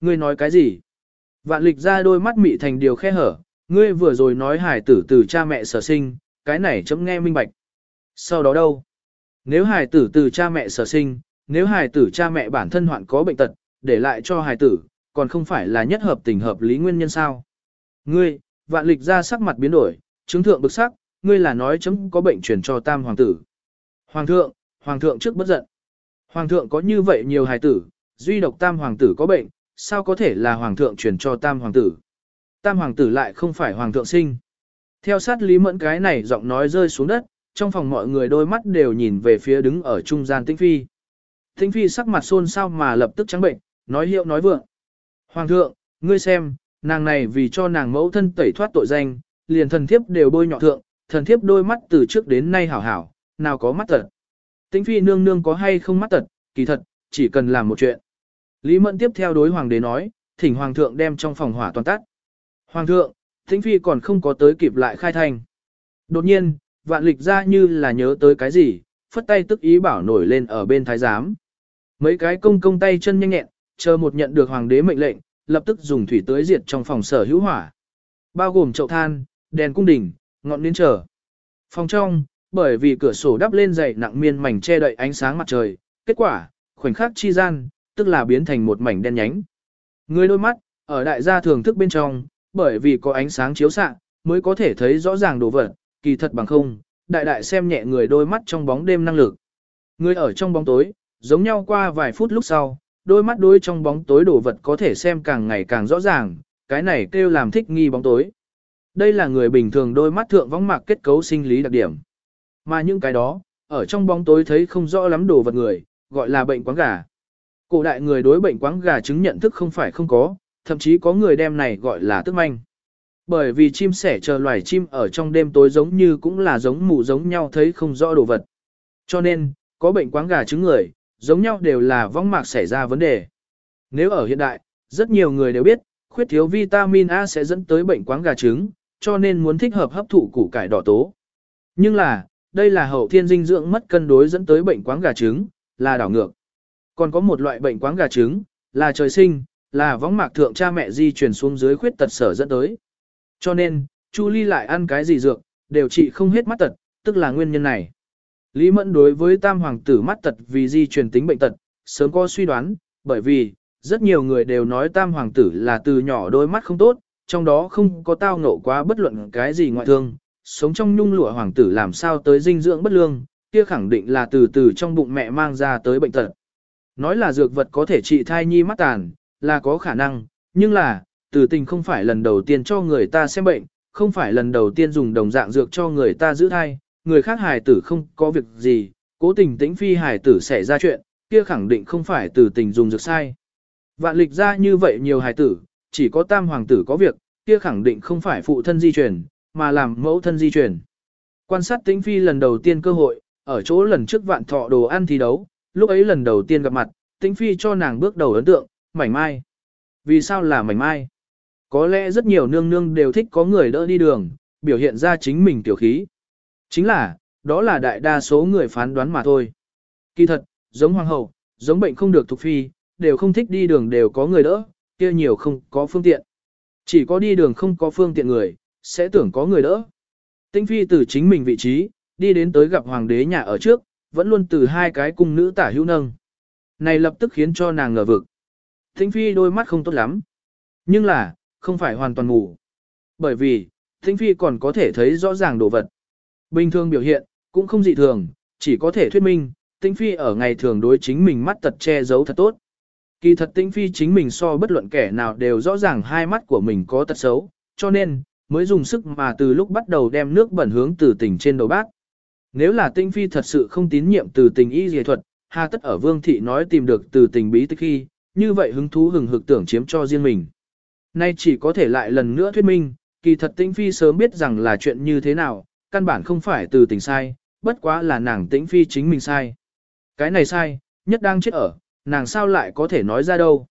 Ngươi nói cái gì? Vạn lịch ra đôi mắt mị thành điều khe hở, ngươi vừa rồi nói hải tử từ cha mẹ sở sinh, cái này chấm nghe minh bạch. Sau đó đâu? Nếu hải tử từ cha mẹ sở sinh, nếu hải tử cha mẹ bản thân hoạn có bệnh tật, để lại cho hải tử, còn không phải là nhất hợp tình hợp lý nguyên nhân sao? Ngươi, vạn lịch ra sắc mặt biến đổi, chứng thượng bực sắc, ngươi là nói chấm có bệnh truyền cho tam hoàng tử. Hoàng thượng, hoàng thượng trước bất giận. Hoàng thượng có như vậy nhiều hài tử, duy độc tam hoàng tử có bệnh, sao có thể là hoàng thượng truyền cho tam hoàng tử. Tam hoàng tử lại không phải hoàng thượng sinh. Theo sát Lý Mẫn cái này giọng nói rơi xuống đất, trong phòng mọi người đôi mắt đều nhìn về phía đứng ở trung gian Tĩnh Phi. Tĩnh Phi sắc mặt xôn xao mà lập tức trắng bệnh, nói hiệu nói vượng. Hoàng thượng, ngươi xem, nàng này vì cho nàng mẫu thân tẩy thoát tội danh, liền thần thiếp đều bôi nhọ thượng, thần thiếp đôi mắt từ trước đến nay hảo hảo, nào có mắt tật. Tĩnh phi nương nương có hay không mắt tật, kỳ thật, chỉ cần làm một chuyện. Lý Mẫn tiếp theo đối hoàng đế nói, thỉnh hoàng thượng đem trong phòng hỏa toàn tắt. Hoàng thượng, Thính phi còn không có tới kịp lại khai thành. Đột nhiên, vạn lịch ra như là nhớ tới cái gì, phất tay tức ý bảo nổi lên ở bên thái giám. Mấy cái công công tay chân nhanh nhẹn, chờ một nhận được hoàng đế mệnh lệnh, lập tức dùng thủy tưới diệt trong phòng sở hữu hỏa. Bao gồm chậu than, đèn cung đình, ngọn nến chờ. Phòng trong, bởi vì cửa sổ đắp lên dày nặng miên mảnh che đậy ánh sáng mặt trời, kết quả, khoảnh khắc chi gian, tức là biến thành một mảnh đen nhánh. Người đôi mắt, ở đại gia thường thức bên trong, bởi vì có ánh sáng chiếu xạ, mới có thể thấy rõ ràng đồ vật, kỳ thật bằng không, đại đại xem nhẹ người đôi mắt trong bóng đêm năng lực. Người ở trong bóng tối, giống nhau qua vài phút lúc sau, đôi mắt đôi trong bóng tối đồ vật có thể xem càng ngày càng rõ ràng, cái này kêu làm thích nghi bóng tối. Đây là người bình thường đôi mắt thượng võng mạc kết cấu sinh lý đặc điểm. Mà những cái đó, ở trong bóng tối thấy không rõ lắm đồ vật người, gọi là bệnh quáng gà. Cổ đại người đối bệnh quáng gà chứng nhận thức không phải không có, thậm chí có người đem này gọi là tức manh. Bởi vì chim sẻ chờ loài chim ở trong đêm tối giống như cũng là giống mù giống nhau thấy không rõ đồ vật. Cho nên, có bệnh quáng gà chứng người, giống nhau đều là vong mạc xảy ra vấn đề. Nếu ở hiện đại, rất nhiều người đều biết, khuyết thiếu vitamin A sẽ dẫn tới bệnh quáng gà trứng, cho nên muốn thích hợp hấp thụ củ cải đỏ tố. Nhưng là, đây là hậu thiên dinh dưỡng mất cân đối dẫn tới bệnh quáng gà trứng, là đảo ngược. Còn có một loại bệnh quáng gà trứng, là trời sinh, là võng mạc thượng cha mẹ di truyền xuống dưới khuyết tật sở dẫn tới. Cho nên, Chu Ly lại ăn cái gì dược, đều trị không hết mắt tật, tức là nguyên nhân này. Lý Mẫn đối với tam hoàng tử mắt tật vì di truyền tính bệnh tật, sớm có suy đoán, bởi vì, rất nhiều người đều nói tam hoàng tử là từ nhỏ đôi mắt không tốt, trong đó không có tao ngộ quá bất luận cái gì ngoại thương, sống trong nhung lụa hoàng tử làm sao tới dinh dưỡng bất lương, kia khẳng định là từ từ trong bụng mẹ mang ra tới bệnh tật. Nói là dược vật có thể trị thai nhi mắt tàn, là có khả năng, nhưng là, tử tình không phải lần đầu tiên cho người ta xem bệnh, không phải lần đầu tiên dùng đồng dạng dược cho người ta giữ thai, người khác hài tử không có việc gì, cố tình tĩnh phi hài tử xảy ra chuyện, kia khẳng định không phải tử tình dùng dược sai. Vạn lịch ra như vậy nhiều hài tử, chỉ có tam hoàng tử có việc, kia khẳng định không phải phụ thân di truyền, mà làm mẫu thân di truyền. Quan sát tĩnh phi lần đầu tiên cơ hội, ở chỗ lần trước vạn thọ đồ ăn thi đấu, lúc ấy lần đầu tiên gặp mặt, tĩnh phi cho nàng bước đầu ấn tượng, mảnh mai. Vì sao là mảnh mai? Có lẽ rất nhiều nương nương đều thích có người đỡ đi đường, biểu hiện ra chính mình tiểu khí. Chính là, đó là đại đa số người phán đoán mà thôi. Kỳ thật, giống hoàng hậu, giống bệnh không được thuộc phi, đều không thích đi đường đều có người đỡ, kia nhiều không có phương tiện. Chỉ có đi đường không có phương tiện người, sẽ tưởng có người đỡ. Tinh phi từ chính mình vị trí, đi đến tới gặp hoàng đế nhà ở trước, vẫn luôn từ hai cái cung nữ tả hữu nâng. Này lập tức khiến cho nàng ngờ vực. Thính phi đôi mắt không tốt lắm. Nhưng là, không phải hoàn toàn ngủ. Bởi vì, Thính phi còn có thể thấy rõ ràng đồ vật. Bình thường biểu hiện, cũng không dị thường, chỉ có thể thuyết minh, Tinh phi ở ngày thường đối chính mình mắt tật che giấu thật tốt. Kỳ thật Tinh phi chính mình so bất luận kẻ nào đều rõ ràng hai mắt của mình có tật xấu, cho nên, mới dùng sức mà từ lúc bắt đầu đem nước bẩn hướng từ tỉnh trên đầu bát. Nếu là tinh phi thật sự không tín nhiệm từ tình y dề thuật, hà tất ở vương thị nói tìm được từ tình bí tích khi, như vậy hứng thú hừng hực tưởng chiếm cho riêng mình. Nay chỉ có thể lại lần nữa thuyết minh, kỳ thật tinh phi sớm biết rằng là chuyện như thế nào, căn bản không phải từ tình sai, bất quá là nàng tĩnh phi chính mình sai. Cái này sai, nhất đang chết ở, nàng sao lại có thể nói ra đâu.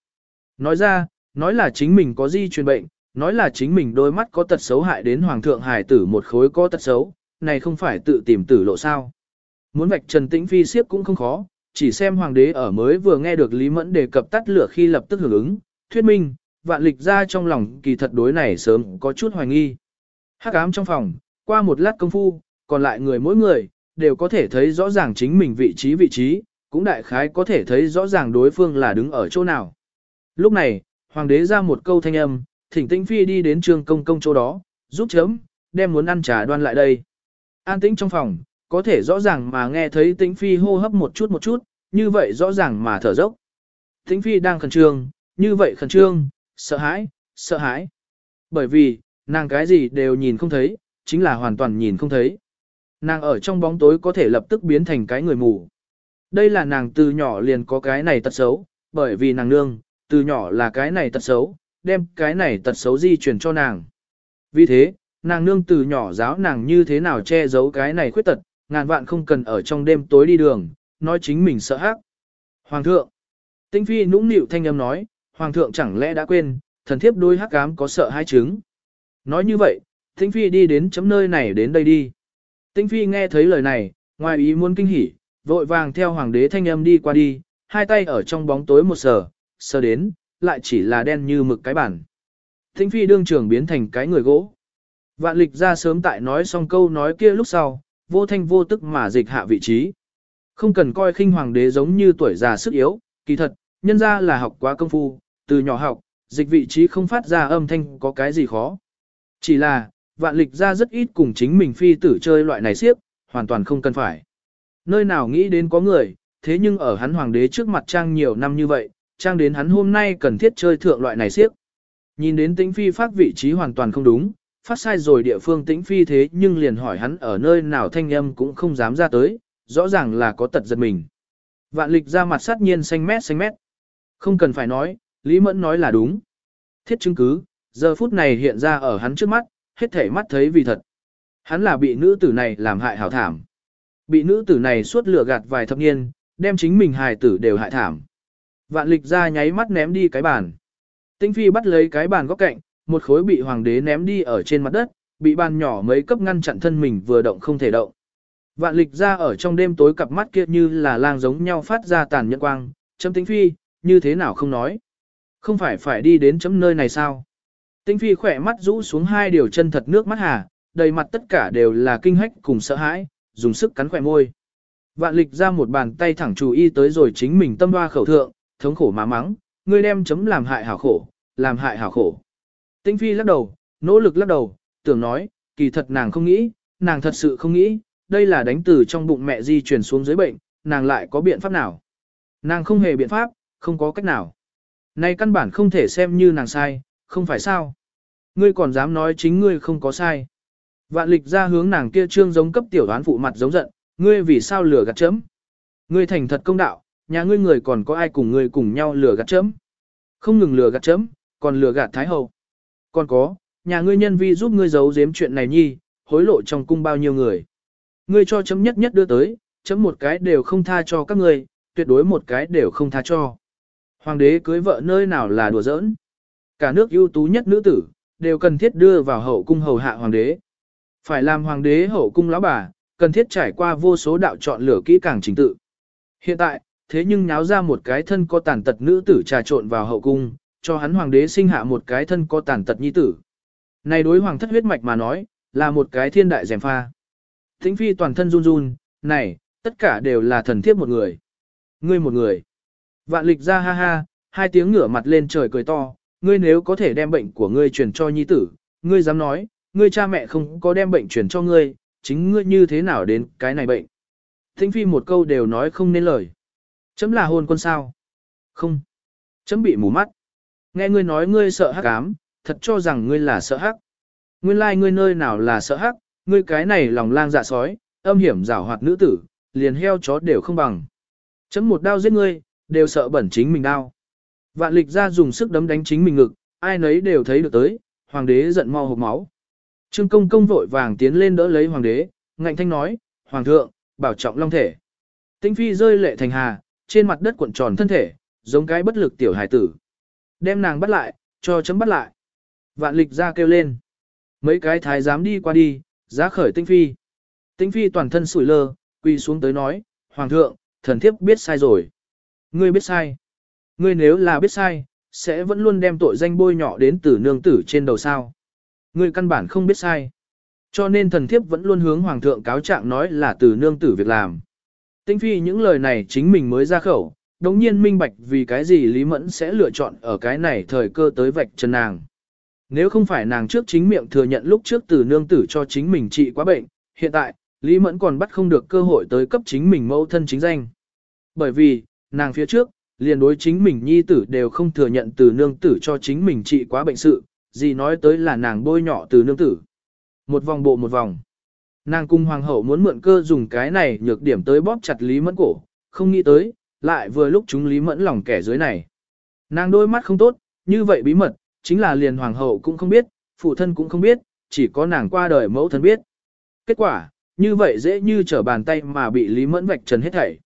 Nói ra, nói là chính mình có di truyền bệnh, nói là chính mình đôi mắt có tật xấu hại đến hoàng thượng hải tử một khối có tật xấu, này không phải tự tìm tử lộ sao. Muốn vạch Trần Tĩnh Phi siếp cũng không khó, chỉ xem hoàng đế ở mới vừa nghe được Lý Mẫn đề cập tắt lửa khi lập tức hưởng ứng, thuyết minh, vạn lịch ra trong lòng kỳ thật đối này sớm có chút hoài nghi. Hắc ám trong phòng, qua một lát công phu, còn lại người mỗi người, đều có thể thấy rõ ràng chính mình vị trí vị trí, cũng đại khái có thể thấy rõ ràng đối phương là đứng ở chỗ nào. Lúc này, hoàng đế ra một câu thanh âm, thỉnh tĩnh phi đi đến trường công công chỗ đó, giúp chấm, đem muốn ăn trà đoan lại đây. An tĩnh trong phòng, có thể rõ ràng mà nghe thấy tĩnh phi hô hấp một chút một chút, như vậy rõ ràng mà thở dốc. Tĩnh phi đang khẩn trương, như vậy khẩn trương, sợ hãi, sợ hãi. Bởi vì, nàng cái gì đều nhìn không thấy, chính là hoàn toàn nhìn không thấy. Nàng ở trong bóng tối có thể lập tức biến thành cái người mù. Đây là nàng từ nhỏ liền có cái này tật xấu, bởi vì nàng nương, từ nhỏ là cái này tật xấu, đem cái này tật xấu di chuyển cho nàng. Vì thế, nàng nương từ nhỏ giáo nàng như thế nào che giấu cái này khuyết tật, ngàn vạn không cần ở trong đêm tối đi đường, nói chính mình sợ hắc. Hoàng thượng, tinh phi nũng nịu thanh âm nói, hoàng thượng chẳng lẽ đã quên, thần thiếp đôi hắc ám có sợ hai chứng. Nói như vậy, tinh phi đi đến chấm nơi này đến đây đi. Tinh phi nghe thấy lời này, ngoài ý muốn kinh hỉ, vội vàng theo hoàng đế thanh âm đi qua đi, hai tay ở trong bóng tối một sờ, sờ đến, lại chỉ là đen như mực cái bản. Tinh phi đương trường biến thành cái người gỗ. Vạn lịch ra sớm tại nói xong câu nói kia lúc sau, vô thanh vô tức mà dịch hạ vị trí. Không cần coi khinh hoàng đế giống như tuổi già sức yếu, kỳ thật, nhân ra là học quá công phu, từ nhỏ học, dịch vị trí không phát ra âm thanh có cái gì khó. Chỉ là, vạn lịch ra rất ít cùng chính mình phi tử chơi loại này siếp, hoàn toàn không cần phải. Nơi nào nghĩ đến có người, thế nhưng ở hắn hoàng đế trước mặt trang nhiều năm như vậy, trang đến hắn hôm nay cần thiết chơi thượng loại này siếp. Nhìn đến tính phi phát vị trí hoàn toàn không đúng, phát sai rồi địa phương tĩnh phi thế nhưng liền hỏi hắn ở nơi nào thanh âm cũng không dám ra tới, rõ ràng là có tật giật mình. Vạn lịch ra mặt sát nhiên xanh mét xanh mét. Không cần phải nói, Lý Mẫn nói là đúng. Thiết chứng cứ, giờ phút này hiện ra ở hắn trước mắt, hết thể mắt thấy vì thật. Hắn là bị nữ tử này làm hại hảo thảm. Bị nữ tử này suốt lửa gạt vài thập niên, đem chính mình hài tử đều hại thảm. Vạn lịch ra nháy mắt ném đi cái bàn. Tinh phi bắt lấy cái bàn góc cạnh, một khối bị hoàng đế ném đi ở trên mặt đất, bị bàn nhỏ mấy cấp ngăn chặn thân mình vừa động không thể động. Vạn lịch ra ở trong đêm tối cặp mắt kia như là lang giống nhau phát ra tàn nhẫn quang, chấm tinh phi, như thế nào không nói. Không phải phải đi đến chấm nơi này sao? Tinh phi khỏe mắt rũ xuống hai điều chân thật nước mắt hà, đầy mặt tất cả đều là kinh hách cùng sợ hãi, dùng sức cắn khỏe môi. Vạn lịch ra một bàn tay thẳng chú y tới rồi chính mình tâm hoa khẩu thượng, thống khổ má mắng, ngươi đem chấm làm hại hảo khổ, làm hại hảo khổ. Tinh phi lắc đầu, nỗ lực lắc đầu, tưởng nói, kỳ thật nàng không nghĩ, nàng thật sự không nghĩ, đây là đánh từ trong bụng mẹ di chuyển xuống dưới bệnh, nàng lại có biện pháp nào. Nàng không hề biện pháp, không có cách nào. Này căn bản không thể xem như nàng sai, không phải sao. Ngươi còn dám nói chính ngươi không có sai. Vạn lịch ra hướng nàng kia trương giống cấp tiểu đoán phụ mặt giống giận, ngươi vì sao lừa gạt chấm. Ngươi thành thật công đạo, nhà ngươi người còn có ai cùng ngươi cùng nhau lừa gạt chấm. Không ngừng lừa gạt chấm, còn lừa gạt thái hậu. Còn có, nhà ngươi nhân vi giúp ngươi giấu giếm chuyện này nhi, hối lộ trong cung bao nhiêu người. Ngươi cho chấm nhất nhất đưa tới, chấm một cái đều không tha cho các ngươi, tuyệt đối một cái đều không tha cho. Hoàng đế cưới vợ nơi nào là đùa giỡn. Cả nước ưu tú nhất nữ tử, đều cần thiết đưa vào hậu cung hầu hạ hoàng đế. Phải làm hoàng đế hậu cung lão bà, cần thiết trải qua vô số đạo chọn lựa kỹ càng chính tự. Hiện tại, thế nhưng nháo ra một cái thân có tàn tật nữ tử trà trộn vào hậu cung, cho hắn hoàng đế sinh hạ một cái thân có tàn tật nhi tử. Này đối hoàng thất huyết mạch mà nói, là một cái thiên đại dèm pha. Thính phi toàn thân run run, này, tất cả đều là thần thiếp một người. Ngươi một người. Vạn lịch ra ha ha, hai tiếng ngửa mặt lên trời cười to, ngươi nếu có thể đem bệnh của ngươi truyền cho nhi tử, ngươi dám nói, ngươi cha mẹ không có đem bệnh truyền cho ngươi, chính ngươi như thế nào đến cái này bệnh. Thính phi một câu đều nói không nên lời. Chấm là hôn quân sao? Không. Chấm bị mù mắt. Nghe ngươi nói ngươi sợ hắc ám, thật cho rằng ngươi là sợ hắc. Nguyên lai like ngươi nơi nào là sợ hắc, ngươi cái này lòng lang dạ sói, âm hiểm rảo hoạt nữ tử, liền heo chó đều không bằng. Chấm một đao giết ngươi, đều sợ bẩn chính mình đao. Vạn lịch ra dùng sức đấm đánh chính mình ngực, ai nấy đều thấy được tới, hoàng đế giận mau hộp máu. Trương công công vội vàng tiến lên đỡ lấy hoàng đế, ngạnh thanh nói, hoàng thượng, bảo trọng long thể. Tinh phi rơi lệ thành hà, trên mặt đất cuộn tròn thân thể, giống cái bất lực tiểu hải tử. Đem nàng bắt lại, cho chấm bắt lại. Vạn lịch ra kêu lên. Mấy cái thái giám đi qua đi, giá khởi tinh phi. Tinh phi toàn thân sủi lơ, quỳ xuống tới nói, Hoàng thượng, thần thiếp biết sai rồi. Ngươi biết sai. Ngươi nếu là biết sai, sẽ vẫn luôn đem tội danh bôi nhọ đến từ nương tử trên đầu sao. Ngươi căn bản không biết sai. Cho nên thần thiếp vẫn luôn hướng hoàng thượng cáo trạng nói là từ nương tử việc làm. Tinh phi những lời này chính mình mới ra khẩu, đồng nhiên minh bạch vì cái gì Lý Mẫn sẽ lựa chọn ở cái này thời cơ tới vạch chân nàng. Nếu không phải nàng trước chính miệng thừa nhận lúc trước từ nương tử cho chính mình trị quá bệnh, hiện tại, Lý Mẫn còn bắt không được cơ hội tới cấp chính mình mẫu thân chính danh. Bởi vì, nàng phía trước, liền đối chính mình nhi tử đều không thừa nhận từ nương tử cho chính mình trị quá bệnh sự, gì nói tới là nàng bôi nhọ từ nương tử. Một vòng bộ một vòng. Nàng cung hoàng hậu muốn mượn cơ dùng cái này nhược điểm tới bóp chặt Lý Mẫn cổ, không nghĩ tới, lại vừa lúc chúng Lý Mẫn lòng kẻ dưới này. Nàng đôi mắt không tốt, như vậy bí mật, chính là liền hoàng hậu cũng không biết, phụ thân cũng không biết, chỉ có nàng qua đời mẫu thân biết. Kết quả, như vậy dễ như trở bàn tay mà bị Lý Mẫn vạch trần hết thảy.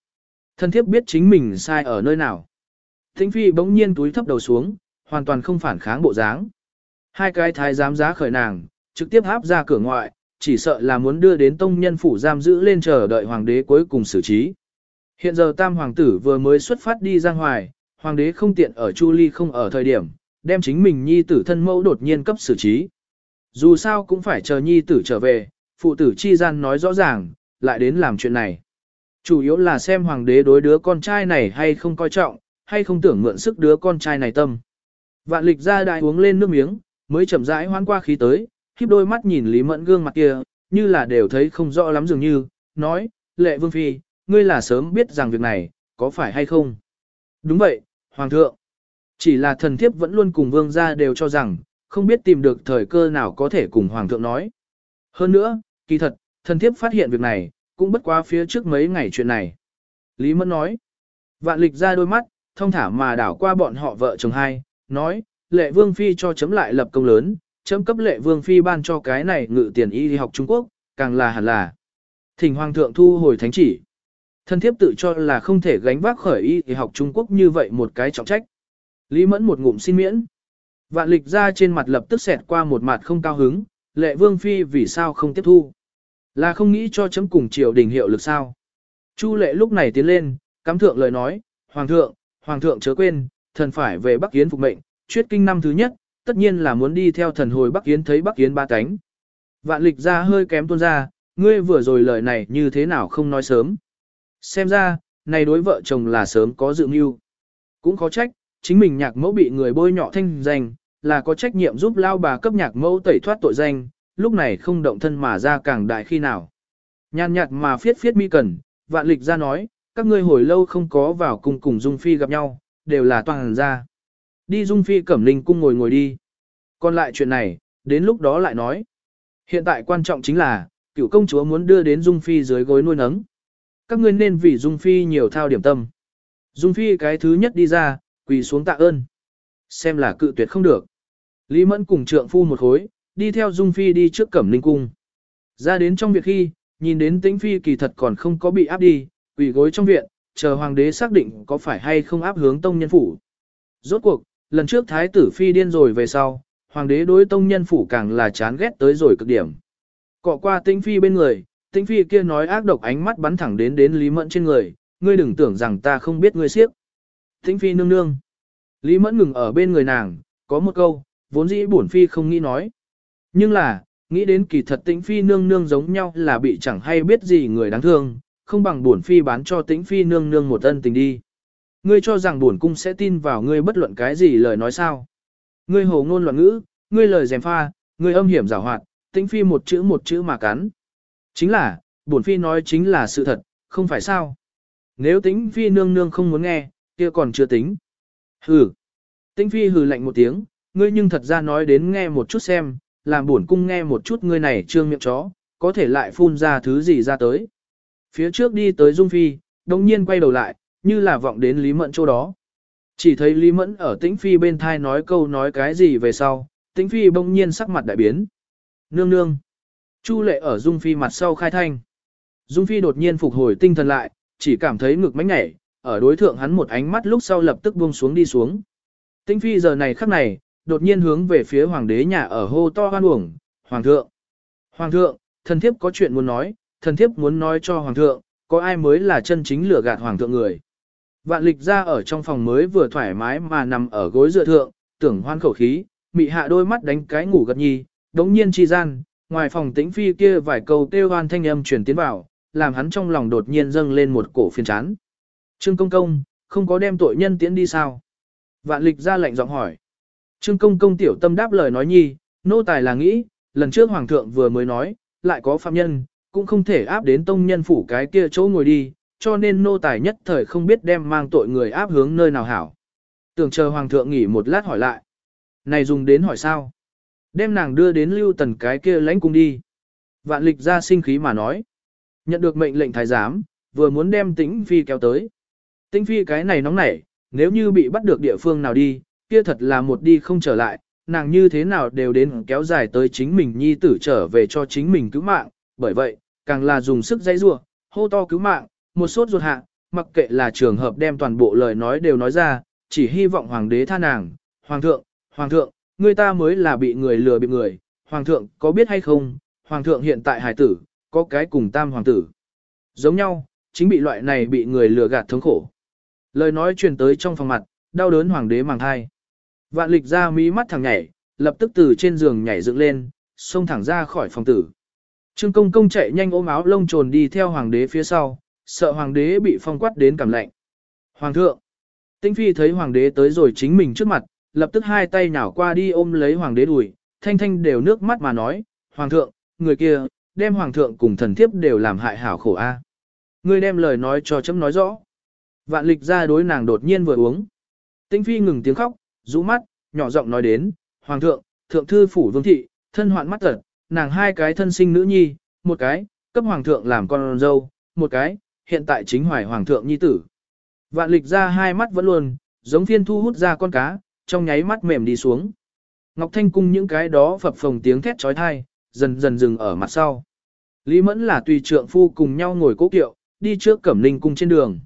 Thân thiếp biết chính mình sai ở nơi nào. Thính phi bỗng nhiên túi thấp đầu xuống, hoàn toàn không phản kháng bộ dáng. Hai cái thái giám giá khởi nàng, trực tiếp háp ra cửa ngoại, chỉ sợ là muốn đưa đến tông nhân phủ giam giữ lên chờ đợi hoàng đế cuối cùng xử trí. Hiện giờ tam hoàng tử vừa mới xuất phát đi ra ngoài, hoàng đế không tiện ở Chu Ly không ở thời điểm, đem chính mình nhi tử thân mẫu đột nhiên cấp xử trí. Dù sao cũng phải chờ nhi tử trở về, phụ tử chi gian nói rõ ràng, lại đến làm chuyện này. Chủ yếu là xem hoàng đế đối đứa con trai này hay không coi trọng, hay không tưởng mượn sức đứa con trai này tâm. Vạn lịch ra đại uống lên nước miếng, mới chậm rãi hoán qua khí tới, khiếp đôi mắt nhìn Lý Mẫn gương mặt kia, như là đều thấy không rõ lắm dường như, nói, lệ vương phi, ngươi là sớm biết rằng việc này, có phải hay không? Đúng vậy, Hoàng thượng. Chỉ là thần thiếp vẫn luôn cùng vương gia đều cho rằng, không biết tìm được thời cơ nào có thể cùng Hoàng thượng nói. Hơn nữa, kỳ thật, thần thiếp phát hiện việc này, cũng bất quá phía trước mấy ngày chuyện này. Lý Mẫn nói, vạn lịch ra đôi mắt, thông thả mà đảo qua bọn họ vợ chồng hai, nói, lệ vương phi cho chấm lại lập công lớn, chấm cấp lệ vương phi ban cho cái này ngự tiền y đi học Trung Quốc, càng là hẳn là. Thỉnh hoàng thượng thu hồi thánh chỉ. Thân thiếp tự cho là không thể gánh vác khởi y thì học Trung Quốc như vậy một cái trọng trách. Lý mẫn một ngụm xin miễn. Vạn lịch ra trên mặt lập tức xẹt qua một mặt không cao hứng, lệ vương phi vì sao không tiếp thu. Là không nghĩ cho chấm cùng triều đình hiệu lực sao. Chu lệ lúc này tiến lên, cắm thượng lời nói, Hoàng thượng, Hoàng thượng chớ quên, thần phải về Bắc Yến phục mệnh, chuyết kinh năm thứ nhất, tất nhiên là muốn đi theo thần hồi Bắc Yến thấy Bắc Yến ba cánh. Vạn lịch ra hơi kém tuôn ra, ngươi vừa rồi lời này như thế nào không nói sớm. Xem ra, này đối vợ chồng là sớm có dự mưu. Cũng khó trách, chính mình nhạc mẫu bị người bôi nhọ thanh danh, là có trách nhiệm giúp lao bà cấp nhạc mẫu tẩy thoát tội danh, lúc này không động thân mà ra càng đại khi nào. Nhàn nhạt mà phiết phiết mi cần, vạn lịch ra nói, các ngươi hồi lâu không có vào cùng cùng Dung Phi gặp nhau, đều là toàn ra. Đi Dung Phi cẩm linh cung ngồi ngồi đi. Còn lại chuyện này, đến lúc đó lại nói. Hiện tại quan trọng chính là, cựu công chúa muốn đưa đến Dung Phi dưới gối nuôi nấng. Các ngươi nên vì Dung Phi nhiều thao điểm tâm. Dung Phi cái thứ nhất đi ra, quỳ xuống tạ ơn. Xem là cự tuyệt không được. Lý Mẫn cùng trượng phu một khối, đi theo Dung Phi đi trước cẩm linh cung. Ra đến trong việc khi, nhìn đến tĩnh Phi kỳ thật còn không có bị áp đi, quỳ gối trong viện, chờ hoàng đế xác định có phải hay không áp hướng tông nhân phủ. Rốt cuộc, lần trước thái tử Phi điên rồi về sau, hoàng đế đối tông nhân phủ càng là chán ghét tới rồi cực điểm. Cọ qua tĩnh Phi bên người, tĩnh Phi kia nói ác độc ánh mắt bắn thẳng đến đến Lý Mẫn trên người, ngươi đừng tưởng rằng ta không biết ngươi siếp. Tĩnh Phi nương nương. Lý Mẫn ngừng ở bên người nàng, có một câu, vốn dĩ bổn Phi không nghĩ nói. Nhưng là, nghĩ đến kỳ thật tĩnh Phi nương nương giống nhau là bị chẳng hay biết gì người đáng thương, không bằng bổn Phi bán cho tĩnh Phi nương nương một ân tình đi. Ngươi cho rằng bổn cung sẽ tin vào ngươi bất luận cái gì lời nói sao. Ngươi hồ ngôn loạn ngữ, ngươi lời dèm pha, ngươi âm hiểm giảo hoạt, tĩnh Phi một chữ một chữ mà cắn. Chính là, bổn Phi nói chính là sự thật, không phải sao. Nếu tĩnh Phi nương nương không muốn nghe, kia còn chưa tính. Hừ. Tĩnh Phi hừ lạnh một tiếng, ngươi nhưng thật ra nói đến nghe một chút xem, làm bổn cung nghe một chút ngươi này trương miệng chó, có thể lại phun ra thứ gì ra tới. Phía trước đi tới Dung Phi, đồng nhiên quay đầu lại, như là vọng đến Lý Mẫn chỗ đó. Chỉ thấy Lý Mẫn ở Tĩnh Phi bên thai nói câu nói cái gì về sau, Tĩnh Phi bỗng nhiên sắc mặt đại biến. Nương nương. Chu lệ ở Dung Phi mặt sau khai thanh. Dung Phi đột nhiên phục hồi tinh thần lại, chỉ cảm thấy ngực mánh nhảy, ở đối thượng hắn một ánh mắt lúc sau lập tức buông xuống đi xuống. Tinh Phi giờ này khắc này, đột nhiên hướng về phía hoàng đế nhà ở hô to hoan uổng, hoàng thượng. Hoàng thượng, thần thiếp có chuyện muốn nói, thần thiếp muốn nói cho hoàng thượng, có ai mới là chân chính lừa gạt hoàng thượng người. Vạn lịch ra ở trong phòng mới vừa thoải mái mà nằm ở gối dựa thượng, tưởng hoan khẩu khí, mị hạ đôi mắt đánh cái ngủ gật nhi, đống nhiên chi gian, ngoài phòng tĩnh phi kia vài câu kêu hoan thanh âm truyền tiến vào, làm hắn trong lòng đột nhiên dâng lên một cổ phiền chán. Trương công công, không có đem tội nhân tiến đi sao? Vạn lịch ra lệnh giọng hỏi. Trương công công tiểu tâm đáp lời nói nhi, nô tài là nghĩ, lần trước hoàng thượng vừa mới nói, lại có phạm nhân, cũng không thể áp đến tông nhân phủ cái kia chỗ ngồi đi, cho nên nô tài nhất thời không biết đem mang tội người áp hướng nơi nào hảo. Tưởng chờ hoàng thượng nghỉ một lát hỏi lại. Này dùng đến hỏi sao? Đem nàng đưa đến lưu tần cái kia lãnh cung đi. Vạn lịch ra sinh khí mà nói. Nhận được mệnh lệnh thái giám, vừa muốn đem tĩnh phi kéo tới. Tĩnh phi cái này nóng nảy, nếu như bị bắt được địa phương nào đi, kia thật là một đi không trở lại, nàng như thế nào đều đến kéo dài tới chính mình nhi tử trở về cho chính mình cứu mạng, bởi vậy, càng là dùng sức dãy rua, hô to cứu mạng, một sốt ruột hạ, mặc kệ là trường hợp đem toàn bộ lời nói đều nói ra, chỉ hy vọng hoàng đế tha nàng, hoàng thượng, hoàng thượng, người ta mới là bị người lừa bị người, hoàng thượng có biết hay không, hoàng thượng hiện tại hải tử, có cái cùng tam hoàng tử. Giống nhau, chính bị loại này bị người lừa gạt thống khổ. Lời nói truyền tới trong phòng mặt, đau đớn hoàng đế màng thai. Vạn lịch ra mí mắt thằng nhảy, lập tức từ trên giường nhảy dựng lên, xông thẳng ra khỏi phòng tử. Trương công công chạy nhanh ôm áo lông trồn đi theo hoàng đế phía sau, sợ hoàng đế bị phong quát đến cảm lạnh. Hoàng thượng! Tinh phi thấy hoàng đế tới rồi chính mình trước mặt, lập tức hai tay nhảo qua đi ôm lấy hoàng đế đùi, thanh thanh đều nước mắt mà nói, Hoàng thượng, người kia, đem hoàng thượng cùng thần thiếp đều làm hại hảo khổ a. Ngươi đem lời nói cho chấm nói rõ. Vạn lịch ra đối nàng đột nhiên vừa uống. Tinh phi ngừng tiếng khóc, rũ mắt, nhỏ giọng nói đến, Hoàng thượng, thượng thư phủ vương thị, thân hoạn mắt tật, nàng hai cái thân sinh nữ nhi, một cái, cấp hoàng thượng làm con dâu, một cái, hiện tại chính hoài hoàng thượng nhi tử. Vạn lịch ra hai mắt vẫn luôn, giống phiên thu hút ra con cá, trong nháy mắt mềm đi xuống. Ngọc Thanh cung những cái đó phập phồng tiếng thét trói thai, dần dần dừng ở mặt sau. Lý Mẫn là tùy trượng phu cùng nhau ngồi cố kiệu, đi trước cẩm ninh cung trên đường.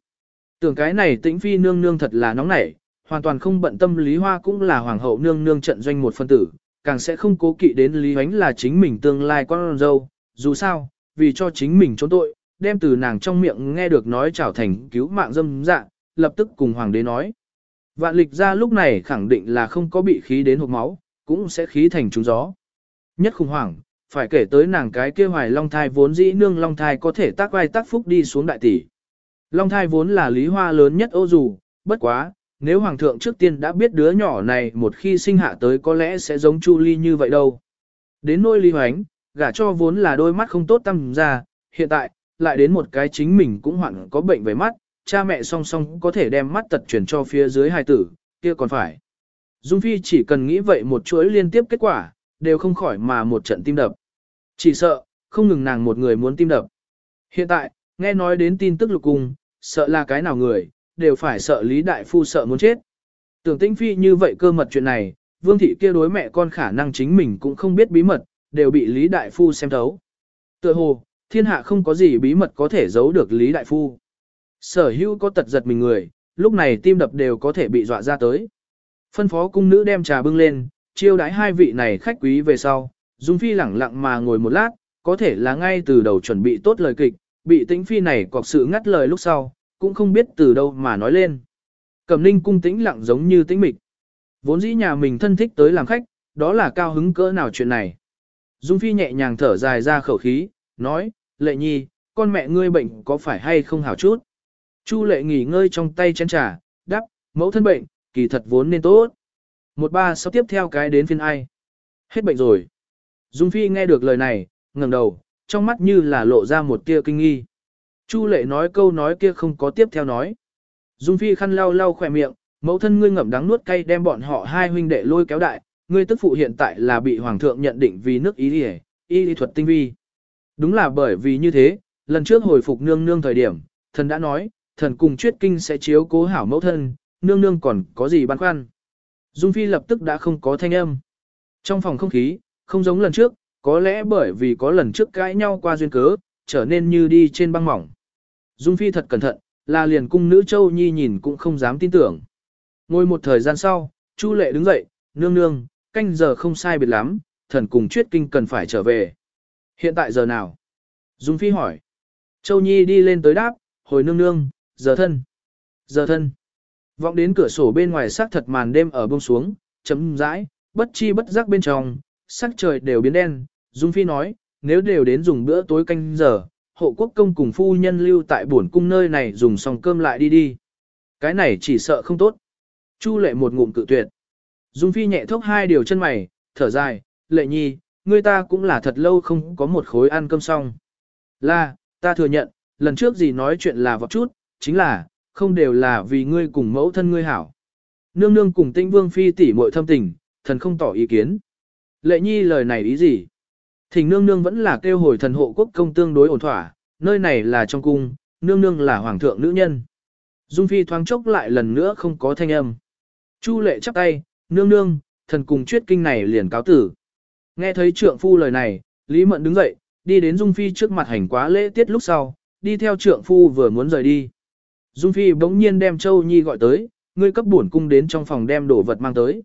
Tưởng cái này tĩnh phi nương nương thật là nóng nảy, hoàn toàn không bận tâm Lý Hoa cũng là hoàng hậu nương nương trận doanh một phân tử, càng sẽ không cố kỵ đến Lý Huánh là chính mình tương lai con dâu, dù sao, vì cho chính mình trốn tội, đem từ nàng trong miệng nghe được nói trảo thành cứu mạng dâm dạ, lập tức cùng hoàng đế nói. Vạn lịch ra lúc này khẳng định là không có bị khí đến hộp máu, cũng sẽ khí thành trúng gió. Nhất khủng hoảng, phải kể tới nàng cái kia hoài long thai vốn dĩ nương long thai có thể tác vai tác phúc đi xuống đại tỷ. Long thai vốn là lý hoa lớn nhất ô dù, bất quá, nếu hoàng thượng trước tiên đã biết đứa nhỏ này một khi sinh hạ tới có lẽ sẽ giống Chu Ly như vậy đâu. Đến nôi Lý Hoánh, gả cho vốn là đôi mắt không tốt tâm ra, hiện tại, lại đến một cái chính mình cũng hoạn có bệnh về mắt, cha mẹ song song có thể đem mắt tật chuyển cho phía dưới hài tử, kia còn phải. Dung Phi chỉ cần nghĩ vậy một chuỗi liên tiếp kết quả, đều không khỏi mà một trận tim đập. Chỉ sợ, không ngừng nàng một người muốn tim đập. Hiện tại, nghe nói đến tin tức lục cung, sợ là cái nào người, đều phải sợ Lý Đại Phu sợ muốn chết. Tưởng Tĩnh Phi như vậy cơ mật chuyện này, Vương Thị kia đối mẹ con khả năng chính mình cũng không biết bí mật, đều bị Lý Đại Phu xem thấu. Tựa hồ, thiên hạ không có gì bí mật có thể giấu được Lý Đại Phu. Sở hữu có tật giật mình người, lúc này tim đập đều có thể bị dọa ra tới. Phân phó cung nữ đem trà bưng lên, chiêu đái hai vị này khách quý về sau, Dung Phi lẳng lặng mà ngồi một lát, có thể là ngay từ đầu chuẩn bị tốt lời kịch, bị tĩnh Phi này cọc sự ngắt lời lúc sau, cũng không biết từ đâu mà nói lên. Cẩm ninh cung tĩnh lặng giống như tĩnh mịch. Vốn dĩ nhà mình thân thích tới làm khách, đó là cao hứng cỡ nào chuyện này. Dung Phi nhẹ nhàng thở dài ra khẩu khí, nói, lệ nhi, con mẹ ngươi bệnh có phải hay không hảo chút. Chu lệ nghỉ ngơi trong tay chén trà, đắp, mẫu thân bệnh, kỳ thật vốn nên tốt. Một ba sau tiếp theo cái đến phiên ai. Hết bệnh rồi. Dung Phi nghe được lời này, ngẩng đầu, trong mắt như là lộ ra một tia kinh nghi. Chu lệ nói câu nói kia không có tiếp theo nói. Dung Phi khăn lau lau khỏe miệng, mẫu thân ngươi ngậm đắng nuốt cay đem bọn họ hai huynh đệ lôi kéo đại, ngươi tức phụ hiện tại là bị hoàng thượng nhận định vì nước ý y, y lý thuật tinh vi. Đúng là bởi vì như thế, lần trước hồi phục nương nương thời điểm, thần đã nói, thần cùng chuyết kinh sẽ chiếu cố hảo mẫu thân, nương nương còn có gì băn khoăn. Dung Phi lập tức đã không có thanh âm. Trong phòng không khí, không giống lần trước, có lẽ bởi vì có lần trước cãi nhau qua duyên cớ, trở nên như đi trên băng mỏng. Dung Phi thật cẩn thận, là liền cung nữ Châu Nhi nhìn cũng không dám tin tưởng. Ngồi một thời gian sau, Chu Lệ đứng dậy, nương nương, canh giờ không sai biệt lắm, thần cùng chuyết kinh cần phải trở về. Hiện tại giờ nào? Dung Phi hỏi. Châu Nhi đi lên tới đáp, hồi nương nương, giờ thân. Giờ thân. Vọng đến cửa sổ bên ngoài sắc thật màn đêm ở buông xuống, chấm rãi, bất chi bất giác bên trong, sắc trời đều biến đen. Dung Phi nói, nếu đều đến dùng bữa tối canh giờ, hộ quốc công cùng phu nhân lưu tại bổn cung nơi này dùng xong cơm lại đi đi. Cái này chỉ sợ không tốt. Chu lệ một ngụm cự tuyệt. Dung Phi nhẹ thốc hai điều chân mày, thở dài, lệ nhi, người ta cũng là thật lâu không có một khối ăn cơm xong. Là, ta thừa nhận, lần trước gì nói chuyện là vọt chút, chính là, không đều là vì ngươi cùng mẫu thân ngươi hảo. Nương nương cùng tinh vương phi tỷ muội thâm tình, thần không tỏ ý kiến. Lệ nhi lời này ý gì? Thỉnh nương nương vẫn là kêu hồi thần hộ quốc công tương đối ổn thỏa, nơi này là trong cung, nương nương là hoàng thượng nữ nhân. Dung phi thoáng chốc lại lần nữa không có thanh âm. Chu lệ chắp tay, nương nương, thần cùng chuyết kinh này liền cáo tử. Nghe thấy trượng phu lời này, Lý Mận đứng dậy, đi đến Dung Phi trước mặt hành quá lễ tiết lúc sau, đi theo trượng phu vừa muốn rời đi. Dung Phi bỗng nhiên đem Châu Nhi gọi tới, ngươi cấp bổn cung đến trong phòng đem đồ vật mang tới.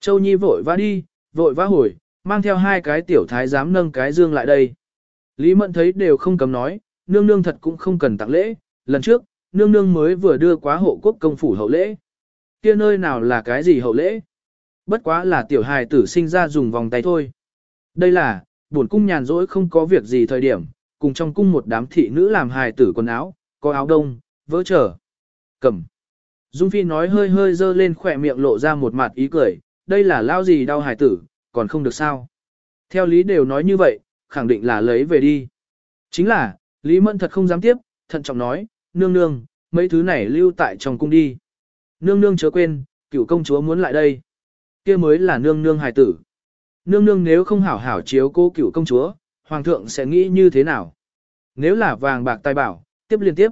Châu Nhi vội vã đi, vội vã hồi, mang theo hai cái tiểu thái giám nâng cái dương lại đây. Lý Mẫn thấy đều không cấm nói, nương nương thật cũng không cần tặng lễ, lần trước, nương nương mới vừa đưa quá hộ quốc công phủ hậu lễ. Kia nơi nào là cái gì hậu lễ? Bất quá là tiểu hài tử sinh ra dùng vòng tay thôi. Đây là, bổn cung nhàn rỗi không có việc gì thời điểm, cùng trong cung một đám thị nữ làm hài tử quần áo, có áo đông, vỡ trở. Cầm. Dung Phi nói hơi hơi dơ lên khỏe miệng lộ ra một mặt ý cười, đây là lao gì đau hải tử, còn không được sao. Theo lý đều nói như vậy, khẳng định là lấy về đi. Chính là, Lý Mẫn thật không dám tiếp, thận trọng nói, nương nương, mấy thứ này lưu tại trong cung đi. Nương nương chớ quên, cựu công chúa muốn lại đây. kia mới là nương nương hài tử. Nương nương nếu không hảo hảo chiếu cô cựu công chúa, hoàng thượng sẽ nghĩ như thế nào? Nếu là vàng bạc tài bảo, tiếp liên tiếp.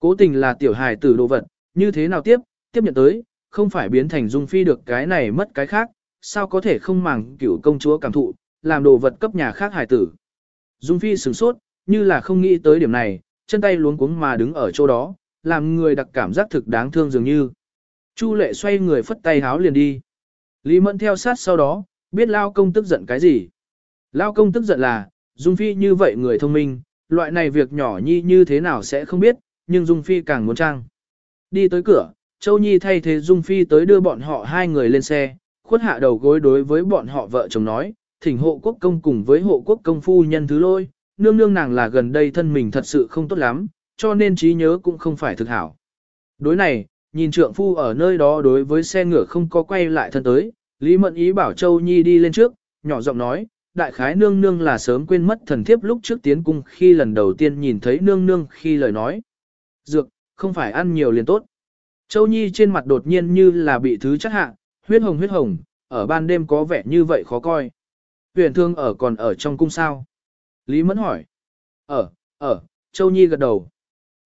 Cố tình là tiểu hài tử đồ vật, như thế nào tiếp, tiếp nhận tới, không phải biến thành dung phi được cái này mất cái khác, sao có thể không màng cựu công chúa cảm thụ, làm đồ vật cấp nhà khác hài tử. Dung phi sửng sốt, như là không nghĩ tới điểm này, chân tay luống cuống mà đứng ở chỗ đó, làm người đặc cảm giác thực đáng thương dường như. Chu lệ xoay người phất tay háo liền đi. Lý mẫn theo sát sau đó, biết Lao công tức giận cái gì. Lao công tức giận là, Dung Phi như vậy người thông minh, loại này việc nhỏ nhi như thế nào sẽ không biết, nhưng Dung Phi càng muốn trang. Đi tới cửa, Châu Nhi thay thế Dung Phi tới đưa bọn họ hai người lên xe, khuất hạ đầu gối đối với bọn họ vợ chồng nói, thỉnh hộ quốc công cùng với hộ quốc công phu nhân thứ lôi, nương nương nàng là gần đây thân mình thật sự không tốt lắm, cho nên trí nhớ cũng không phải thực hảo. Đối này, nhìn trượng phu ở nơi đó đối với xe ngựa không có quay lại thân tới, Lý Mẫn ý bảo Châu Nhi đi lên trước, nhỏ giọng nói, đại khái nương nương là sớm quên mất thần thiếp lúc trước tiến cung khi lần đầu tiên nhìn thấy nương nương khi lời nói. Dược, không phải ăn nhiều liền tốt. Châu Nhi trên mặt đột nhiên như là bị thứ chắc hạ, huyết hồng huyết hồng, ở ban đêm có vẻ như vậy khó coi. Huyền thương ở còn ở trong cung sao? Lý Mẫn hỏi. Ở, ở, Châu Nhi gật đầu.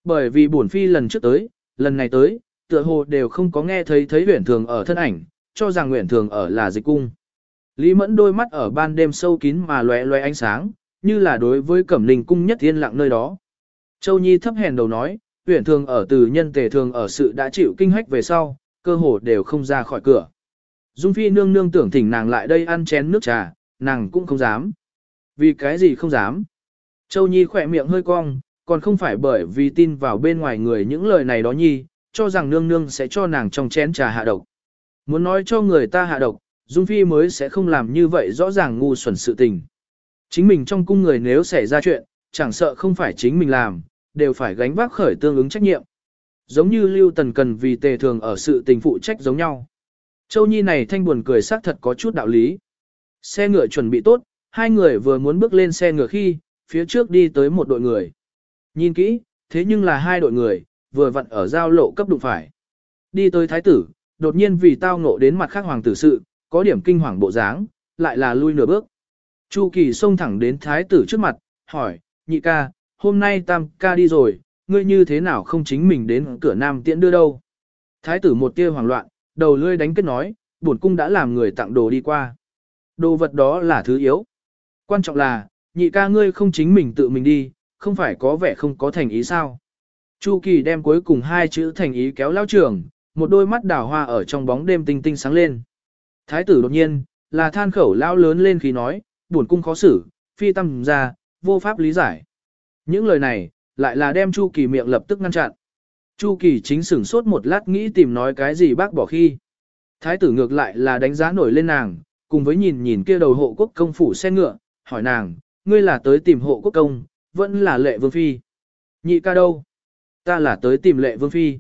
Bởi vì bổn phi lần trước tới, lần này tới, tựa hồ đều không có nghe thấy thấy huyền thường ở thân ảnh, cho rằng huyền thường ở là dịch cung. Lý Mẫn đôi mắt ở ban đêm sâu kín mà lóe lóe ánh sáng, như là đối với Cẩm Linh cung nhất yên lặng nơi đó. Châu Nhi thấp hèn đầu nói, huyện thường ở từ nhân tề thường ở sự đã chịu kinh hách về sau, cơ hồ đều không ra khỏi cửa. Dung Phi nương nương tưởng thỉnh nàng lại đây ăn chén nước trà, nàng cũng không dám. Vì cái gì không dám? Châu Nhi khỏe miệng hơi cong, còn không phải bởi vì tin vào bên ngoài người những lời này đó Nhi, cho rằng nương nương sẽ cho nàng trong chén trà hạ độc. Muốn nói cho người ta hạ độc, Dung Phi mới sẽ không làm như vậy rõ ràng ngu xuẩn sự tình. Chính mình trong cung người nếu xảy ra chuyện, chẳng sợ không phải chính mình làm, đều phải gánh vác khởi tương ứng trách nhiệm. Giống như Lưu Tần cần vì tề thường ở sự tình phụ trách giống nhau. Châu Nhi này thanh buồn cười xác thật có chút đạo lý. Xe ngựa chuẩn bị tốt, hai người vừa muốn bước lên xe ngựa khi, phía trước đi tới một đội người. Nhìn kỹ, thế nhưng là hai đội người, vừa vặn ở giao lộ cấp đụng phải. Đi tới thái tử, đột nhiên vì tao ngộ đến mặt khác hoàng tử sự, có điểm kinh hoàng bộ dáng, lại là lui nửa bước. Chu Kỳ xông thẳng đến thái tử trước mặt, hỏi, nhị ca, hôm nay tam ca đi rồi, ngươi như thế nào không chính mình đến cửa nam tiễn đưa đâu. Thái tử một tia hoảng loạn, đầu lươi đánh kết nói, bổn cung đã làm người tặng đồ đi qua. Đồ vật đó là thứ yếu. Quan trọng là, nhị ca ngươi không chính mình tự mình đi, không phải có vẻ không có thành ý sao. Chu Kỳ đem cuối cùng hai chữ thành ý kéo lao trường, một đôi mắt đào hoa ở trong bóng đêm tinh tinh sáng lên. Thái tử đột nhiên, là than khẩu lao lớn lên khi nói, buồn cung khó xử, phi tâm ra, vô pháp lý giải. Những lời này, lại là đem Chu Kỳ miệng lập tức ngăn chặn. Chu Kỳ chính sửng sốt một lát nghĩ tìm nói cái gì bác bỏ khi. Thái tử ngược lại là đánh giá nổi lên nàng, cùng với nhìn nhìn kia đầu hộ quốc công phủ xe ngựa, hỏi nàng, ngươi là tới tìm hộ quốc công, vẫn là lệ vương phi. Nhị ca đâu? Ta là tới tìm lệ vương phi.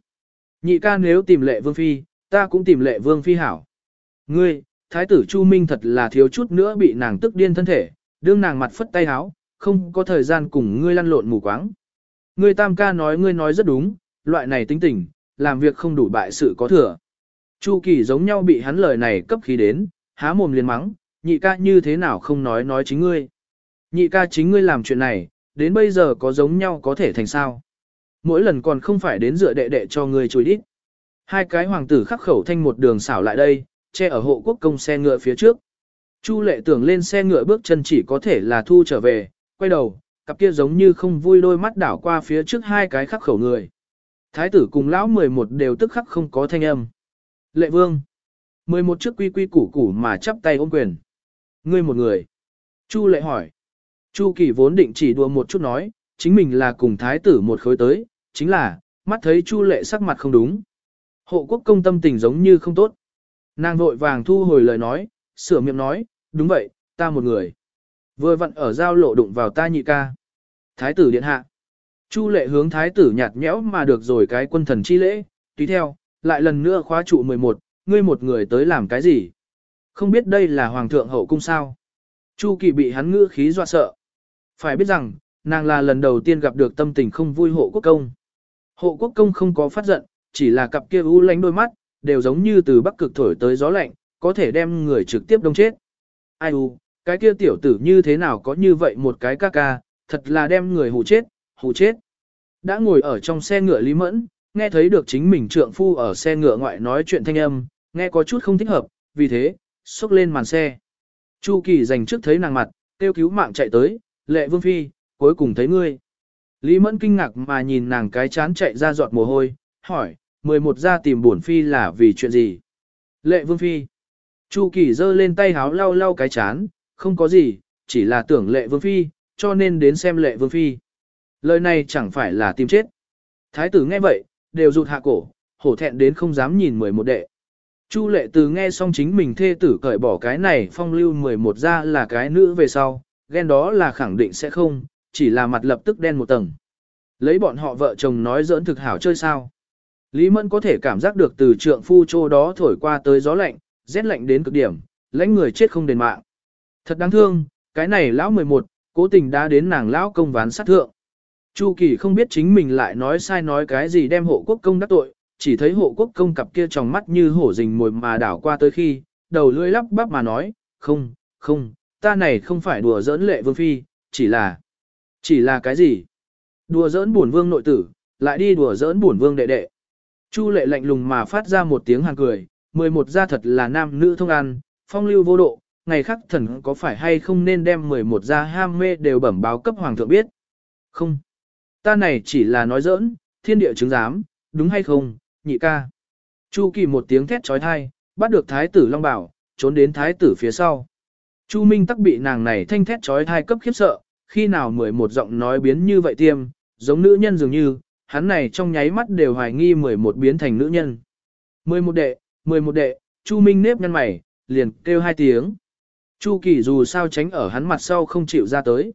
Nhị ca nếu tìm lệ vương phi, ta cũng tìm lệ vương phi hảo. Ngươi, thái tử Chu Minh thật là thiếu chút nữa bị nàng tức điên thân thể, đương nàng mặt phất tay háo, không có thời gian cùng ngươi lăn lộn mù quáng. Ngươi tam ca nói ngươi nói rất đúng, loại này tính tình, làm việc không đủ bại sự có thừa. Chu Kỳ giống nhau bị hắn lời này cấp khí đến, há mồm liền mắng, nhị ca như thế nào không nói nói chính ngươi. Nhị ca chính ngươi làm chuyện này, đến bây giờ có giống nhau có thể thành sao. Mỗi lần còn không phải đến dựa đệ đệ cho ngươi chùi đít. Hai cái hoàng tử khắc khẩu thanh một đường xảo lại đây, che ở hộ quốc công xe ngựa phía trước. Chu lệ tưởng lên xe ngựa bước chân chỉ có thể là thu trở về, quay đầu, cặp kia giống như không vui đôi mắt đảo qua phía trước hai cái khắc khẩu người. Thái tử cùng lão 11 đều tức khắc không có thanh âm. Lệ vương. 11 trước quy quy củ củ mà chắp tay ôm quyền. Ngươi một người. Chu lệ hỏi. Chu kỳ vốn định chỉ đùa một chút nói, chính mình là cùng thái tử một khối tới, chính là, mắt thấy chu lệ sắc mặt không đúng. Hộ quốc công tâm tình giống như không tốt. Nàng vội vàng thu hồi lời nói, sửa miệng nói, đúng vậy, ta một người. Vừa vặn ở giao lộ đụng vào ta nhị ca. Thái tử điện hạ. Chu lệ hướng thái tử nhạt nhẽo mà được rồi cái quân thần chi lễ, tùy theo, lại lần nữa khóa trụ 11, ngươi một người tới làm cái gì? Không biết đây là hoàng thượng hậu cung sao? Chu kỳ bị hắn ngữ khí dọa sợ. Phải biết rằng, nàng là lần đầu tiên gặp được tâm tình không vui hộ quốc công. Hộ quốc công không có phát giận, chỉ là cặp kia u lánh đôi mắt, đều giống như từ bắc cực thổi tới gió lạnh, có thể đem người trực tiếp đông chết. Ai u, cái kia tiểu tử như thế nào có như vậy một cái ca ca, thật là đem người hù chết, hù chết. Đã ngồi ở trong xe ngựa Lý Mẫn, nghe thấy được chính mình trượng phu ở xe ngựa ngoại nói chuyện thanh âm, nghe có chút không thích hợp, vì thế, xúc lên màn xe. Chu Kỳ dành trước thấy nàng mặt, kêu cứu mạng chạy tới, lệ vương phi, cuối cùng thấy ngươi. Lý Mẫn kinh ngạc mà nhìn nàng cái chán chạy ra giọt mồ hôi, hỏi, 11 ra tìm bổn phi là vì chuyện gì? Lệ vương phi. Chu Kỳ giơ lên tay háo lau lau cái chán, không có gì, chỉ là tưởng lệ vương phi, cho nên đến xem lệ vương phi. Lời này chẳng phải là tìm chết. Thái tử nghe vậy, đều rụt hạ cổ, hổ thẹn đến không dám nhìn 11 đệ. Chu lệ từ nghe xong chính mình thê tử cởi bỏ cái này phong lưu 11 ra là cái nữ về sau, ghen đó là khẳng định sẽ không, chỉ là mặt lập tức đen một tầng. Lấy bọn họ vợ chồng nói giỡn thực hảo chơi sao. Lý Mẫn có thể cảm giác được từ trượng phu chô đó thổi qua tới gió lạnh, rét lạnh đến cực điểm, lãnh người chết không đền mạng. Thật đáng thương, cái này lão 11, cố tình đã đến nàng lão công ván sát thượng. Chu Kỳ không biết chính mình lại nói sai nói cái gì đem hộ quốc công đắc tội, chỉ thấy hộ quốc công cặp kia trong mắt như hổ rình mồi mà đảo qua tới khi, đầu lưỡi lắp bắp mà nói, không, không, ta này không phải đùa giỡn lệ vương phi, chỉ là, chỉ là cái gì? Đùa giỡn buồn vương nội tử, lại đi đùa giỡn buồn vương đệ đệ. Chu lệ lạnh lùng mà phát ra một tiếng hàng cười, 11 gia thật là nam nữ thông ăn, phong lưu vô độ, ngày khác thần có phải hay không nên đem 11 gia ham mê đều bẩm báo cấp hoàng thượng biết. Không. Ta này chỉ là nói giỡn, thiên địa chứng giám, đúng hay không, nhị ca. Chu kỳ một tiếng thét trói thai, bắt được thái tử Long Bảo, trốn đến thái tử phía sau. Chu Minh tắc bị nàng này thanh thét trói thai cấp khiếp sợ, khi nào mười một giọng nói biến như vậy tiêm, giống nữ nhân dường như, hắn này trong nháy mắt đều hoài nghi mười một biến thành nữ nhân. Mười một đệ, mười một đệ, Chu Minh nếp nhăn mày, liền kêu hai tiếng. Chu Kỳ dù sao tránh ở hắn mặt sau không chịu ra tới.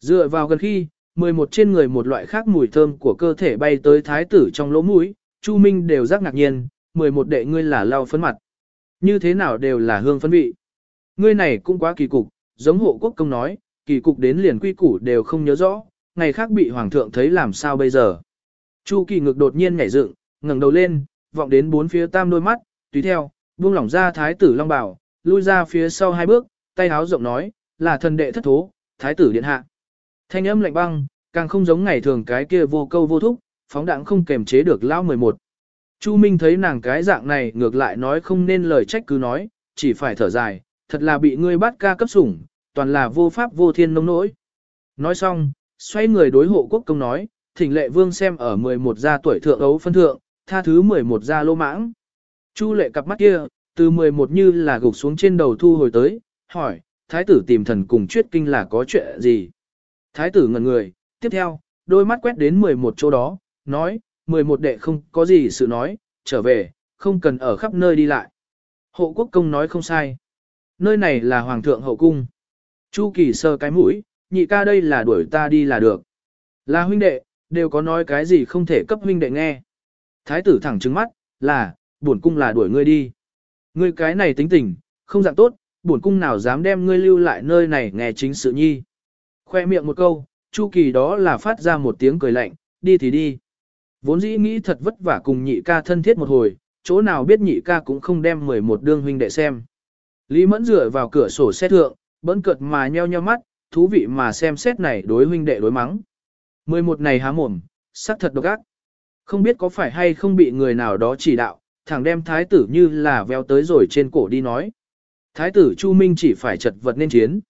Dựa vào gần khi, 11 trên người một loại khác mùi thơm của cơ thể bay tới thái tử trong lỗ mũi, Chu Minh đều giác ngạc nhiên, 11 đệ ngươi là lau phấn mặt. Như thế nào đều là hương phấn vị. Ngươi này cũng quá kỳ cục, giống hộ quốc công nói, kỳ cục đến liền quy củ đều không nhớ rõ, ngày khác bị hoàng thượng thấy làm sao bây giờ. Chu kỳ ngực đột nhiên nhảy dựng, ngẩng đầu lên, vọng đến bốn phía tam đôi mắt, tùy theo, buông lỏng ra thái tử long bảo, lui ra phía sau hai bước, tay háo rộng nói, là thần đệ thất thố, thái tử điện hạ. Thanh âm lạnh băng, càng không giống ngày thường cái kia vô câu vô thúc, phóng đẳng không kềm chế được lão 11. Chu Minh thấy nàng cái dạng này ngược lại nói không nên lời trách cứ nói, chỉ phải thở dài, thật là bị ngươi bắt ca cấp sủng, toàn là vô pháp vô thiên nông nỗi. Nói xong, xoay người đối hộ quốc công nói, thỉnh lệ vương xem ở 11 gia tuổi thượng ấu phân thượng, tha thứ 11 gia lô mãng. Chu lệ cặp mắt kia, từ 11 như là gục xuống trên đầu thu hồi tới, hỏi, thái tử tìm thần cùng chuyết kinh là có chuyện gì? Thái tử ngẩn người, tiếp theo, đôi mắt quét đến 11 chỗ đó, nói, 11 đệ không có gì sự nói, trở về, không cần ở khắp nơi đi lại. Hộ quốc công nói không sai. Nơi này là hoàng thượng hậu cung. Chu kỳ sơ cái mũi, nhị ca đây là đuổi ta đi là được. Là huynh đệ, đều có nói cái gì không thể cấp huynh đệ nghe. Thái tử thẳng trứng mắt, là, buồn cung là đuổi ngươi đi. Ngươi cái này tính tình, không dạng tốt, bổn cung nào dám đem ngươi lưu lại nơi này nghe chính sự nhi. Khoe miệng một câu, Chu Kỳ đó là phát ra một tiếng cười lạnh, đi thì đi. Vốn dĩ nghĩ thật vất vả cùng nhị ca thân thiết một hồi, chỗ nào biết nhị ca cũng không đem 11 đương huynh đệ xem. Lý Mẫn dựa vào cửa sổ xét thượng, bẫn cợt mà nheo nheo mắt, thú vị mà xem xét này đối huynh đệ đối mắng. 11 này há mồm, sắc thật độc ác. Không biết có phải hay không bị người nào đó chỉ đạo, thẳng đem thái tử như là veo tới rồi trên cổ đi nói. Thái tử Chu Minh chỉ phải chật vật nên chiến.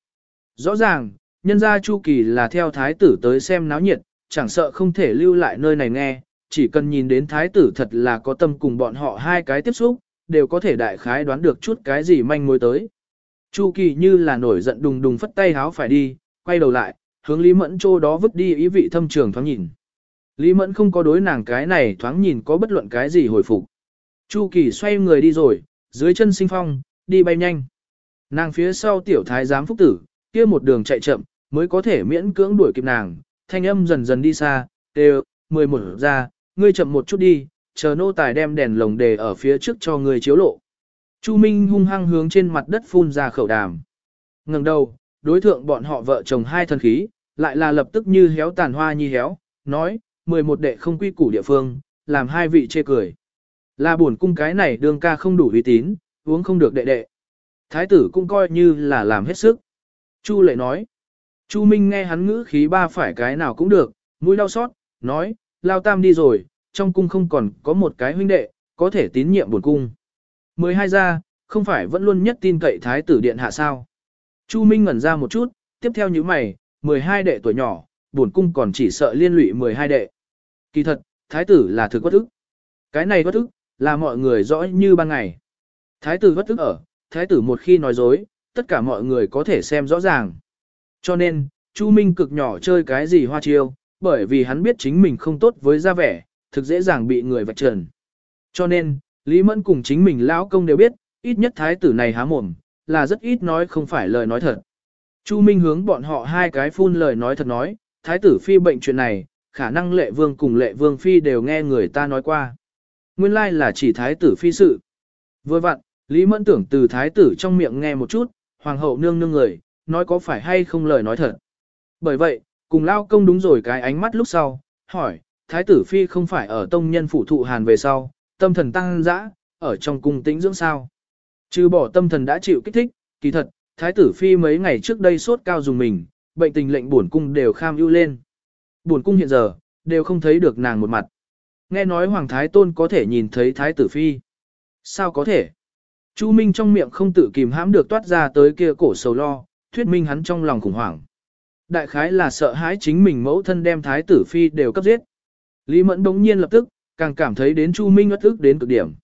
Rõ ràng, nhân gia Chu Kỳ là theo thái tử tới xem náo nhiệt, chẳng sợ không thể lưu lại nơi này nghe, chỉ cần nhìn đến thái tử thật là có tâm cùng bọn họ hai cái tiếp xúc, đều có thể đại khái đoán được chút cái gì manh mối tới. Chu Kỳ như là nổi giận đùng đùng phất tay háo phải đi, quay đầu lại, hướng Lý Mẫn chỗ đó vứt đi ý vị thâm trường thoáng nhìn. Lý Mẫn không có đối nàng cái này thoáng nhìn có bất luận cái gì hồi phục. Chu Kỳ xoay người đi rồi, dưới chân sinh phong, đi bay nhanh. Nàng phía sau tiểu thái giám phúc tử, kia một đường chạy chậm, mới có thể miễn cưỡng đuổi kịp nàng, thanh âm dần dần đi xa, đều, mười một ra, ngươi chậm một chút đi, chờ nô tài đem đèn lồng đề ở phía trước cho ngươi chiếu lộ. Chu Minh hung hăng hướng trên mặt đất phun ra khẩu đàm. ngẩng đầu, đối thượng bọn họ vợ chồng hai thân khí, lại là lập tức như héo tàn hoa nhi héo, nói, mười một đệ không quy củ địa phương, làm hai vị chê cười. Là buồn cung cái này đương ca không đủ uy tín, uống không được đệ đệ. Thái tử cũng coi như là làm hết sức. Chu lệ nói. Chu Minh nghe hắn ngữ khí ba phải cái nào cũng được, mũi đau xót, nói, lao tam đi rồi, trong cung không còn có một cái huynh đệ, có thể tín nhiệm buồn cung. 12 ra, không phải vẫn luôn nhất tin cậy thái tử điện hạ sao. Chu Minh ngẩn ra một chút, tiếp theo như mày, 12 đệ tuổi nhỏ, buồn cung còn chỉ sợ liên lụy 12 đệ. Kỳ thật, thái tử là thực quất ức. Cái này quất ức, là mọi người rõ như ban ngày. Thái tử vất tức ở, thái tử một khi nói dối, tất cả mọi người có thể xem rõ ràng. Cho nên, Chu Minh cực nhỏ chơi cái gì hoa chiêu, bởi vì hắn biết chính mình không tốt với da vẻ, thực dễ dàng bị người vạch trần. Cho nên, Lý Mẫn cùng chính mình lão công đều biết, ít nhất thái tử này há mồm, là rất ít nói không phải lời nói thật. Chu Minh hướng bọn họ hai cái phun lời nói thật nói, thái tử phi bệnh chuyện này, khả năng lệ vương cùng lệ vương phi đều nghe người ta nói qua. Nguyên lai là chỉ thái tử phi sự. Vừa vặn, Lý Mẫn tưởng từ thái tử trong miệng nghe một chút, hoàng hậu nương nương người, nói có phải hay không lời nói thật. Bởi vậy, cùng lao công đúng rồi cái ánh mắt lúc sau, hỏi, thái tử phi không phải ở tông nhân phủ thụ hàn về sau, tâm thần tăng dã, ở trong cung tĩnh dưỡng sao. Trừ bỏ tâm thần đã chịu kích thích, kỳ thật, thái tử phi mấy ngày trước đây sốt cao dùng mình, bệnh tình lệnh buồn cung đều kham ưu lên. Buồn cung hiện giờ, đều không thấy được nàng một mặt. Nghe nói hoàng thái tôn có thể nhìn thấy thái tử phi. Sao có thể? Chu Minh trong miệng không tự kìm hãm được toát ra tới kia cổ sầu lo, thuyết minh hắn trong lòng khủng hoảng. Đại khái là sợ hãi chính mình mẫu thân đem thái tử phi đều cấp giết. Lý Mẫn đống nhiên lập tức, càng cảm thấy đến Chu Minh ất ức đến cực điểm.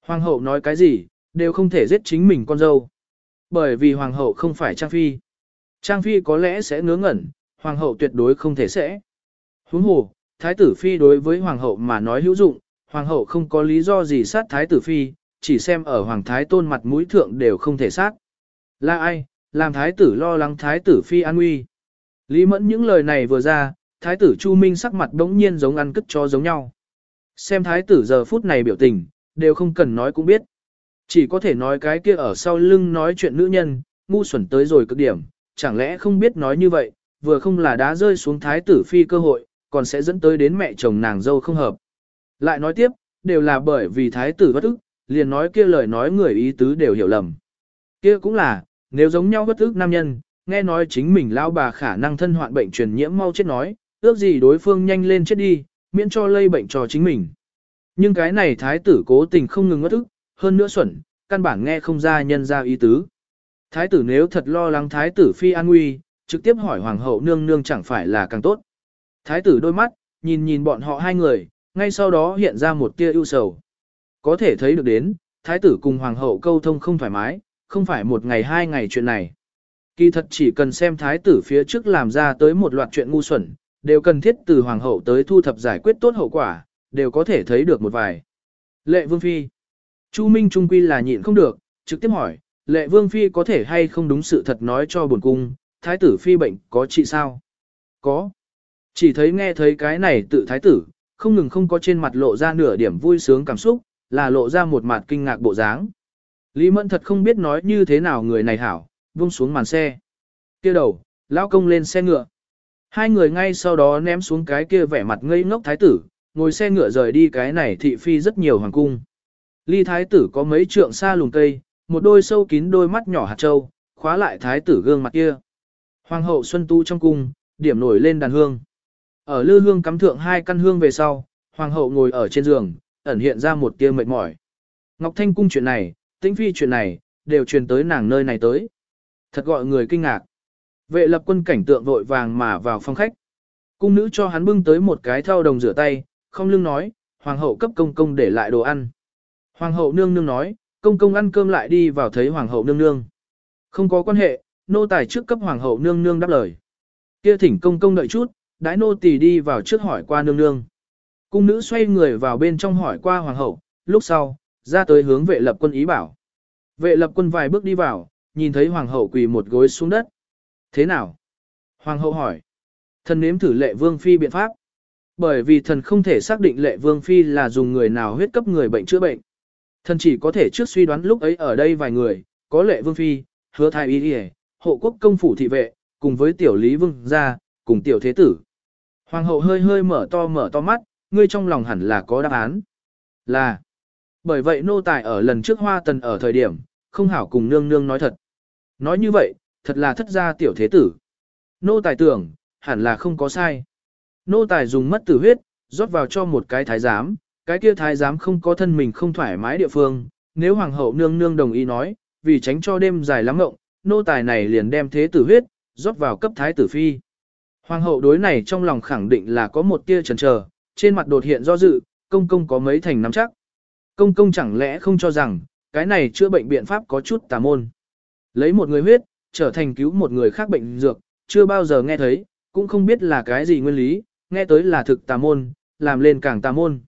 Hoàng hậu nói cái gì, đều không thể giết chính mình con dâu. Bởi vì hoàng hậu không phải Trang Phi. Trang Phi có lẽ sẽ ngớ ngẩn, hoàng hậu tuyệt đối không thể sẽ. Huống hồ, thái tử Phi đối với hoàng hậu mà nói hữu dụng, hoàng hậu không có lý do gì sát thái tử Phi, chỉ xem ở hoàng thái tôn mặt mũi thượng đều không thể sát. Là ai, làm thái tử lo lắng thái tử Phi an nguy. Lý mẫn những lời này vừa ra, thái tử Chu Minh sắc mặt đống nhiên giống ăn cất cho giống nhau. Xem thái tử giờ phút này biểu tình, đều không cần nói cũng biết. Chỉ có thể nói cái kia ở sau lưng nói chuyện nữ nhân, ngu xuẩn tới rồi cực điểm, chẳng lẽ không biết nói như vậy, vừa không là đá rơi xuống thái tử phi cơ hội, còn sẽ dẫn tới đến mẹ chồng nàng dâu không hợp. Lại nói tiếp, đều là bởi vì thái tử bất ức, liền nói kia lời nói người ý tứ đều hiểu lầm. Kia cũng là, nếu giống nhau bất ức nam nhân, nghe nói chính mình lao bà khả năng thân hoạn bệnh truyền nhiễm mau chết nói, ước gì đối phương nhanh lên chết đi, miễn cho lây bệnh cho chính mình. Nhưng cái này thái tử cố tình không ngừng ngất ức, hơn nữa xuẩn, căn bản nghe không ra nhân ra ý tứ. Thái tử nếu thật lo lắng thái tử phi an nguy, trực tiếp hỏi hoàng hậu nương nương chẳng phải là càng tốt. Thái tử đôi mắt, nhìn nhìn bọn họ hai người, ngay sau đó hiện ra một tia ưu sầu. Có thể thấy được đến, thái tử cùng hoàng hậu câu thông không thoải mái, không phải một ngày hai ngày chuyện này. Kỳ thật chỉ cần xem thái tử phía trước làm ra tới một loạt chuyện ngu xuẩn, đều cần thiết từ hoàng hậu tới thu thập giải quyết tốt hậu quả, đều có thể thấy được một vài. Lệ Vương Phi Chu Minh Trung Quy là nhịn không được, trực tiếp hỏi, Lệ Vương Phi có thể hay không đúng sự thật nói cho buồn cung, Thái tử Phi bệnh có trị sao? Có. Chỉ thấy nghe thấy cái này tự Thái tử, không ngừng không có trên mặt lộ ra nửa điểm vui sướng cảm xúc, là lộ ra một mặt kinh ngạc bộ dáng. Lý Mẫn thật không biết nói như thế nào người này hảo, buông xuống màn xe. Kia đầu, lão công lên xe ngựa. Hai người ngay sau đó ném xuống cái kia vẻ mặt ngây ngốc thái tử, ngồi xe ngựa rời đi cái này thị phi rất nhiều hoàng cung. Ly thái tử có mấy trượng xa lùng cây, một đôi sâu kín đôi mắt nhỏ hạt trâu, khóa lại thái tử gương mặt kia. Hoàng hậu Xuân Tu trong cung, điểm nổi lên đàn hương. Ở lư hương cắm thượng hai căn hương về sau, hoàng hậu ngồi ở trên giường, ẩn hiện ra một tia mệt mỏi. Ngọc Thanh cung chuyện này, tĩnh phi chuyện này, đều truyền tới nàng nơi này tới. Thật gọi người kinh ngạc. Vệ lập quân cảnh tượng vội vàng mà vào phòng khách. Cung nữ cho hắn bưng tới một cái thau đồng rửa tay, không lưng nói, hoàng hậu cấp công công để lại đồ ăn. Hoàng hậu nương nương nói, công công ăn cơm lại đi vào thấy hoàng hậu nương nương. Không có quan hệ, nô tài trước cấp hoàng hậu nương nương đáp lời. Kia thỉnh công công đợi chút, đãi nô tỳ đi vào trước hỏi qua nương nương. Cung nữ xoay người vào bên trong hỏi qua hoàng hậu, lúc sau, ra tới hướng vệ lập quân ý bảo. Vệ lập quân vài bước đi vào, nhìn thấy hoàng hậu quỳ một gối xuống đất. Thế nào? Hoàng hậu hỏi. Thần nếm thử lệ vương phi biện pháp. Bởi vì thần không thể xác định lệ vương phi là dùng người nào huyết cấp người bệnh chữa bệnh. Thần chỉ có thể trước suy đoán lúc ấy ở đây vài người, có lệ vương phi, hứa thái y y, hộ quốc công phủ thị vệ, cùng với tiểu lý vương gia, cùng tiểu thế tử. Hoàng hậu hơi hơi mở to mở to mắt, ngươi trong lòng hẳn là có đáp án. Là. Bởi vậy nô tài ở lần trước hoa tần ở thời điểm, không hảo cùng nương nương nói thật. Nói như vậy, thật là thất gia tiểu thế tử. Nô tài tưởng, hẳn là không có sai. Nô tài dùng mất tử huyết, rót vào cho một cái thái giám, cái kia thái giám không có thân mình không thoải mái địa phương, nếu hoàng hậu nương nương đồng ý nói, vì tránh cho đêm dài lắm ngộng, nô tài này liền đem thế tử huyết, rót vào cấp thái tử phi. Hoàng hậu đối này trong lòng khẳng định là có một tia chần chờ, trên mặt đột hiện do dự, công công có mấy thành nắm chắc. Công công chẳng lẽ không cho rằng, cái này chữa bệnh biện pháp có chút tà môn. Lấy một người huyết, trở thành cứu một người khác bệnh dược, chưa bao giờ nghe thấy, cũng không biết là cái gì nguyên lý, nghe tới là thực tà môn, làm lên càng tà môn.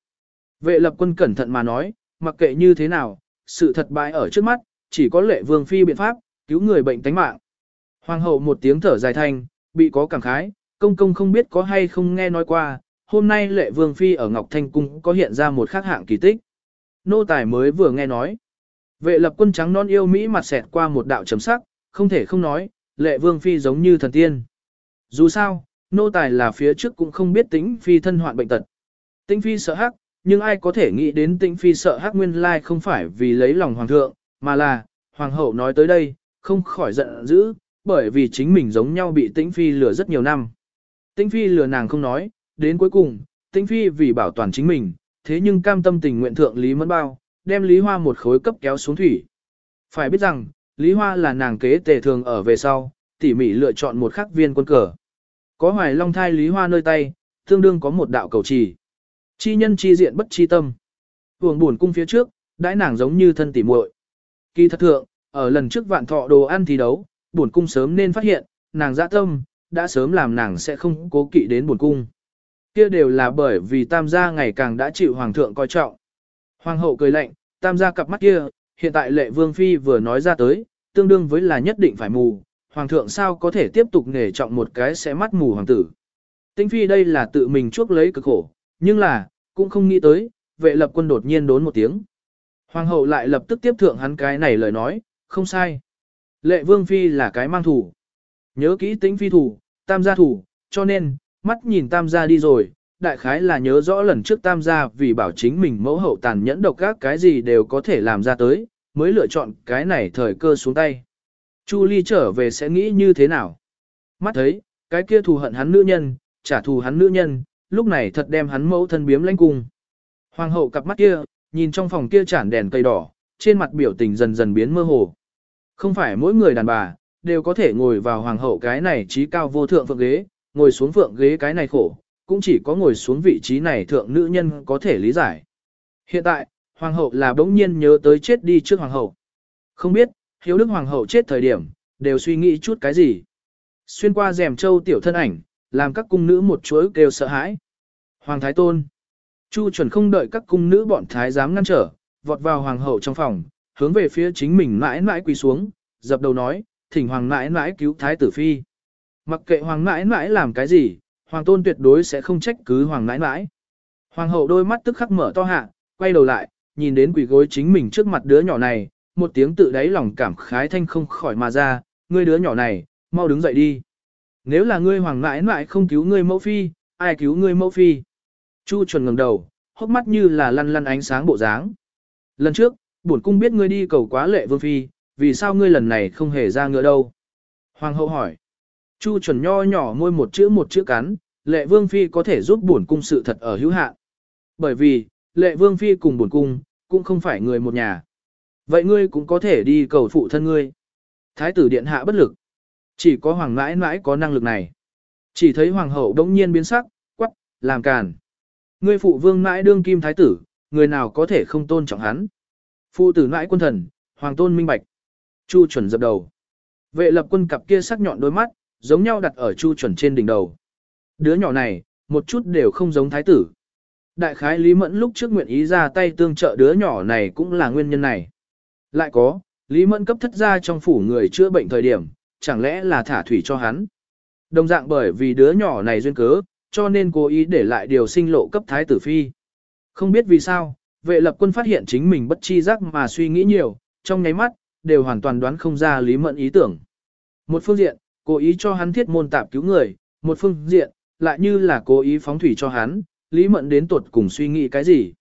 Vệ lập quân cẩn thận mà nói, mặc kệ như thế nào, sự thật bại ở trước mắt, chỉ có lệ vương phi biện pháp, cứu người bệnh tánh mạng. Hoàng hậu một tiếng thở dài thanh, bị có cảm khái, công công không biết có hay không nghe nói qua, hôm nay lệ vương phi ở Ngọc Thanh Cung có hiện ra một khác hạng kỳ tích. Nô tài mới vừa nghe nói. Vệ lập quân trắng non yêu Mỹ mặt xẹt qua một đạo chấm sắc, không thể không nói, lệ vương phi giống như thần tiên. Dù sao, nô tài là phía trước cũng không biết tính phi thân hoạn bệnh tật. Tính phi sợ hắc, nhưng ai có thể nghĩ đến tính phi sợ hắc nguyên lai không phải vì lấy lòng hoàng thượng, mà là, hoàng hậu nói tới đây, không khỏi giận dữ, bởi vì chính mình giống nhau bị tính phi lừa rất nhiều năm. Tĩnh phi lừa nàng không nói, đến cuối cùng, tĩnh phi vì bảo toàn chính mình, thế nhưng cam tâm tình nguyện thượng Lý Mẫn Bao, đem Lý Hoa một khối cấp kéo xuống thủy. Phải biết rằng, Lý Hoa là nàng kế tề thường ở về sau, tỉ mỉ lựa chọn một khắc viên quân cờ. Có hoài long thai Lý Hoa nơi tay, tương đương có một đạo cầu trì. Chi nhân chi diện bất chi tâm. Hưởng buồn cung phía trước, đãi nàng giống như thân tỉ muội. Kỳ thật thượng, ở lần trước vạn thọ đồ ăn thi đấu, buồn cung sớm nên phát hiện, nàng dã tâm, đã sớm làm nàng sẽ không cố kỵ đến buồn cung. Kia đều là bởi vì tam gia ngày càng đã chịu hoàng thượng coi trọng. Hoàng hậu cười lạnh, tam gia cặp mắt kia, hiện tại lệ vương phi vừa nói ra tới, tương đương với là nhất định phải mù, hoàng thượng sao có thể tiếp tục nghề trọng một cái sẽ mắt mù hoàng tử. Tinh phi đây là tự mình chuốc lấy cực khổ, nhưng là, cũng không nghĩ tới, vệ lập quân đột nhiên đốn một tiếng. Hoàng hậu lại lập tức tiếp thượng hắn cái này lời nói, không sai. Lệ vương phi là cái mang thủ. Nhớ kỹ tính phi thủ, tam gia thủ, cho nên, mắt nhìn tam gia đi rồi, đại khái là nhớ rõ lần trước tam gia vì bảo chính mình mẫu hậu tàn nhẫn độc các cái gì đều có thể làm ra tới, mới lựa chọn cái này thời cơ xuống tay. Chu Ly trở về sẽ nghĩ như thế nào? Mắt thấy, cái kia thù hận hắn nữ nhân, trả thù hắn nữ nhân, lúc này thật đem hắn mẫu thân biếm lãnh cung. Hoàng hậu cặp mắt kia, nhìn trong phòng kia chản đèn cây đỏ, trên mặt biểu tình dần dần biến mơ hồ. Không phải mỗi người đàn bà, đều có thể ngồi vào hoàng hậu cái này trí cao vô thượng phượng ghế, ngồi xuống phượng ghế cái này khổ, cũng chỉ có ngồi xuống vị trí này thượng nữ nhân có thể lý giải. Hiện tại, hoàng hậu là bỗng nhiên nhớ tới chết đi trước hoàng hậu. Không biết, hiếu đức hoàng hậu chết thời điểm, đều suy nghĩ chút cái gì. Xuyên qua rèm châu tiểu thân ảnh, làm các cung nữ một chuỗi kêu sợ hãi. Hoàng thái tôn. Chu chuẩn không đợi các cung nữ bọn thái giám ngăn trở, vọt vào hoàng hậu trong phòng, hướng về phía chính mình mãi mãi quỳ xuống, dập đầu nói, thỉnh hoàng mãi mãi cứu thái tử phi. Mặc kệ hoàng mãi mãi làm cái gì, hoàng tôn tuyệt đối sẽ không trách cứ hoàng mãi mãi. Hoàng hậu đôi mắt tức khắc mở to hạ, quay đầu lại, nhìn đến quỷ gối chính mình trước mặt đứa nhỏ này, một tiếng tự đáy lòng cảm khái thanh không khỏi mà ra, ngươi đứa nhỏ này, mau đứng dậy đi. Nếu là ngươi hoàng mãi mãi không cứu ngươi mẫu phi, ai cứu ngươi mẫu phi? Chu chuẩn ngẩng đầu, hốc mắt như là lăn lăn ánh sáng bộ dáng. Lần trước, bổn cung biết ngươi đi cầu quá lệ vương phi, vì sao ngươi lần này không hề ra ngựa đâu? Hoàng hậu hỏi. Chu chuẩn nho nhỏ môi một chữ một chữ cắn, lệ vương phi có thể giúp bổn cung sự thật ở hữu hạn. Bởi vì, lệ vương phi cùng bổn cung, cũng không phải người một nhà. Vậy ngươi cũng có thể đi cầu phụ thân ngươi. Thái tử điện hạ bất lực. Chỉ có hoàng mãi mãi có năng lực này. Chỉ thấy hoàng hậu đống nhiên biến sắc, quắc, làm càn. Ngươi phụ vương mãi đương kim thái tử, người nào có thể không tôn trọng hắn. Phụ tử mãi quân thần, hoàng tôn minh bạch. Chu chuẩn dập đầu. Vệ lập quân cặp kia sắc nhọn đôi mắt, giống nhau đặt ở chu chuẩn trên đỉnh đầu. Đứa nhỏ này, một chút đều không giống thái tử. Đại khái Lý Mẫn lúc trước nguyện ý ra tay tương trợ đứa nhỏ này cũng là nguyên nhân này. Lại có, Lý Mẫn cấp thất ra trong phủ người chữa bệnh thời điểm, chẳng lẽ là thả thủy cho hắn. Đồng dạng bởi vì đứa nhỏ này duyên cớ, cho nên cố ý để lại điều sinh lộ cấp thái tử phi. Không biết vì sao, vệ lập quân phát hiện chính mình bất chi giác mà suy nghĩ nhiều, trong nháy mắt, đều hoàn toàn đoán không ra Lý Mẫn ý tưởng. Một phương diện, cố ý cho hắn thiết môn tạp cứu người, một phương diện, lại như là cố ý phóng thủy cho hắn, Lý Mẫn đến tuột cùng suy nghĩ cái gì.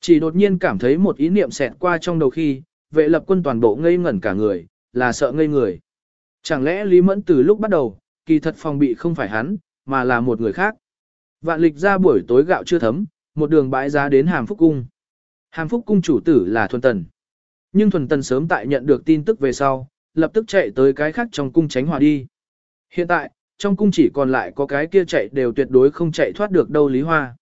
Chỉ đột nhiên cảm thấy một ý niệm xẹt qua trong đầu khi, vệ lập quân toàn bộ ngây ngẩn cả người, là sợ ngây người. Chẳng lẽ Lý Mẫn từ lúc bắt đầu, kỳ thật phòng bị không phải hắn, mà là một người khác. Vạn lịch ra buổi tối gạo chưa thấm, một đường bãi giá đến Hàm Phúc Cung. Hàm Phúc Cung chủ tử là Thuần Tần. Nhưng Thuần Tần sớm tại nhận được tin tức về sau, lập tức chạy tới cái khác trong cung tránh hòa đi. Hiện tại, trong cung chỉ còn lại có cái kia chạy đều tuyệt đối không chạy thoát được đâu Lý Hoa.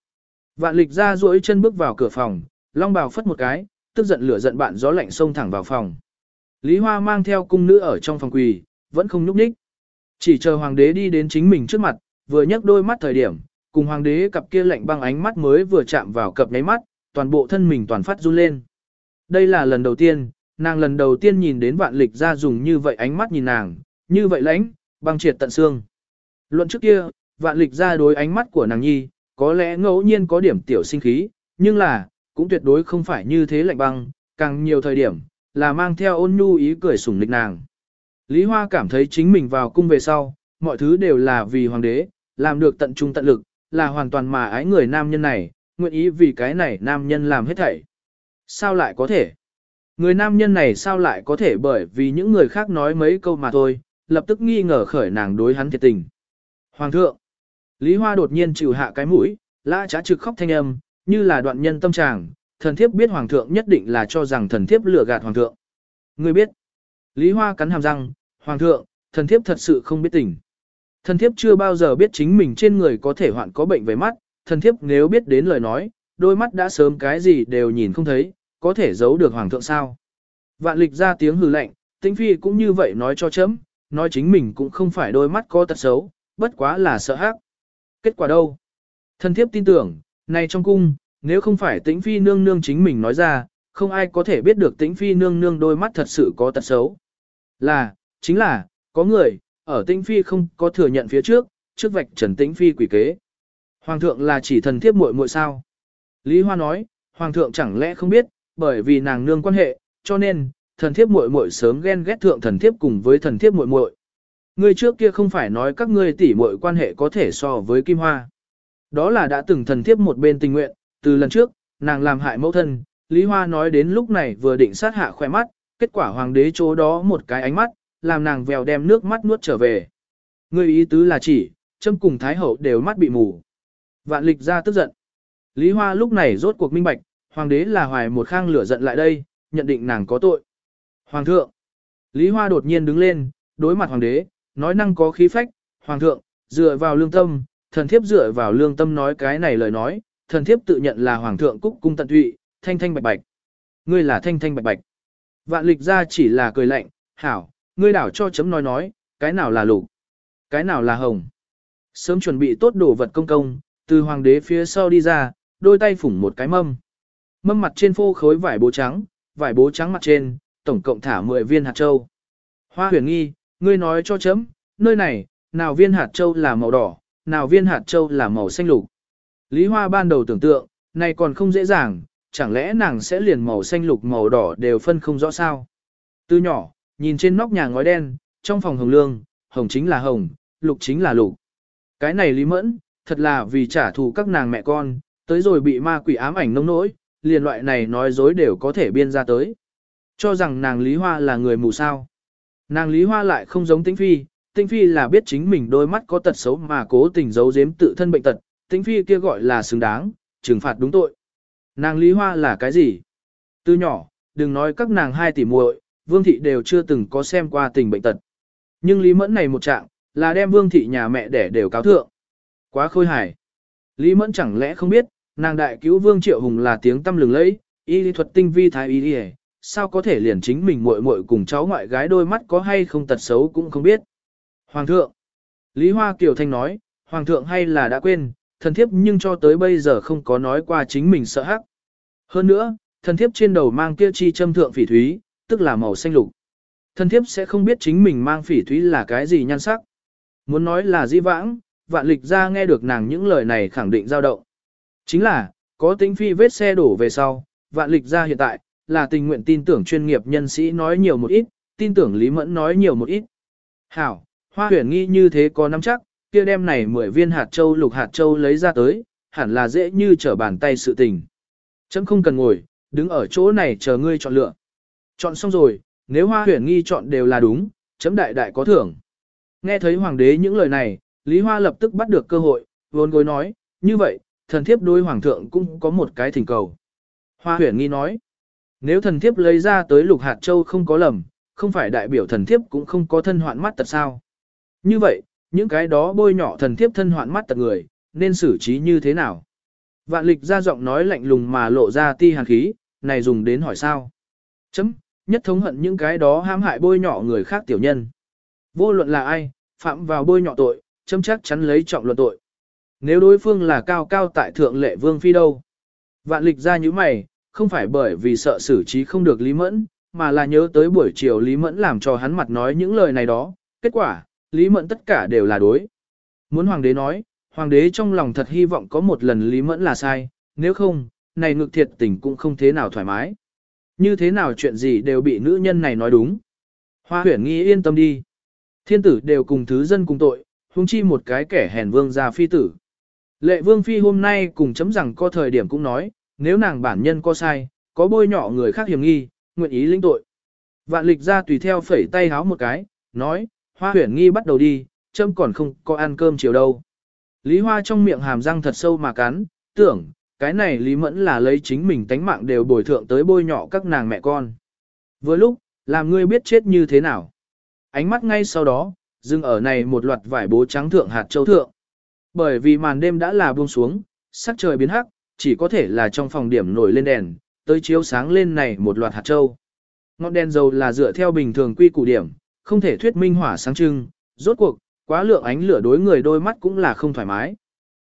Vạn lịch ra duỗi chân bước vào cửa phòng, long bào phất một cái, tức giận lửa giận bạn gió lạnh xông thẳng vào phòng. Lý Hoa mang theo cung nữ ở trong phòng quỳ, vẫn không nhúc nhích. Chỉ chờ hoàng đế đi đến chính mình trước mặt, vừa nhấc đôi mắt thời điểm, cùng hoàng đế cặp kia lạnh băng ánh mắt mới vừa chạm vào cặp nháy mắt, toàn bộ thân mình toàn phát run lên. Đây là lần đầu tiên, nàng lần đầu tiên nhìn đến vạn lịch ra dùng như vậy ánh mắt nhìn nàng, như vậy lãnh, băng triệt tận xương. Luận trước kia, vạn lịch ra đối ánh mắt của nàng nhi, có lẽ ngẫu nhiên có điểm tiểu sinh khí, nhưng là, cũng tuyệt đối không phải như thế lạnh băng, càng nhiều thời điểm, là mang theo ôn nhu ý cười sủng lịch nàng. Lý Hoa cảm thấy chính mình vào cung về sau, mọi thứ đều là vì hoàng đế, làm được tận trung tận lực, là hoàn toàn mà ái người nam nhân này, nguyện ý vì cái này nam nhân làm hết thảy. Sao lại có thể? Người nam nhân này sao lại có thể bởi vì những người khác nói mấy câu mà thôi, lập tức nghi ngờ khởi nàng đối hắn thiệt tình. Hoàng thượng! Lý Hoa đột nhiên chịu hạ cái mũi, lã trá trực khóc thanh âm, như là đoạn nhân tâm trạng. thần thiếp biết hoàng thượng nhất định là cho rằng thần thiếp lừa gạt hoàng thượng. Ngươi biết? Lý Hoa cắn hàm răng, hoàng thượng, thần thiếp thật sự không biết tình. Thần thiếp chưa bao giờ biết chính mình trên người có thể hoạn có bệnh về mắt, thần thiếp nếu biết đến lời nói, đôi mắt đã sớm cái gì đều nhìn không thấy, có thể giấu được hoàng thượng sao. Vạn lịch ra tiếng hừ lạnh, tĩnh phi cũng như vậy nói cho chấm, nói chính mình cũng không phải đôi mắt có tật xấu, bất quá là sợ hãi. Kết quả đâu? Thần thiếp tin tưởng, này trong cung, nếu không phải tĩnh phi nương nương chính mình nói ra, không ai có thể biết được tĩnh phi nương nương đôi mắt thật sự có tật xấu. Là, chính là, có người, ở tĩnh phi không có thừa nhận phía trước, trước vạch trần tĩnh phi quỷ kế. Hoàng thượng là chỉ thần thiếp muội muội sao? Lý Hoa nói, Hoàng thượng chẳng lẽ không biết, bởi vì nàng nương quan hệ, cho nên, thần thiếp muội muội sớm ghen ghét thượng thần thiếp cùng với thần thiếp muội muội. Ngươi trước kia không phải nói các ngươi tỷ muội quan hệ có thể so với Kim Hoa. Đó là đã từng thần thiếp một bên tình nguyện, từ lần trước, nàng làm hại mẫu thân, Lý Hoa nói đến lúc này vừa định sát hạ khoe mắt, kết quả hoàng đế chỗ đó một cái ánh mắt, làm nàng vèo đem nước mắt nuốt trở về. Ngươi ý tứ là chỉ, châm cùng Thái Hậu đều mắt bị mù. Vạn lịch ra tức giận. Lý Hoa lúc này rốt cuộc minh bạch, hoàng đế là hoài một khang lửa giận lại đây, nhận định nàng có tội. Hoàng thượng. Lý Hoa đột nhiên đứng lên, đối mặt hoàng đế, nói năng có khí phách, hoàng thượng, dựa vào lương tâm, thần thiếp dựa vào lương tâm nói cái này lời nói, thần thiếp tự nhận là hoàng thượng cúc cung tận tụy, thanh thanh bạch bạch. Ngươi là thanh thanh bạch bạch. Vạn lịch ra chỉ là cười lạnh, hảo, ngươi đảo cho chấm nói nói, cái nào là lục, cái nào là hồng. Sớm chuẩn bị tốt đồ vật công công, từ hoàng đế phía sau đi ra, đôi tay phủng một cái mâm. Mâm mặt trên phô khối vải bố trắng, vải bố trắng mặt trên, tổng cộng thả 10 viên hạt châu. Hoa huyền nghi, ngươi nói cho chấm, nơi này, nào viên hạt châu là màu đỏ, nào viên hạt châu là màu xanh lục. Lý Hoa ban đầu tưởng tượng, này còn không dễ dàng, chẳng lẽ nàng sẽ liền màu xanh lục màu đỏ đều phân không rõ sao. Từ nhỏ, nhìn trên nóc nhà ngói đen, trong phòng hồng lương, hồng chính là hồng, lục chính là lục. Cái này Lý Mẫn, thật là vì trả thù các nàng mẹ con, tới rồi bị ma quỷ ám ảnh nông nỗi, liền loại này nói dối đều có thể biên ra tới. Cho rằng nàng Lý Hoa là người mù sao. Nàng Lý Hoa lại không giống Tĩnh Phi, Tĩnh Phi là biết chính mình đôi mắt có tật xấu mà cố tình giấu giếm tự thân bệnh tật, Tĩnh Phi kia gọi là xứng đáng, trừng phạt đúng tội. Nàng Lý Hoa là cái gì? Từ nhỏ, đừng nói các nàng hai tỷ muội, Vương Thị đều chưa từng có xem qua tình bệnh tật. Nhưng Lý Mẫn này một trạng, là đem Vương Thị nhà mẹ đẻ đều cáo thượng. Quá khôi hài. Lý Mẫn chẳng lẽ không biết, nàng đại cứu Vương Triệu Hùng là tiếng tâm lừng lẫy, y lý thuật tinh vi thái y đi sao có thể liền chính mình muội muội cùng cháu ngoại gái đôi mắt có hay không tật xấu cũng không biết. Hoàng thượng. Lý Hoa Kiều Thanh nói, Hoàng thượng hay là đã quên, thần thiếp nhưng cho tới bây giờ không có nói qua chính mình sợ hắc. Hơn nữa, thần thiếp trên đầu mang kia chi châm thượng phỉ thúy, tức là màu xanh lục. Thần thiếp sẽ không biết chính mình mang phỉ thúy là cái gì nhan sắc. Muốn nói là di vãng, vạn lịch ra nghe được nàng những lời này khẳng định dao động. Chính là, có tính phi vết xe đổ về sau, vạn lịch ra hiện tại, là tình nguyện tin tưởng chuyên nghiệp nhân sĩ nói nhiều một ít, tin tưởng Lý Mẫn nói nhiều một ít. Hảo, hoa huyền nghi như thế có nắm chắc, kia đem này 10 viên hạt châu lục hạt châu lấy ra tới, hẳn là dễ như trở bàn tay sự tình. Chấm không cần ngồi, đứng ở chỗ này chờ ngươi chọn lựa. Chọn xong rồi, nếu hoa huyền nghi chọn đều là đúng, chấm đại đại có thưởng. Nghe thấy hoàng đế những lời này, Lý Hoa lập tức bắt được cơ hội, vốn gối nói, như vậy, thần thiếp đối hoàng thượng cũng có một cái thỉnh cầu. Hoa huyền nghi nói, nếu thần thiếp lấy ra tới lục hạt châu không có lầm, không phải đại biểu thần thiếp cũng không có thân hoạn mắt tật sao. Như vậy, những cái đó bôi nhỏ thần thiếp thân hoạn mắt tật người, nên xử trí như thế nào? Vạn lịch ra giọng nói lạnh lùng mà lộ ra ti hàn khí, này dùng đến hỏi sao? Chấm, nhất thống hận những cái đó hãm hại bôi nhỏ người khác tiểu nhân. Vô luận là ai, phạm vào bôi nhỏ tội, chấm chắc chắn lấy trọng luận tội. Nếu đối phương là cao cao tại thượng lệ vương phi đâu? Vạn lịch ra như mày, không phải bởi vì sợ xử trí không được Lý Mẫn, mà là nhớ tới buổi chiều Lý Mẫn làm cho hắn mặt nói những lời này đó. Kết quả, Lý Mẫn tất cả đều là đối. Muốn hoàng đế nói, hoàng đế trong lòng thật hy vọng có một lần Lý Mẫn là sai, nếu không, này ngực thiệt tình cũng không thế nào thoải mái. Như thế nào chuyện gì đều bị nữ nhân này nói đúng. Hoa huyển nghi yên tâm đi. Thiên tử đều cùng thứ dân cùng tội, huống chi một cái kẻ hèn vương gia phi tử. Lệ vương phi hôm nay cùng chấm rằng có thời điểm cũng nói, nếu nàng bản nhân có sai, có bôi nhọ người khác hiểm nghi, nguyện ý lĩnh tội. Vạn lịch ra tùy theo phẩy tay háo một cái, nói, hoa huyển nghi bắt đầu đi, chấm còn không có ăn cơm chiều đâu. Lý Hoa trong miệng hàm răng thật sâu mà cắn, tưởng, cái này Lý Mẫn là lấy chính mình tánh mạng đều bồi thượng tới bôi nhọ các nàng mẹ con. Vừa lúc, làm ngươi biết chết như thế nào. Ánh mắt ngay sau đó, dừng ở này một loạt vải bố trắng thượng hạt châu thượng. Bởi vì màn đêm đã là buông xuống, sắc trời biến hắc, chỉ có thể là trong phòng điểm nổi lên đèn, tới chiếu sáng lên này một loạt hạt châu. Ngọn đèn dầu là dựa theo bình thường quy củ điểm, không thể thuyết minh hỏa sáng trưng, rốt cuộc, quá lượng ánh lửa đối người đôi mắt cũng là không thoải mái.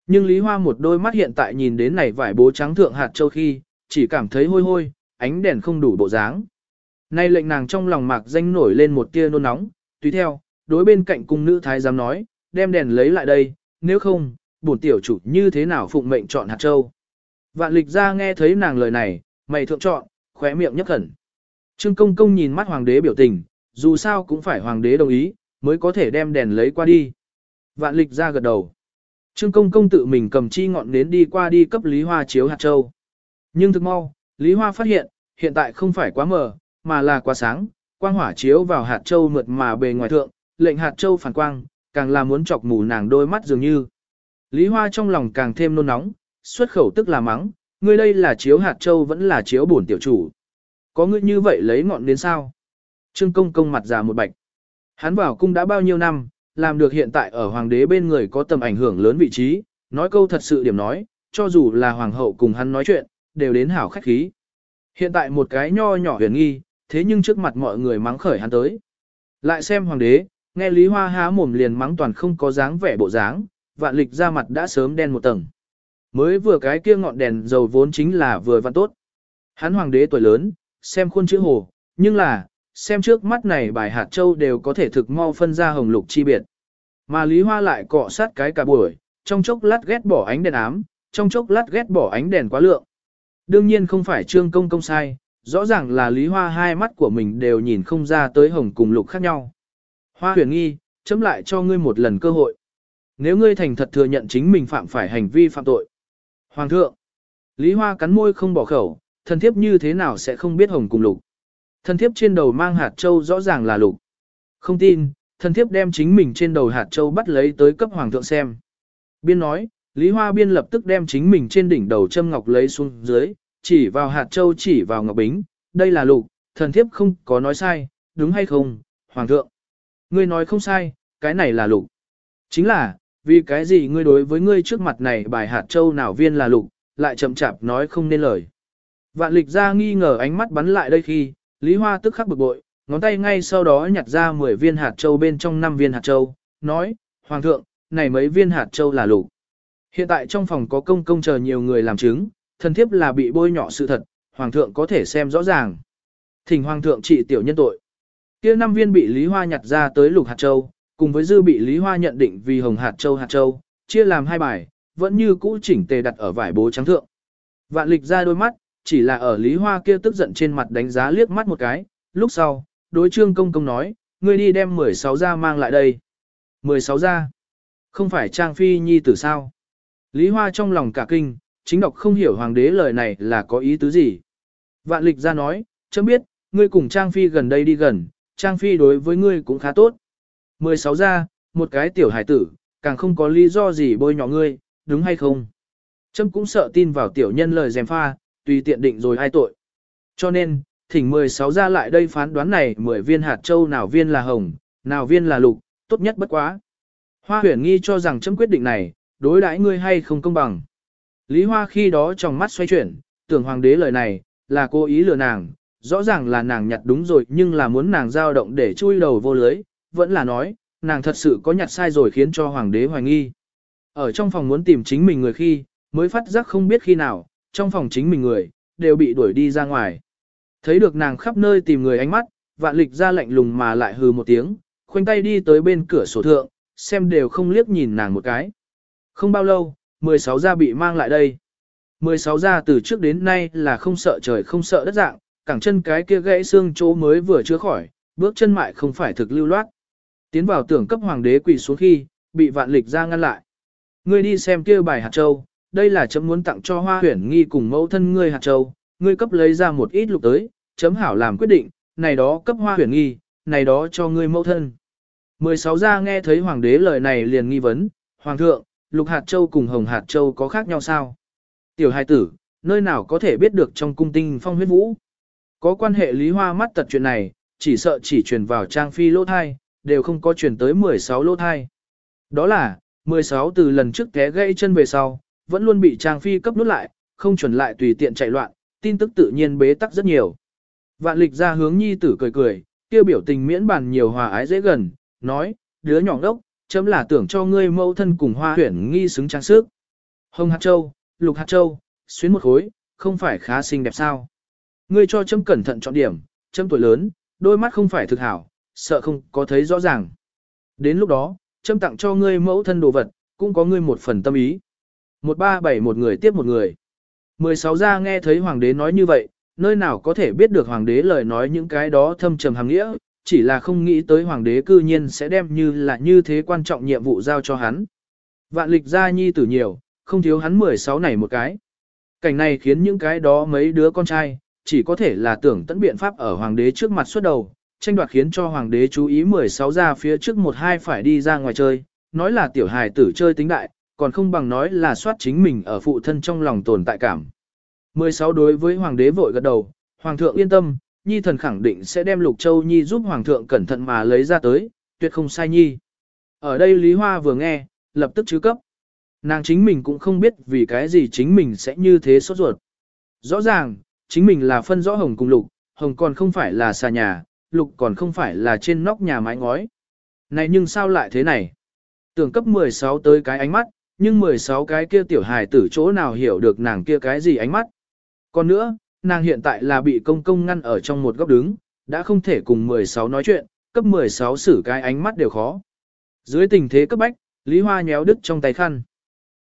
Nhưng Lý Hoa một đôi mắt hiện tại nhìn đến này vải bố trắng thượng hạt châu khi, chỉ cảm thấy hôi hôi, ánh đèn không đủ bộ dáng. Nay lệnh nàng trong lòng mạc danh nổi lên một tia nôn nóng, tùy theo, đối bên cạnh cung nữ thái giám nói, đem đèn lấy lại đây, nếu không, bổn tiểu chủ như thế nào phụng mệnh chọn hạt châu. Vạn lịch ra nghe thấy nàng lời này, mày thượng chọn, khóe miệng nhấp khẩn. Trương công công nhìn mắt hoàng đế biểu tình, dù sao cũng phải hoàng đế đồng ý, mới có thể đem đèn lấy qua đi. Vạn lịch ra gật đầu. Trương công công tự mình cầm chi ngọn nến đi qua đi cấp Lý Hoa chiếu hạt châu. Nhưng thực mau, Lý Hoa phát hiện, hiện tại không phải quá mờ, mà là quá sáng, quang hỏa chiếu vào hạt châu mượt mà bề ngoài thượng, lệnh hạt châu phản quang, càng là muốn chọc mù nàng đôi mắt dường như. Lý Hoa trong lòng càng thêm nôn nóng, xuất khẩu tức là mắng, ngươi đây là chiếu hạt châu vẫn là chiếu bổn tiểu chủ. Có ngươi như vậy lấy ngọn đến sao? Trương công công mặt già một bạch. Hắn vào cung đã bao nhiêu năm, làm được hiện tại ở hoàng đế bên người có tầm ảnh hưởng lớn vị trí, nói câu thật sự điểm nói, cho dù là hoàng hậu cùng hắn nói chuyện, đều đến hảo khách khí. Hiện tại một cái nho nhỏ huyền nghi, thế nhưng trước mặt mọi người mắng khởi hắn tới. Lại xem hoàng đế, nghe Lý Hoa há mồm liền mắng toàn không có dáng vẻ bộ dáng, vạn lịch ra mặt đã sớm đen một tầng. Mới vừa cái kia ngọn đèn dầu vốn chính là vừa văn tốt. Hắn hoàng đế tuổi lớn, xem khuôn chữ hồ, nhưng là, xem trước mắt này bài hạt châu đều có thể thực mau phân ra hồng lục chi biệt. Mà Lý Hoa lại cọ sát cái cả buổi, trong chốc lát ghét bỏ ánh đèn ám, trong chốc lát ghét bỏ ánh đèn quá lượng. Đương nhiên không phải trương công công sai, rõ ràng là Lý Hoa hai mắt của mình đều nhìn không ra tới hồng cùng lục khác nhau. Hoa huyền nghi, chấm lại cho ngươi một lần cơ hội. Nếu ngươi thành thật thừa nhận chính mình phạm phải hành vi phạm tội. Hoàng thượng, Lý Hoa cắn môi không bỏ khẩu, thần thiếp như thế nào sẽ không biết hồng cùng lục. Thần thiếp trên đầu mang hạt châu rõ ràng là lục. Không tin, thần thiếp đem chính mình trên đầu hạt châu bắt lấy tới cấp hoàng thượng xem. Biên nói, Lý Hoa Biên lập tức đem chính mình trên đỉnh đầu châm ngọc lấy xuống dưới, chỉ vào hạt châu chỉ vào ngọc bính, đây là lục, thần thiếp không có nói sai, đúng hay không, hoàng thượng. Ngươi nói không sai, cái này là lục. Chính là, vì cái gì ngươi đối với ngươi trước mặt này bài hạt châu nào viên là lục, lại chậm chạp nói không nên lời. Vạn lịch ra nghi ngờ ánh mắt bắn lại đây khi, Lý Hoa tức khắc bực bội, ngón tay ngay sau đó nhặt ra 10 viên hạt châu bên trong 5 viên hạt châu, nói, Hoàng thượng, này mấy viên hạt châu là lục. Hiện tại trong phòng có công công chờ nhiều người làm chứng, thần thiếp là bị bôi nhọ sự thật, Hoàng thượng có thể xem rõ ràng. Thỉnh Hoàng thượng trị tiểu nhân tội kia năm viên bị Lý Hoa nhặt ra tới lục hạt châu, cùng với dư bị Lý Hoa nhận định vì hồng hạt châu hạt châu, chia làm hai bài, vẫn như cũ chỉnh tề đặt ở vải bố trắng thượng. Vạn lịch ra đôi mắt, chỉ là ở Lý Hoa kia tức giận trên mặt đánh giá liếc mắt một cái, lúc sau, đối trương công công nói, ngươi đi đem 16 ra mang lại đây. 16 ra? Không phải Trang Phi Nhi tử sao? Lý Hoa trong lòng cả kinh, chính đọc không hiểu hoàng đế lời này là có ý tứ gì. Vạn lịch ra nói, chấm biết, ngươi cùng Trang Phi gần đây đi gần, Trang Phi đối với ngươi cũng khá tốt. 16 ra, một cái tiểu hải tử, càng không có lý do gì bôi nhọ ngươi, đúng hay không? Trâm cũng sợ tin vào tiểu nhân lời dèm pha, tùy tiện định rồi ai tội. Cho nên, thỉnh 16 ra lại đây phán đoán này 10 viên hạt châu nào viên là hồng, nào viên là lục, tốt nhất bất quá. Hoa huyền nghi cho rằng chấm quyết định này, đối đãi ngươi hay không công bằng. Lý Hoa khi đó trong mắt xoay chuyển, tưởng hoàng đế lời này, là cố ý lừa nàng, rõ ràng là nàng nhặt đúng rồi nhưng là muốn nàng giao động để chui đầu vô lưới, vẫn là nói, nàng thật sự có nhặt sai rồi khiến cho hoàng đế hoài nghi. Ở trong phòng muốn tìm chính mình người khi, mới phát giác không biết khi nào, trong phòng chính mình người, đều bị đuổi đi ra ngoài. Thấy được nàng khắp nơi tìm người ánh mắt, vạn lịch ra lạnh lùng mà lại hừ một tiếng, khoanh tay đi tới bên cửa sổ thượng, xem đều không liếc nhìn nàng một cái. Không bao lâu, 16 gia bị mang lại đây. 16 gia từ trước đến nay là không sợ trời không sợ đất dạng, cẳng chân cái kia gãy xương chỗ mới vừa chữa khỏi, bước chân mại không phải thực lưu loát. Tiến vào tưởng cấp hoàng đế quỳ xuống khi, bị vạn lịch ra ngăn lại. Ngươi đi xem kia bài hạt châu, đây là chấm muốn tặng cho hoa huyển nghi cùng mẫu thân ngươi hạt châu, ngươi cấp lấy ra một ít lục tới, chấm hảo làm quyết định, này đó cấp hoa huyển nghi, này đó cho ngươi mẫu thân. 16 gia nghe thấy hoàng đế lời này liền nghi vấn, hoàng thượng, lục hạt châu cùng hồng hạt châu có khác nhau sao? Tiểu hài tử, nơi nào có thể biết được trong cung tinh phong huyết vũ? Có quan hệ lý hoa mắt tật chuyện này, chỉ sợ chỉ truyền vào trang phi lỗ thai, đều không có truyền tới 16 lỗ thai. Đó là, 16 từ lần trước té gãy chân về sau, vẫn luôn bị Trang Phi cấp nút lại, không chuẩn lại tùy tiện chạy loạn, tin tức tự nhiên bế tắc rất nhiều. Vạn lịch ra hướng nhi tử cười cười, tiêu biểu tình miễn bàn nhiều hòa ái dễ gần, nói, đứa nhỏ đốc, chấm là tưởng cho ngươi mẫu thân cùng hoa huyển nghi xứng trang sức. Hồng hạt châu, lục hạt châu, xuyến một khối, không phải khá xinh đẹp sao. Ngươi cho chấm cẩn thận chọn điểm, chấm tuổi lớn, đôi mắt không phải thực hảo, sợ không có thấy rõ ràng. Đến lúc đó, chấm tặng cho ngươi mẫu thân đồ vật, cũng có ngươi một phần tâm ý. Một ba bảy một người tiếp một người. 16 gia nghe thấy hoàng đế nói như vậy, nơi nào có thể biết được hoàng đế lời nói những cái đó thâm trầm hàng nghĩa, chỉ là không nghĩ tới hoàng đế cư nhiên sẽ đem như là như thế quan trọng nhiệm vụ giao cho hắn. Vạn lịch gia nhi tử nhiều, không thiếu hắn 16 này một cái. Cảnh này khiến những cái đó mấy đứa con trai, chỉ có thể là tưởng tận biện pháp ở hoàng đế trước mặt xuất đầu, tranh đoạt khiến cho hoàng đế chú ý 16 ra phía trước một hai phải đi ra ngoài chơi, nói là tiểu hài tử chơi tính đại, còn không bằng nói là soát chính mình ở phụ thân trong lòng tồn tại cảm. 16 đối với hoàng đế vội gật đầu, hoàng thượng yên tâm, nhi thần khẳng định sẽ đem lục châu nhi giúp hoàng thượng cẩn thận mà lấy ra tới, tuyệt không sai nhi. Ở đây Lý Hoa vừa nghe, lập tức chứ cấp. Nàng chính mình cũng không biết vì cái gì chính mình sẽ như thế sốt ruột. Rõ ràng, chính mình là phân rõ hồng cùng lục, hồng còn không phải là xà nhà, lục còn không phải là trên nóc nhà mái ngói. Này nhưng sao lại thế này? Tưởng cấp 16 tới cái ánh mắt, nhưng 16 cái kia tiểu hài tử chỗ nào hiểu được nàng kia cái gì ánh mắt. Còn nữa, nàng hiện tại là bị công công ngăn ở trong một góc đứng, đã không thể cùng 16 nói chuyện, cấp 16 xử cái ánh mắt đều khó. Dưới tình thế cấp bách, Lý Hoa nhéo đứt trong tay khăn.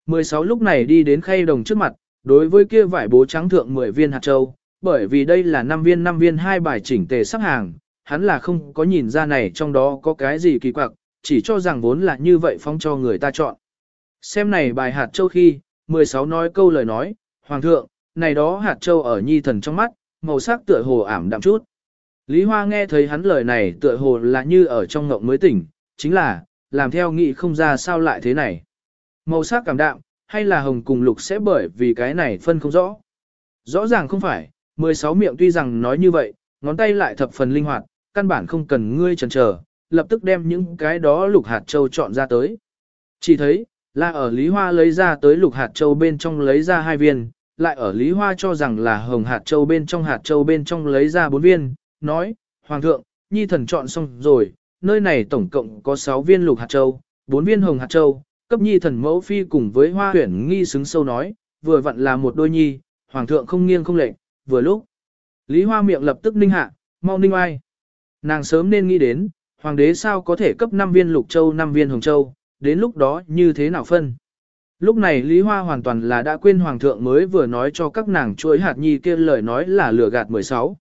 16 lúc này đi đến khay đồng trước mặt, đối với kia vải bố trắng thượng 10 viên hạt châu, bởi vì đây là năm viên năm viên hai bài chỉnh tề sắp hàng, hắn là không có nhìn ra này trong đó có cái gì kỳ quặc, chỉ cho rằng vốn là như vậy phong cho người ta chọn. Xem này bài hạt châu khi, 16 nói câu lời nói, Hoàng thượng, này đó hạt châu ở nhi thần trong mắt, màu sắc tựa hồ ảm đạm chút. Lý Hoa nghe thấy hắn lời này tựa hồ là như ở trong ngộng mới tỉnh, chính là, làm theo nghị không ra sao lại thế này. Màu sắc cảm đạm, hay là hồng cùng lục sẽ bởi vì cái này phân không rõ. Rõ ràng không phải, 16 miệng tuy rằng nói như vậy, ngón tay lại thập phần linh hoạt, căn bản không cần ngươi chần chờ, lập tức đem những cái đó lục hạt châu chọn ra tới. Chỉ thấy, là ở Lý Hoa lấy ra tới lục hạt châu bên trong lấy ra hai viên, lại ở Lý Hoa cho rằng là hồng hạt châu bên trong hạt châu bên trong lấy ra bốn viên, nói, Hoàng thượng, nhi thần chọn xong rồi, nơi này tổng cộng có 6 viên lục hạt châu, 4 viên hồng hạt châu, cấp nhi thần mẫu phi cùng với hoa huyển nghi xứng sâu nói, vừa vặn là một đôi nhi, Hoàng thượng không nghiêng không lệnh, vừa lúc. Lý Hoa miệng lập tức ninh hạ, mau ninh ai. Nàng sớm nên nghĩ đến, Hoàng đế sao có thể cấp 5 viên lục châu 5 viên hồng châu, đến lúc đó như thế nào phân. Lúc này Lý Hoa hoàn toàn là đã quên Hoàng thượng mới vừa nói cho các nàng chuỗi hạt nhi kia lời nói là lừa gạt 16.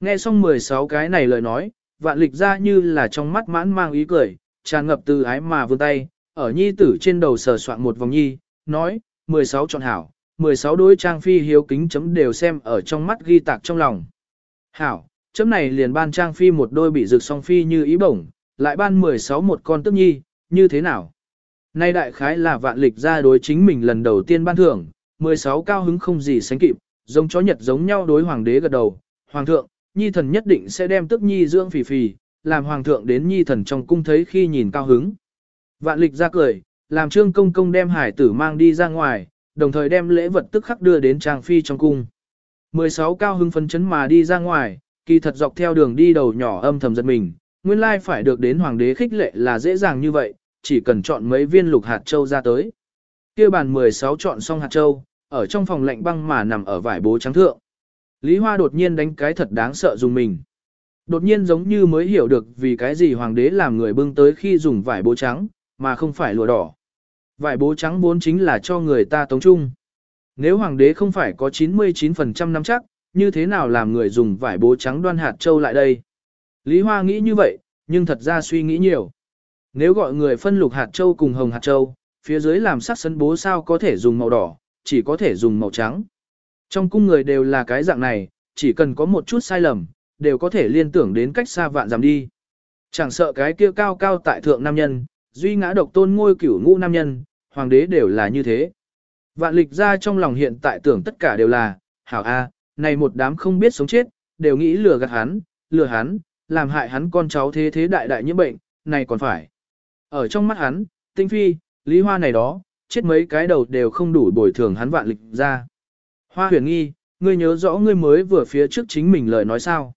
Nghe xong 16 cái này lời nói, vạn lịch ra như là trong mắt mãn mang ý cười, tràn ngập từ ái mà vươn tay, ở nhi tử trên đầu sờ soạn một vòng nhi, nói, 16 chọn hảo, 16 đối trang phi hiếu kính chấm đều xem ở trong mắt ghi tạc trong lòng. Hảo, chấm này liền ban trang phi một đôi bị rực song phi như ý bổng, lại ban 16 một con tức nhi, như thế nào? Nay đại khái là vạn lịch ra đối chính mình lần đầu tiên ban thưởng, 16 cao hứng không gì sánh kịp, giống chó nhật giống nhau đối hoàng đế gật đầu. Hoàng thượng, nhi thần nhất định sẽ đem tức nhi dưỡng phì phì, làm hoàng thượng đến nhi thần trong cung thấy khi nhìn cao hứng. Vạn lịch ra cười, làm trương công công đem hải tử mang đi ra ngoài, đồng thời đem lễ vật tức khắc đưa đến trang phi trong cung. 16 cao hưng phấn chấn mà đi ra ngoài, kỳ thật dọc theo đường đi đầu nhỏ âm thầm giật mình, nguyên lai phải được đến hoàng đế khích lệ là dễ dàng như vậy, chỉ cần chọn mấy viên lục hạt châu ra tới. kia bàn 16 chọn xong hạt châu, ở trong phòng lạnh băng mà nằm ở vải bố trắng thượng. Lý Hoa đột nhiên đánh cái thật đáng sợ dùng mình. Đột nhiên giống như mới hiểu được vì cái gì hoàng đế làm người bưng tới khi dùng vải bố trắng, mà không phải lụa đỏ. Vải bố trắng vốn chính là cho người ta tống chung. Nếu hoàng đế không phải có 99% nắm chắc, như thế nào làm người dùng vải bố trắng đoan hạt châu lại đây? Lý Hoa nghĩ như vậy, nhưng thật ra suy nghĩ nhiều. Nếu gọi người phân lục hạt châu cùng hồng hạt châu, phía dưới làm sắc sân bố sao có thể dùng màu đỏ, chỉ có thể dùng màu trắng. Trong cung người đều là cái dạng này, chỉ cần có một chút sai lầm, đều có thể liên tưởng đến cách xa vạn giảm đi. Chẳng sợ cái kia cao cao tại thượng nam nhân, duy ngã độc tôn ngôi cửu ngũ nam nhân, hoàng đế đều là như thế. Vạn lịch ra trong lòng hiện tại tưởng tất cả đều là, hảo a, này một đám không biết sống chết, đều nghĩ lừa gạt hắn, lừa hắn, làm hại hắn con cháu thế thế đại đại nhiễm bệnh, này còn phải. Ở trong mắt hắn, tinh phi, lý hoa này đó, chết mấy cái đầu đều không đủ bồi thường hắn vạn lịch ra. Hoa huyền nghi, ngươi nhớ rõ ngươi mới vừa phía trước chính mình lời nói sao.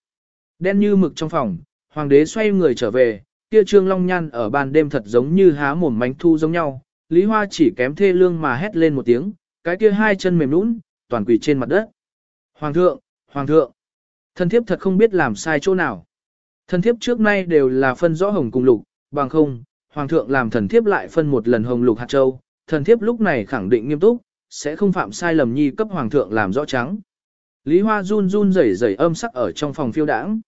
Đen như mực trong phòng, hoàng đế xoay người trở về, kia trương long nhan ở ban đêm thật giống như há mồm mánh thu giống nhau. Lý hoa chỉ kém thê lương mà hét lên một tiếng, cái kia hai chân mềm nũng, toàn quỳ trên mặt đất. Hoàng thượng, hoàng thượng, thân thiếp thật không biết làm sai chỗ nào. Thần thiếp trước nay đều là phân rõ hồng cùng lục, bằng không, hoàng thượng làm thần thiếp lại phân một lần hồng lục hạt châu, thần thiếp lúc này khẳng định nghiêm túc, sẽ không phạm sai lầm nhi cấp hoàng thượng làm rõ trắng. Lý Hoa run run rẩy rẩy âm sắc ở trong phòng phiêu đãng.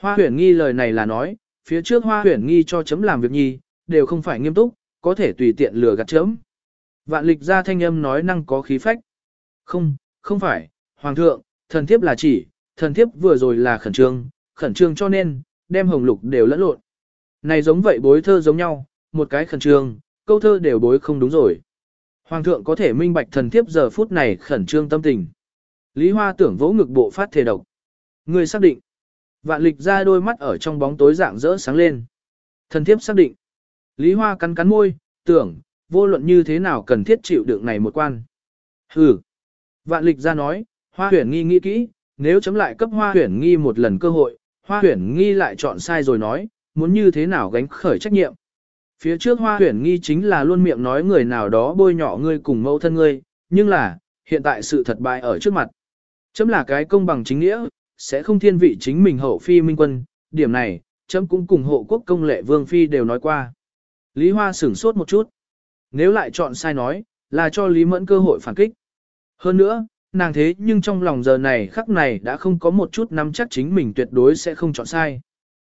Hoa huyền nghi lời này là nói, phía trước hoa huyền nghi cho chấm làm việc nhi, đều không phải nghiêm túc, có thể tùy tiện lừa gạt chấm. Vạn lịch ra thanh âm nói năng có khí phách. Không, không phải, hoàng thượng, thần thiếp là chỉ, thần thiếp vừa rồi là khẩn trương, khẩn trương cho nên, đem hồng lục đều lẫn lộn. Này giống vậy bối thơ giống nhau, một cái khẩn trương, câu thơ đều bối không đúng rồi. Hoàng thượng có thể minh bạch thần thiếp giờ phút này khẩn trương tâm tình. Lý Hoa tưởng vỗ ngực bộ phát thể độc. Người xác định. Vạn lịch ra đôi mắt ở trong bóng tối dạng rỡ sáng lên. Thần thiếp xác định. Lý Hoa cắn cắn môi, tưởng, vô luận như thế nào cần thiết chịu đựng này một quan. Hừ. Vạn lịch ra nói, hoa huyển nghi nghĩ kỹ, nếu chấm lại cấp hoa huyển nghi một lần cơ hội, hoa huyển nghi lại chọn sai rồi nói, muốn như thế nào gánh khởi trách nhiệm. Phía trước hoa huyển nghi chính là luôn miệng nói người nào đó bôi nhọ ngươi cùng mẫu thân ngươi, nhưng là, hiện tại sự thật bại ở trước mặt. Chấm là cái công bằng chính nghĩa, sẽ không thiên vị chính mình hậu phi minh quân, điểm này, chấm cũng cùng hộ quốc công lệ vương phi đều nói qua. Lý Hoa sửng sốt một chút. Nếu lại chọn sai nói, là cho Lý Mẫn cơ hội phản kích. Hơn nữa, nàng thế nhưng trong lòng giờ này khắc này đã không có một chút nắm chắc chính mình tuyệt đối sẽ không chọn sai.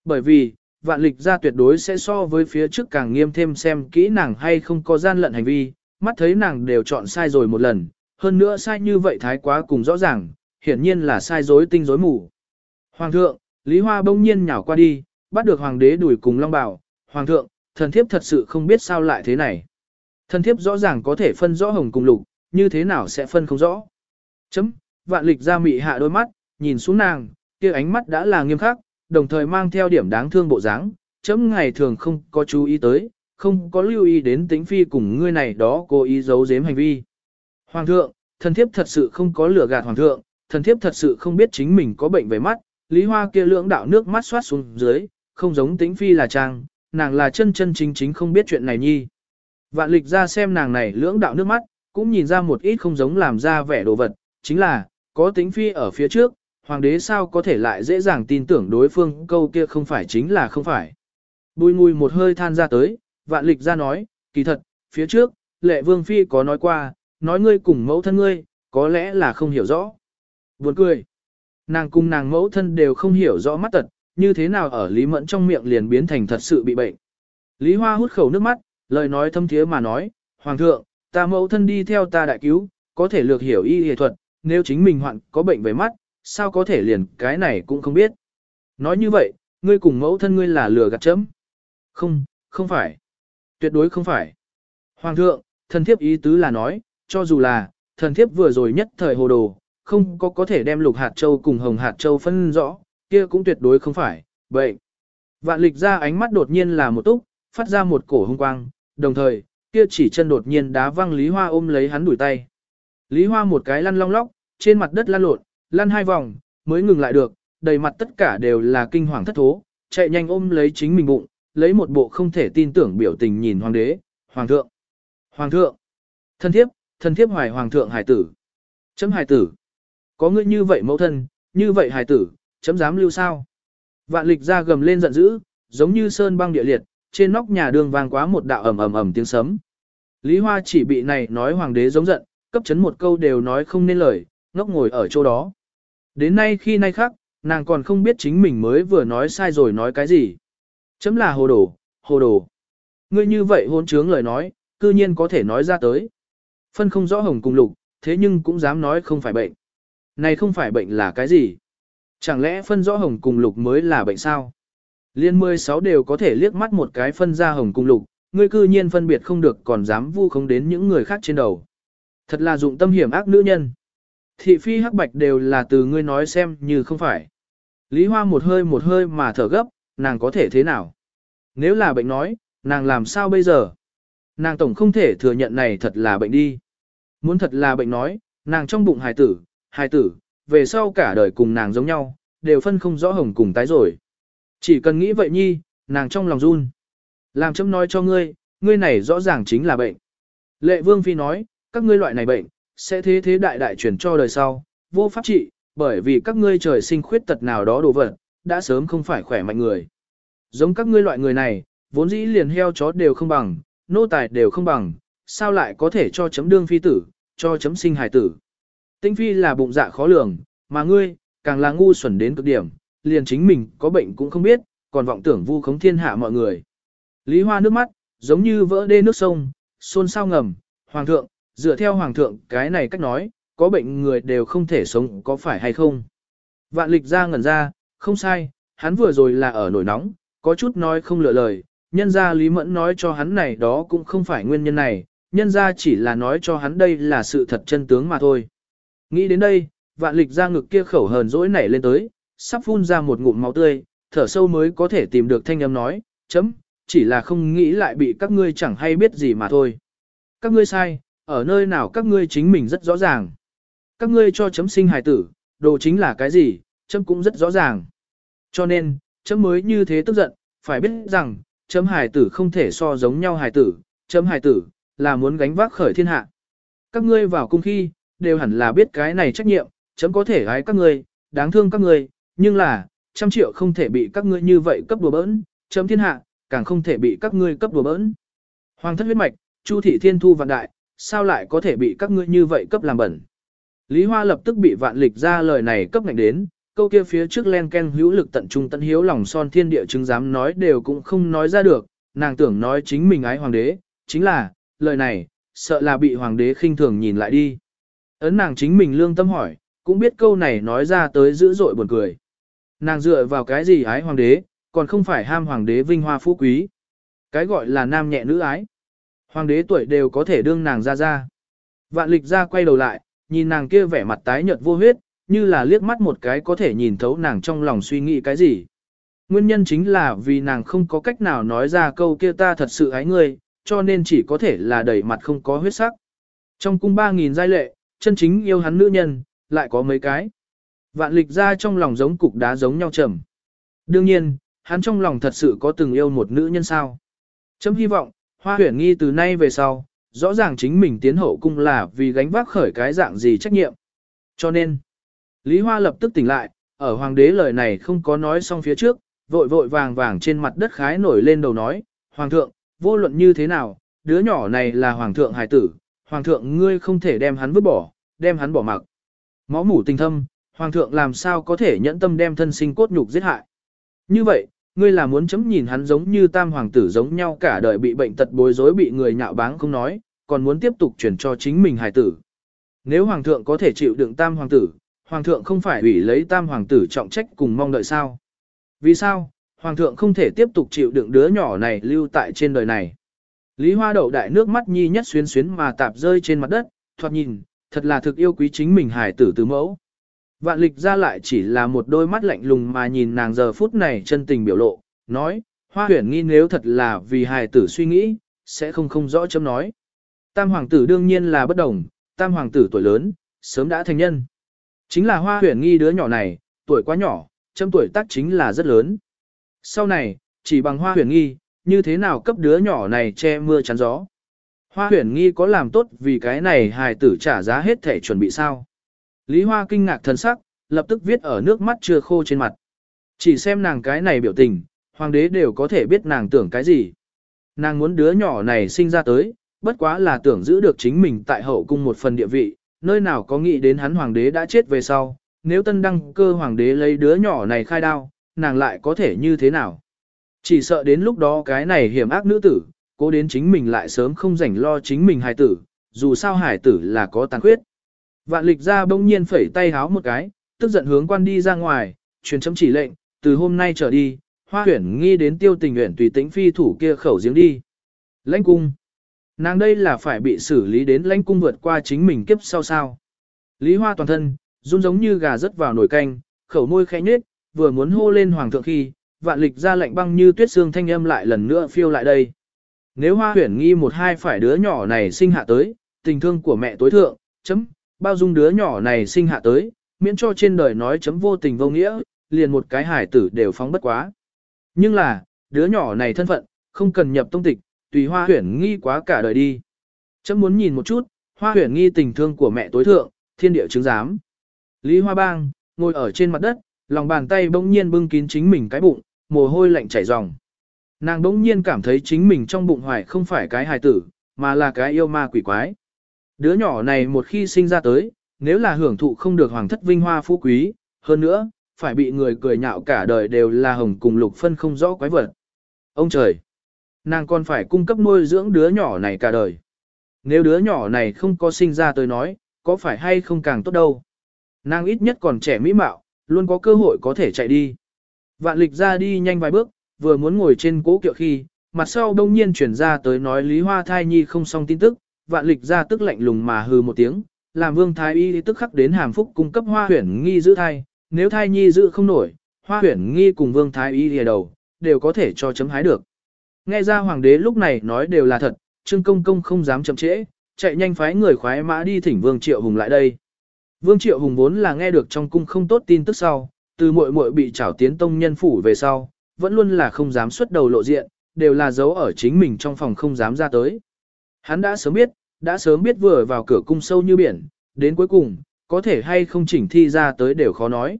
Bởi vì, vạn lịch ra tuyệt đối sẽ so với phía trước càng nghiêm thêm xem kỹ nàng hay không có gian lận hành vi, mắt thấy nàng đều chọn sai rồi một lần, hơn nữa sai như vậy thái quá cùng rõ ràng, hiển nhiên là sai dối tinh dối mù. Hoàng thượng, Lý Hoa bỗng nhiên nhảo qua đi, bắt được hoàng đế đuổi cùng Long Bảo, Hoàng thượng, thần thiếp thật sự không biết sao lại thế này. Thần thiếp rõ ràng có thể phân rõ hồng cùng lục, như thế nào sẽ phân không rõ. Chấm, vạn lịch ra mị hạ đôi mắt, nhìn xuống nàng, kia ánh mắt đã là nghiêm khắc, đồng thời mang theo điểm đáng thương bộ dáng, chấm ngày thường không có chú ý tới, không có lưu ý đến tính phi cùng ngươi này đó cố ý giấu giếm hành vi. Hoàng thượng, thần thiếp thật sự không có lừa gạt hoàng thượng, thần thiếp thật sự không biết chính mình có bệnh về mắt, Lý Hoa kia lưỡng đạo nước mắt xoát xuống dưới, không giống tính phi là trang, nàng là chân chân chính chính không biết chuyện này nhi. Vạn lịch ra xem nàng này lưỡng đạo nước mắt, cũng nhìn ra một ít không giống làm ra vẻ đồ vật, chính là, có tính phi ở phía trước, hoàng đế sao có thể lại dễ dàng tin tưởng đối phương câu kia không phải chính là không phải. Bùi ngùi một hơi than ra tới, vạn lịch ra nói, kỳ thật, phía trước, lệ vương phi có nói qua, nói ngươi cùng mẫu thân ngươi, có lẽ là không hiểu rõ. Buồn cười. Nàng cùng nàng mẫu thân đều không hiểu rõ mắt tật, như thế nào ở Lý Mẫn trong miệng liền biến thành thật sự bị bệnh. Lý Hoa hút khẩu nước mắt, lời nói thâm thiế mà nói, Hoàng thượng, ta mẫu thân đi theo ta đại cứu, có thể lược hiểu y y thuật, nếu chính mình hoạn có bệnh về mắt, sao có thể liền cái này cũng không biết. Nói như vậy, ngươi cùng mẫu thân ngươi là lừa gạt chấm. Không, không phải. Tuyệt đối không phải. Hoàng thượng, thần thiếp ý tứ là nói, cho dù là, thần thiếp vừa rồi nhất thời hồ đồ, không có có thể đem lục hạt châu cùng hồng hạt châu phân rõ, kia cũng tuyệt đối không phải, bệnh. Vạn lịch ra ánh mắt đột nhiên là một túc, phát ra một cổ hung quang, đồng thời, kia chỉ chân đột nhiên đá văng Lý Hoa ôm lấy hắn đuổi tay. Lý Hoa một cái lăn long lóc, trên mặt đất lăn lộn, lăn hai vòng, mới ngừng lại được, đầy mặt tất cả đều là kinh hoàng thất thố, chạy nhanh ôm lấy chính mình bụng, lấy một bộ không thể tin tưởng biểu tình nhìn hoàng đế, hoàng thượng, hoàng thượng, thân thiếp, thân thiếp hoài hoàng thượng hải tử, chấm hải tử, có ngươi như vậy mẫu thân, như vậy hải tử, chấm dám lưu sao. Vạn lịch ra gầm lên giận dữ, giống như sơn băng địa liệt, trên nóc nhà đường vang quá một đạo ầm ầm ầm tiếng sấm. Lý Hoa chỉ bị này nói hoàng đế giống giận, cấp chấn một câu đều nói không nên lời, ngốc ngồi ở chỗ đó. Đến nay khi nay khác, nàng còn không biết chính mình mới vừa nói sai rồi nói cái gì. Chấm là hồ đồ, hồ đồ. Ngươi như vậy hôn trướng lời nói, cư nhiên có thể nói ra tới. Phân không rõ hồng cùng lục, thế nhưng cũng dám nói không phải bệnh. Này không phải bệnh là cái gì? Chẳng lẽ phân rõ hồng cùng lục mới là bệnh sao? Liên 16 đều có thể liếc mắt một cái phân ra hồng cùng lục, ngươi cư nhiên phân biệt không được còn dám vu không đến những người khác trên đầu. Thật là dụng tâm hiểm ác nữ nhân. Thị phi hắc bạch đều là từ ngươi nói xem như không phải. Lý Hoa một hơi một hơi mà thở gấp, nàng có thể thế nào? Nếu là bệnh nói, nàng làm sao bây giờ? Nàng tổng không thể thừa nhận này thật là bệnh đi. Muốn thật là bệnh nói, nàng trong bụng hài tử, hài tử, về sau cả đời cùng nàng giống nhau, đều phân không rõ hồng cùng tái rồi. Chỉ cần nghĩ vậy nhi, nàng trong lòng run. Làm chấm nói cho ngươi, ngươi này rõ ràng chính là bệnh. Lệ Vương Phi nói, các ngươi loại này bệnh, sẽ thế thế đại đại chuyển cho đời sau, vô pháp trị, bởi vì các ngươi trời sinh khuyết tật nào đó đồ vật, đã sớm không phải khỏe mạnh người. Giống các ngươi loại người này, vốn dĩ liền heo chó đều không bằng, nô tài đều không bằng, sao lại có thể cho chấm đương phi tử, cho chấm sinh hài tử. Tinh phi là bụng dạ khó lường, mà ngươi, càng là ngu xuẩn đến cực điểm, liền chính mình có bệnh cũng không biết, còn vọng tưởng vu khống thiên hạ mọi người. Lý Hoa nước mắt, giống như vỡ đê nước sông, xôn xao ngầm, Hoàng thượng, dựa theo Hoàng thượng cái này cách nói, có bệnh người đều không thể sống có phải hay không. Vạn lịch ra ngẩn ra, không sai, hắn vừa rồi là ở nổi nóng, có chút nói không lựa lời, nhân ra Lý Mẫn nói cho hắn này đó cũng không phải nguyên nhân này, nhân ra chỉ là nói cho hắn đây là sự thật chân tướng mà thôi. Nghĩ đến đây, vạn lịch ra ngực kia khẩu hờn dỗi nảy lên tới, sắp phun ra một ngụm máu tươi, thở sâu mới có thể tìm được thanh âm nói, chấm, chỉ là không nghĩ lại bị các ngươi chẳng hay biết gì mà thôi. Các ngươi sai, ở nơi nào các ngươi chính mình rất rõ ràng. Các ngươi cho chấm sinh hài tử, đồ chính là cái gì, chấm cũng rất rõ ràng. Cho nên, chấm mới như thế tức giận, phải biết rằng, chấm hài tử không thể so giống nhau hài tử, chấm hài tử, là muốn gánh vác khởi thiên hạ. Các ngươi vào cung khi, đều hẳn là biết cái này trách nhiệm, chấm có thể gái các ngươi, đáng thương các ngươi, nhưng là, trăm triệu không thể bị các ngươi như vậy cấp đùa bỡn, chấm thiên hạ, càng không thể bị các ngươi cấp đùa bỡn. Hoàng thất huyết mạch, Chu thị thiên thu vạn đại, sao lại có thể bị các ngươi như vậy cấp làm bẩn. Lý Hoa lập tức bị vạn lịch ra lời này cấp ngạnh đến, câu kia phía trước len ken hữu lực tận trung tận hiếu lòng son thiên địa chứng dám nói đều cũng không nói ra được, nàng tưởng nói chính mình ái hoàng đế, chính là, lời này, sợ là bị hoàng đế khinh thường nhìn lại đi. Ấn nàng chính mình lương tâm hỏi, cũng biết câu này nói ra tới dữ dội buồn cười. Nàng dựa vào cái gì ái hoàng đế, còn không phải ham hoàng đế vinh hoa phú quý. Cái gọi là nam nhẹ nữ ái. Hoàng đế tuổi đều có thể đương nàng ra ra. Vạn lịch ra quay đầu lại, nhìn nàng kia vẻ mặt tái nhợt vô huyết, như là liếc mắt một cái có thể nhìn thấu nàng trong lòng suy nghĩ cái gì. Nguyên nhân chính là vì nàng không có cách nào nói ra câu kia ta thật sự ái ngươi, cho nên chỉ có thể là đẩy mặt không có huyết sắc. Trong cung 3.000 giai lệ, chân chính yêu hắn nữ nhân, lại có mấy cái. Vạn lịch ra trong lòng giống cục đá giống nhau trầm. Đương nhiên, hắn trong lòng thật sự có từng yêu một nữ nhân sao. Chấm hy vọng, hoa huyển nghi từ nay về sau, rõ ràng chính mình tiến hậu cung là vì gánh vác khởi cái dạng gì trách nhiệm. Cho nên, Lý Hoa lập tức tỉnh lại, ở hoàng đế lời này không có nói xong phía trước, vội vội vàng vàng trên mặt đất khái nổi lên đầu nói, Hoàng thượng, vô luận như thế nào, đứa nhỏ này là Hoàng thượng hài tử, Hoàng thượng ngươi không thể đem hắn vứt bỏ, đem hắn bỏ mặc. Máu mủ tình thâm, Hoàng thượng làm sao có thể nhẫn tâm đem thân sinh cốt nhục giết hại. Như vậy, ngươi là muốn chấm nhìn hắn giống như tam hoàng tử giống nhau cả đời bị bệnh tật bối rối bị người nhạo báng không nói, còn muốn tiếp tục chuyển cho chính mình hài tử. Nếu hoàng thượng có thể chịu đựng tam hoàng tử, hoàng thượng không phải ủy lấy tam hoàng tử trọng trách cùng mong đợi sao? Vì sao, hoàng thượng không thể tiếp tục chịu đựng đứa nhỏ này lưu tại trên đời này? Lý Hoa đậu đại nước mắt nhi nhất xuyến xuyến mà tạp rơi trên mặt đất, thoạt nhìn, thật là thực yêu quý chính mình hài tử từ mẫu. Vạn lịch ra lại chỉ là một đôi mắt lạnh lùng mà nhìn nàng giờ phút này chân tình biểu lộ, nói, hoa huyển nghi nếu thật là vì hài tử suy nghĩ, sẽ không không rõ chấm nói. Tam hoàng tử đương nhiên là bất đồng, tam hoàng tử tuổi lớn, sớm đã thành nhân. Chính là hoa huyển nghi đứa nhỏ này, tuổi quá nhỏ, chấm tuổi tác chính là rất lớn. Sau này, chỉ bằng hoa huyển nghi, như thế nào cấp đứa nhỏ này che mưa chắn gió. Hoa huyển nghi có làm tốt vì cái này hài tử trả giá hết thể chuẩn bị sao. Lý Hoa kinh ngạc thần sắc, lập tức viết ở nước mắt chưa khô trên mặt. Chỉ xem nàng cái này biểu tình, hoàng đế đều có thể biết nàng tưởng cái gì. Nàng muốn đứa nhỏ này sinh ra tới, bất quá là tưởng giữ được chính mình tại hậu cung một phần địa vị, nơi nào có nghĩ đến hắn hoàng đế đã chết về sau, nếu tân đăng cơ hoàng đế lấy đứa nhỏ này khai đao, nàng lại có thể như thế nào. Chỉ sợ đến lúc đó cái này hiểm ác nữ tử, cố đến chính mình lại sớm không rảnh lo chính mình hài tử, dù sao hài tử là có tàn khuyết. Vạn lịch ra bỗng nhiên phẩy tay háo một cái, tức giận hướng quan đi ra ngoài, truyền chấm chỉ lệnh, từ hôm nay trở đi, hoa huyển nghi đến tiêu tình nguyện tùy tĩnh phi thủ kia khẩu giếng đi. Lãnh cung. Nàng đây là phải bị xử lý đến lãnh cung vượt qua chính mình kiếp sau sao. Lý hoa toàn thân, run giống như gà rớt vào nồi canh, khẩu môi khẽ nhếch, vừa muốn hô lên hoàng thượng khi, vạn lịch ra lệnh băng như tuyết xương thanh âm lại lần nữa phiêu lại đây. Nếu hoa huyển nghi một hai phải đứa nhỏ này sinh hạ tới, tình thương của mẹ tối thượng, chấm, bao dung đứa nhỏ này sinh hạ tới, miễn cho trên đời nói chấm vô tình vô nghĩa, liền một cái hải tử đều phóng bất quá. Nhưng là, đứa nhỏ này thân phận, không cần nhập tông tịch, tùy hoa huyển nghi quá cả đời đi. Chấm muốn nhìn một chút, hoa huyển nghi tình thương của mẹ tối thượng, thiên địa chứng giám. Lý Hoa Bang, ngồi ở trên mặt đất, lòng bàn tay bỗng nhiên bưng kín chính mình cái bụng, mồ hôi lạnh chảy ròng. Nàng đỗng nhiên cảm thấy chính mình trong bụng hoài không phải cái hài tử, mà là cái yêu ma quỷ quái. Đứa nhỏ này một khi sinh ra tới, nếu là hưởng thụ không được hoàng thất vinh hoa phú quý, hơn nữa, phải bị người cười nhạo cả đời đều là hồng cùng lục phân không rõ quái vật. Ông trời! Nàng còn phải cung cấp nuôi dưỡng đứa nhỏ này cả đời. Nếu đứa nhỏ này không có sinh ra tới nói, có phải hay không càng tốt đâu. Nàng ít nhất còn trẻ mỹ mạo, luôn có cơ hội có thể chạy đi. Vạn lịch ra đi nhanh vài bước, vừa muốn ngồi trên cố kiệu khi, mặt sau đông nhiên chuyển ra tới nói Lý Hoa thai nhi không xong tin tức, vạn lịch ra tức lạnh lùng mà hừ một tiếng, làm vương thái y tức khắc đến hàm phúc cung cấp hoa huyển nghi giữ thai, nếu thai nhi giữ không nổi, hoa huyển nghi cùng vương thái y lìa đầu, đều có thể cho chấm hái được. Nghe ra hoàng đế lúc này nói đều là thật, trương công công không dám chậm trễ, chạy nhanh phái người khoái mã đi thỉnh vương triệu hùng lại đây. Vương triệu hùng vốn là nghe được trong cung không tốt tin tức sau, từ muội muội bị trảo tiến tông nhân phủ về sau, vẫn luôn là không dám xuất đầu lộ diện, đều là giấu ở chính mình trong phòng không dám ra tới. Hắn đã sớm biết, đã sớm biết vừa vào cửa cung sâu như biển, đến cuối cùng, có thể hay không chỉnh thi ra tới đều khó nói.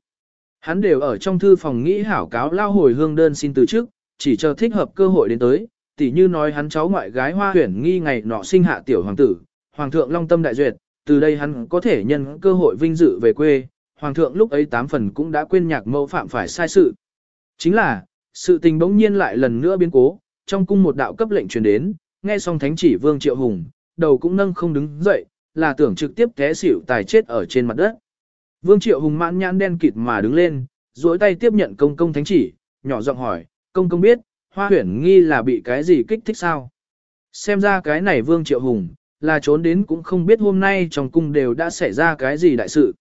Hắn đều ở trong thư phòng nghĩ hảo cáo lao hồi hương đơn xin từ trước, chỉ chờ thích hợp cơ hội đến tới, tỉ như nói hắn cháu ngoại gái hoa huyển nghi ngày nọ sinh hạ tiểu hoàng tử, hoàng thượng long tâm đại duyệt, từ đây hắn có thể nhân cơ hội vinh dự về quê, hoàng thượng lúc ấy tám phần cũng đã quên nhạc mẫu phạm phải sai sự. Chính là, sự tình bỗng nhiên lại lần nữa biến cố, trong cung một đạo cấp lệnh truyền đến, nghe xong thánh chỉ vương triệu hùng, đầu cũng nâng không đứng dậy, là tưởng trực tiếp té xỉu tài chết ở trên mặt đất. Vương triệu hùng mãn nhãn đen kịt mà đứng lên, duỗi tay tiếp nhận công công thánh chỉ, nhỏ giọng hỏi, công công biết, hoa huyển nghi là bị cái gì kích thích sao? Xem ra cái này vương triệu hùng, là trốn đến cũng không biết hôm nay trong cung đều đã xảy ra cái gì đại sự.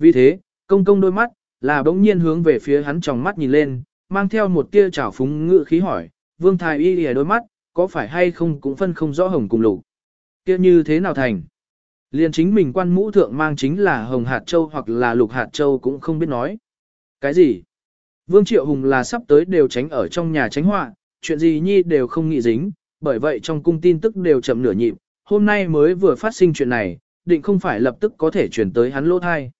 Vì thế, công công đôi mắt, là bỗng nhiên hướng về phía hắn trong mắt nhìn lên, mang theo một tia trào phúng ngự khí hỏi, vương thái y lìa đôi mắt, có phải hay không cũng phân không rõ hồng cùng lục. kia như thế nào thành? liền chính mình quan mũ thượng mang chính là hồng hạt châu hoặc là lục hạt châu cũng không biết nói. Cái gì? Vương Triệu Hùng là sắp tới đều tránh ở trong nhà tránh họa, chuyện gì nhi đều không nghĩ dính, bởi vậy trong cung tin tức đều chậm nửa nhịp, hôm nay mới vừa phát sinh chuyện này, định không phải lập tức có thể chuyển tới hắn lỗ thai.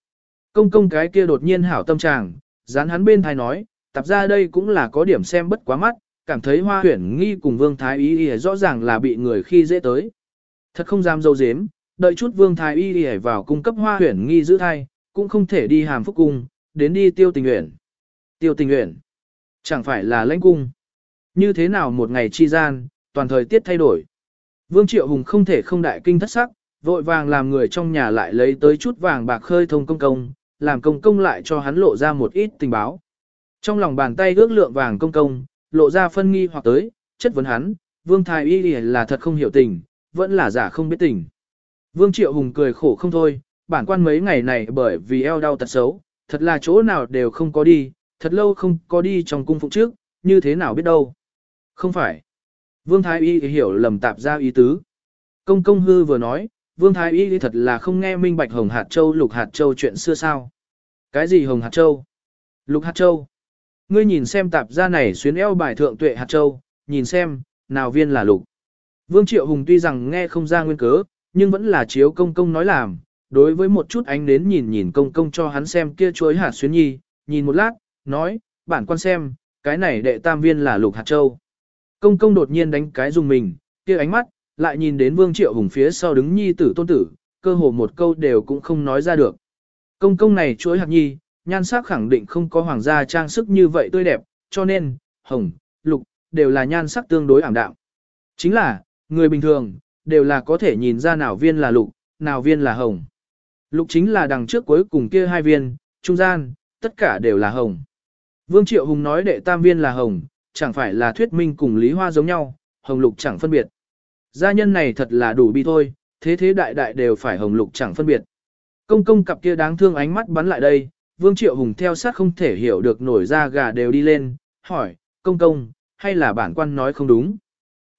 Công công cái kia đột nhiên hảo tâm trạng, dán hắn bên thai nói, tập ra đây cũng là có điểm xem bất quá mắt, cảm thấy hoa huyển nghi cùng vương thái y rõ ràng là bị người khi dễ tới. Thật không dám dâu dếm, đợi chút vương thái y y vào cung cấp hoa huyển nghi giữ thai, cũng không thể đi hàm phúc cung, đến đi tiêu tình nguyện. Tiêu tình nguyện, chẳng phải là lãnh cung. Như thế nào một ngày chi gian, toàn thời tiết thay đổi. Vương Triệu Hùng không thể không đại kinh thất sắc, vội vàng làm người trong nhà lại lấy tới chút vàng bạc khơi thông công công, làm công công lại cho hắn lộ ra một ít tình báo. Trong lòng bàn tay ước lượng vàng công công, lộ ra phân nghi hoặc tới, chất vấn hắn, Vương Thái Y là thật không hiểu tình, vẫn là giả không biết tình. Vương Triệu Hùng cười khổ không thôi, bản quan mấy ngày này bởi vì eo đau tật xấu, thật là chỗ nào đều không có đi, thật lâu không có đi trong cung phụng trước, như thế nào biết đâu. Không phải. Vương Thái Y hiểu lầm tạp ra ý tứ. Công công hư vừa nói, Vương Thái Y thật là không nghe minh bạch Hồng Hạt Châu Lục Hạt Châu chuyện xưa sao. Cái gì Hồng Hạt Châu? Lục Hạt Châu? Ngươi nhìn xem tạp ra này xuyến eo bài thượng tuệ hạt châu, nhìn xem, nào viên là lục. Vương Triệu Hùng tuy rằng nghe không ra nguyên cớ, nhưng vẫn là chiếu công công nói làm, đối với một chút ánh đến nhìn nhìn công công cho hắn xem kia chuối hạt xuyến nhi, nhìn một lát, nói, bản quan xem, cái này đệ tam viên là lục hạt châu. Công công đột nhiên đánh cái dùng mình, kia ánh mắt, lại nhìn đến Vương Triệu Hùng phía sau đứng nhi tử tôn tử, cơ hồ một câu đều cũng không nói ra được. Công công này chuỗi hạt nhi, nhan sắc khẳng định không có hoàng gia trang sức như vậy tươi đẹp, cho nên, hồng, lục, đều là nhan sắc tương đối ảm đạm. Chính là, người bình thường, đều là có thể nhìn ra nào viên là lục, nào viên là hồng. Lục chính là đằng trước cuối cùng kia hai viên, trung gian, tất cả đều là hồng. Vương Triệu Hùng nói đệ tam viên là hồng, chẳng phải là thuyết minh cùng Lý Hoa giống nhau, hồng lục chẳng phân biệt. Gia nhân này thật là đủ bi thôi, thế thế đại đại đều phải hồng lục chẳng phân biệt. Công công cặp kia đáng thương ánh mắt bắn lại đây, Vương Triệu Hùng theo sát không thể hiểu được nổi ra gà đều đi lên, hỏi, công công, hay là bản quan nói không đúng?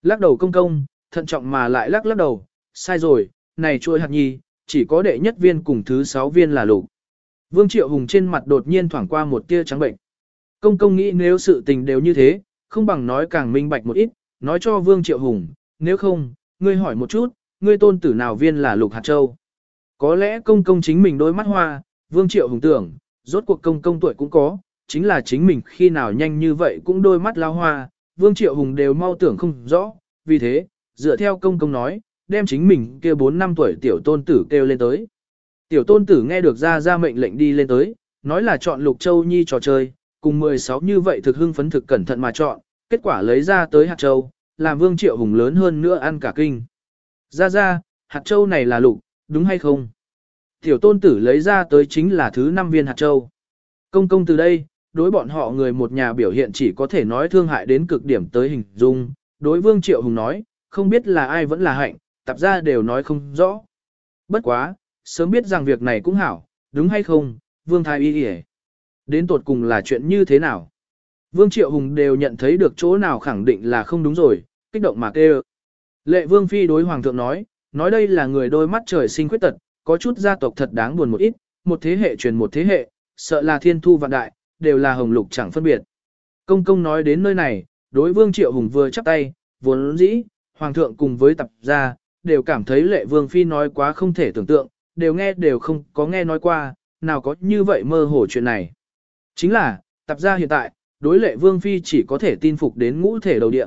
Lắc đầu công công, thận trọng mà lại lắc lắc đầu, sai rồi, này chuôi hạt nhi, chỉ có đệ nhất viên cùng thứ sáu viên là lục. Vương Triệu Hùng trên mặt đột nhiên thoảng qua một tia trắng bệnh. Công công nghĩ nếu sự tình đều như thế, không bằng nói càng minh bạch một ít, nói cho Vương Triệu Hùng, nếu không, ngươi hỏi một chút, ngươi tôn tử nào viên là lục hạt châu. Có lẽ công công chính mình đôi mắt hoa, Vương Triệu Hùng tưởng, rốt cuộc công công tuổi cũng có, chính là chính mình khi nào nhanh như vậy cũng đôi mắt lao hoa, Vương Triệu Hùng đều mau tưởng không rõ, vì thế, dựa theo công công nói, đem chính mình kia 4 năm tuổi tiểu tôn tử kêu lên tới. Tiểu tôn tử nghe được ra ra mệnh lệnh đi lên tới, nói là chọn Lục Châu Nhi trò chơi, cùng 16 như vậy thực hưng phấn thực cẩn thận mà chọn, kết quả lấy ra tới hạt châu, làm Vương Triệu Hùng lớn hơn nữa ăn cả kinh. Ra ra, hạt châu này là lục, đúng hay không? Tiểu tôn tử lấy ra tới chính là thứ 5 viên hạt châu. Công công từ đây, đối bọn họ người một nhà biểu hiện chỉ có thể nói thương hại đến cực điểm tới hình dung. Đối vương triệu hùng nói, không biết là ai vẫn là hạnh, tập ra đều nói không rõ. Bất quá, sớm biết rằng việc này cũng hảo, đúng hay không, vương thái y kìa. Đến tột cùng là chuyện như thế nào? Vương Triệu Hùng đều nhận thấy được chỗ nào khẳng định là không đúng rồi, kích động mà kêu. Lệ Vương Phi đối Hoàng thượng nói, nói đây là người đôi mắt trời sinh khuyết tật, có chút gia tộc thật đáng buồn một ít, một thế hệ truyền một thế hệ, sợ là thiên thu vạn đại, đều là hồng lục chẳng phân biệt. Công công nói đến nơi này, đối Vương Triệu Hùng vừa chắp tay, vốn dĩ, Hoàng thượng cùng với tập gia, đều cảm thấy lệ Vương Phi nói quá không thể tưởng tượng, đều nghe đều không có nghe nói qua, nào có như vậy mơ hồ chuyện này. Chính là, tập gia hiện tại, đối lệ Vương Phi chỉ có thể tin phục đến ngũ thể đầu địa.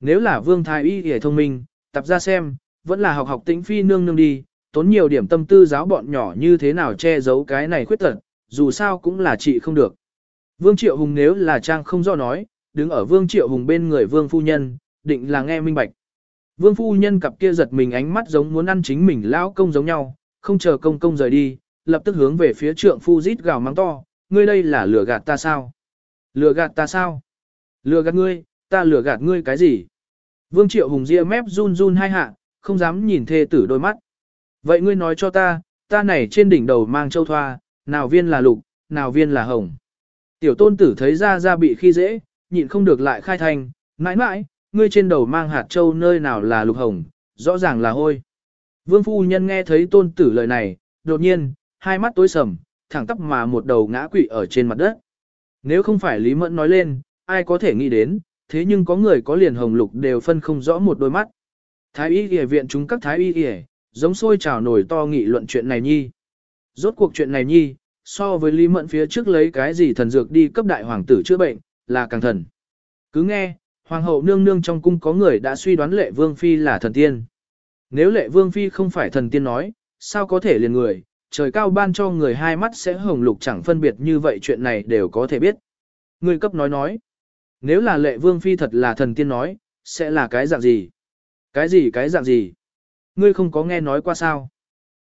Nếu là Vương Thái Y hề thông minh, tập ra xem, vẫn là học học tĩnh Phi nương nương đi, tốn nhiều điểm tâm tư giáo bọn nhỏ như thế nào che giấu cái này khuyết tật, dù sao cũng là chị không được. Vương Triệu Hùng nếu là trang không do nói, đứng ở Vương Triệu Hùng bên người Vương Phu Nhân, định là nghe minh bạch. Vương Phu Nhân cặp kia giật mình ánh mắt giống muốn ăn chính mình lão công giống nhau, không chờ công công rời đi, lập tức hướng về phía trượng Phu rít gào mắng to, ngươi đây là lừa gạt ta sao? Lừa gạt ta sao? Lừa gạt ngươi, ta lừa gạt ngươi cái gì? Vương Triệu Hùng ria mép run run hai hạ, không dám nhìn thê tử đôi mắt. Vậy ngươi nói cho ta, ta này trên đỉnh đầu mang châu thoa, nào viên là lục, nào viên là hồng. Tiểu tôn tử thấy ra ra bị khi dễ, nhịn không được lại khai thành, mãi mãi, ngươi trên đầu mang hạt châu nơi nào là lục hồng, rõ ràng là hôi. Vương phu nhân nghe thấy tôn tử lời này, đột nhiên, hai mắt tối sầm, thẳng tắp mà một đầu ngã quỵ ở trên mặt đất. Nếu không phải Lý Mẫn nói lên, ai có thể nghĩ đến, thế nhưng có người có liền hồng lục đều phân không rõ một đôi mắt. Thái y y viện chúng các thái y y, giống sôi trào nổi to nghị luận chuyện này nhi. Rốt cuộc chuyện này nhi, so với Lý Mẫn phía trước lấy cái gì thần dược đi cấp đại hoàng tử chữa bệnh, là càng thần. Cứ nghe, hoàng hậu nương nương trong cung có người đã suy đoán lệ vương phi là thần tiên. Nếu lệ vương phi không phải thần tiên nói, sao có thể liền người, trời cao ban cho người hai mắt sẽ hồng lục chẳng phân biệt như vậy chuyện này đều có thể biết. Người cấp nói nói, nếu là lệ vương phi thật là thần tiên nói, sẽ là cái dạng gì? Cái gì cái dạng gì? Ngươi không có nghe nói qua sao?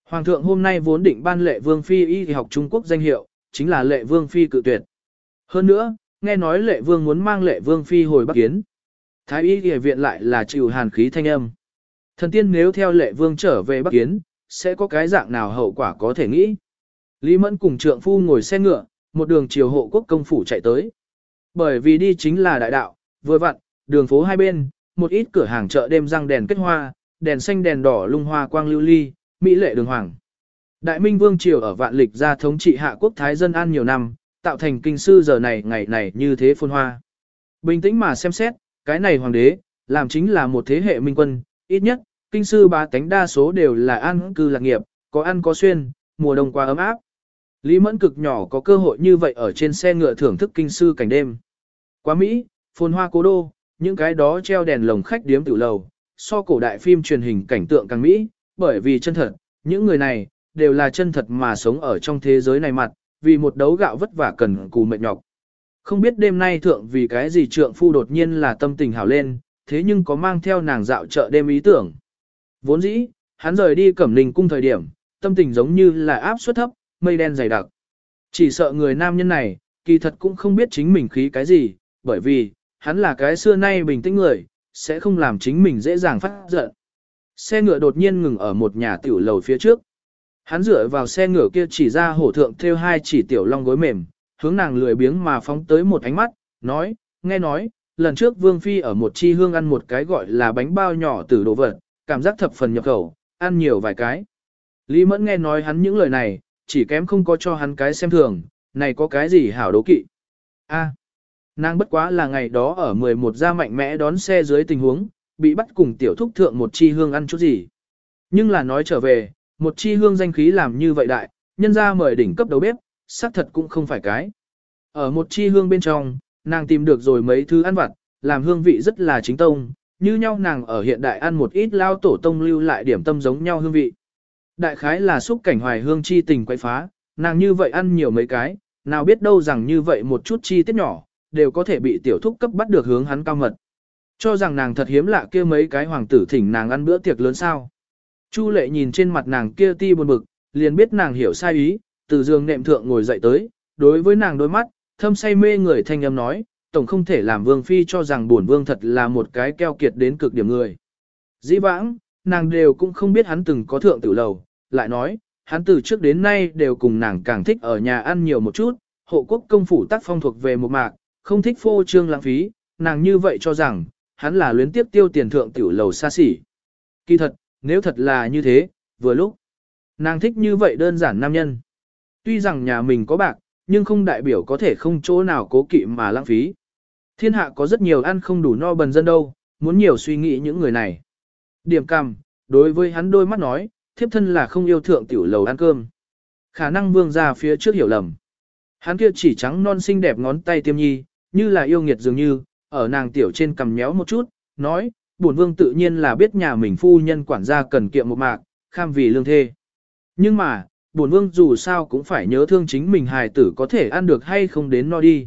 Hoàng thượng hôm nay vốn định ban lệ vương phi y học Trung Quốc danh hiệu, chính là lệ vương phi cự tuyệt. Hơn nữa, nghe nói lệ vương muốn mang lệ vương phi hồi bắc kiến. Thái y y viện lại là chịu hàn khí thanh âm. Thần tiên nếu theo lệ vương trở về bắc kiến, sẽ có cái dạng nào hậu quả có thể nghĩ. Lý Mẫn cùng trượng phu ngồi xe ngựa, một đường chiều hộ quốc công phủ chạy tới. Bởi vì đi chính là đại đạo, vừa vặn, đường phố hai bên, một ít cửa hàng chợ đêm răng đèn kết hoa, đèn xanh đèn đỏ lung hoa quang lưu ly, mỹ lệ đường hoàng. Đại Minh Vương triều ở vạn lịch ra thống trị hạ quốc thái dân an nhiều năm, tạo thành kinh sư giờ này ngày này như thế phôn hoa. Bình tĩnh mà xem xét, cái này hoàng đế, làm chính là một thế hệ minh quân, ít nhất, kinh sư ba tánh đa số đều là an cư lạc nghiệp, có ăn có xuyên, mùa đông quá ấm áp. Lý Mẫn cực nhỏ có cơ hội như vậy ở trên xe ngựa thưởng thức kinh sư cảnh đêm. Quá Mỹ, phồn hoa cố đô, những cái đó treo đèn lồng khách điếm tiểu lầu, so cổ đại phim truyền hình cảnh tượng càng Mỹ, bởi vì chân thật, những người này, đều là chân thật mà sống ở trong thế giới này mặt, vì một đấu gạo vất vả cần cù mệt nhọc. Không biết đêm nay thượng vì cái gì trượng phu đột nhiên là tâm tình hảo lên, thế nhưng có mang theo nàng dạo chợ đêm ý tưởng. Vốn dĩ, hắn rời đi cẩm ninh cung thời điểm, tâm tình giống như là áp suất thấp, mây đen dày đặc. Chỉ sợ người nam nhân này, kỳ thật cũng không biết chính mình khí cái gì, bởi vì, hắn là cái xưa nay bình tĩnh người, sẽ không làm chính mình dễ dàng phát giận. Xe ngựa đột nhiên ngừng ở một nhà tiểu lầu phía trước. Hắn dựa vào xe ngựa kia chỉ ra hổ thượng theo hai chỉ tiểu long gối mềm, hướng nàng lười biếng mà phóng tới một ánh mắt, nói, nghe nói, lần trước Vương Phi ở một chi hương ăn một cái gọi là bánh bao nhỏ từ đồ vật, cảm giác thập phần nhập khẩu, ăn nhiều vài cái. Lý Mẫn nghe nói hắn những lời này, chỉ kém không có cho hắn cái xem thường, này có cái gì hảo đố kỵ. A, nàng bất quá là ngày đó ở 11 gia mạnh mẽ đón xe dưới tình huống, bị bắt cùng tiểu thúc thượng một chi hương ăn chút gì. Nhưng là nói trở về, một chi hương danh khí làm như vậy đại, nhân ra mời đỉnh cấp đầu bếp, xác thật cũng không phải cái. Ở một chi hương bên trong, nàng tìm được rồi mấy thứ ăn vặt, làm hương vị rất là chính tông, như nhau nàng ở hiện đại ăn một ít lao tổ tông lưu lại điểm tâm giống nhau hương vị. Đại khái là xúc cảnh hoài hương chi tình quay phá, nàng như vậy ăn nhiều mấy cái, nào biết đâu rằng như vậy một chút chi tiết nhỏ, đều có thể bị tiểu thúc cấp bắt được hướng hắn cao mật. Cho rằng nàng thật hiếm lạ kia mấy cái hoàng tử thỉnh nàng ăn bữa tiệc lớn sao. Chu lệ nhìn trên mặt nàng kia ti buồn bực, liền biết nàng hiểu sai ý, từ giường nệm thượng ngồi dậy tới, đối với nàng đôi mắt, thâm say mê người thanh âm nói, tổng không thể làm vương phi cho rằng buồn vương thật là một cái keo kiệt đến cực điểm người. Dĩ vãng, nàng đều cũng không biết hắn từng có thượng tử lầu, lại nói, hắn từ trước đến nay đều cùng nàng càng thích ở nhà ăn nhiều một chút, hộ quốc công phủ tác phong thuộc về một mạc, không thích phô trương lãng phí, nàng như vậy cho rằng, hắn là luyến tiếp tiêu tiền thượng tiểu lầu xa xỉ. Kỳ thật, nếu thật là như thế, vừa lúc, nàng thích như vậy đơn giản nam nhân. Tuy rằng nhà mình có bạc, nhưng không đại biểu có thể không chỗ nào cố kỵ mà lãng phí. Thiên hạ có rất nhiều ăn không đủ no bần dân đâu, muốn nhiều suy nghĩ những người này. Điểm cằm, đối với hắn đôi mắt nói, thiếp thân là không yêu thượng tiểu lầu ăn cơm. Khả năng vương ra phía trước hiểu lầm. Hắn kia chỉ trắng non xinh đẹp ngón tay tiêm nhi, như là yêu nghiệt dường như, ở nàng tiểu trên cầm nhéo một chút, nói, bổn vương tự nhiên là biết nhà mình phu nhân quản gia cần kiệm một mạc, kham vì lương thê. Nhưng mà, bổn vương dù sao cũng phải nhớ thương chính mình hài tử có thể ăn được hay không đến no đi.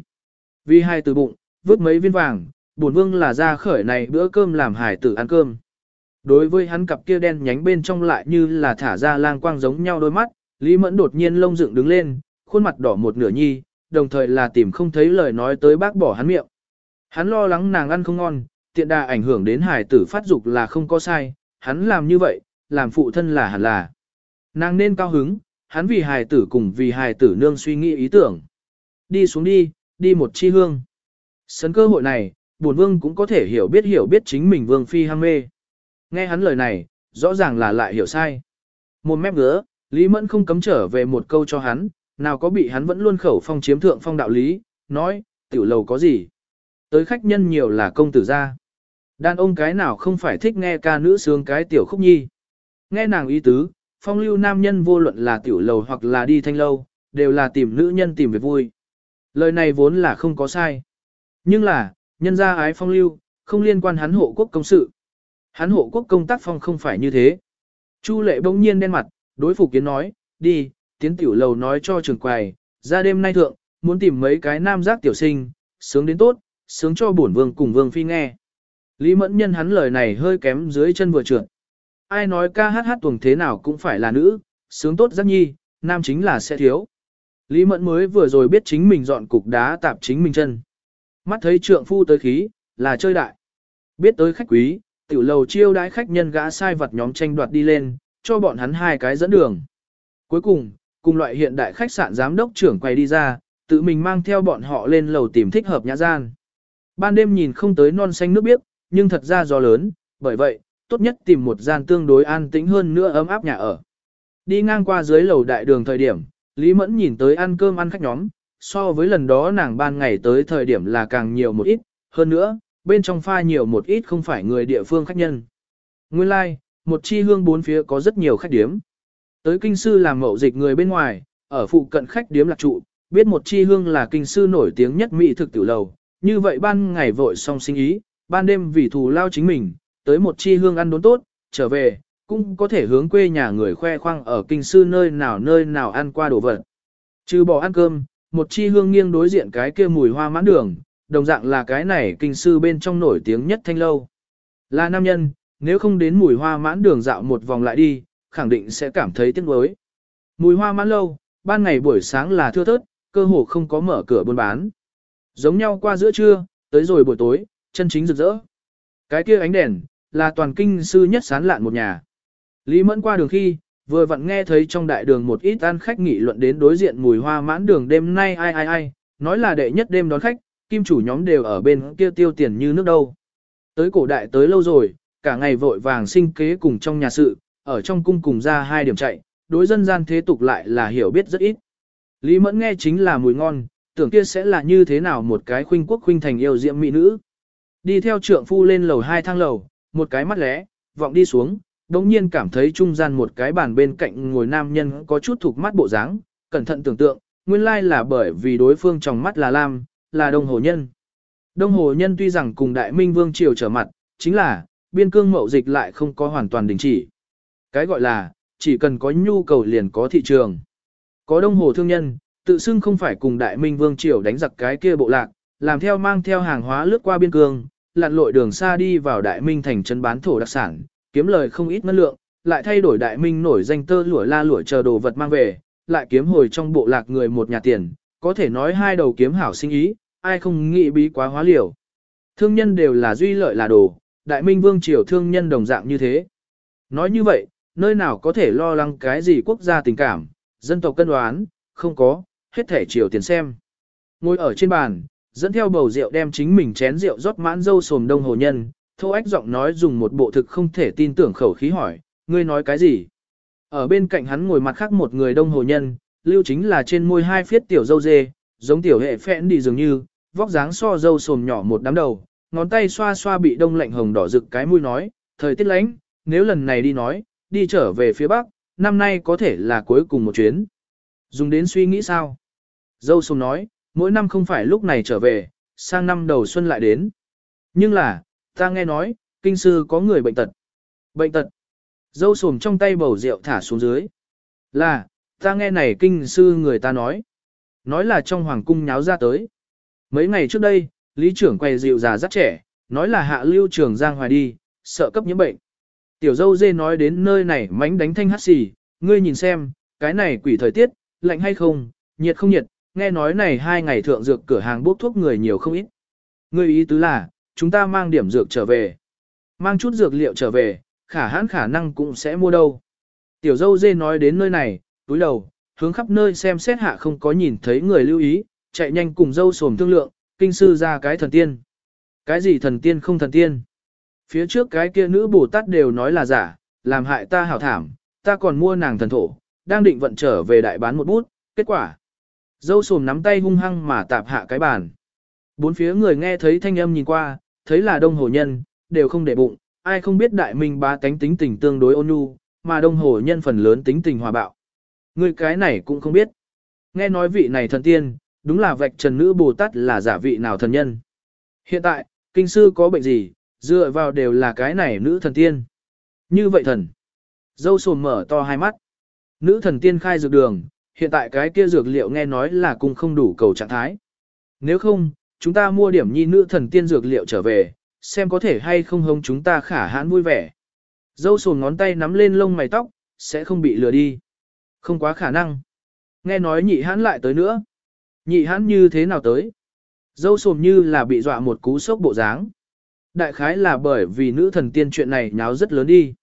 Vì hài tử bụng, vứt mấy viên vàng, bổn vương là ra khởi này bữa cơm làm hài tử ăn cơm. Đối với hắn cặp kia đen nhánh bên trong lại như là thả ra lang quang giống nhau đôi mắt, Lý Mẫn đột nhiên lông dựng đứng lên, khuôn mặt đỏ một nửa nhi, đồng thời là tìm không thấy lời nói tới bác bỏ hắn miệng. Hắn lo lắng nàng ăn không ngon, tiện đà ảnh hưởng đến hài tử phát dục là không có sai, hắn làm như vậy, làm phụ thân là hẳn là. Nàng nên cao hứng, hắn vì hài tử cùng vì hài tử nương suy nghĩ ý tưởng. Đi xuống đi, đi một chi hương. Sấn cơ hội này, bổn vương cũng có thể hiểu biết hiểu biết chính mình vương phi ham mê. Nghe hắn lời này, rõ ràng là lại hiểu sai. Một mép ngứa, Lý Mẫn không cấm trở về một câu cho hắn, nào có bị hắn vẫn luôn khẩu phong chiếm thượng phong đạo lý, nói, tiểu lầu có gì. Tới khách nhân nhiều là công tử gia. Đàn ông cái nào không phải thích nghe ca nữ sướng cái tiểu khúc nhi. Nghe nàng ý tứ, phong lưu nam nhân vô luận là tiểu lầu hoặc là đi thanh lâu, đều là tìm nữ nhân tìm về vui. Lời này vốn là không có sai. Nhưng là, nhân gia ái phong lưu, không liên quan hắn hộ quốc công sự. Hắn hộ quốc công tác phong không phải như thế. Chu lệ bỗng nhiên đen mặt, đối phục kiến nói, đi, tiến tiểu lầu nói cho trường quầy, ra đêm nay thượng, muốn tìm mấy cái nam giác tiểu sinh, sướng đến tốt, sướng cho bổn vương cùng vương phi nghe. Lý mẫn nhân hắn lời này hơi kém dưới chân vừa trượt. Ai nói ca hát hát tuồng thế nào cũng phải là nữ, sướng tốt giác nhi, nam chính là sẽ thiếu. Lý mẫn mới vừa rồi biết chính mình dọn cục đá tạp chính mình chân. Mắt thấy trượng phu tới khí, là chơi đại. Biết tới khách quý, tiểu lầu chiêu đãi khách nhân gã sai vật nhóm tranh đoạt đi lên, cho bọn hắn hai cái dẫn đường. Cuối cùng, cùng loại hiện đại khách sạn giám đốc trưởng quay đi ra, tự mình mang theo bọn họ lên lầu tìm thích hợp nhã gian. Ban đêm nhìn không tới non xanh nước biếc, nhưng thật ra gió lớn, bởi vậy, tốt nhất tìm một gian tương đối an tĩnh hơn nữa ấm áp nhà ở. Đi ngang qua dưới lầu đại đường thời điểm, Lý Mẫn nhìn tới ăn cơm ăn khách nhóm, so với lần đó nàng ban ngày tới thời điểm là càng nhiều một ít, hơn nữa, bên trong pha nhiều một ít không phải người địa phương khách nhân. Nguyên lai, like, một chi hương bốn phía có rất nhiều khách điếm. Tới kinh sư làm mậu dịch người bên ngoài, ở phụ cận khách điếm lạc trụ, biết một chi hương là kinh sư nổi tiếng nhất mỹ thực tiểu lầu, như vậy ban ngày vội xong sinh ý, ban đêm vì thù lao chính mình, tới một chi hương ăn đốn tốt, trở về, cũng có thể hướng quê nhà người khoe khoang ở kinh sư nơi nào nơi nào ăn qua đồ vật. Trừ bỏ ăn cơm, một chi hương nghiêng đối diện cái kia mùi hoa mãn đường, đồng dạng là cái này kinh sư bên trong nổi tiếng nhất thanh lâu. Là nam nhân, nếu không đến mùi hoa mãn đường dạo một vòng lại đi, khẳng định sẽ cảm thấy tiếc nuối. Mùi hoa mãn lâu, ban ngày buổi sáng là thưa thớt, cơ hồ không có mở cửa buôn bán. Giống nhau qua giữa trưa, tới rồi buổi tối, chân chính rực rỡ. Cái kia ánh đèn, là toàn kinh sư nhất sán lạn một nhà. Lý Mẫn qua đường khi, vừa vặn nghe thấy trong đại đường một ít ăn khách nghị luận đến đối diện mùi hoa mãn đường đêm nay ai ai ai, nói là đệ nhất đêm đón khách, kim chủ nhóm đều ở bên kia tiêu tiền như nước đâu. Tới cổ đại tới lâu rồi, cả ngày vội vàng sinh kế cùng trong nhà sự, ở trong cung cùng ra hai điểm chạy, đối dân gian thế tục lại là hiểu biết rất ít. Lý Mẫn nghe chính là mùi ngon, tưởng kia sẽ là như thế nào một cái khuynh quốc khuynh thành yêu diệm mỹ nữ. Đi theo trượng phu lên lầu hai thang lầu, một cái mắt lẽ, vọng đi xuống, đồng nhiên cảm thấy trung gian một cái bàn bên cạnh ngồi nam nhân có chút thuộc mắt bộ dáng, cẩn thận tưởng tượng, nguyên lai là bởi vì đối phương trong mắt là lam, là đông hồ nhân. Đông hồ nhân tuy rằng cùng đại minh vương triều trở mặt, chính là, biên cương mậu dịch lại không có hoàn toàn đình chỉ. Cái gọi là, chỉ cần có nhu cầu liền có thị trường. Có đông hồ thương nhân, tự xưng không phải cùng đại minh vương triều đánh giặc cái kia bộ lạc, làm theo mang theo hàng hóa lướt qua biên cương, lặn lội đường xa đi vào đại minh thành trấn bán thổ đặc sản, kiếm lời không ít ngân lượng, lại thay đổi đại minh nổi danh tơ lụa la lụa chờ đồ vật mang về, lại kiếm hồi trong bộ lạc người một nhà tiền, có thể nói hai đầu kiếm hảo sinh ý, ai không nghĩ bí quá hóa liều. Thương nhân đều là duy lợi là đồ, đại minh vương triều thương nhân đồng dạng như thế. Nói như vậy, nơi nào có thể lo lắng cái gì quốc gia tình cảm, dân tộc cân đoán, không có, hết thể chiều tiền xem. Ngồi ở trên bàn, dẫn theo bầu rượu đem chính mình chén rượu rót mãn dâu sồm đông hồ nhân, thô ách giọng nói dùng một bộ thực không thể tin tưởng khẩu khí hỏi, ngươi nói cái gì? Ở bên cạnh hắn ngồi mặt khác một người đông hồ nhân, lưu chính là trên môi hai phiết tiểu dâu dê, giống tiểu hệ phẽn đi dường như, vóc dáng so dâu sồm nhỏ một đám đầu, ngón tay xoa xoa bị đông lạnh hồng đỏ rực cái mũi nói, thời tiết lánh, nếu lần này đi nói, đi trở về phía Bắc, năm nay có thể là cuối cùng một chuyến. Dùng đến suy nghĩ sao? Dâu sồm nói, mỗi năm không phải lúc này trở về, sang năm đầu xuân lại đến. Nhưng là, ta nghe nói, kinh sư có người bệnh tật. Bệnh tật. Dâu sồm trong tay bầu rượu thả xuống dưới. Là, ta nghe này kinh sư người ta nói. Nói là trong hoàng cung nháo ra tới. Mấy ngày trước đây, lý trưởng quay rượu già rất trẻ, nói là hạ lưu trường giang hoài đi, sợ cấp nhiễm bệnh. Tiểu dâu dê nói đến nơi này mánh đánh thanh hát xì, ngươi nhìn xem, cái này quỷ thời tiết, lạnh hay không, nhiệt không nhiệt, nghe nói này hai ngày thượng dược cửa hàng bốc thuốc người nhiều không ít. Ngươi ý tứ là, chúng ta mang điểm dược trở về. Mang chút dược liệu trở về, khả hãn khả năng cũng sẽ mua đâu. Tiểu dâu dê nói đến nơi này, túi đầu, hướng khắp nơi xem xét hạ không có nhìn thấy người lưu ý, chạy nhanh cùng dâu sồm thương lượng, kinh sư ra cái thần tiên. Cái gì thần tiên không thần tiên? Phía trước cái kia nữ Bồ Tát đều nói là giả, làm hại ta hảo thảm, ta còn mua nàng thần thổ, đang định vận trở về đại bán một bút, kết quả. Dâu sồm nắm tay hung hăng mà tạp hạ cái bàn. Bốn phía người nghe thấy thanh âm nhìn qua, thấy là đông hồ nhân, đều không để bụng, ai không biết đại minh bá tánh tính tình tương đối ôn nhu, mà đông hồ nhân phần lớn tính tình hòa bạo. Người cái này cũng không biết. Nghe nói vị này thần tiên, đúng là vạch trần nữ Bồ Tát là giả vị nào thần nhân. Hiện tại, kinh sư có bệnh gì, dựa vào đều là cái này nữ thần tiên. Như vậy thần. Dâu sồm mở to hai mắt. Nữ thần tiên khai dược đường, hiện tại cái kia dược liệu nghe nói là cũng không đủ cầu trạng thái. Nếu không, chúng ta mua điểm nhi nữ thần tiên dược liệu trở về, xem có thể hay không hông chúng ta khả hãn vui vẻ. Dâu sồm ngón tay nắm lên lông mày tóc, sẽ không bị lừa đi. Không quá khả năng. Nghe nói nhị hãn lại tới nữa. Nhị hãn như thế nào tới? Dâu sồm như là bị dọa một cú sốc bộ dáng. Đại khái là bởi vì nữ thần tiên chuyện này nháo rất lớn đi.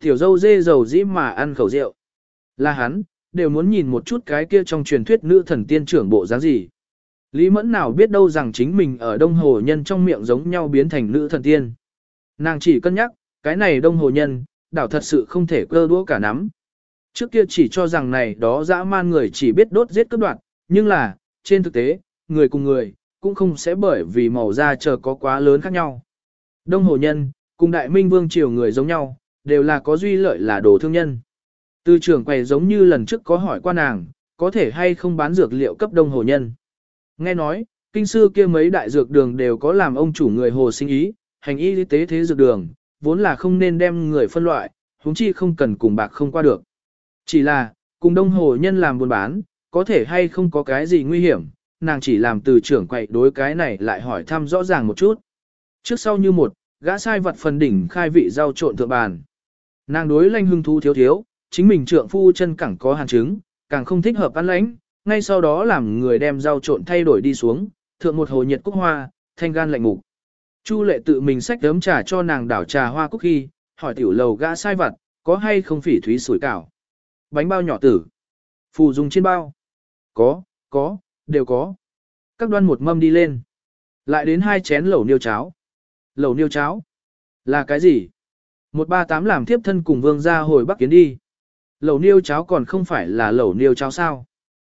Tiểu dâu dê dầu dĩ mà ăn khẩu rượu. Là hắn, đều muốn nhìn một chút cái kia trong truyền thuyết nữ thần tiên trưởng bộ dáng gì. Lý mẫn nào biết đâu rằng chính mình ở đông hồ nhân trong miệng giống nhau biến thành nữ thần tiên. Nàng chỉ cân nhắc, cái này đông hồ nhân, đảo thật sự không thể cơ đũa cả nắm. Trước kia chỉ cho rằng này đó dã man người chỉ biết đốt giết cướp đoạt, nhưng là, trên thực tế, người cùng người, cũng không sẽ bởi vì màu da chờ có quá lớn khác nhau. Đông hồ nhân, cùng đại minh vương triều người giống nhau, đều là có duy lợi là đồ thương nhân. tư trưởng quầy giống như lần trước có hỏi qua nàng, có thể hay không bán dược liệu cấp đông hồ nhân. Nghe nói, kinh sư kia mấy đại dược đường đều có làm ông chủ người hồ sinh ý, hành y tế thế dược đường, vốn là không nên đem người phân loại, huống chi không cần cùng bạc không qua được. Chỉ là, cùng đông hồ nhân làm buôn bán, có thể hay không có cái gì nguy hiểm, nàng chỉ làm từ trưởng quậy đối cái này lại hỏi thăm rõ ràng một chút. Trước sau như một, gã sai vật phần đỉnh khai vị rau trộn thượng bàn. Nàng đối lanh hưng thu thiếu thiếu, chính mình trượng phu chân cẳng có hàn chứng, càng không thích hợp ăn lãnh, ngay sau đó làm người đem rau trộn thay đổi đi xuống, thượng một hồ nhiệt cúc hoa, thanh gan lạnh mục. Chu lệ tự mình xách đấm trà cho nàng đảo trà hoa cúc khi, hỏi tiểu lầu gã sai vật có hay không phỉ thúy sủi cảo. Bánh bao nhỏ tử. Phù dùng trên bao. Có, có, đều có. Các đoan một mâm đi lên. Lại đến hai chén lẩu niêu cháo. Lẩu niêu cháo. Là cái gì? Một ba tám làm tiếp thân cùng vương ra hồi bắc kiến đi. Lẩu niêu cháo còn không phải là lẩu niêu cháo sao?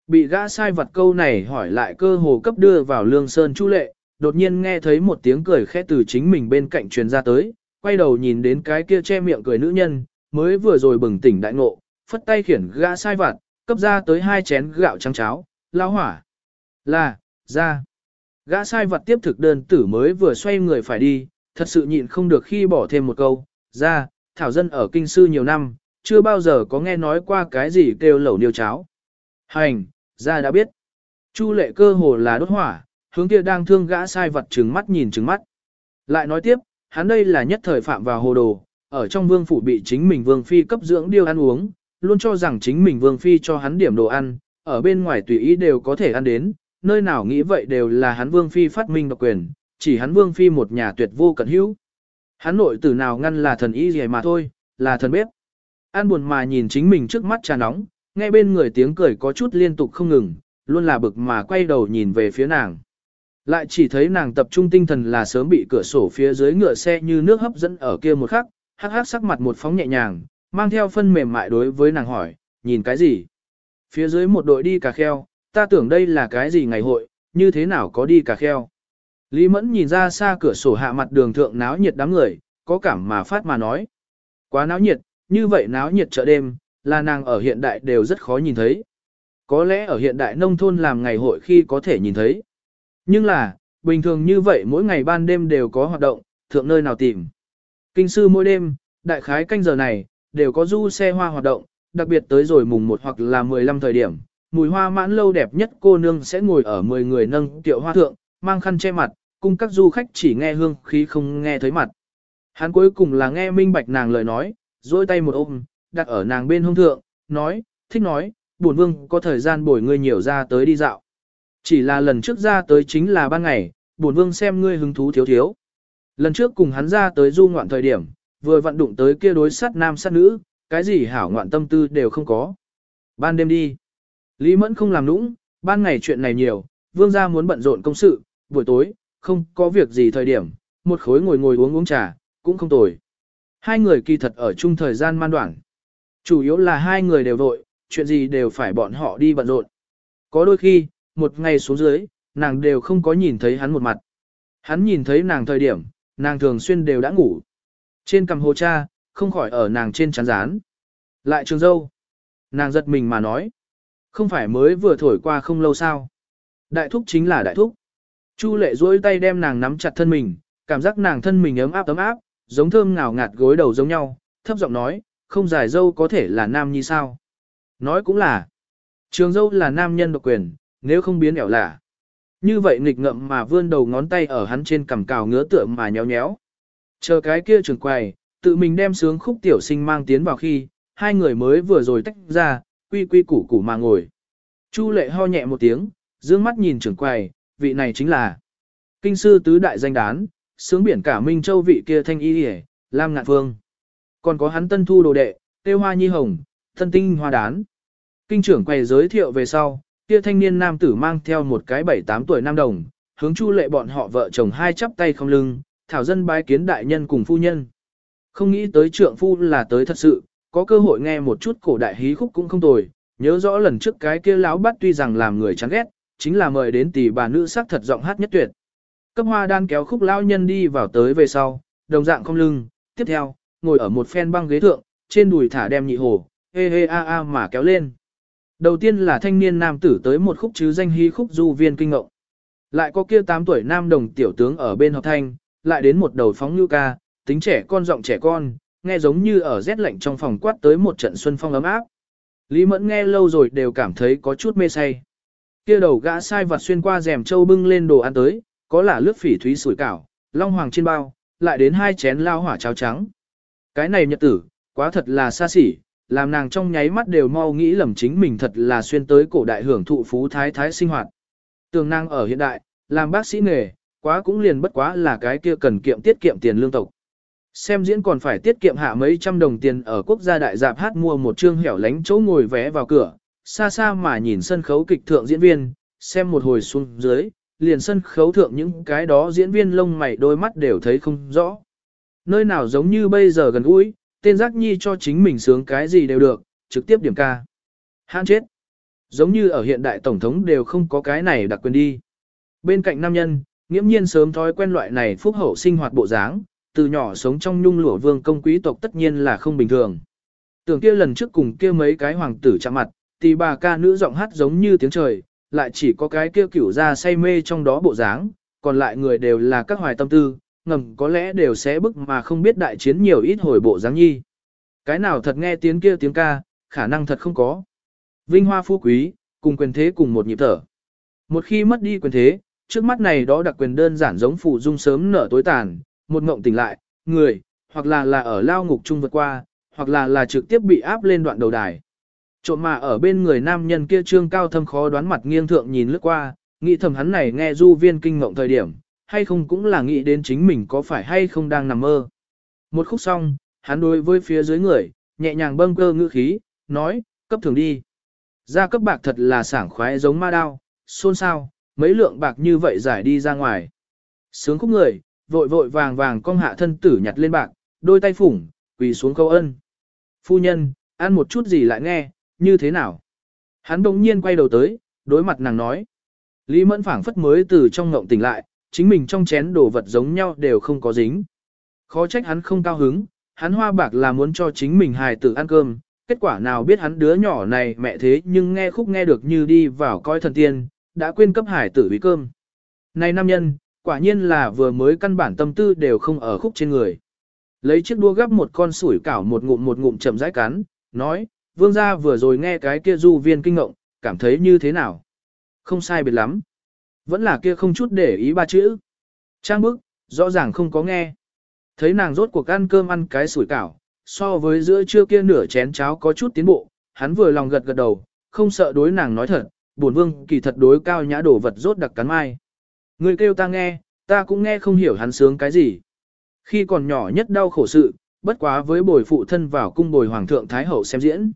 Bị gã sai vật câu này hỏi lại cơ hồ cấp đưa vào lương sơn chu lệ, đột nhiên nghe thấy một tiếng cười khẽ từ chính mình bên cạnh truyền ra tới, quay đầu nhìn đến cái kia che miệng cười nữ nhân, mới vừa rồi bừng tỉnh đại ngộ, phất tay khiển gã sai vặt, cấp ra tới hai chén gạo trắng cháo, lao hỏa. Là, ra. Gã sai vật tiếp thực đơn tử mới vừa xoay người phải đi, thật sự nhịn không được khi bỏ thêm một câu, ra, thảo dân ở kinh sư nhiều năm, chưa bao giờ có nghe nói qua cái gì kêu lẩu niêu cháo. Hành, ra đã biết. Chu lệ cơ hồ là đốt hỏa, hướng kia đang thương gã sai vật trừng mắt nhìn trừng mắt. Lại nói tiếp, hắn đây là nhất thời phạm vào hồ đồ, ở trong vương phủ bị chính mình vương phi cấp dưỡng điêu ăn uống, luôn cho rằng chính mình vương phi cho hắn điểm đồ ăn, ở bên ngoài tùy ý đều có thể ăn đến, nơi nào nghĩ vậy đều là hắn vương phi phát minh độc quyền, chỉ hắn vương phi một nhà tuyệt vô cẩn hữu. Hắn nội tử nào ngăn là thần y gì mà thôi, là thần bếp. An buồn mà nhìn chính mình trước mắt trà nóng, nghe bên người tiếng cười có chút liên tục không ngừng, luôn là bực mà quay đầu nhìn về phía nàng. Lại chỉ thấy nàng tập trung tinh thần là sớm bị cửa sổ phía dưới ngựa xe như nước hấp dẫn ở kia một khắc, hắc hắc sắc mặt một phóng nhẹ nhàng, mang theo phân mềm mại đối với nàng hỏi, nhìn cái gì? Phía dưới một đội đi cà kheo, ta tưởng đây là cái gì ngày hội, như thế nào có đi cà kheo. Lý Mẫn nhìn ra xa cửa sổ hạ mặt đường thượng náo nhiệt đám người, có cảm mà phát mà nói. Quá náo nhiệt, như vậy náo nhiệt chợ đêm, là nàng ở hiện đại đều rất khó nhìn thấy. Có lẽ ở hiện đại nông thôn làm ngày hội khi có thể nhìn thấy. Nhưng là, bình thường như vậy mỗi ngày ban đêm đều có hoạt động, thượng nơi nào tìm. Kinh sư mỗi đêm, đại khái canh giờ này, đều có du xe hoa hoạt động, đặc biệt tới rồi mùng 1 hoặc là 15 thời điểm. Mùi hoa mãn lâu đẹp nhất cô nương sẽ ngồi ở 10 người nâng tiệu hoa thượng, mang khăn che mặt, cùng các du khách chỉ nghe hương khí không nghe thấy mặt. Hắn cuối cùng là nghe minh bạch nàng lời nói, dôi tay một ôm, đặt ở nàng bên hông thượng, nói, thích nói, buồn vương có thời gian bồi ngươi nhiều ra tới đi dạo. Chỉ là lần trước ra tới chính là ban ngày, buồn vương xem ngươi hứng thú thiếu thiếu. Lần trước cùng hắn ra tới du ngoạn thời điểm, vừa vận đụng tới kia đối sát nam sát nữ, cái gì hảo ngoạn tâm tư đều không có. Ban đêm đi. Lý Mẫn không làm nũng, ban ngày chuyện này nhiều, vương gia muốn bận rộn công sự, buổi tối, không có việc gì thời điểm, một khối ngồi ngồi uống uống trà, cũng không tồi. Hai người kỳ thật ở chung thời gian man đoạn. Chủ yếu là hai người đều vội, chuyện gì đều phải bọn họ đi bận rộn. Có đôi khi, một ngày xuống dưới, nàng đều không có nhìn thấy hắn một mặt. Hắn nhìn thấy nàng thời điểm, nàng thường xuyên đều đã ngủ. Trên cằm hồ cha, không khỏi ở nàng trên chán rán. Lại trường dâu. Nàng giật mình mà nói. Không phải mới vừa thổi qua không lâu sao. Đại thúc chính là đại thúc. Chu lệ duỗi tay đem nàng nắm chặt thân mình, cảm giác nàng thân mình ấm áp ấm áp, giống thơm ngào ngạt gối đầu giống nhau, thấp giọng nói, không giải dâu có thể là nam như sao. Nói cũng là, trường dâu là nam nhân độc quyền, nếu không biến ẻo lạ. Như vậy nghịch ngậm mà vươn đầu ngón tay ở hắn trên cằm cào ngứa tựa mà nhéo nhéo. Chờ cái kia trường quầy, tự mình đem sướng khúc tiểu sinh mang tiến vào khi, hai người mới vừa rồi tách ra, quy quy củ củ mà ngồi. Chu lệ ho nhẹ một tiếng, dương mắt nhìn trưởng quầy, vị này chính là kinh sư tứ đại danh đán, sướng biển cả Minh Châu vị kia thanh y hề, Lam Ngạn Phương. Còn có hắn tân thu đồ đệ, tiêu hoa nhi hồng, thân tinh hoa đán. Kinh trưởng quầy giới thiệu về sau, kia thanh niên nam tử mang theo một cái bảy tám tuổi nam đồng, hướng chu lệ bọn họ vợ chồng hai chắp tay không lưng, thảo dân bái kiến đại nhân cùng phu nhân. Không nghĩ tới trượng phu là tới thật sự, có cơ hội nghe một chút cổ đại hí khúc cũng không tồi, nhớ rõ lần trước cái kia lão bắt tuy rằng làm người chán ghét, chính là mời đến tỷ bà nữ sắc thật giọng hát nhất tuyệt. Cấp hoa đan kéo khúc lão nhân đi vào tới về sau, đồng dạng không lưng, tiếp theo, ngồi ở một phen băng ghế thượng, trên đùi thả đem nhị hồ, hê hê a a mà kéo lên. Đầu tiên là thanh niên nam tử tới một khúc chứ danh hí khúc du viên kinh ngộng. Lại có kia 8 tuổi nam đồng tiểu tướng ở bên học thanh, lại đến một đầu phóng như ca, tính trẻ con giọng trẻ con, nghe giống như ở rét lạnh trong phòng quát tới một trận xuân phong ấm áp. Lý Mẫn nghe lâu rồi đều cảm thấy có chút mê say. Kia đầu gã sai vặt xuyên qua rèm châu bưng lên đồ ăn tới, có là lướt phỉ thúy sủi cảo, long hoàng trên bao, lại đến hai chén lao hỏa cháo trắng. Cái này nhật tử, quá thật là xa xỉ, làm nàng trong nháy mắt đều mau nghĩ lầm chính mình thật là xuyên tới cổ đại hưởng thụ phú thái thái sinh hoạt. Tường nàng ở hiện đại, làm bác sĩ nghề, quá cũng liền bất quá là cái kia cần kiệm tiết kiệm tiền lương tộc. Xem diễn còn phải tiết kiệm hạ mấy trăm đồng tiền ở quốc gia đại dạp hát mua một trương hẻo lánh chỗ ngồi vé vào cửa, xa xa mà nhìn sân khấu kịch thượng diễn viên, xem một hồi xuống dưới, liền sân khấu thượng những cái đó diễn viên lông mày đôi mắt đều thấy không rõ. Nơi nào giống như bây giờ gần gũi, tên giác nhi cho chính mình sướng cái gì đều được, trực tiếp điểm ca. Hãn chết. Giống như ở hiện đại tổng thống đều không có cái này đặc quyền đi. Bên cạnh nam nhân, nghiễm nhiên sớm thói quen loại này phúc hậu sinh hoạt bộ dáng, từ nhỏ sống trong nhung lụa vương công quý tộc tất nhiên là không bình thường. Tưởng kia lần trước cùng kia mấy cái hoàng tử chạm mặt, thì bà ca nữ giọng hát giống như tiếng trời, lại chỉ có cái kia kiểu ra say mê trong đó bộ dáng, còn lại người đều là các hoài tâm tư, ngầm có lẽ đều sẽ bức mà không biết đại chiến nhiều ít hồi bộ dáng nhi. Cái nào thật nghe tiếng kia tiếng ca, khả năng thật không có. Vinh hoa phú quý, cùng quyền thế cùng một nhịp thở. Một khi mất đi quyền thế, trước mắt này đó đặc quyền đơn giản giống phụ dung sớm nở tối tàn, một ngộng tỉnh lại, người, hoặc là là ở lao ngục chung vượt qua, hoặc là là trực tiếp bị áp lên đoạn đầu đài. Trộm mà ở bên người nam nhân kia trương cao thâm khó đoán mặt nghiêng thượng nhìn lướt qua, nghĩ thầm hắn này nghe du viên kinh ngộng thời điểm, hay không cũng là nghĩ đến chính mình có phải hay không đang nằm mơ. Một khúc xong, hắn đối với phía dưới người, nhẹ nhàng bâng cơ ngữ khí, nói, cấp thường đi. Ra cấp bạc thật là sảng khoái giống ma đao, xôn xao, mấy lượng bạc như vậy giải đi ra ngoài. Sướng khúc người, vội vội vàng vàng cong hạ thân tử nhặt lên bạc, đôi tay phủng, quỳ xuống câu ân. Phu nhân, ăn một chút gì lại nghe, như thế nào? Hắn đồng nhiên quay đầu tới, đối mặt nàng nói. Lý Mẫn phảng phất mới từ trong ngộng tỉnh lại, chính mình trong chén đồ vật giống nhau đều không có dính. Khó trách hắn không cao hứng, hắn hoa bạc là muốn cho chính mình hài tử ăn cơm, kết quả nào biết hắn đứa nhỏ này mẹ thế nhưng nghe khúc nghe được như đi vào coi thần tiên, đã quên cấp hải tử bí cơm. Này nam nhân, quả nhiên là vừa mới căn bản tâm tư đều không ở khúc trên người. Lấy chiếc đua gắp một con sủi cảo một ngụm một ngụm chậm rãi cắn, nói, vương gia vừa rồi nghe cái kia du viên kinh ngộng, cảm thấy như thế nào? Không sai biệt lắm. Vẫn là kia không chút để ý ba chữ. Trang bức, rõ ràng không có nghe. Thấy nàng rốt cuộc ăn cơm ăn cái sủi cảo, so với giữa trưa kia nửa chén cháo có chút tiến bộ, hắn vừa lòng gật gật đầu, không sợ đối nàng nói thật, buồn vương kỳ thật đối cao nhã đổ vật rốt đặc cắn mai. Người kêu ta nghe, ta cũng nghe không hiểu hắn sướng cái gì. Khi còn nhỏ nhất đau khổ sự, bất quá với bồi phụ thân vào cung bồi hoàng thượng thái hậu xem diễn.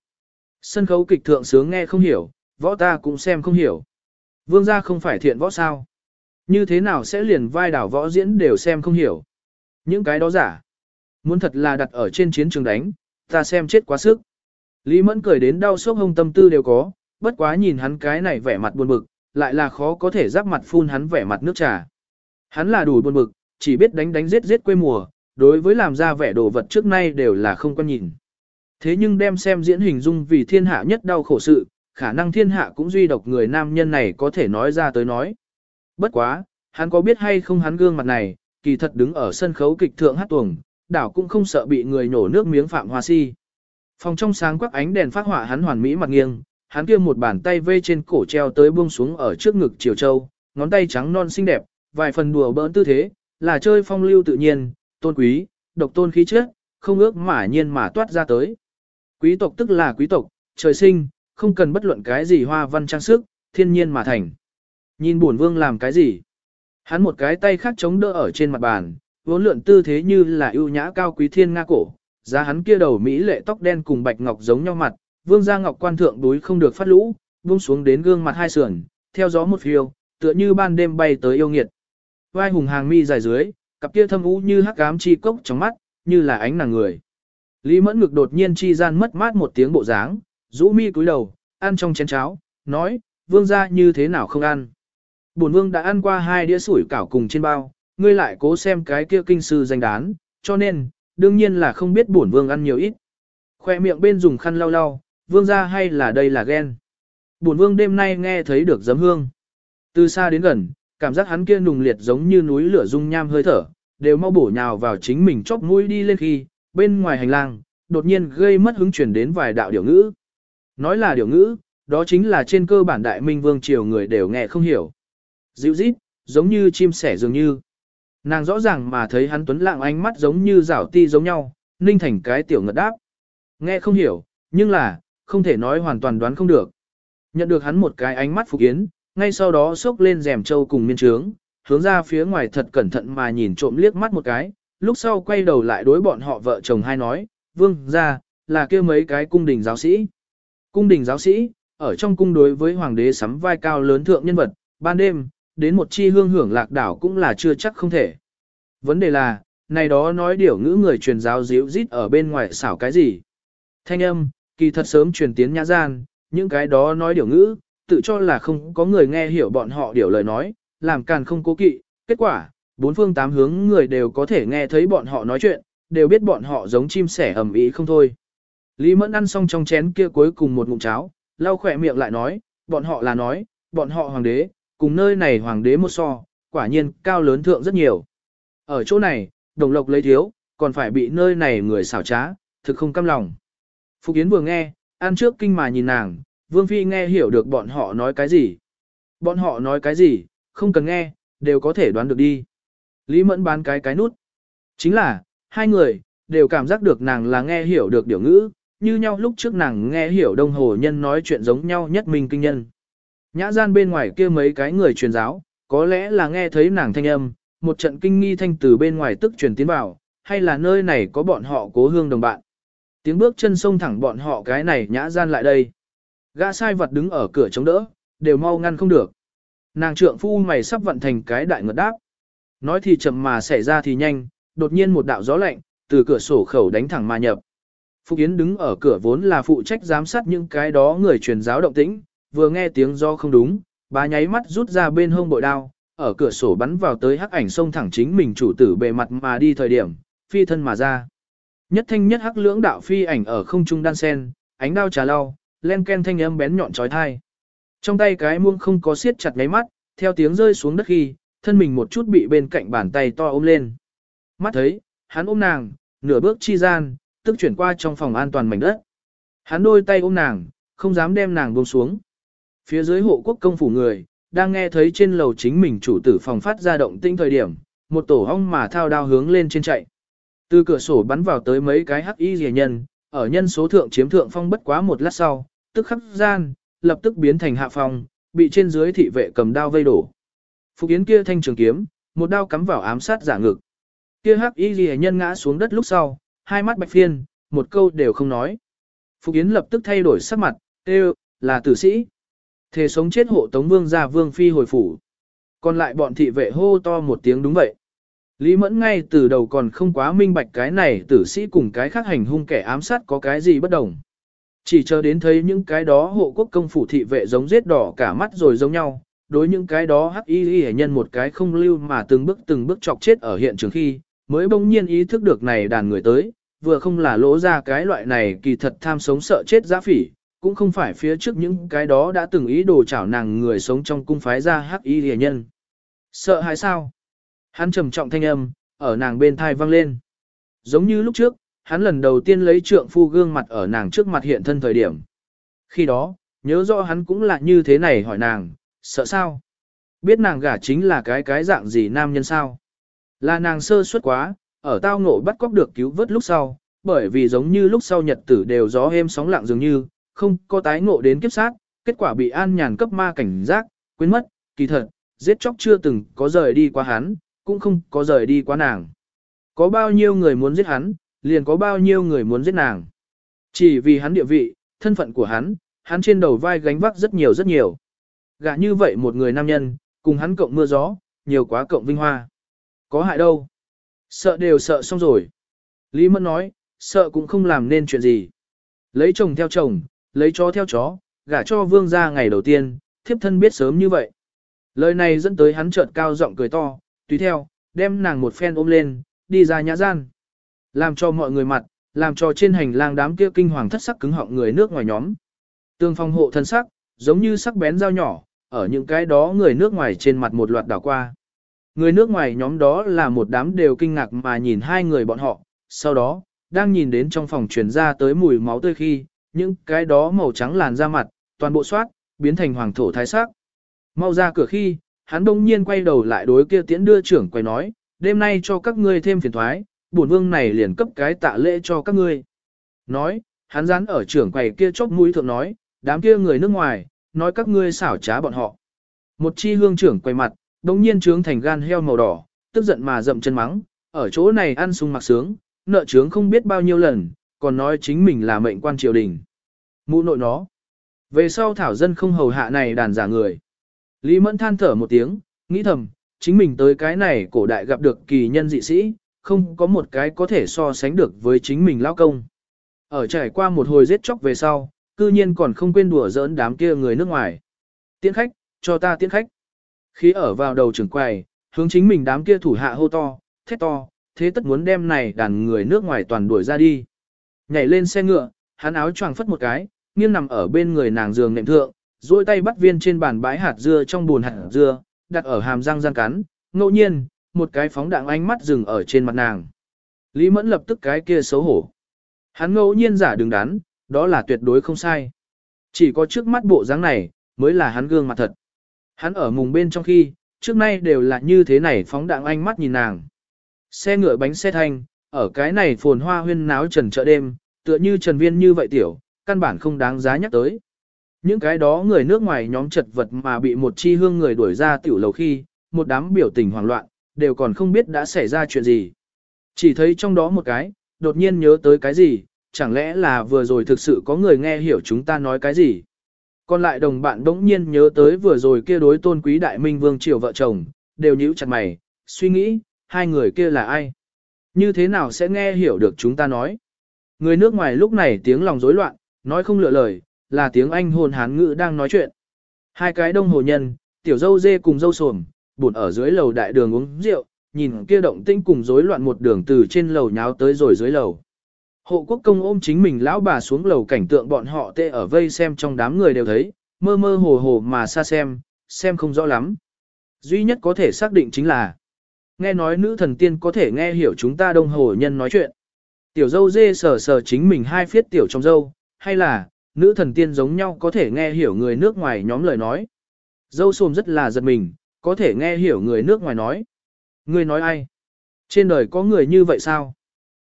Sân khấu kịch thượng sướng nghe không hiểu, võ ta cũng xem không hiểu. Vương gia không phải thiện võ sao? Như thế nào sẽ liền vai đảo võ diễn đều xem không hiểu? Những cái đó giả. Muốn thật là đặt ở trên chiến trường đánh, ta xem chết quá sức. Lý Mẫn cười đến đau sốc hông tâm tư đều có, bất quá nhìn hắn cái này vẻ mặt buồn bực, lại là khó có thể giáp mặt phun hắn vẻ mặt nước trà. Hắn là đủ buồn bực, chỉ biết đánh đánh giết giết quê mùa, đối với làm ra vẻ đồ vật trước nay đều là không quan nhìn. Thế nhưng đem xem diễn hình dung vì thiên hạ nhất đau khổ sự, khả năng thiên hạ cũng duy độc người nam nhân này có thể nói ra tới nói. Bất quá, hắn có biết hay không hắn gương mặt này, kỳ thật đứng ở sân khấu kịch thượng hát tuồng, đảo cũng không sợ bị người nổ nước miếng phạm hoa si. Phòng trong sáng quắc ánh đèn phát hỏa hắn hoàn mỹ mặt nghiêng, hắn kia một bàn tay vây trên cổ treo tới buông xuống ở trước ngực chiều châu, ngón tay trắng non xinh đẹp, vài phần đùa bỡn tư thế, là chơi phong lưu tự nhiên, tôn quý, độc tôn khí chất, không ước mà nhiên mà toát ra tới. Quý tộc tức là quý tộc, trời sinh, không cần bất luận cái gì hoa văn trang sức, thiên nhiên mà thành. Nhìn buồn vương làm cái gì? Hắn một cái tay khác chống đỡ ở trên mặt bàn, vốn lượn tư thế như là ưu nhã cao quý thiên nga cổ, giá hắn kia đầu mỹ lệ tóc đen cùng bạch ngọc giống nhau mặt, vương gia ngọc quan thượng đối không được phát lũ, buông xuống đến gương mặt hai sườn, theo gió một phiêu, tựa như ban đêm bay tới yêu nghiệt. Vai hùng hàng mi dài dưới, cặp kia thâm u như hắc ám chi cốc trong mắt, như là ánh nàng người. Lý mẫn ngực đột nhiên chi gian mất mát một tiếng bộ dáng, rũ mi cúi đầu, ăn trong chén cháo, nói, vương gia như thế nào không ăn. Bổn vương đã ăn qua hai đĩa sủi cảo cùng trên bao, ngươi lại cố xem cái kia kinh sư danh đán, cho nên, đương nhiên là không biết bổn vương ăn nhiều ít. Khoe miệng bên dùng khăn lau lau, vương gia hay là đây là ghen. Bổn vương đêm nay nghe thấy được giấm hương. Từ xa đến gần, cảm giác hắn kia nùng liệt giống như núi lửa dung nham hơi thở, đều mau bổ nhào vào chính mình chóp mũi đi lên khi, bên ngoài hành lang, đột nhiên gây mất hứng chuyển đến vài đạo điệu ngữ. Nói là điệu ngữ, đó chính là trên cơ bản đại minh vương triều người đều nghe không hiểu. Dịu rít, giống như chim sẻ dường như. Nàng rõ ràng mà thấy hắn tuấn lạng ánh mắt giống như rảo ti giống nhau, ninh thành cái tiểu ngật đáp. Nghe không hiểu, nhưng là, không thể nói hoàn toàn đoán không được. Nhận được hắn một cái ánh mắt phục yến, ngay sau đó xốc lên rèm châu cùng miên trướng, hướng ra phía ngoài thật cẩn thận mà nhìn trộm liếc mắt một cái, lúc sau quay đầu lại đối bọn họ vợ chồng hai nói, vương ra, là kia mấy cái cung đình giáo sĩ. Cung đình giáo sĩ, ở trong cung đối với hoàng đế sắm vai cao lớn thượng nhân vật, ban đêm, đến một chi hương hưởng lạc đảo cũng là chưa chắc không thể. Vấn đề là, này đó nói điều ngữ người truyền giáo díu rít ở bên ngoài xảo cái gì. Thanh âm, kỳ thật sớm truyền tiến nhã gian, những cái đó nói điều ngữ, tự cho là không có người nghe hiểu bọn họ điều lời nói, làm càn không cố kỵ, kết quả, bốn phương tám hướng người đều có thể nghe thấy bọn họ nói chuyện, đều biết bọn họ giống chim sẻ ầm ĩ không thôi. Lý Mẫn ăn xong trong chén kia cuối cùng một ngụm cháo, lau khỏe miệng lại nói, bọn họ là nói, bọn họ hoàng đế, cùng nơi này hoàng đế một so, quả nhiên cao lớn thượng rất nhiều. Ở chỗ này, đồng lộc lấy thiếu, còn phải bị nơi này người xảo trá, thực không căm lòng. Phục Yến vừa nghe, ăn trước kinh mà nhìn nàng, Vương Phi nghe hiểu được bọn họ nói cái gì. Bọn họ nói cái gì, không cần nghe, đều có thể đoán được đi. Lý Mẫn bán cái cái nút. Chính là, hai người, đều cảm giác được nàng là nghe hiểu được điều ngữ, như nhau lúc trước nàng nghe hiểu đông hồ nhân nói chuyện giống nhau nhất mình kinh nhân. Nhã gian bên ngoài kia mấy cái người truyền giáo, có lẽ là nghe thấy nàng thanh âm, một trận kinh nghi thanh từ bên ngoài tức truyền tiến vào, hay là nơi này có bọn họ cố hương đồng bạn. Tiếng bước chân sông thẳng bọn họ cái này nhã gian lại đây. Gã sai vật đứng ở cửa chống đỡ, đều mau ngăn không được. Nàng trượng phu mày sắp vận thành cái đại ngật đáp. Nói thì chậm mà xảy ra thì nhanh, đột nhiên một đạo gió lạnh, từ cửa sổ khẩu đánh thẳng mà nhập. Phục Yến đứng ở cửa vốn là phụ trách giám sát những cái đó người truyền giáo động tĩnh, vừa nghe tiếng do không đúng, bà nháy mắt rút ra bên hông bội đao, ở cửa sổ bắn vào tới hắc ảnh sông thẳng chính mình chủ tử bề mặt mà đi thời điểm, phi thân mà ra. Nhất thanh nhất hắc lưỡng đạo phi ảnh ở không trung đan sen, ánh đao trà lau, len ken thanh âm bén nhọn chói tai. Trong tay cái muông không có siết chặt ngáy mắt, theo tiếng rơi xuống đất khi, thân mình một chút bị bên cạnh bàn tay to ôm lên. Mắt thấy, hắn ôm nàng, nửa bước chi gian, tức chuyển qua trong phòng an toàn mảnh đất. Hắn đôi tay ôm nàng, không dám đem nàng buông xuống. Phía dưới hộ quốc công phủ người, đang nghe thấy trên lầu chính mình chủ tử phòng phát ra động tinh thời điểm, một tổ hong mà thao đao hướng lên trên chạy. Từ cửa sổ bắn vào tới mấy cái hắc y rìa nhân, ở nhân số thượng chiếm thượng phong bất quá một lát sau, tức khắc gian, lập tức biến thành hạ phong, bị trên dưới thị vệ cầm đao vây đổ. Phục Yến kia thanh trường kiếm, một đao cắm vào ám sát giả ngực. Kia hắc y rìa nhân ngã xuống đất lúc sau, hai mắt bạch phiên, một câu đều không nói. Phục Yến lập tức thay đổi sắc mặt, kêu, là tử sĩ. Thề sống chết hộ tống vương gia vương phi hồi phủ. Còn lại bọn thị vệ hô to một tiếng đúng vậy. Lý Mẫn ngay từ đầu còn không quá minh bạch cái này tử sĩ cùng cái khác hành hung kẻ ám sát có cái gì bất đồng. Chỉ chờ đến thấy những cái đó hộ quốc công phủ thị vệ giống giết đỏ cả mắt rồi giống nhau, đối những cái đó hắc y y nhân một cái không lưu mà từng bước từng bước chọc chết ở hiện trường khi, mới bỗng nhiên ý thức được này đàn người tới, vừa không là lỗ ra cái loại này kỳ thật tham sống sợ chết giã phỉ, cũng không phải phía trước những cái đó đã từng ý đồ chảo nàng người sống trong cung phái ra hắc y y nhân. Sợ hãi sao? Hắn trầm trọng thanh âm, ở nàng bên thai vang lên. Giống như lúc trước, hắn lần đầu tiên lấy trượng phu gương mặt ở nàng trước mặt hiện thân thời điểm. Khi đó, nhớ rõ hắn cũng là như thế này hỏi nàng, sợ sao? Biết nàng gả chính là cái cái dạng gì nam nhân sao? Là nàng sơ suất quá, ở tao ngộ bắt cóc được cứu vớt lúc sau, bởi vì giống như lúc sau nhật tử đều gió êm sóng lặng dường như, không có tái ngộ đến kiếp sát, kết quả bị an nhàn cấp ma cảnh giác, quên mất, kỳ thật, giết chóc chưa từng có rời đi qua hắn, cũng không có rời đi quá nàng. Có bao nhiêu người muốn giết hắn, liền có bao nhiêu người muốn giết nàng. Chỉ vì hắn địa vị, thân phận của hắn, hắn trên đầu vai gánh vác rất nhiều rất nhiều. Gả như vậy một người nam nhân, cùng hắn cộng mưa gió, nhiều quá cộng vinh hoa. Có hại đâu. Sợ đều sợ xong rồi. Lý Mẫn nói, sợ cũng không làm nên chuyện gì. Lấy chồng theo chồng, lấy chó theo chó, gả cho vương gia ngày đầu tiên, thiếp thân biết sớm như vậy. Lời này dẫn tới hắn chợt cao giọng cười to, tùy theo, đem nàng một phen ôm lên, đi ra nhã gian. Làm cho mọi người mặt, làm cho trên hành lang đám kia kinh hoàng thất sắc cứng họng người nước ngoài nhóm. Tương phong hộ thân sắc, giống như sắc bén dao nhỏ, ở những cái đó người nước ngoài trên mặt một loạt đảo qua. Người nước ngoài nhóm đó là một đám đều kinh ngạc mà nhìn hai người bọn họ, sau đó, đang nhìn đến trong phòng truyền ra tới mùi máu tươi khi, những cái đó màu trắng làn ra mặt, toàn bộ soát, biến thành hoàng thổ thái sắc. Mau ra cửa khi, hắn đông nhiên quay đầu lại đối kia tiễn đưa trưởng quay nói, đêm nay cho các ngươi thêm phiền thoái, bổn vương này liền cấp cái tạ lễ cho các ngươi. Nói, hắn dán ở trưởng quầy kia chốc mũi thượng nói, đám kia người nước ngoài, nói các ngươi xảo trá bọn họ. Một chi hương trưởng quay mặt, đông nhiên trướng thành gan heo màu đỏ, tức giận mà dậm chân mắng, ở chỗ này ăn sung mặc sướng, nợ trướng không biết bao nhiêu lần, còn nói chính mình là mệnh quan triều đình. Mũ nội nó. Về sau thảo dân không hầu hạ này đàn giả người. Lý Mẫn than thở một tiếng, nghĩ thầm, chính mình tới cái này cổ đại gặp được kỳ nhân dị sĩ, không có một cái có thể so sánh được với chính mình lao công. Ở trải qua một hồi giết chóc về sau, cư nhiên còn không quên đùa giỡn đám kia người nước ngoài. Tiễn khách, cho ta tiễn khách. Khi ở vào đầu trường quầy, hướng chính mình đám kia thủ hạ hô to, thét to, thế tất muốn đem này đàn người nước ngoài toàn đuổi ra đi. Nhảy lên xe ngựa, hắn áo choàng phất một cái, nghiêng nằm ở bên người nàng giường nệm thượng, duỗi tay bắt viên trên bàn bãi hạt dưa trong buồn hạt dưa, đặt ở hàm răng răng cắn, ngẫu nhiên, một cái phóng đạn ánh mắt dừng ở trên mặt nàng. Lý Mẫn lập tức cái kia xấu hổ. Hắn ngẫu nhiên giả đứng đắn, đó là tuyệt đối không sai. Chỉ có trước mắt bộ dáng này, mới là hắn gương mặt thật. Hắn ở mùng bên trong khi, trước nay đều là như thế này phóng đạn ánh mắt nhìn nàng. Xe ngựa bánh xe thanh, ở cái này phồn hoa huyên náo trần chợ đêm, tựa như trần viên như vậy tiểu, căn bản không đáng giá nhắc tới. Những cái đó người nước ngoài nhóm chật vật mà bị một chi hương người đuổi ra tiểu lầu khi, một đám biểu tình hoảng loạn, đều còn không biết đã xảy ra chuyện gì. Chỉ thấy trong đó một cái, đột nhiên nhớ tới cái gì, chẳng lẽ là vừa rồi thực sự có người nghe hiểu chúng ta nói cái gì. Còn lại đồng bạn đống nhiên nhớ tới vừa rồi kia đối tôn quý đại minh vương triều vợ chồng, đều nhíu chặt mày, suy nghĩ, hai người kia là ai? Như thế nào sẽ nghe hiểu được chúng ta nói? Người nước ngoài lúc này tiếng lòng rối loạn, nói không lựa lời, là tiếng Anh hồn hán ngữ đang nói chuyện. Hai cái đông hồ nhân, tiểu dâu dê cùng dâu sồm, buồn ở dưới lầu đại đường uống rượu, nhìn kia động tinh cùng rối loạn một đường từ trên lầu nháo tới rồi dưới lầu. Hộ quốc công ôm chính mình lão bà xuống lầu cảnh tượng bọn họ tê ở vây xem trong đám người đều thấy, mơ mơ hồ hồ mà xa xem, xem không rõ lắm. Duy nhất có thể xác định chính là, nghe nói nữ thần tiên có thể nghe hiểu chúng ta đông hồ nhân nói chuyện. Tiểu dâu dê sờ sờ chính mình hai phiết tiểu trong dâu, hay là, nữ thần tiên giống nhau có thể nghe hiểu người nước ngoài nhóm lời nói. Dâu xồm rất là giật mình, có thể nghe hiểu người nước ngoài nói. Người nói ai? Trên đời có người như vậy sao?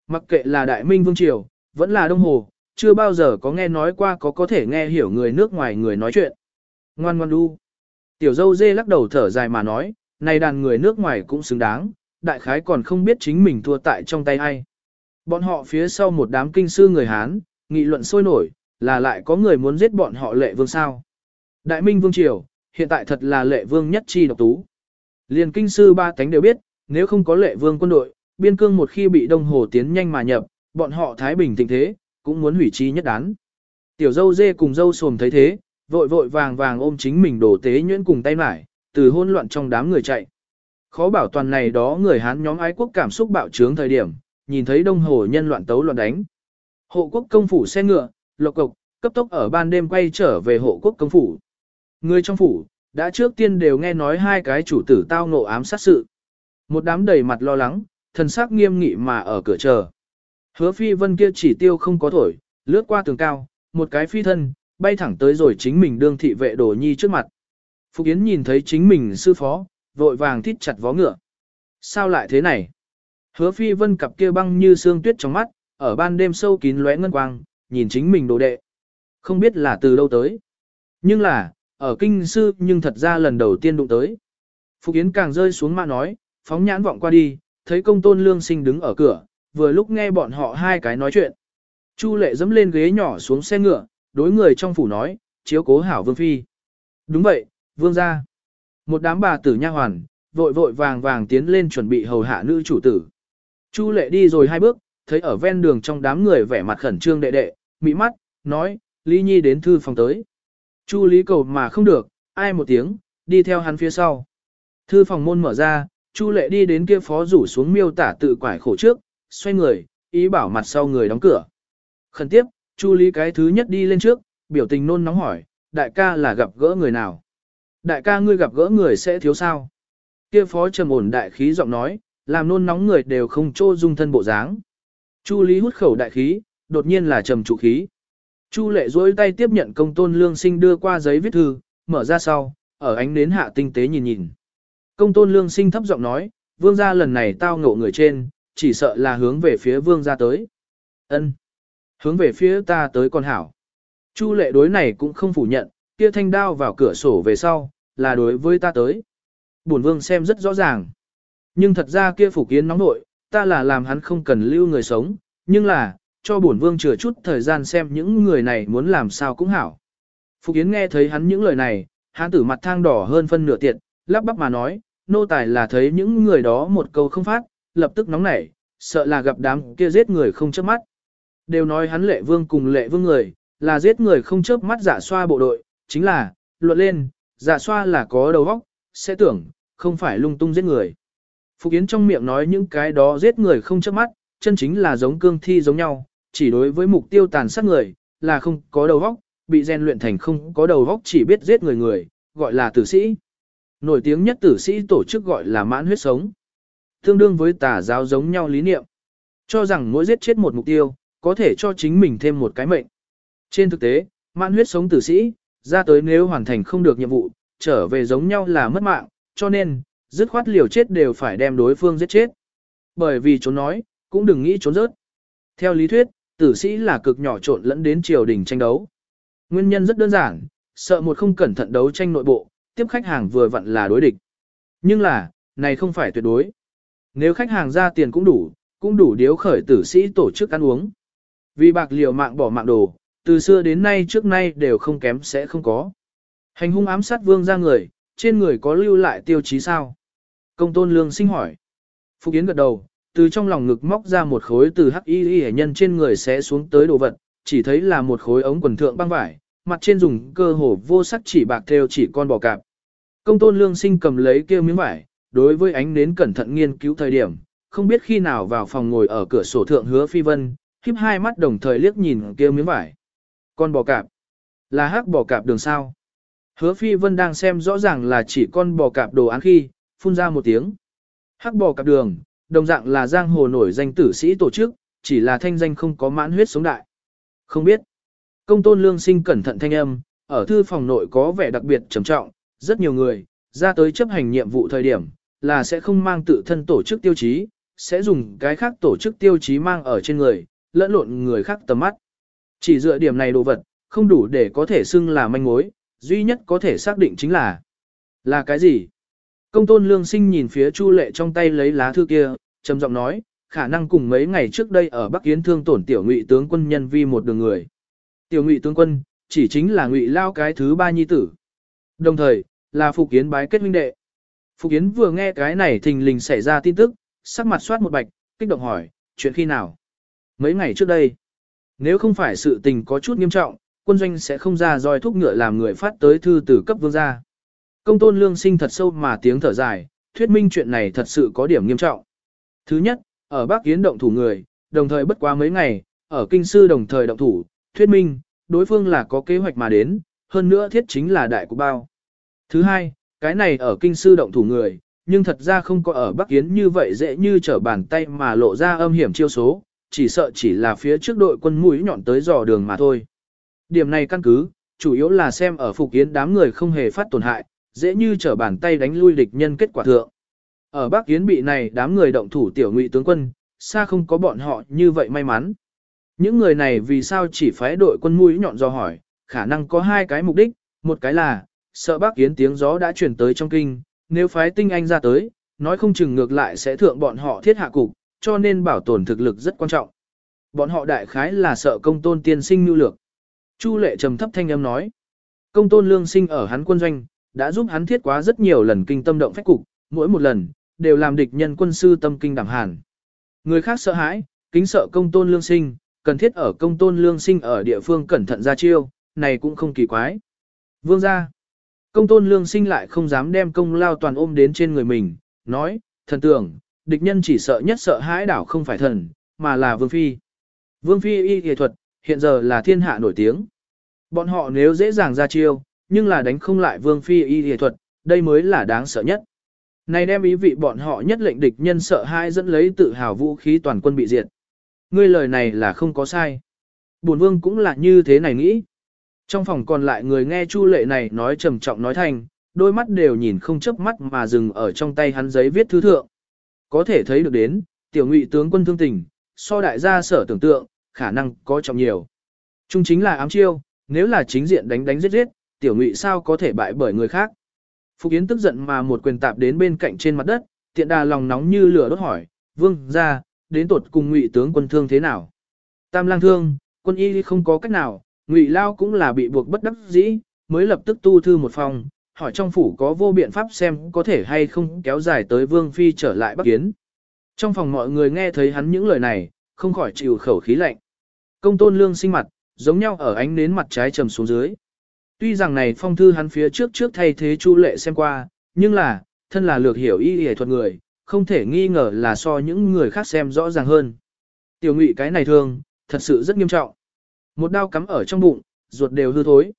Mặc kệ là Đại Minh Vương Triều, vẫn là Đông Hồ, chưa bao giờ có nghe nói qua có có thể nghe hiểu người nước ngoài người nói chuyện. Ngoan ngoan đu. Tiểu dâu dê lắc đầu thở dài mà nói, này đàn người nước ngoài cũng xứng đáng, đại khái còn không biết chính mình thua tại trong tay ai. Bọn họ phía sau một đám kinh sư người Hán, nghị luận sôi nổi, là lại có người muốn giết bọn họ lệ vương sao. Đại Minh Vương Triều, hiện tại thật là lệ vương nhất chi độc tú. Liền kinh sư ba tánh đều biết, nếu không có lệ vương quân đội, biên cương một khi bị đông hồ tiến nhanh mà nhập, bọn họ Thái Bình tình thế, cũng muốn hủy chi nhất đán. Tiểu dâu dê cùng dâu sồm thấy thế, vội vội vàng vàng ôm chính mình đổ tế nhuyễn cùng tay mải, từ hôn loạn trong đám người chạy. Khó bảo toàn này đó người Hán nhóm ái quốc cảm xúc bạo trướng thời điểm, nhìn thấy đông hồ nhân loạn tấu loạn đánh. Hộ quốc công phủ xe ngựa, lộc cộc, cấp tốc ở ban đêm quay trở về hộ quốc công phủ. Người trong phủ, đã trước tiên đều nghe nói hai cái chủ tử tao ngộ ám sát sự. Một đám đầy mặt lo lắng, thần sắc nghiêm nghị mà ở cửa chờ. Hứa phi vân kia chỉ tiêu không có thổi, lướt qua tường cao, một cái phi thân, bay thẳng tới rồi chính mình đương thị vệ đồ nhi trước mặt. Phục Yến nhìn thấy chính mình sư phó, vội vàng thít chặt vó ngựa. Sao lại thế này? Hứa phi vân cặp kia băng như xương tuyết trong mắt, ở ban đêm sâu kín lóe ngân quang, nhìn chính mình đồ đệ. Không biết là từ đâu tới. Nhưng là, ở kinh sư nhưng thật ra lần đầu tiên đụng tới. Phục Yến càng rơi xuống mà nói, phóng nhãn vọng qua đi, thấy công tôn lương sinh đứng ở cửa, vừa lúc nghe bọn họ hai cái nói chuyện. Chu lệ dẫm lên ghế nhỏ xuống xe ngựa, đối người trong phủ nói, chiếu cố hảo vương phi. Đúng vậy, vương gia. Một đám bà tử nha hoàn, vội vội vàng vàng tiến lên chuẩn bị hầu hạ nữ chủ tử. Chu lệ đi rồi hai bước, thấy ở ven đường trong đám người vẻ mặt khẩn trương đệ đệ, mị mắt, nói, Lý Nhi đến thư phòng tới. Chu Lý cầu mà không được, ai một tiếng, đi theo hắn phía sau. Thư phòng môn mở ra, Chu Lệ đi đến kia phó rủ xuống miêu tả tự quải khổ trước, xoay người, ý bảo mặt sau người đóng cửa. Khẩn tiếp, Chu Lý cái thứ nhất đi lên trước, biểu tình nôn nóng hỏi, đại ca là gặp gỡ người nào? Đại ca ngươi gặp gỡ người sẽ thiếu sao? Kia phó trầm ổn đại khí giọng nói, làm nôn nóng người đều không trô dung thân bộ dáng. Chu Lý hút khẩu đại khí, đột nhiên là trầm trụ khí. Chu lệ duỗi tay tiếp nhận công tôn lương sinh đưa qua giấy viết thư, mở ra sau, ở ánh nến hạ tinh tế nhìn nhìn. Công tôn lương sinh thấp giọng nói, vương gia lần này tao ngộ người trên, chỉ sợ là hướng về phía vương gia tới. ân Hướng về phía ta tới con hảo. Chu lệ đối này cũng không phủ nhận, kia thanh đao vào cửa sổ về sau, là đối với ta tới. Bổn vương xem rất rõ ràng. Nhưng thật ra kia phủ kiến nóng nội, ta là làm hắn không cần lưu người sống, nhưng là, cho bổn vương chừa chút thời gian xem những người này muốn làm sao cũng hảo. Phục Yến nghe thấy hắn những lời này, hắn tử mặt thang đỏ hơn phân nửa tiện, lắp bắp mà nói, nô tài là thấy những người đó một câu không phát, lập tức nóng nảy, sợ là gặp đám kia giết người không chớp mắt. Đều nói hắn lệ vương cùng lệ vương người, là giết người không chớp mắt giả xoa bộ đội, chính là, luận lên, giả xoa là có đầu óc, sẽ tưởng, không phải lung tung giết người. Phục Yến trong miệng nói những cái đó giết người không chớp mắt, chân chính là giống cương thi giống nhau, chỉ đối với mục tiêu tàn sát người, là không có đầu óc, bị rèn luyện thành không có đầu óc chỉ biết giết người người, gọi là tử sĩ. Nổi tiếng nhất tử sĩ tổ chức gọi là mãn huyết sống. Tương đương với tà giáo giống nhau lý niệm. Cho rằng mỗi giết chết một mục tiêu, có thể cho chính mình thêm một cái mệnh. Trên thực tế, mãn huyết sống tử sĩ, ra tới nếu hoàn thành không được nhiệm vụ, trở về giống nhau là mất mạng, cho nên, dứt khoát liều chết đều phải đem đối phương giết chết. Bởi vì trốn nói, cũng đừng nghĩ trốn rớt. Theo lý thuyết, tử sĩ là cực nhỏ trộn lẫn đến triều đình tranh đấu. Nguyên nhân rất đơn giản, sợ một không cẩn thận đấu tranh nội bộ, tiếp khách hàng vừa vặn là đối địch. Nhưng là, này không phải tuyệt đối. Nếu khách hàng ra tiền cũng đủ, cũng đủ điếu khởi tử sĩ tổ chức ăn uống. Vì bạc liều mạng bỏ mạng đồ, từ xưa đến nay trước nay đều không kém sẽ không có. Hành hung ám sát vương ra người, trên người có lưu lại tiêu chí sao? Công tôn lương sinh hỏi. Phục Yến gật đầu, từ trong lòng ngực móc ra một khối từ hắc y hệ nhân trên người sẽ xuống tới đồ vật, chỉ thấy là một khối ống quần thượng băng vải, mặt trên dùng cơ hồ vô sắc chỉ bạc theo chỉ con bò cạp. Công tôn lương sinh cầm lấy kia miếng vải, đối với ánh nến cẩn thận nghiên cứu thời điểm, không biết khi nào vào phòng ngồi ở cửa sổ thượng hứa phi vân, khiếp hai mắt đồng thời liếc nhìn kia miếng vải. Con bò cạp. Là hắc bò cạp đường sao. Hứa phi vân đang xem rõ ràng là chỉ con bò cạp đồ án khi, phun ra một tiếng. Hắc bò cặp đường, đồng dạng là giang hồ nổi danh tử sĩ tổ chức, chỉ là thanh danh không có mãn huyết sống đại. Không biết. Công tôn lương sinh cẩn thận thanh âm, ở thư phòng nội có vẻ đặc biệt trầm trọng, rất nhiều người, ra tới chấp hành nhiệm vụ thời điểm, là sẽ không mang tự thân tổ chức tiêu chí, sẽ dùng cái khác tổ chức tiêu chí mang ở trên người, lẫn lộn người khác tầm mắt. Chỉ dựa điểm này đồ vật, không đủ để có thể xưng là manh mối, duy nhất có thể xác định chính là là cái gì? Công tôn lương sinh nhìn phía Chu lệ trong tay lấy lá thư kia, trầm giọng nói, khả năng cùng mấy ngày trước đây ở Bắc Yến thương tổn tiểu ngụy tướng quân nhân vi một đường người. Tiểu ngụy tướng quân, chỉ chính là ngụy lao cái thứ ba nhi tử. Đồng thời, là Phục Yến bái kết huynh đệ. Phục Yến vừa nghe cái này thình lình xảy ra tin tức, sắc mặt soát một bạch, kích động hỏi, chuyện khi nào? Mấy ngày trước đây, nếu không phải sự tình có chút nghiêm trọng, quân doanh sẽ không ra roi thúc ngựa làm người phát tới thư từ cấp vương gia. Công tôn lương sinh thật sâu mà tiếng thở dài, thuyết minh chuyện này thật sự có điểm nghiêm trọng. Thứ nhất, ở Bắc Yến động thủ người, đồng thời bất quá mấy ngày, ở kinh sư đồng thời động thủ, thuyết minh, đối phương là có kế hoạch mà đến, hơn nữa thiết chính là đại của bao. Thứ hai, cái này ở kinh sư động thủ người, nhưng thật ra không có ở Bắc Yến như vậy dễ như trở bàn tay mà lộ ra âm hiểm chiêu số, chỉ sợ chỉ là phía trước đội quân mũi nhọn tới dò đường mà thôi. Điểm này căn cứ, chủ yếu là xem ở Phục Yến đám người không hề phát tổn hại, dễ như trở bàn tay đánh lui địch nhân kết quả thượng. Ở Bắc Yến bị này đám người động thủ tiểu ngụy tướng quân, xa không có bọn họ như vậy may mắn. Những người này vì sao chỉ phái đội quân mũi nhọn do hỏi, khả năng có hai cái mục đích, một cái là, sợ Bắc Yến tiếng gió đã chuyển tới trong kinh, nếu phái tinh anh ra tới, nói không chừng ngược lại sẽ thượng bọn họ thiết hạ cục, cho nên bảo tồn thực lực rất quan trọng. Bọn họ đại khái là sợ công tôn tiên sinh nhu lược. Chu lệ trầm thấp thanh âm nói, công tôn lương sinh ở hắn quân doanh, đã giúp hắn thiết quá rất nhiều lần kinh tâm động phách cục, mỗi một lần, đều làm địch nhân quân sư tâm kinh đảm hàn. Người khác sợ hãi, kính sợ công tôn lương sinh, cần thiết ở công tôn lương sinh ở địa phương cẩn thận ra chiêu, này cũng không kỳ quái. Vương gia, công tôn lương sinh lại không dám đem công lao toàn ôm đến trên người mình, nói, thần tưởng, địch nhân chỉ sợ nhất sợ hãi đảo không phải thần, mà là vương phi. Vương phi y nghệ thuật, hiện giờ là thiên hạ nổi tiếng. Bọn họ nếu dễ dàng ra chiêu, nhưng là đánh không lại vương phi y nghệ thuật, đây mới là đáng sợ nhất. Này đem ý vị bọn họ nhất lệnh địch nhân sợ hai dẫn lấy tự hào vũ khí toàn quân bị diệt. Ngươi lời này là không có sai. Bổn vương cũng là như thế này nghĩ. Trong phòng còn lại người nghe Chu lệ này nói trầm trọng nói thành, đôi mắt đều nhìn không chớp mắt mà dừng ở trong tay hắn giấy viết thư thượng. Có thể thấy được đến, tiểu ngụy tướng quân thương tình, so đại gia sở tưởng tượng, khả năng có trọng nhiều. Trung chính là ám chiêu, nếu là chính diện đánh đánh giết giết, tiểu ngụy sao có thể bại bởi người khác. Phục Yến tức giận mà một quyền tạp đến bên cạnh trên mặt đất, tiện đà lòng nóng như lửa đốt hỏi, vương ra, đến tột cùng ngụy tướng quân thương thế nào? Tam lang thương, quân y không có cách nào, ngụy lao cũng là bị buộc bất đắc dĩ, mới lập tức tu thư một phòng, hỏi trong phủ có vô biện pháp xem có thể hay không kéo dài tới vương phi trở lại bắc kiến. Trong phòng mọi người nghe thấy hắn những lời này, không khỏi chịu khẩu khí lạnh. Công tôn lương sinh mặt, giống nhau ở ánh nến mặt trái trầm xuống dưới. Tuy rằng này phong thư hắn phía trước trước thay thế chu lệ xem qua, nhưng là, thân là lược hiểu y y thuật người, không thể nghi ngờ là so những người khác xem rõ ràng hơn. Tiểu ngụy cái này thương, thật sự rất nghiêm trọng. Một đao cắm ở trong bụng, ruột đều hư thối.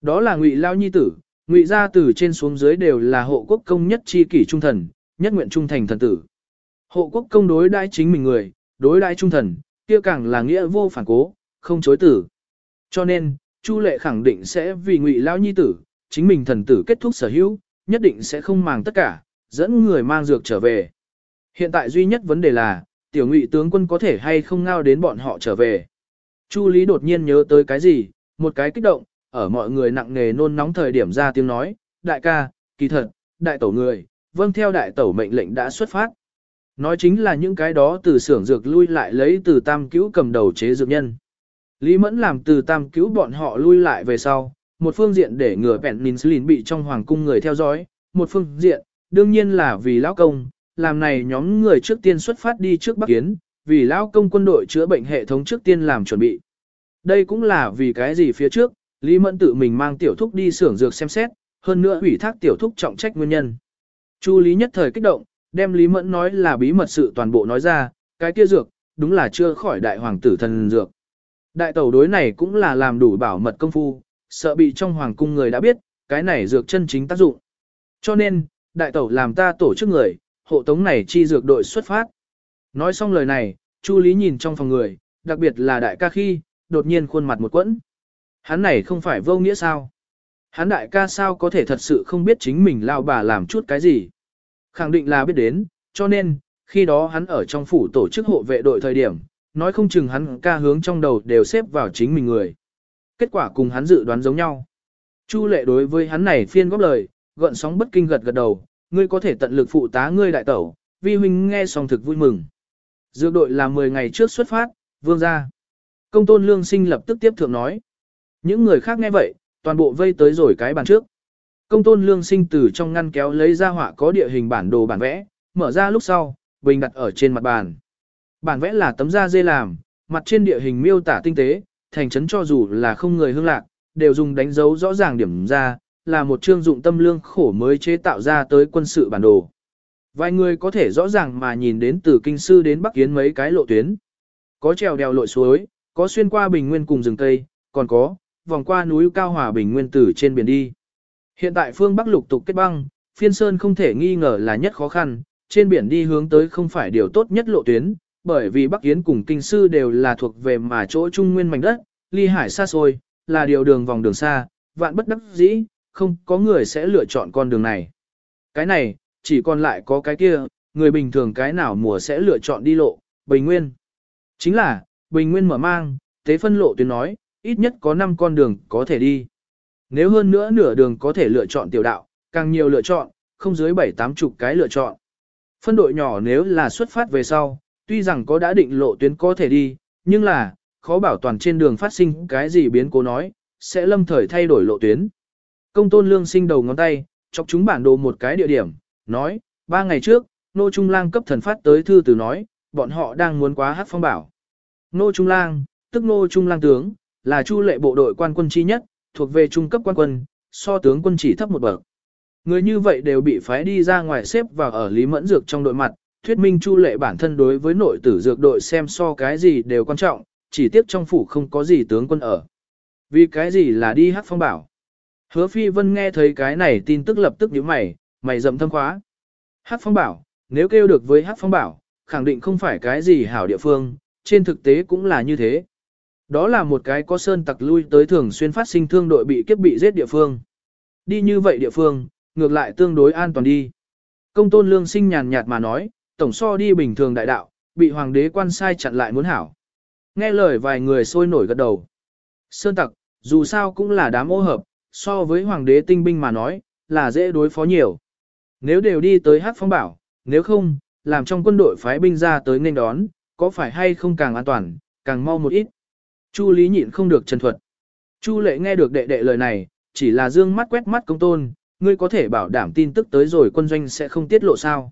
Đó là ngụy lao nhi tử, ngụy gia từ trên xuống dưới đều là hộ quốc công nhất chi kỷ trung thần, nhất nguyện trung thành thần tử. Hộ quốc công đối đãi chính mình người, đối đãi trung thần, kia càng là nghĩa vô phản cố, không chối tử. Cho nên, Chu Lệ khẳng định sẽ vì ngụy lao nhi tử, chính mình thần tử kết thúc sở hữu, nhất định sẽ không màng tất cả, dẫn người mang dược trở về. Hiện tại duy nhất vấn đề là, tiểu ngụy tướng quân có thể hay không ngao đến bọn họ trở về. Chu Lý đột nhiên nhớ tới cái gì, một cái kích động, ở mọi người nặng nề nôn nóng thời điểm ra tiếng nói, đại ca, kỳ thật, đại tẩu người, vâng theo đại tẩu mệnh lệnh đã xuất phát. Nói chính là những cái đó từ xưởng dược lui lại lấy từ tam cứu cầm đầu chế dược nhân. Lý Mẫn làm từ tam cứu bọn họ lui lại về sau, một phương diện để ngừa Peninsulin bị trong hoàng cung người theo dõi, một phương diện, đương nhiên là vì lão công, làm này nhóm người trước tiên xuất phát đi trước Bắc Kiến, vì lão công quân đội chữa bệnh hệ thống trước tiên làm chuẩn bị. Đây cũng là vì cái gì phía trước, Lý Mẫn tự mình mang tiểu thúc đi xưởng dược xem xét, hơn nữa ủy thác tiểu thúc trọng trách nguyên nhân. Chu Lý nhất thời kích động, đem Lý Mẫn nói là bí mật sự toàn bộ nói ra, cái kia dược, đúng là chưa khỏi đại hoàng tử thần dược. Đại tẩu đối này cũng là làm đủ bảo mật công phu, sợ bị trong hoàng cung người đã biết, cái này dược chân chính tác dụng. Cho nên, đại tẩu làm ta tổ chức người, hộ tống này chi dược đội xuất phát. Nói xong lời này, Chu Lý nhìn trong phòng người, đặc biệt là đại ca khi, đột nhiên khuôn mặt một quẫn. Hắn này không phải vô nghĩa sao? Hắn đại ca sao có thể thật sự không biết chính mình lao bà làm chút cái gì? Khẳng định là biết đến, cho nên, khi đó hắn ở trong phủ tổ chức hộ vệ đội thời điểm, nói không chừng hắn ca hướng trong đầu đều xếp vào chính mình người. Kết quả cùng hắn dự đoán giống nhau. Chu lệ đối với hắn này phiên góp lời, gợn sóng bất kinh gật gật đầu, ngươi có thể tận lực phụ tá ngươi đại tẩu, vi huynh nghe xong thực vui mừng. Dược đội là 10 ngày trước xuất phát, vương ra. Công tôn lương sinh lập tức tiếp thượng nói. Những người khác nghe vậy, toàn bộ vây tới rồi cái bàn trước. Công tôn lương sinh từ trong ngăn kéo lấy ra họa có địa hình bản đồ bản vẽ, mở ra lúc sau, bình đặt ở trên mặt bàn. Bản vẽ là tấm da dê làm, mặt trên địa hình miêu tả tinh tế, thành trấn cho dù là không người hương lạc, đều dùng đánh dấu rõ ràng điểm ra, là một chương dụng tâm lương khổ mới chế tạo ra tới quân sự bản đồ. Vài người có thể rõ ràng mà nhìn đến từ kinh sư đến Bắc Kiến mấy cái lộ tuyến. Có trèo đèo lội suối, có xuyên qua bình nguyên cùng rừng cây, còn có, vòng qua núi cao hòa bình nguyên tử trên biển đi. Hiện tại phương Bắc lục tục kết băng, phiên sơn không thể nghi ngờ là nhất khó khăn, trên biển đi hướng tới không phải điều tốt nhất lộ tuyến, bởi vì Bắc Yến cùng Kinh Sư đều là thuộc về mà chỗ trung nguyên mảnh đất, ly hải xa xôi, là điều đường vòng đường xa, vạn bất đắc dĩ, không có người sẽ lựa chọn con đường này. Cái này, chỉ còn lại có cái kia, người bình thường cái nào mùa sẽ lựa chọn đi lộ, Bình Nguyên. Chính là, Bình Nguyên mở mang, tế phân lộ tuyến nói, ít nhất có 5 con đường có thể đi. Nếu hơn nữa nửa đường có thể lựa chọn tiểu đạo, càng nhiều lựa chọn, không dưới 7-8 chục cái lựa chọn. Phân đội nhỏ nếu là xuất phát về sau, tuy rằng có đã định lộ tuyến có thể đi, nhưng là, khó bảo toàn trên đường phát sinh cái gì biến cố nói, sẽ lâm thời thay đổi lộ tuyến. Công tôn lương sinh đầu ngón tay, chọc chúng bản đồ một cái địa điểm, nói, ba ngày trước, Nô Trung Lang cấp thần phát tới thư từ nói, bọn họ đang muốn quá hát phong bảo. Nô Trung Lang, tức Nô Trung Lang tướng, là chu lệ bộ đội quan quân chi nhất, thuộc về trung cấp quan quân, so tướng quân chỉ thấp một bậc. Người như vậy đều bị phái đi ra ngoài xếp vào ở Lý Mẫn Dược trong đội mặt, thuyết minh chu lệ bản thân đối với nội tử dược đội xem so cái gì đều quan trọng, chỉ tiếc trong phủ không có gì tướng quân ở. Vì cái gì là đi hát phong bảo. Hứa phi vân nghe thấy cái này tin tức lập tức nhíu mày, mày rậm thâm khóa. Hát phong bảo, nếu kêu được với hát phong bảo, khẳng định không phải cái gì hảo địa phương, trên thực tế cũng là như thế. Đó là một cái có sơn tặc lui tới thường xuyên phát sinh thương đội bị kiếp bị giết địa phương. Đi như vậy địa phương, ngược lại tương đối an toàn đi. Công tôn lương sinh nhàn nhạt mà nói, tổng so đi bình thường đại đạo, bị hoàng đế quan sai chặn lại muốn hảo. Nghe lời vài người sôi nổi gật đầu. Sơn tặc, dù sao cũng là đám ô hợp, so với hoàng đế tinh binh mà nói, là dễ đối phó nhiều. Nếu đều đi tới hát phong bảo, nếu không, làm trong quân đội phái binh ra tới nên đón, có phải hay không càng an toàn, càng mau một ít. Chu Lý nhịn không được trần thuật. Chu Lệ nghe được đệ đệ lời này, chỉ là dương mắt quét mắt công tôn, ngươi có thể bảo đảm tin tức tới rồi quân doanh sẽ không tiết lộ sao.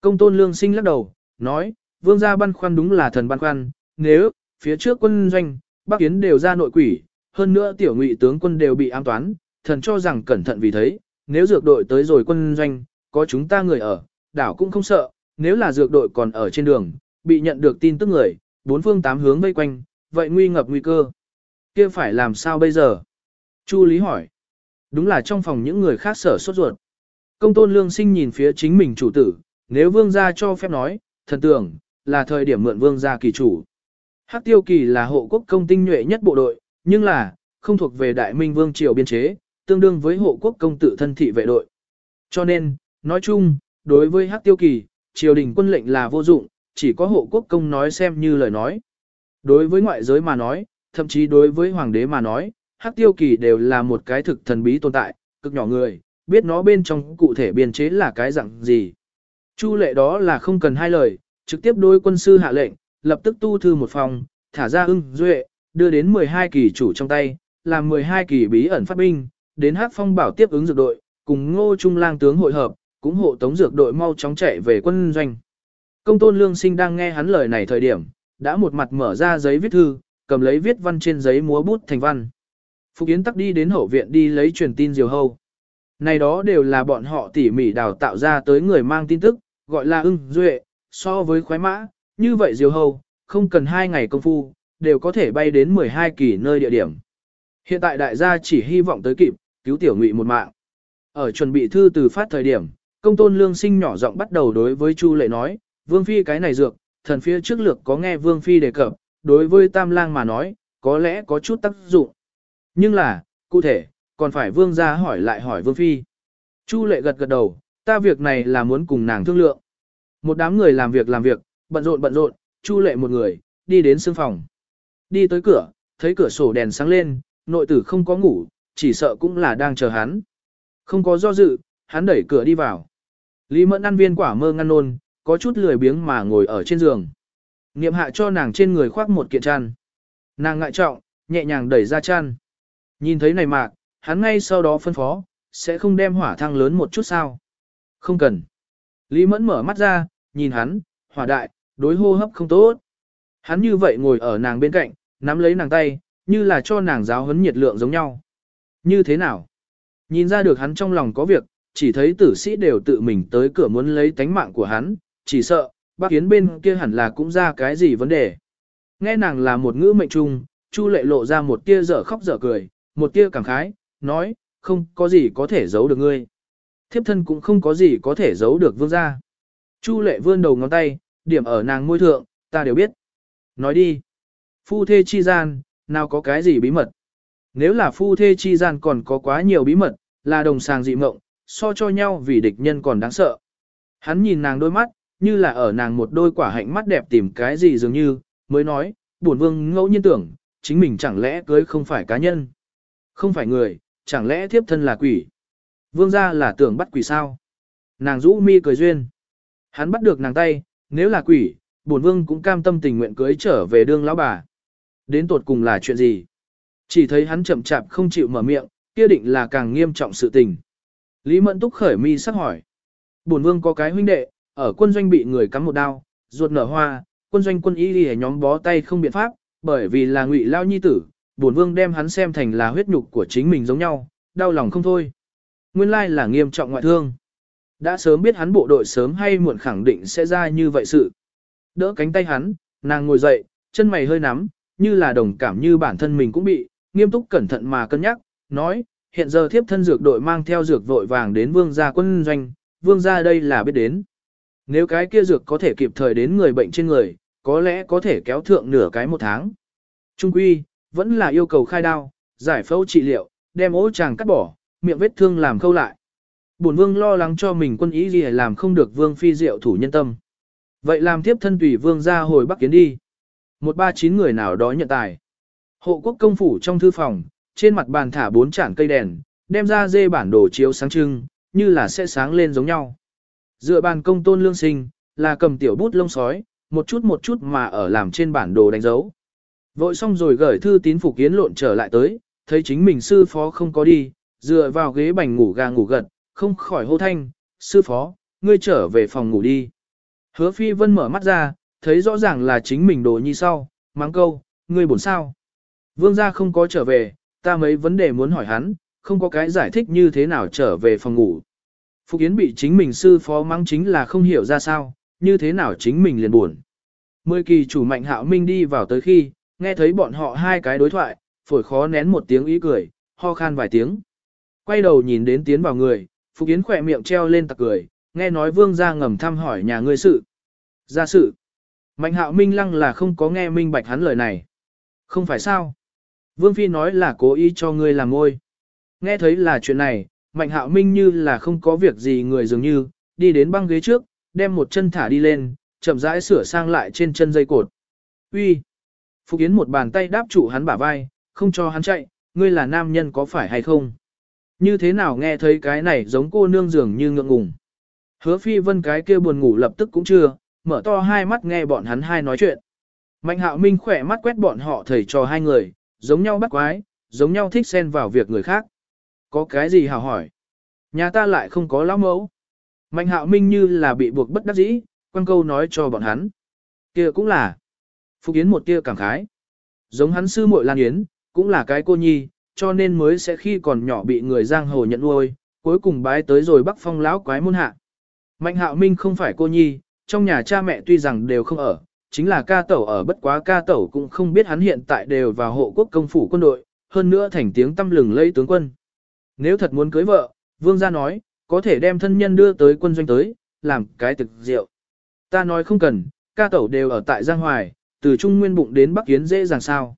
Công tôn lương sinh lắc đầu, nói, vương gia băn khoăn đúng là thần băn khoăn, nếu, phía trước quân doanh, bắc kiến đều ra nội quỷ, hơn nữa tiểu ngụy tướng quân đều bị an toán, thần cho rằng cẩn thận vì thấy, nếu dược đội tới rồi quân doanh, có chúng ta người ở, đảo cũng không sợ, nếu là dược đội còn ở trên đường, bị nhận được tin tức người, bốn phương tám hướng vây quanh, vậy nguy ngập nguy cơ. kia phải làm sao bây giờ? Chu Lý hỏi. Đúng là trong phòng những người khác sở sốt ruột. Công tôn lương sinh nhìn phía chính mình chủ tử, nếu vương gia cho phép nói, thần tưởng, là thời điểm mượn vương gia kỳ chủ. Hắc tiêu kỳ là hộ quốc công tinh nhuệ nhất bộ đội, nhưng là, không thuộc về đại minh vương triều biên chế, tương đương với hộ quốc công tự thân thị vệ đội. Cho nên, nói chung, đối với Hắc tiêu kỳ, triều đình quân lệnh là vô dụng, chỉ có hộ quốc công nói xem như lời nói. Đối với ngoại giới mà nói, thậm chí đối với hoàng đế mà nói, Hắc tiêu kỳ đều là một cái thực thần bí tồn tại, cực nhỏ người, biết nó bên trong cụ thể biên chế là cái dạng gì. Chu lệ đó là không cần hai lời, trực tiếp đối quân sư hạ lệnh, lập tức tu thư một phòng, thả ra ưng duệ, đưa đến 12 kỳ chủ trong tay, làm 12 kỳ bí ẩn phát binh, đến hát phong bảo tiếp ứng dược đội, cùng ngô trung lang tướng hội hợp, cũng hộ tống dược đội mau chóng chạy về quân doanh. Công tôn lương sinh đang nghe hắn lời này thời điểm, đã một mặt mở ra giấy viết thư, cầm lấy viết văn trên giấy múa bút thành văn. Phục Yến tắc đi đến hậu viện đi lấy truyền tin diều hâu. Này đó đều là bọn họ tỉ mỉ đào tạo ra tới người mang tin tức, gọi là ưng duệ, so với khoái mã, như vậy diều hầu, không cần hai ngày công phu, đều có thể bay đến 12 kỳ nơi địa điểm. Hiện tại đại gia chỉ hy vọng tới kịp, cứu tiểu ngụy một mạng. Ở chuẩn bị thư từ phát thời điểm, công tôn lương sinh nhỏ giọng bắt đầu đối với Chu lệ nói, vương phi cái này dược, thần phía trước lược có nghe vương phi đề cập, đối với tam lang mà nói, có lẽ có chút tác dụng. Nhưng là, cụ thể, còn phải vương gia hỏi lại hỏi vương phi. Chu lệ gật gật đầu, ta việc này là muốn cùng nàng thương lượng. Một đám người làm việc làm việc, bận rộn bận rộn, chu lệ một người, đi đến sương phòng. Đi tới cửa, thấy cửa sổ đèn sáng lên, nội tử không có ngủ, chỉ sợ cũng là đang chờ hắn. Không có do dự, hắn đẩy cửa đi vào. Lý mẫn ăn viên quả mơ ngăn nôn, có chút lười biếng mà ngồi ở trên giường. Niệm hạ cho nàng trên người khoác một kiện chăn. Nàng ngại trọng, nhẹ nhàng đẩy ra chăn. Nhìn thấy này mạc, hắn ngay sau đó phân phó, sẽ không đem hỏa thăng lớn một chút sao. Không cần. Lý mẫn mở mắt ra, nhìn hắn, hỏa đại, đối hô hấp không tốt. Hắn như vậy ngồi ở nàng bên cạnh, nắm lấy nàng tay, như là cho nàng giáo huấn nhiệt lượng giống nhau. Như thế nào? Nhìn ra được hắn trong lòng có việc, chỉ thấy tử sĩ đều tự mình tới cửa muốn lấy tánh mạng của hắn, chỉ sợ, bác kiến bên kia hẳn là cũng ra cái gì vấn đề. Nghe nàng là một ngữ mệnh trung, Chu lệ lộ ra một tia dở khóc dở cười, một tia cảm khái, nói, không có gì có thể giấu được ngươi. Thiếp thân cũng không có gì có thể giấu được vương gia. Chu lệ vươn đầu ngón tay, điểm ở nàng môi thượng, ta đều biết. Nói đi. Phu thê chi gian, nào có cái gì bí mật. Nếu là phu thê chi gian còn có quá nhiều bí mật, là đồng sàng dị mộng, so cho nhau vì địch nhân còn đáng sợ. Hắn nhìn nàng đôi mắt, như là ở nàng một đôi quả hạnh mắt đẹp tìm cái gì dường như, mới nói, bổn vương ngẫu nhiên tưởng, chính mình chẳng lẽ cưới không phải cá nhân, không phải người, chẳng lẽ thiếp thân là quỷ. Vương gia là tưởng bắt quỷ sao. Nàng rũ mi cười duyên. Hắn bắt được nàng tay, nếu là quỷ, bổn vương cũng cam tâm tình nguyện cưới trở về đương lão bà. Đến tột cùng là chuyện gì? Chỉ thấy hắn chậm chạp không chịu mở miệng, kia định là càng nghiêm trọng sự tình. Lý Mẫn Túc khởi mi sắc hỏi. Bổn vương có cái huynh đệ, ở quân doanh bị người cắm một đao, ruột nở hoa, quân doanh quân y đi nhóm bó tay không biện pháp, bởi vì là ngụy lao nhi tử, bổn vương đem hắn xem thành là huyết nhục của chính mình giống nhau, đau lòng không thôi. Nguyên lai là nghiêm trọng ngoại thương. Đã sớm biết hắn bộ đội sớm hay muộn khẳng định sẽ ra như vậy sự. Đỡ cánh tay hắn, nàng ngồi dậy, chân mày hơi nắm, như là đồng cảm như bản thân mình cũng bị, nghiêm túc cẩn thận mà cân nhắc, nói, hiện giờ thiếp thân dược đội mang theo dược vội vàng đến vương gia quân doanh, vương gia đây là biết đến. Nếu cái kia dược có thể kịp thời đến người bệnh trên người, có lẽ có thể kéo thượng nửa cái một tháng. Trung quy, vẫn là yêu cầu khai đao, giải phẫu trị liệu, đem ố chàng cắt bỏ, miệng vết thương làm khâu lại. Bổn vương lo lắng cho mình quân ý gì làm không được vương phi diệu thủ nhân tâm. Vậy làm tiếp thân tùy vương ra hồi bắc kiến đi. Một ba chín người nào đó nhận tài. Hộ quốc công phủ trong thư phòng, trên mặt bàn thả bốn chản cây đèn, đem ra dê bản đồ chiếu sáng trưng, như là sẽ sáng lên giống nhau. Dựa bàn công tôn lương sinh, là cầm tiểu bút lông sói, một chút một chút mà ở làm trên bản đồ đánh dấu. Vội xong rồi gửi thư tín phục kiến lộn trở lại tới, thấy chính mình sư phó không có đi, dựa vào ghế bành ngủ gà ngủ gật, không khỏi hô thanh, sư phó, ngươi trở về phòng ngủ đi. Hứa phi vân mở mắt ra, thấy rõ ràng là chính mình đồ nhi sau, mắng câu, ngươi buồn sao. Vương gia không có trở về, ta mấy vấn đề muốn hỏi hắn, không có cái giải thích như thế nào trở về phòng ngủ. Phục Yến bị chính mình sư phó mắng chính là không hiểu ra sao, như thế nào chính mình liền buồn. Mười kỳ chủ mạnh hạo minh đi vào tới khi, nghe thấy bọn họ hai cái đối thoại, phổi khó nén một tiếng ý cười, ho khan vài tiếng. Quay đầu nhìn đến tiến vào người, Phục Yến khỏe miệng treo lên tặc cười, nghe nói vương gia ngầm thăm hỏi nhà ngươi sự. Ra sự. Mạnh hạo minh lăng là không có nghe minh bạch hắn lời này. Không phải sao. Vương Phi nói là cố ý cho ngươi làm ngôi. Nghe thấy là chuyện này, mạnh hạo minh như là không có việc gì người dường như, đi đến băng ghế trước, đem một chân thả đi lên, chậm rãi sửa sang lại trên chân dây cột. Uy. Phục Yến một bàn tay đáp trụ hắn bả vai, không cho hắn chạy, ngươi là nam nhân có phải hay không? Như thế nào nghe thấy cái này giống cô nương dường như ngượng ngùng. Hứa phi vân cái kia buồn ngủ lập tức cũng chưa, mở to hai mắt nghe bọn hắn hai nói chuyện. Mạnh hạo minh khỏe mắt quét bọn họ thầy trò hai người, giống nhau bắt quái, giống nhau thích xen vào việc người khác. Có cái gì hào hỏi? Nhà ta lại không có lão mẫu. Mạnh hạo minh như là bị buộc bất đắc dĩ, quan câu nói cho bọn hắn. kia cũng là. Phục Yến một tia cảm khái. Giống hắn sư muội Lan Yến, cũng là cái cô nhi, cho nên mới sẽ khi còn nhỏ bị người giang hồ nhận nuôi, cuối cùng bái tới rồi Bắc Phong lão quái môn hạ. Mạnh Hạo Minh không phải cô nhi, trong nhà cha mẹ tuy rằng đều không ở, chính là ca tẩu ở bất quá ca tẩu cũng không biết hắn hiện tại đều vào hộ quốc công phủ quân đội, hơn nữa thành tiếng tâm lừng lây tướng quân. Nếu thật muốn cưới vợ, vương gia nói, có thể đem thân nhân đưa tới quân doanh tới, làm cái thực rượu. Ta nói không cần, ca tẩu đều ở tại Giang Hoài, từ Trung Nguyên bụng đến Bắc Kiến dễ dàng sao.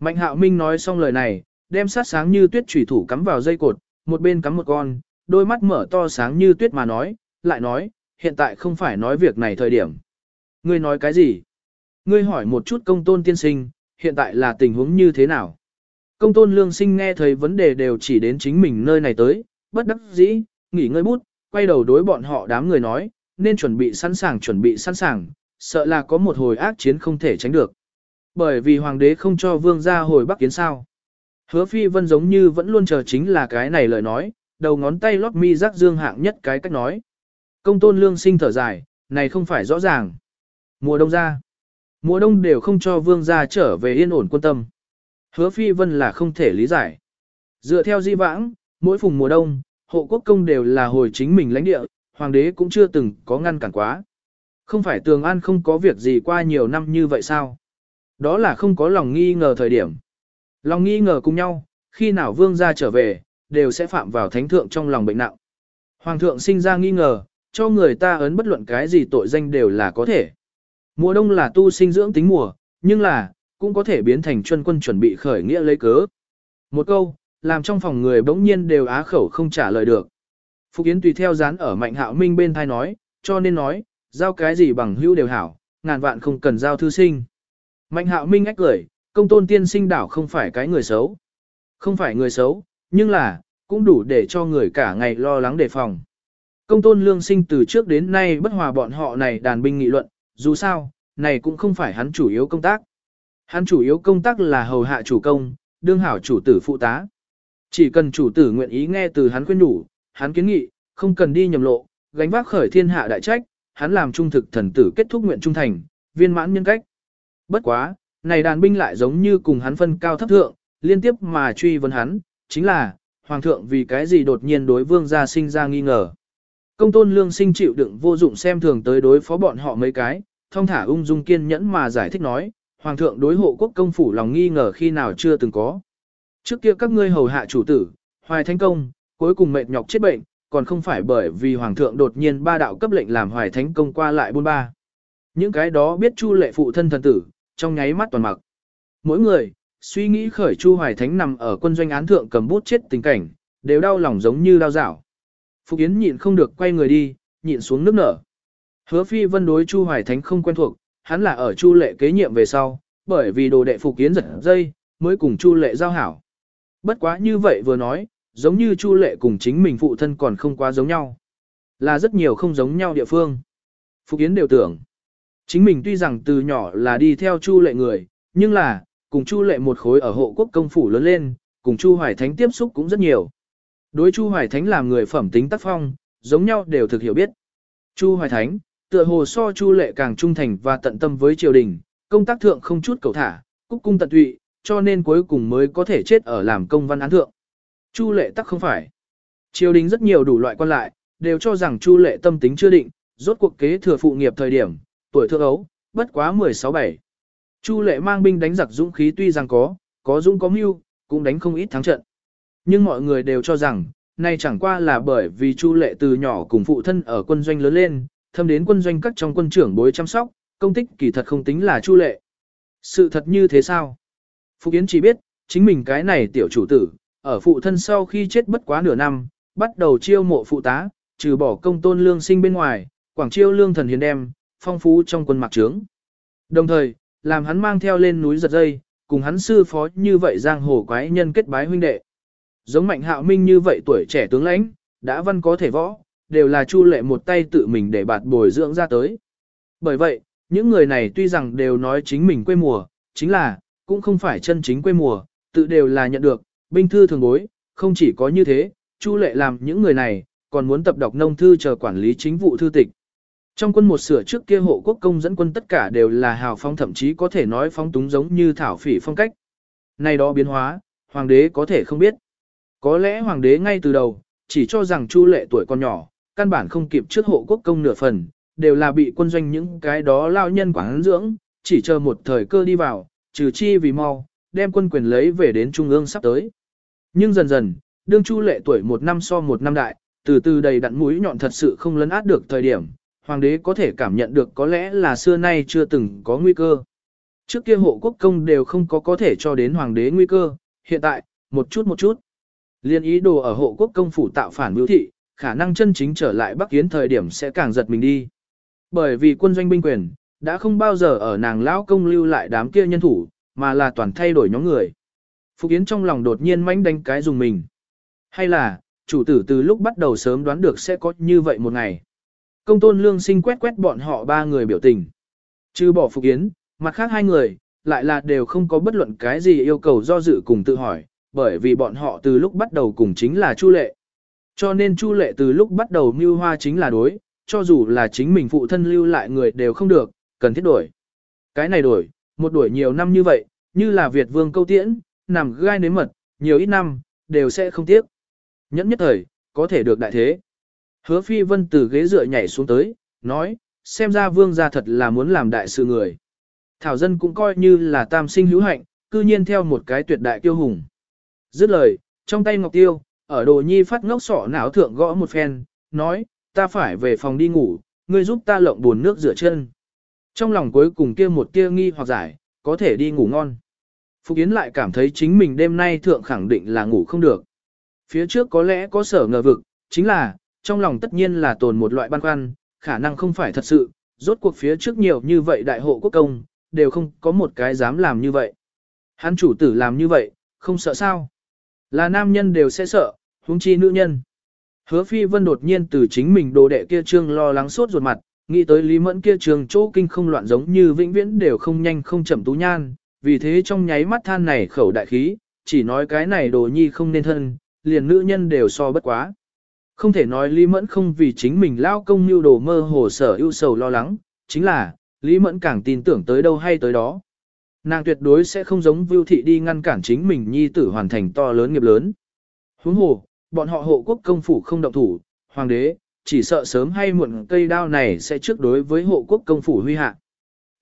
Mạnh hạo minh nói xong lời này, đem sát sáng như tuyết chủy thủ cắm vào dây cột, một bên cắm một con, đôi mắt mở to sáng như tuyết mà nói, lại nói, hiện tại không phải nói việc này thời điểm. Ngươi nói cái gì? Ngươi hỏi một chút công tôn tiên sinh, hiện tại là tình huống như thế nào? Công tôn lương sinh nghe thấy vấn đề đều chỉ đến chính mình nơi này tới, bất đắc dĩ, nghỉ ngơi bút, quay đầu đối bọn họ đám người nói, nên chuẩn bị sẵn sàng chuẩn bị sẵn sàng, sợ là có một hồi ác chiến không thể tránh được. Bởi vì hoàng đế không cho vương ra hồi bắc kiến sao. Hứa phi vân giống như vẫn luôn chờ chính là cái này lời nói, đầu ngón tay lót mi rắc dương hạng nhất cái cách nói. Công tôn lương sinh thở dài, này không phải rõ ràng. Mùa đông ra. Mùa đông đều không cho vương gia trở về yên ổn quân tâm. Hứa phi vân là không thể lý giải. Dựa theo di vãng, mỗi phùng mùa đông, hộ quốc công đều là hồi chính mình lãnh địa, hoàng đế cũng chưa từng có ngăn cản quá. Không phải tường an không có việc gì qua nhiều năm như vậy sao? Đó là không có lòng nghi ngờ thời điểm. Lòng nghi ngờ cùng nhau, khi nào vương gia trở về, đều sẽ phạm vào thánh thượng trong lòng bệnh nặng. Hoàng thượng sinh ra nghi ngờ, cho người ta ấn bất luận cái gì tội danh đều là có thể. Mùa đông là tu sinh dưỡng tính mùa, nhưng là, cũng có thể biến thành chân quân chuẩn bị khởi nghĩa lấy cớ. Một câu, làm trong phòng người bỗng nhiên đều á khẩu không trả lời được. Phục Yến tùy theo dán ở Mạnh Hạo Minh bên thai nói, cho nên nói, giao cái gì bằng hữu đều hảo, ngàn vạn không cần giao thư sinh. Mạnh Hạo Minh ách cười, công tôn tiên sinh đảo không phải cái người xấu. Không phải người xấu, nhưng là, cũng đủ để cho người cả ngày lo lắng đề phòng. Công tôn lương sinh từ trước đến nay bất hòa bọn họ này đàn binh nghị luận, dù sao, này cũng không phải hắn chủ yếu công tác. Hắn chủ yếu công tác là hầu hạ chủ công, đương hảo chủ tử phụ tá. Chỉ cần chủ tử nguyện ý nghe từ hắn khuyên đủ, hắn kiến nghị, không cần đi nhầm lộ, gánh vác khởi thiên hạ đại trách, hắn làm trung thực thần tử kết thúc nguyện trung thành, viên mãn nhân cách. Bất quá, này đàn binh lại giống như cùng hắn phân cao thấp thượng, liên tiếp mà truy vấn hắn, chính là, hoàng thượng vì cái gì đột nhiên đối vương gia sinh ra nghi ngờ. Công tôn lương sinh chịu đựng vô dụng xem thường tới đối phó bọn họ mấy cái, thông thả ung dung kiên nhẫn mà giải thích nói, hoàng thượng đối hộ quốc công phủ lòng nghi ngờ khi nào chưa từng có. Trước kia các ngươi hầu hạ chủ tử, hoài thánh công, cuối cùng mệt nhọc chết bệnh, còn không phải bởi vì hoàng thượng đột nhiên ba đạo cấp lệnh làm hoài thánh công qua lại buôn ba. Những cái đó biết chu lệ phụ thân thần tử, trong nháy mắt toàn mặc. Mỗi người, suy nghĩ khởi chu hoài thánh nằm ở quân doanh án thượng cầm bút chết tình cảnh, đều đau lòng giống như đau dảo. Phục Yến nhịn không được quay người đi, nhịn xuống nước nở. Hứa Phi Vân đối Chu Hoài Thánh không quen thuộc, hắn là ở Chu Lệ kế nhiệm về sau, bởi vì đồ đệ Phục Yến giật dây, mới cùng Chu Lệ giao hảo. Bất quá như vậy vừa nói, giống như Chu Lệ cùng chính mình phụ thân còn không quá giống nhau. Là rất nhiều không giống nhau địa phương. Phục Yến đều tưởng, chính mình tuy rằng từ nhỏ là đi theo Chu Lệ người, nhưng là, cùng Chu Lệ một khối ở hộ quốc công phủ lớn lên, cùng Chu Hoài Thánh tiếp xúc cũng rất nhiều. Đối Chu Hoài Thánh làm người phẩm tính tác phong, giống nhau đều thực hiểu biết. Chu Hoài Thánh, tựa hồ so Chu Lệ càng trung thành và tận tâm với triều đình, công tác thượng không chút cầu thả, cúc cung tận tụy, cho nên cuối cùng mới có thể chết ở làm công văn án thượng. Chu Lệ tắc không phải. Triều đình rất nhiều đủ loại quan lại, đều cho rằng Chu Lệ tâm tính chưa định, rốt cuộc kế thừa phụ nghiệp thời điểm, tuổi thượng ấu, bất quá 16-7. Chu Lệ mang binh đánh giặc dũng khí tuy rằng có, có dũng có mưu, cũng đánh không ít thắng trận. Nhưng mọi người đều cho rằng, nay chẳng qua là bởi vì Chu Lệ từ nhỏ cùng phụ thân ở quân doanh lớn lên, thâm đến quân doanh các trong quân trưởng bối chăm sóc, công tích kỳ thật không tính là Chu Lệ. Sự thật như thế sao? Phục Yến chỉ biết, chính mình cái này tiểu chủ tử, ở phụ thân sau khi chết bất quá nửa năm, bắt đầu chiêu mộ phụ tá, trừ bỏ công tôn lương sinh bên ngoài, quảng chiêu lương thần hiền đem, phong phú trong quân mặc trướng. Đồng thời, làm hắn mang theo lên núi giật dây, cùng hắn sư phó như vậy giang hồ quái nhân kết bái huynh đệ. Giống mạnh hạo minh như vậy tuổi trẻ tướng lãnh, đã văn có thể võ, đều là chu lệ một tay tự mình để bạt bồi dưỡng ra tới. Bởi vậy, những người này tuy rằng đều nói chính mình quê mùa, chính là, cũng không phải chân chính quê mùa, tự đều là nhận được, binh thư thường bối, không chỉ có như thế, chu lệ làm những người này, còn muốn tập đọc nông thư chờ quản lý chính vụ thư tịch. Trong quân một sửa trước kia hộ quốc công dẫn quân tất cả đều là hào phong thậm chí có thể nói phong túng giống như thảo phỉ phong cách. Này đó biến hóa, hoàng đế có thể không biết. Có lẽ hoàng đế ngay từ đầu, chỉ cho rằng Chu Lệ tuổi còn nhỏ, căn bản không kịp trước hộ quốc công nửa phần, đều là bị quân doanh những cái đó lao nhân quảng dưỡng, chỉ chờ một thời cơ đi vào, trừ chi vì mau, đem quân quyền lấy về đến trung ương sắp tới. Nhưng dần dần, đương Chu Lệ tuổi một năm so một năm đại, từ từ đầy đặn mũi nhọn thật sự không lấn át được thời điểm, hoàng đế có thể cảm nhận được có lẽ là xưa nay chưa từng có nguy cơ. Trước kia hộ quốc công đều không có có thể cho đến hoàng đế nguy cơ, hiện tại, một chút một chút. Liên ý đồ ở hộ quốc công phủ tạo phản biểu thị, khả năng chân chính trở lại Bắc Yến thời điểm sẽ càng giật mình đi. Bởi vì quân doanh binh quyền, đã không bao giờ ở nàng lão công lưu lại đám kia nhân thủ, mà là toàn thay đổi nhóm người. Phục Yến trong lòng đột nhiên mãnh đánh cái dùng mình. Hay là, chủ tử từ lúc bắt đầu sớm đoán được sẽ có như vậy một ngày. Công tôn lương sinh quét quét bọn họ ba người biểu tình. Chứ bỏ Phục Yến, mặt khác hai người, lại là đều không có bất luận cái gì yêu cầu do dự cùng tự hỏi, bởi vì bọn họ từ lúc bắt đầu cùng chính là Chu Lệ. Cho nên Chu Lệ từ lúc bắt đầu mưu hoa chính là đối, cho dù là chính mình phụ thân lưu lại người đều không được, cần thiết đổi. Cái này đổi, một đuổi nhiều năm như vậy, như là Việt vương câu tiễn, nằm gai nếm mật, nhiều ít năm, đều sẽ không tiếc. Nhẫn nhất thời, có thể được đại thế. Hứa phi vân từ ghế dựa nhảy xuống tới, nói, xem ra vương gia thật là muốn làm đại sự người. Thảo dân cũng coi như là tam sinh hữu hạnh, cư nhiên theo một cái tuyệt đại tiêu hùng. Dứt lời, trong tay ngọc tiêu, ở đồ nhi phát ngốc sọ não thượng gõ một phen, nói, ta phải về phòng đi ngủ, ngươi giúp ta lộng buồn nước rửa chân. Trong lòng cuối cùng kia một tia nghi hoặc giải, có thể đi ngủ ngon. Phục Yến lại cảm thấy chính mình đêm nay thượng khẳng định là ngủ không được. Phía trước có lẽ có sở ngờ vực, chính là, trong lòng tất nhiên là tồn một loại băn khoăn, khả năng không phải thật sự, rốt cuộc phía trước nhiều như vậy đại hộ quốc công, đều không có một cái dám làm như vậy. Hắn chủ tử làm như vậy, không sợ sao. Là nam nhân đều sẽ sợ, huống chi nữ nhân. Hứa phi vân đột nhiên từ chính mình đồ đệ kia trương lo lắng sốt ruột mặt, nghĩ tới Lý Mẫn kia trường chỗ kinh không loạn giống như vĩnh viễn đều không nhanh không chậm tú nhan, vì thế trong nháy mắt than này khẩu đại khí, chỉ nói cái này đồ nhi không nên thân, liền nữ nhân đều so bất quá. Không thể nói Lý Mẫn không vì chính mình lao công như đồ mơ hồ sở ưu sầu lo lắng, chính là, Lý Mẫn càng tin tưởng tới đâu hay tới đó. Nàng tuyệt đối sẽ không giống Vưu Thị đi ngăn cản chính mình nhi tử hoàn thành to lớn nghiệp lớn. Huống hồ, bọn họ hộ quốc công phủ không động thủ, hoàng đế, chỉ sợ sớm hay muộn cây đao này sẽ trước đối với hộ quốc công phủ huy hạ.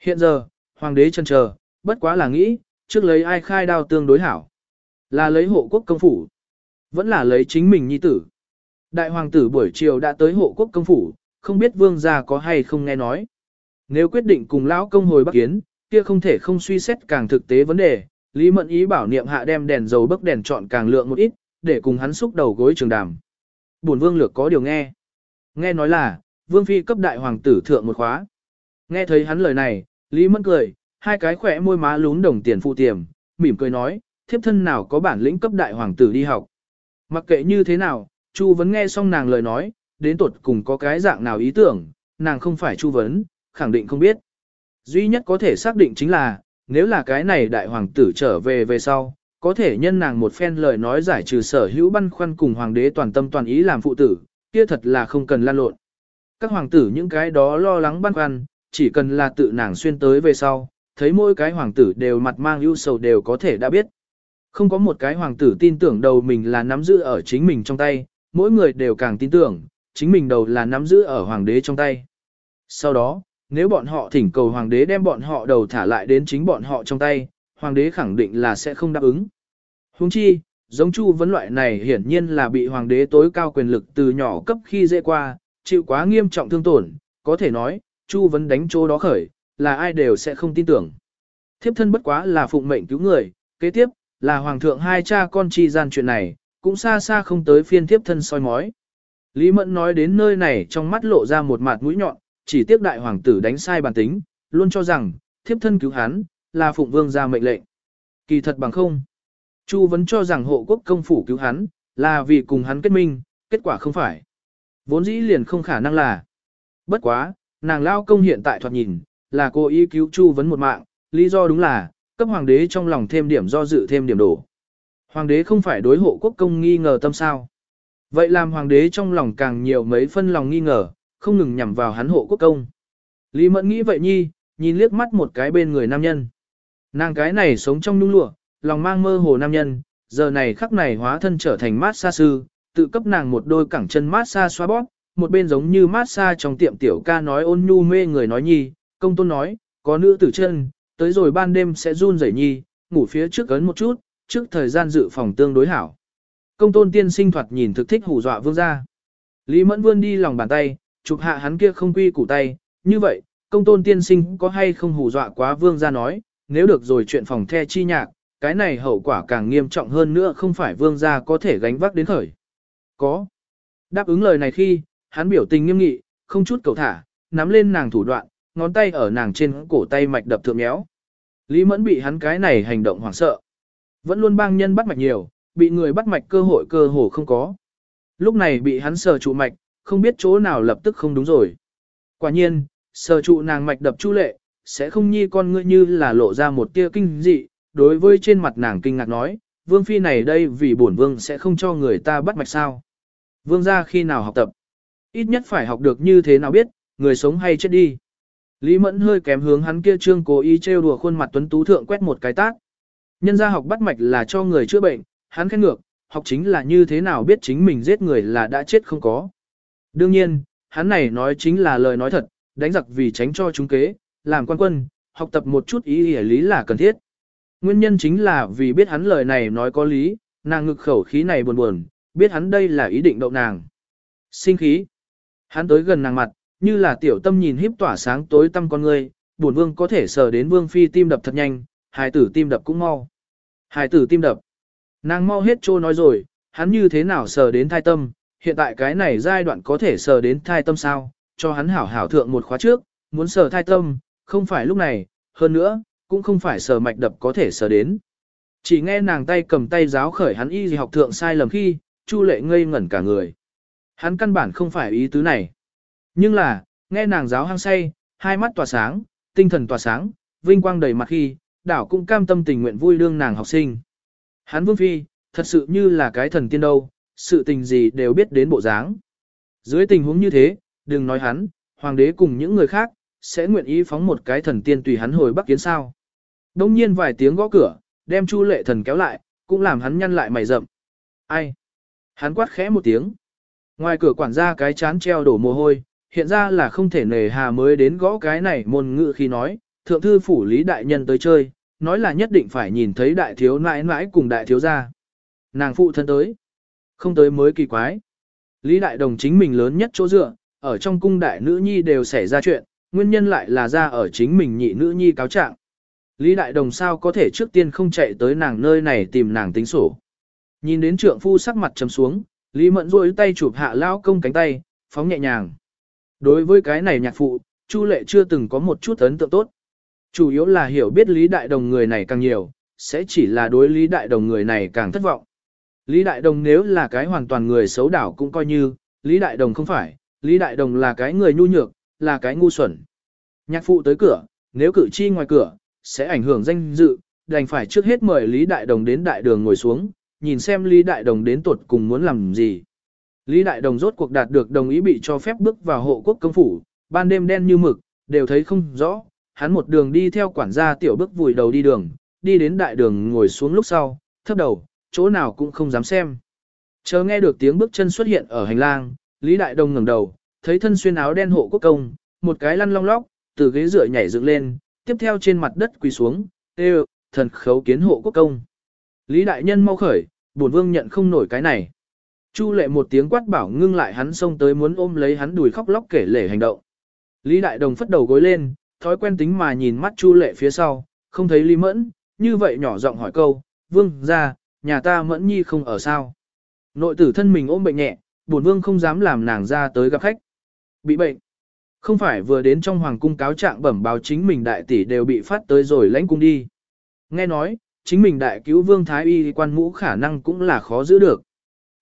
Hiện giờ, hoàng đế chân chờ, bất quá là nghĩ, trước lấy ai khai đao tương đối hảo. Là lấy hộ quốc công phủ, vẫn là lấy chính mình nhi tử. Đại hoàng tử buổi chiều đã tới hộ quốc công phủ, không biết vương gia có hay không nghe nói. Nếu quyết định cùng lão công hồi Bắc Kiến, kia không thể không suy xét càng thực tế vấn đề, Lý Mẫn ý bảo niệm hạ đem đèn dầu bấc đèn chọn càng lượng một ít, để cùng hắn xúc đầu gối trường đàm. Bổn vương lược có điều nghe. Nghe nói là, vương phi cấp đại hoàng tử thượng một khóa. Nghe thấy hắn lời này, Lý Mẫn cười, hai cái khỏe môi má lún đồng tiền phụ tiềm, mỉm cười nói, thiếp thân nào có bản lĩnh cấp đại hoàng tử đi học. Mặc kệ như thế nào, Chu Vấn nghe xong nàng lời nói, đến tuột cùng có cái dạng nào ý tưởng, nàng không phải Chu vấn, khẳng định không biết. Duy nhất có thể xác định chính là, nếu là cái này đại hoàng tử trở về về sau, có thể nhân nàng một phen lời nói giải trừ sở hữu băn khoăn cùng hoàng đế toàn tâm toàn ý làm phụ tử, kia thật là không cần lan lộn. Các hoàng tử những cái đó lo lắng băn khoăn, chỉ cần là tự nàng xuyên tới về sau, thấy mỗi cái hoàng tử đều mặt mang ưu sầu đều có thể đã biết. Không có một cái hoàng tử tin tưởng đầu mình là nắm giữ ở chính mình trong tay, mỗi người đều càng tin tưởng, chính mình đầu là nắm giữ ở hoàng đế trong tay. Sau đó, nếu bọn họ thỉnh cầu hoàng đế đem bọn họ đầu thả lại đến chính bọn họ trong tay, hoàng đế khẳng định là sẽ không đáp ứng. Huống chi, giống Chu vấn loại này hiển nhiên là bị hoàng đế tối cao quyền lực từ nhỏ cấp khi dễ qua, chịu quá nghiêm trọng thương tổn, có thể nói, Chu vấn đánh chỗ đó khởi, là ai đều sẽ không tin tưởng. Thiếp thân bất quá là phụng mệnh cứu người, kế tiếp, là hoàng thượng hai cha con chi gian chuyện này, cũng xa xa không tới phiên thiếp thân soi mói. Lý Mẫn nói đến nơi này trong mắt lộ ra một mặt mũi nhọn, chỉ tiếc đại hoàng tử đánh sai bản tính, luôn cho rằng, thiếp thân cứu hắn, là phụng vương ra mệnh lệnh. Kỳ thật bằng không. Chu vẫn cho rằng hộ quốc công phủ cứu hắn, là vì cùng hắn kết minh, kết quả không phải. Vốn dĩ liền không khả năng là. Bất quá, nàng lao công hiện tại thoạt nhìn, là cô ý cứu Chu vấn một mạng, lý do đúng là, cấp hoàng đế trong lòng thêm điểm do dự thêm điểm đổ. Hoàng đế không phải đối hộ quốc công nghi ngờ tâm sao. Vậy làm hoàng đế trong lòng càng nhiều mấy phân lòng nghi ngờ, không ngừng nhằm vào hắn hộ quốc công. Lý Mẫn nghĩ vậy nhi, nhìn liếc mắt một cái bên người nam nhân. Nàng cái này sống trong nhung lụa, lòng mang mơ hồ nam nhân, giờ này khắc này hóa thân trở thành mát xa sư, tự cấp nàng một đôi cẳng chân mát xa xoa bóp, một bên giống như mát xa trong tiệm tiểu ca nói ôn nhu mê người nói nhi, công tôn nói, có nữ tử chân, tới rồi ban đêm sẽ run rẩy nhi, ngủ phía trước ấn một chút, trước thời gian dự phòng tương đối hảo. Công tôn tiên sinh thoạt nhìn thực thích hù dọa vương gia. Lý Mẫn vươn đi lòng bàn tay, chụp hạ hắn kia không quy củ tay, như vậy, công tôn tiên sinh có hay không hù dọa quá vương gia nói, nếu được rồi chuyện phòng the chi nhạc, cái này hậu quả càng nghiêm trọng hơn nữa không phải vương gia có thể gánh vác đến khởi. Có. Đáp ứng lời này khi, hắn biểu tình nghiêm nghị, không chút cầu thả, nắm lên nàng thủ đoạn, ngón tay ở nàng trên cổ tay mạch đập thượng méo. Lý Mẫn bị hắn cái này hành động hoảng sợ. Vẫn luôn bang nhân bắt mạch nhiều, bị người bắt mạch cơ hội cơ hồ không có. Lúc này bị hắn sờ trụ mạch, không biết chỗ nào lập tức không đúng rồi. Quả nhiên, sờ trụ nàng mạch đập chu lệ, sẽ không nhi con ngươi như là lộ ra một tia kinh dị, đối với trên mặt nàng kinh ngạc nói, vương phi này đây vì bổn vương sẽ không cho người ta bắt mạch sao. Vương gia khi nào học tập, ít nhất phải học được như thế nào biết, người sống hay chết đi. Lý Mẫn hơi kém hướng hắn kia trương cố ý trêu đùa khuôn mặt tuấn tú thượng quét một cái tác. Nhân gia học bắt mạch là cho người chữa bệnh, hắn khen ngược, học chính là như thế nào biết chính mình giết người là đã chết không có. Đương nhiên, hắn này nói chính là lời nói thật, đánh giặc vì tránh cho chúng kế, làm quan quân, học tập một chút ý nghĩa lý là cần thiết. Nguyên nhân chính là vì biết hắn lời này nói có lý, nàng ngực khẩu khí này buồn buồn, biết hắn đây là ý định đậu nàng. Sinh khí. Hắn tới gần nàng mặt, như là tiểu tâm nhìn híp tỏa sáng tối tâm con người, buồn vương có thể sờ đến vương phi tim đập thật nhanh, hài tử tim đập cũng mau. Hài tử tim đập. Nàng mau hết trô nói rồi, hắn như thế nào sờ đến thai tâm, hiện tại cái này giai đoạn có thể sờ đến thai tâm sao, cho hắn hảo hảo thượng một khóa trước, muốn sờ thai tâm, không phải lúc này, hơn nữa, cũng không phải sờ mạch đập có thể sờ đến. Chỉ nghe nàng tay cầm tay giáo khởi hắn y gì học thượng sai lầm khi, Chu lệ ngây ngẩn cả người. Hắn căn bản không phải ý tứ này. Nhưng là, nghe nàng giáo hăng say, hai mắt tỏa sáng, tinh thần tỏa sáng, vinh quang đầy mặt khi, đảo cũng cam tâm tình nguyện vui đương nàng học sinh. Hắn vương phi, thật sự như là cái thần tiên đâu, sự tình gì đều biết đến bộ dáng. Dưới tình huống như thế, đừng nói hắn, hoàng đế cùng những người khác, sẽ nguyện ý phóng một cái thần tiên tùy hắn hồi bắc kiến sao. Đông nhiên vài tiếng gõ cửa, đem Chu lệ thần kéo lại, cũng làm hắn nhăn lại mày rậm. Ai? Hắn quát khẽ một tiếng. Ngoài cửa quản gia cái chán treo đổ mồ hôi, hiện ra là không thể nề hà mới đến gõ cái này môn ngữ khi nói, thượng thư phủ lý đại nhân tới chơi, nói là nhất định phải nhìn thấy đại thiếu nãi nãi cùng đại thiếu gia. Nàng phụ thân tới. Không tới mới kỳ quái. Lý đại đồng chính mình lớn nhất chỗ dựa, ở trong cung đại nữ nhi đều xảy ra chuyện, nguyên nhân lại là ra ở chính mình nhị nữ nhi cáo trạng. Lý đại đồng sao có thể trước tiên không chạy tới nàng nơi này tìm nàng tính sổ. Nhìn đến trượng phu sắc mặt trầm xuống, Lý mẫn rôi tay chụp hạ lao công cánh tay, phóng nhẹ nhàng. Đối với cái này nhạc phụ, Chu lệ chưa từng có một chút ấn tượng tốt. Chủ yếu là hiểu biết Lý Đại Đồng người này càng nhiều, sẽ chỉ là đối Lý Đại Đồng người này càng thất vọng. Lý Đại Đồng nếu là cái hoàn toàn người xấu đảo cũng coi như, Lý Đại Đồng không phải, Lý Đại Đồng là cái người nhu nhược, là cái ngu xuẩn. Nhạc phụ tới cửa, nếu cử chi ngoài cửa, sẽ ảnh hưởng danh dự, đành phải trước hết mời Lý Đại Đồng đến đại đường ngồi xuống, nhìn xem Lý Đại Đồng đến tuột cùng muốn làm gì. Lý Đại Đồng rốt cuộc đạt được đồng ý bị cho phép bước vào hộ quốc công phủ, ban đêm đen như mực, đều thấy không rõ, hắn một đường đi theo quản gia tiểu bước vùi đầu đi đường, đi đến đại đường ngồi xuống lúc sau, thấp đầu, chỗ nào cũng không dám xem. Chờ nghe được tiếng bước chân xuất hiện ở hành lang, Lý Đại Đồng ngẩng đầu, thấy thân xuyên áo đen hộ quốc công, một cái lăn long lóc, từ ghế dựa nhảy dựng lên, tiếp theo trên mặt đất quỳ xuống, tê thần khấu kiến hộ quốc công. Lý Đại Nhân mau khởi, bổn vương nhận không nổi cái này. Chu lệ một tiếng quát bảo ngưng lại hắn xông tới muốn ôm lấy hắn đùi khóc lóc kể lể hành động. Lý Đại Đồng phất đầu gối lên, thói quen tính mà nhìn mắt Chu Lệ phía sau, không thấy Lý Mẫn, như vậy nhỏ giọng hỏi câu, vương ra, nhà ta Mẫn Nhi không ở sao. Nội tử thân mình ôm bệnh nhẹ, bổn vương không dám làm nàng ra tới gặp khách. Bị bệnh. Không phải vừa đến trong hoàng cung cáo trạng bẩm báo chính mình đại tỷ đều bị phát tới rồi lãnh cung đi. Nghe nói, chính mình đại cứu vương thái y quan mũ khả năng cũng là khó giữ được.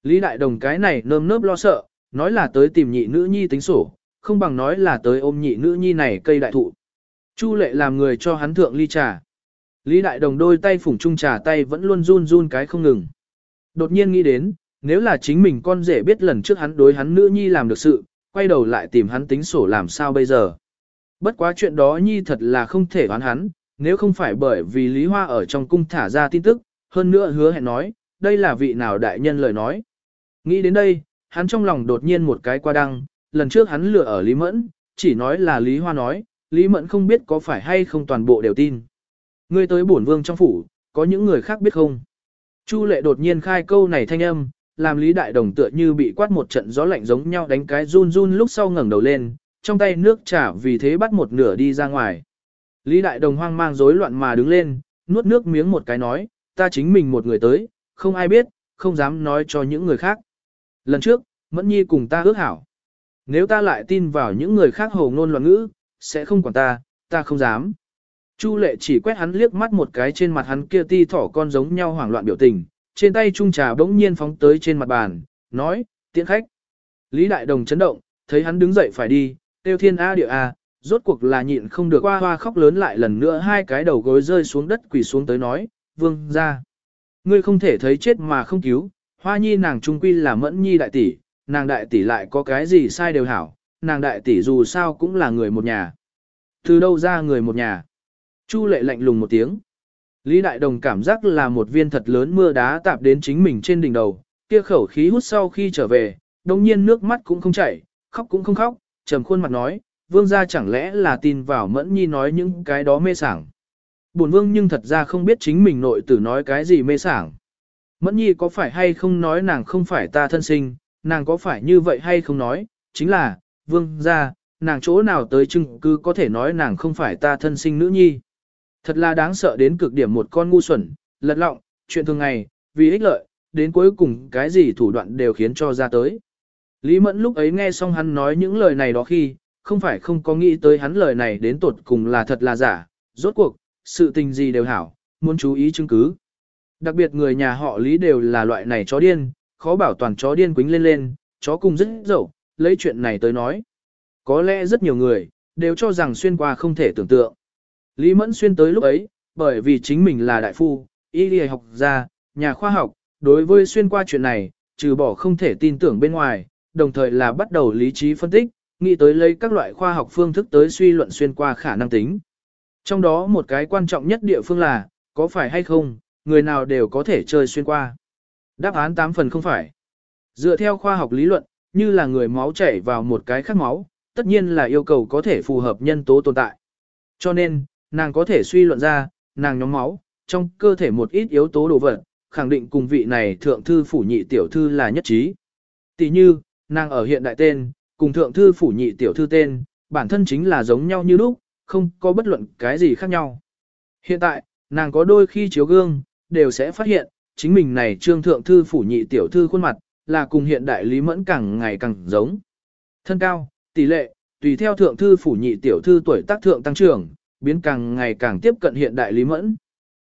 Lý đại đồng cái này nơm nớp lo sợ, nói là tới tìm nhị nữ nhi tính sổ, không bằng nói là tới ôm nhị nữ nhi này cây đại thụ. Chu lệ làm người cho hắn thượng ly trà. Lý đại đồng đôi tay phủng chung trà tay vẫn luôn run run cái không ngừng. Đột nhiên nghĩ đến, nếu là chính mình con rể biết lần trước hắn đối hắn nữ nhi làm được sự, quay đầu lại tìm hắn tính sổ làm sao bây giờ. Bất quá chuyện đó nhi thật là không thể đoán hắn, nếu không phải bởi vì Lý Hoa ở trong cung thả ra tin tức, hơn nữa hứa hẹn nói, đây là vị nào đại nhân lời nói. Nghĩ đến đây, hắn trong lòng đột nhiên một cái qua đăng, lần trước hắn lừa ở Lý Mẫn, chỉ nói là Lý Hoa nói, Lý Mẫn không biết có phải hay không toàn bộ đều tin. Ngươi tới bổn vương trong phủ, có những người khác biết không? Chu lệ đột nhiên khai câu này thanh âm, làm Lý Đại Đồng tựa như bị quát một trận gió lạnh giống nhau đánh cái run run lúc sau ngẩng đầu lên, trong tay nước trà vì thế bắt một nửa đi ra ngoài. Lý Đại Đồng hoang mang rối loạn mà đứng lên, nuốt nước miếng một cái nói, ta chính mình một người tới, không ai biết, không dám nói cho những người khác. Lần trước, Mẫn Nhi cùng ta ước hảo. Nếu ta lại tin vào những người khác hồ ngôn loạn ngữ, sẽ không quản ta, ta không dám. Chu lệ chỉ quét hắn liếc mắt một cái trên mặt hắn kia ti thỏ con giống nhau hoảng loạn biểu tình, trên tay trung trà bỗng nhiên phóng tới trên mặt bàn, nói, tiễn khách. Lý Đại Đồng chấn động, thấy hắn đứng dậy phải đi, tiêu thiên A địa A, rốt cuộc là nhịn không được hoa hoa khóc lớn lại lần nữa hai cái đầu gối rơi xuống đất quỳ xuống tới nói, vương ra. Ngươi không thể thấy chết mà không cứu, hoa nhi nàng trung quy là mẫn nhi đại tỷ, nàng đại tỷ lại có cái gì sai đều hảo, nàng đại tỷ dù sao cũng là người một nhà. Từ đâu ra người một nhà? Chu lệ lạnh lùng một tiếng. Lý Đại Đồng cảm giác là một viên thật lớn mưa đá tạp đến chính mình trên đỉnh đầu, kia khẩu khí hút sau khi trở về, đồng nhiên nước mắt cũng không chảy, khóc cũng không khóc, trầm khuôn mặt nói, vương gia chẳng lẽ là tin vào mẫn nhi nói những cái đó mê sảng. Bổn vương nhưng thật ra không biết chính mình nội tử nói cái gì mê sảng. Mẫn nhi có phải hay không nói nàng không phải ta thân sinh, nàng có phải như vậy hay không nói, chính là, vương ra nàng chỗ nào tới chứng cứ có thể nói nàng không phải ta thân sinh nữ nhi. Thật là đáng sợ đến cực điểm một con ngu xuẩn, lật lọng, chuyện thường ngày, vì ích lợi, đến cuối cùng cái gì thủ đoạn đều khiến cho ra tới. Lý Mẫn lúc ấy nghe xong hắn nói những lời này đó khi, không phải không có nghĩ tới hắn lời này đến tột cùng là thật là giả, rốt cuộc, sự tình gì đều hảo, muốn chú ý chứng cứ. Đặc biệt người nhà họ Lý đều là loại này chó điên, khó bảo toàn chó điên quính lên lên, chó cùng rất dậu, lấy chuyện này tới nói. Có lẽ rất nhiều người, đều cho rằng xuyên qua không thể tưởng tượng. Lý Mẫn xuyên tới lúc ấy, bởi vì chính mình là đại phu, y y học gia, nhà khoa học, đối với xuyên qua chuyện này, trừ bỏ không thể tin tưởng bên ngoài, đồng thời là bắt đầu lý trí phân tích, nghĩ tới lấy các loại khoa học phương thức tới suy luận xuyên qua khả năng tính. Trong đó một cái quan trọng nhất địa phương là, có phải hay không, người nào đều có thể chơi xuyên qua. Đáp án 8 phần không phải. Dựa theo khoa học lý luận, như là người máu chảy vào một cái khác máu, tất nhiên là yêu cầu có thể phù hợp nhân tố tồn tại. Cho nên, nàng có thể suy luận ra, nàng nhóm máu, trong cơ thể một ít yếu tố đồ vật, khẳng định cùng vị này thượng thư phủ nhị tiểu thư là nhất trí. Tỷ như, nàng ở hiện đại tên, cùng thượng thư phủ nhị tiểu thư tên, bản thân chính là giống nhau như lúc, không có bất luận cái gì khác nhau. Hiện tại, nàng có đôi khi chiếu gương, đều sẽ phát hiện, chính mình này trương thượng thư phủ nhị tiểu thư khuôn mặt, là cùng hiện đại lý mẫn càng ngày càng giống. Thân cao, tỷ lệ, tùy theo thượng thư phủ nhị tiểu thư tuổi tác thượng tăng trưởng, biến càng ngày càng tiếp cận hiện đại lý mẫn.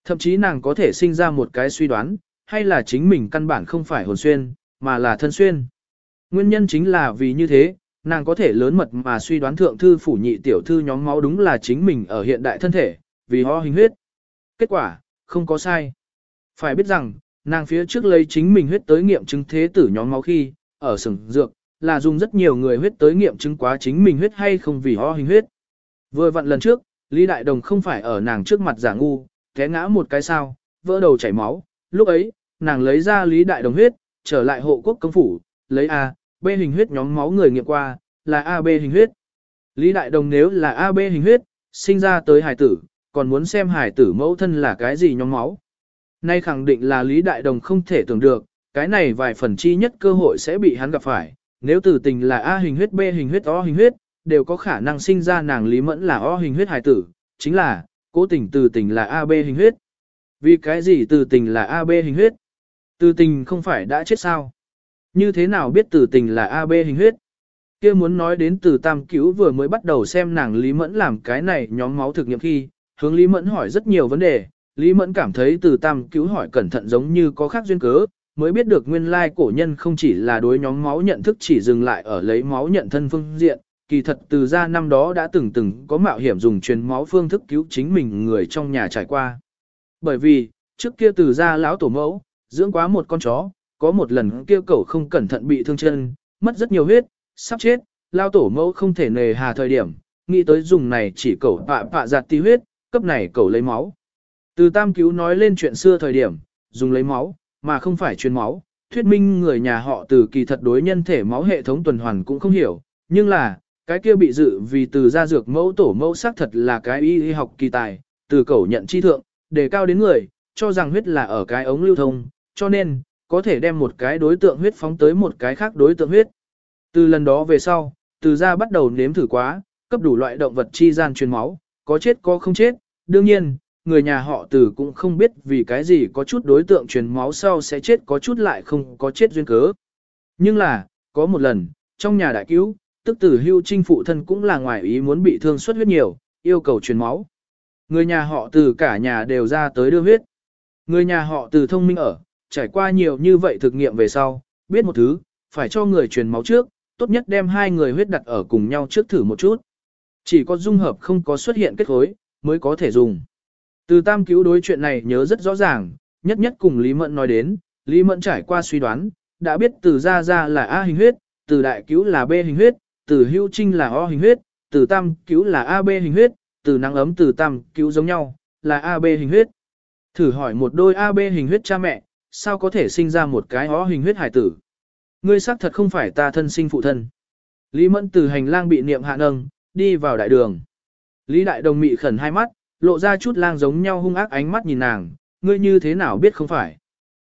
Thậm chí nàng có thể sinh ra một cái suy đoán, hay là chính mình căn bản không phải hồn xuyên, mà là thân xuyên. Nguyên nhân chính là vì như thế, nàng có thể lớn mật mà suy đoán thượng thư phủ nhị tiểu thư nhóm máu đúng là chính mình ở hiện đại thân thể, vì ho hình huyết. Kết quả, không có sai. Phải biết rằng, nàng phía trước lấy chính mình huyết tới nghiệm chứng thế tử nhóm máu khi, ở sừng dược, là dùng rất nhiều người huyết tới nghiệm chứng quá chính mình huyết hay không vì ho hình huyết. Vừa vặn lần trước, Lý Đại Đồng không phải ở nàng trước mặt giả ngu, té ngã một cái sao, vỡ đầu chảy máu, lúc ấy, nàng lấy ra Lý Đại Đồng huyết, trở lại hộ quốc công phủ, lấy A, B hình huyết nhóm máu người nghiệm qua, là AB hình huyết. Lý Đại Đồng nếu là AB hình huyết, sinh ra tới hải tử, còn muốn xem hải tử mẫu thân là cái gì nhóm máu. Nay khẳng định là Lý Đại Đồng không thể tưởng được, cái này vài phần chi nhất cơ hội sẽ bị hắn gặp phải, nếu tử tình là A hình huyết B hình huyết O hình huyết, đều có khả năng sinh ra nàng Lý Mẫn là O hình huyết hài tử, chính là, cố tình từ tình là AB hình huyết. Vì cái gì từ tình là AB hình huyết? Từ tình không phải đã chết sao? Như thế nào biết từ tình là AB hình huyết? kia muốn nói đến từ tam cứu vừa mới bắt đầu xem nàng Lý Mẫn làm cái này nhóm máu thực nghiệm khi, hướng Lý Mẫn hỏi rất nhiều vấn đề, Lý Mẫn cảm thấy từ tam cứu hỏi cẩn thận giống như có khác duyên cớ, mới biết được nguyên lai cổ nhân không chỉ là đối nhóm máu nhận thức chỉ dừng lại ở lấy máu nhận thân phương diện, kỳ thật từ ra năm đó đã từng từng có mạo hiểm dùng truyền máu phương thức cứu chính mình người trong nhà trải qua. Bởi vì, trước kia từ ra lão tổ mẫu, dưỡng quá một con chó, có một lần kia cậu không cẩn thận bị thương chân, mất rất nhiều huyết, sắp chết, lao tổ mẫu không thể nề hà thời điểm, nghĩ tới dùng này chỉ cậu pạ pạ giặt tí huyết, cấp này cậu lấy máu. Từ tam cứu nói lên chuyện xưa thời điểm, dùng lấy máu, mà không phải truyền máu, thuyết minh người nhà họ từ kỳ thật đối nhân thể máu hệ thống tuần hoàn cũng không hiểu, nhưng là, cái kia bị dự vì từ gia dược mẫu tổ mẫu xác thật là cái y học kỳ tài, từ Cẩu nhận chi thượng, đề cao đến người, cho rằng huyết là ở cái ống lưu thông, cho nên, có thể đem một cái đối tượng huyết phóng tới một cái khác đối tượng huyết. Từ lần đó về sau, từ gia bắt đầu nếm thử quá, cấp đủ loại động vật chi gian truyền máu, có chết có không chết, đương nhiên, người nhà họ từ cũng không biết vì cái gì có chút đối tượng truyền máu sau sẽ chết có chút lại không có chết duyên cớ. Nhưng là, có một lần, trong nhà đại cứu, tức tử hưu trinh phụ thân cũng là ngoài ý muốn bị thương xuất huyết nhiều, yêu cầu truyền máu. Người nhà họ từ cả nhà đều ra tới đưa huyết. Người nhà họ từ thông minh ở, trải qua nhiều như vậy thực nghiệm về sau, biết một thứ, phải cho người truyền máu trước, tốt nhất đem hai người huyết đặt ở cùng nhau trước thử một chút. Chỉ có dung hợp không có xuất hiện kết khối, mới có thể dùng. Từ tam cứu đối chuyện này nhớ rất rõ ràng, nhất nhất cùng Lý Mẫn nói đến, Lý Mẫn trải qua suy đoán, đã biết từ ra ra là A hình huyết, từ đại cứu là B hình huyết, từ hưu trinh là O hình huyết, từ tam cứu là AB hình huyết, từ nắng ấm từ tam cứu giống nhau, là AB hình huyết. Thử hỏi một đôi AB hình huyết cha mẹ, sao có thể sinh ra một cái O hình huyết hải tử? Ngươi xác thật không phải ta thân sinh phụ thân. Lý Mẫn từ hành lang bị niệm hạ nâng, đi vào đại đường. Lý Đại Đồng mị khẩn hai mắt, lộ ra chút lang giống nhau hung ác ánh mắt nhìn nàng, ngươi như thế nào biết không phải.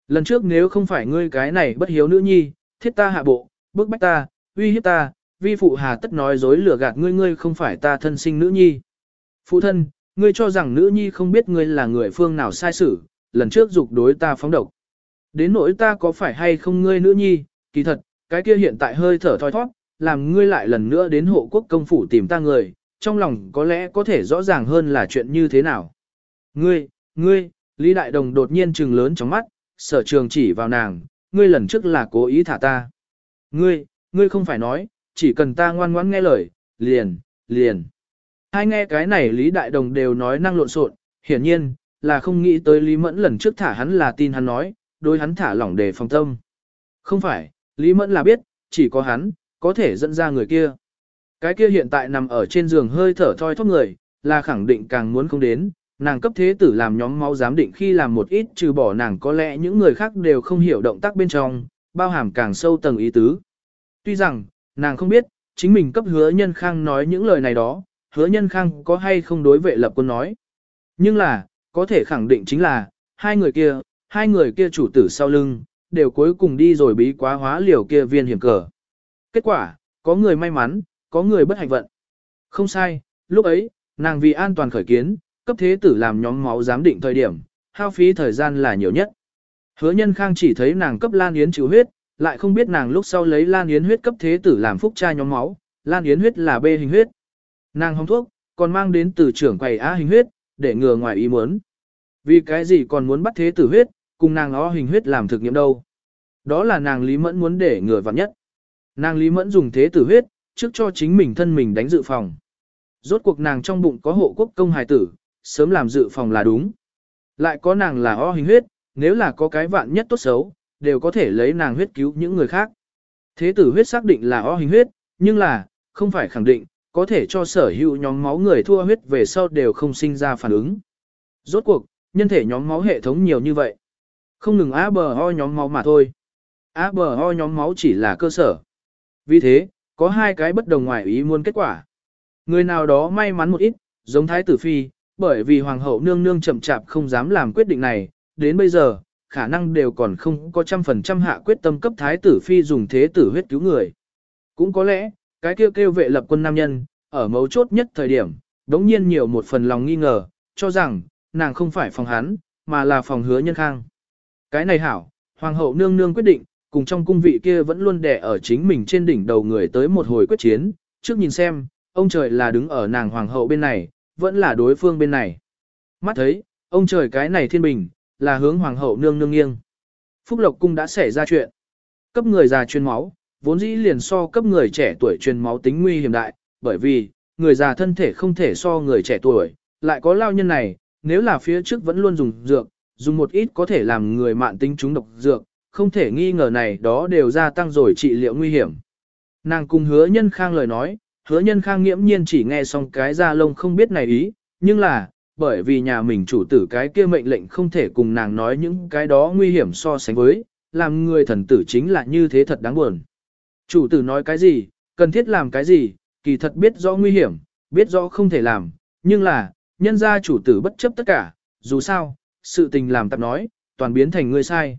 Lần trước nếu không phải ngươi cái này bất hiếu nữ nhi, thiết ta hạ bộ, bức bách ta, uy hiếp ta, vi phụ hà tất nói dối lừa gạt ngươi ngươi không phải ta thân sinh nữ nhi. Phụ thân, ngươi cho rằng nữ nhi không biết ngươi là người phương nào sai xử, lần trước dục đối ta phóng độc. Đến nỗi ta có phải hay không ngươi nữ nhi, kỳ thật, cái kia hiện tại hơi thở thoi thoát, làm ngươi lại lần nữa đến hộ quốc công phủ tìm ta người, trong lòng có lẽ có thể rõ ràng hơn là chuyện như thế nào. Ngươi, ngươi, Lý Đại Đồng đột nhiên trừng lớn trong mắt, sở trường chỉ vào nàng, ngươi lần trước là cố ý thả ta. Ngươi, ngươi không phải nói, chỉ cần ta ngoan ngoãn nghe lời, liền, liền. Hai nghe cái này Lý Đại Đồng đều nói năng lộn xộn, hiển nhiên, là không nghĩ tới Lý Mẫn lần trước thả hắn là tin hắn nói, đối hắn thả lỏng để phòng tâm. Không phải, Lý Mẫn là biết, chỉ có hắn, có thể dẫn ra người kia. Cái kia hiện tại nằm ở trên giường hơi thở thoi thóp người, là khẳng định càng muốn không đến, nàng cấp thế tử làm nhóm máu giám định khi làm một ít trừ bỏ nàng có lẽ những người khác đều không hiểu động tác bên trong, bao hàm càng sâu tầng ý tứ. Tuy rằng, nàng không biết, chính mình cấp hứa nhân khang nói những lời này đó, hứa nhân khang có hay không đối vệ lập quân nói. Nhưng là, có thể khẳng định chính là, hai người kia, hai người kia chủ tử sau lưng, đều cuối cùng đi rồi bí quá hóa liều kia viên hiểm cờ. Kết quả, có người may mắn, có người bất hạnh vận. Không sai, lúc ấy, nàng vì an toàn khởi kiến, cấp thế tử làm nhóm máu giám định thời điểm, hao phí thời gian là nhiều nhất. Hứa nhân khang chỉ thấy nàng cấp Lan Yến chịu huyết, lại không biết nàng lúc sau lấy Lan Yến huyết cấp thế tử làm phúc tra nhóm máu, Lan Yến huyết là B hình huyết. Nàng hóng thuốc, còn mang đến từ trưởng quầy A hình huyết, để ngừa ngoài ý muốn. Vì cái gì còn muốn bắt thế tử huyết, cùng nàng O hình huyết làm thực nghiệm đâu. Đó là nàng Lý Mẫn muốn để ngừa vặn nhất. Nàng Lý Mẫn dùng thế tử huyết, trước cho chính mình thân mình đánh dự phòng. Rốt cuộc nàng trong bụng có hộ quốc công hài tử, sớm làm dự phòng là đúng. Lại có nàng là o hình huyết, nếu là có cái vạn nhất tốt xấu, đều có thể lấy nàng huyết cứu những người khác. Thế tử huyết xác định là o hình huyết, nhưng là, không phải khẳng định, có thể cho sở hữu nhóm máu người thua huyết về sau đều không sinh ra phản ứng. Rốt cuộc, nhân thể nhóm máu hệ thống nhiều như vậy. Không ngừng A bờ o nhóm máu mà thôi. A bờ o nhóm máu chỉ là cơ sở. Vì thế, có hai cái bất đồng ngoài ý muốn kết quả. Người nào đó may mắn một ít, giống thái tử phi, bởi vì hoàng hậu nương nương chậm chạp không dám làm quyết định này, đến bây giờ, khả năng đều còn không có trăm phần trăm hạ quyết tâm cấp thái tử phi dùng thế tử huyết cứu người. Cũng có lẽ, cái kêu kêu vệ lập quân nam nhân, ở mấu chốt nhất thời điểm, đống nhiên nhiều một phần lòng nghi ngờ, cho rằng, nàng không phải phòng hắn, mà là phòng hứa nhân khang. Cái này hảo, hoàng hậu nương nương quyết định, cùng trong cung vị kia vẫn luôn đè ở chính mình trên đỉnh đầu người tới một hồi quyết chiến, trước nhìn xem, ông trời là đứng ở nàng hoàng hậu bên này, vẫn là đối phương bên này. Mắt thấy, ông trời cái này thiên bình, là hướng hoàng hậu nương nương nghiêng. Phúc Lộc cung đã xảy ra chuyện. Cấp người già truyền máu, vốn dĩ liền so cấp người trẻ tuổi truyền máu tính nguy hiểm đại, bởi vì, người già thân thể không thể so người trẻ tuổi, lại có lao nhân này, nếu là phía trước vẫn luôn dùng dược, dùng một ít có thể làm người mạn tính trúng độc dược, không thể nghi ngờ này đó đều gia tăng rồi trị liệu nguy hiểm. Nàng cùng hứa nhân khang lời nói, hứa nhân khang nghiễm nhiên chỉ nghe xong cái ra lông không biết này ý, nhưng là, bởi vì nhà mình chủ tử cái kia mệnh lệnh không thể cùng nàng nói những cái đó nguy hiểm so sánh với, làm người thần tử chính là như thế thật đáng buồn. Chủ tử nói cái gì, cần thiết làm cái gì, kỳ thật biết rõ nguy hiểm, biết rõ không thể làm, nhưng là, nhân gia chủ tử bất chấp tất cả, dù sao, sự tình làm tạp nói, toàn biến thành người sai.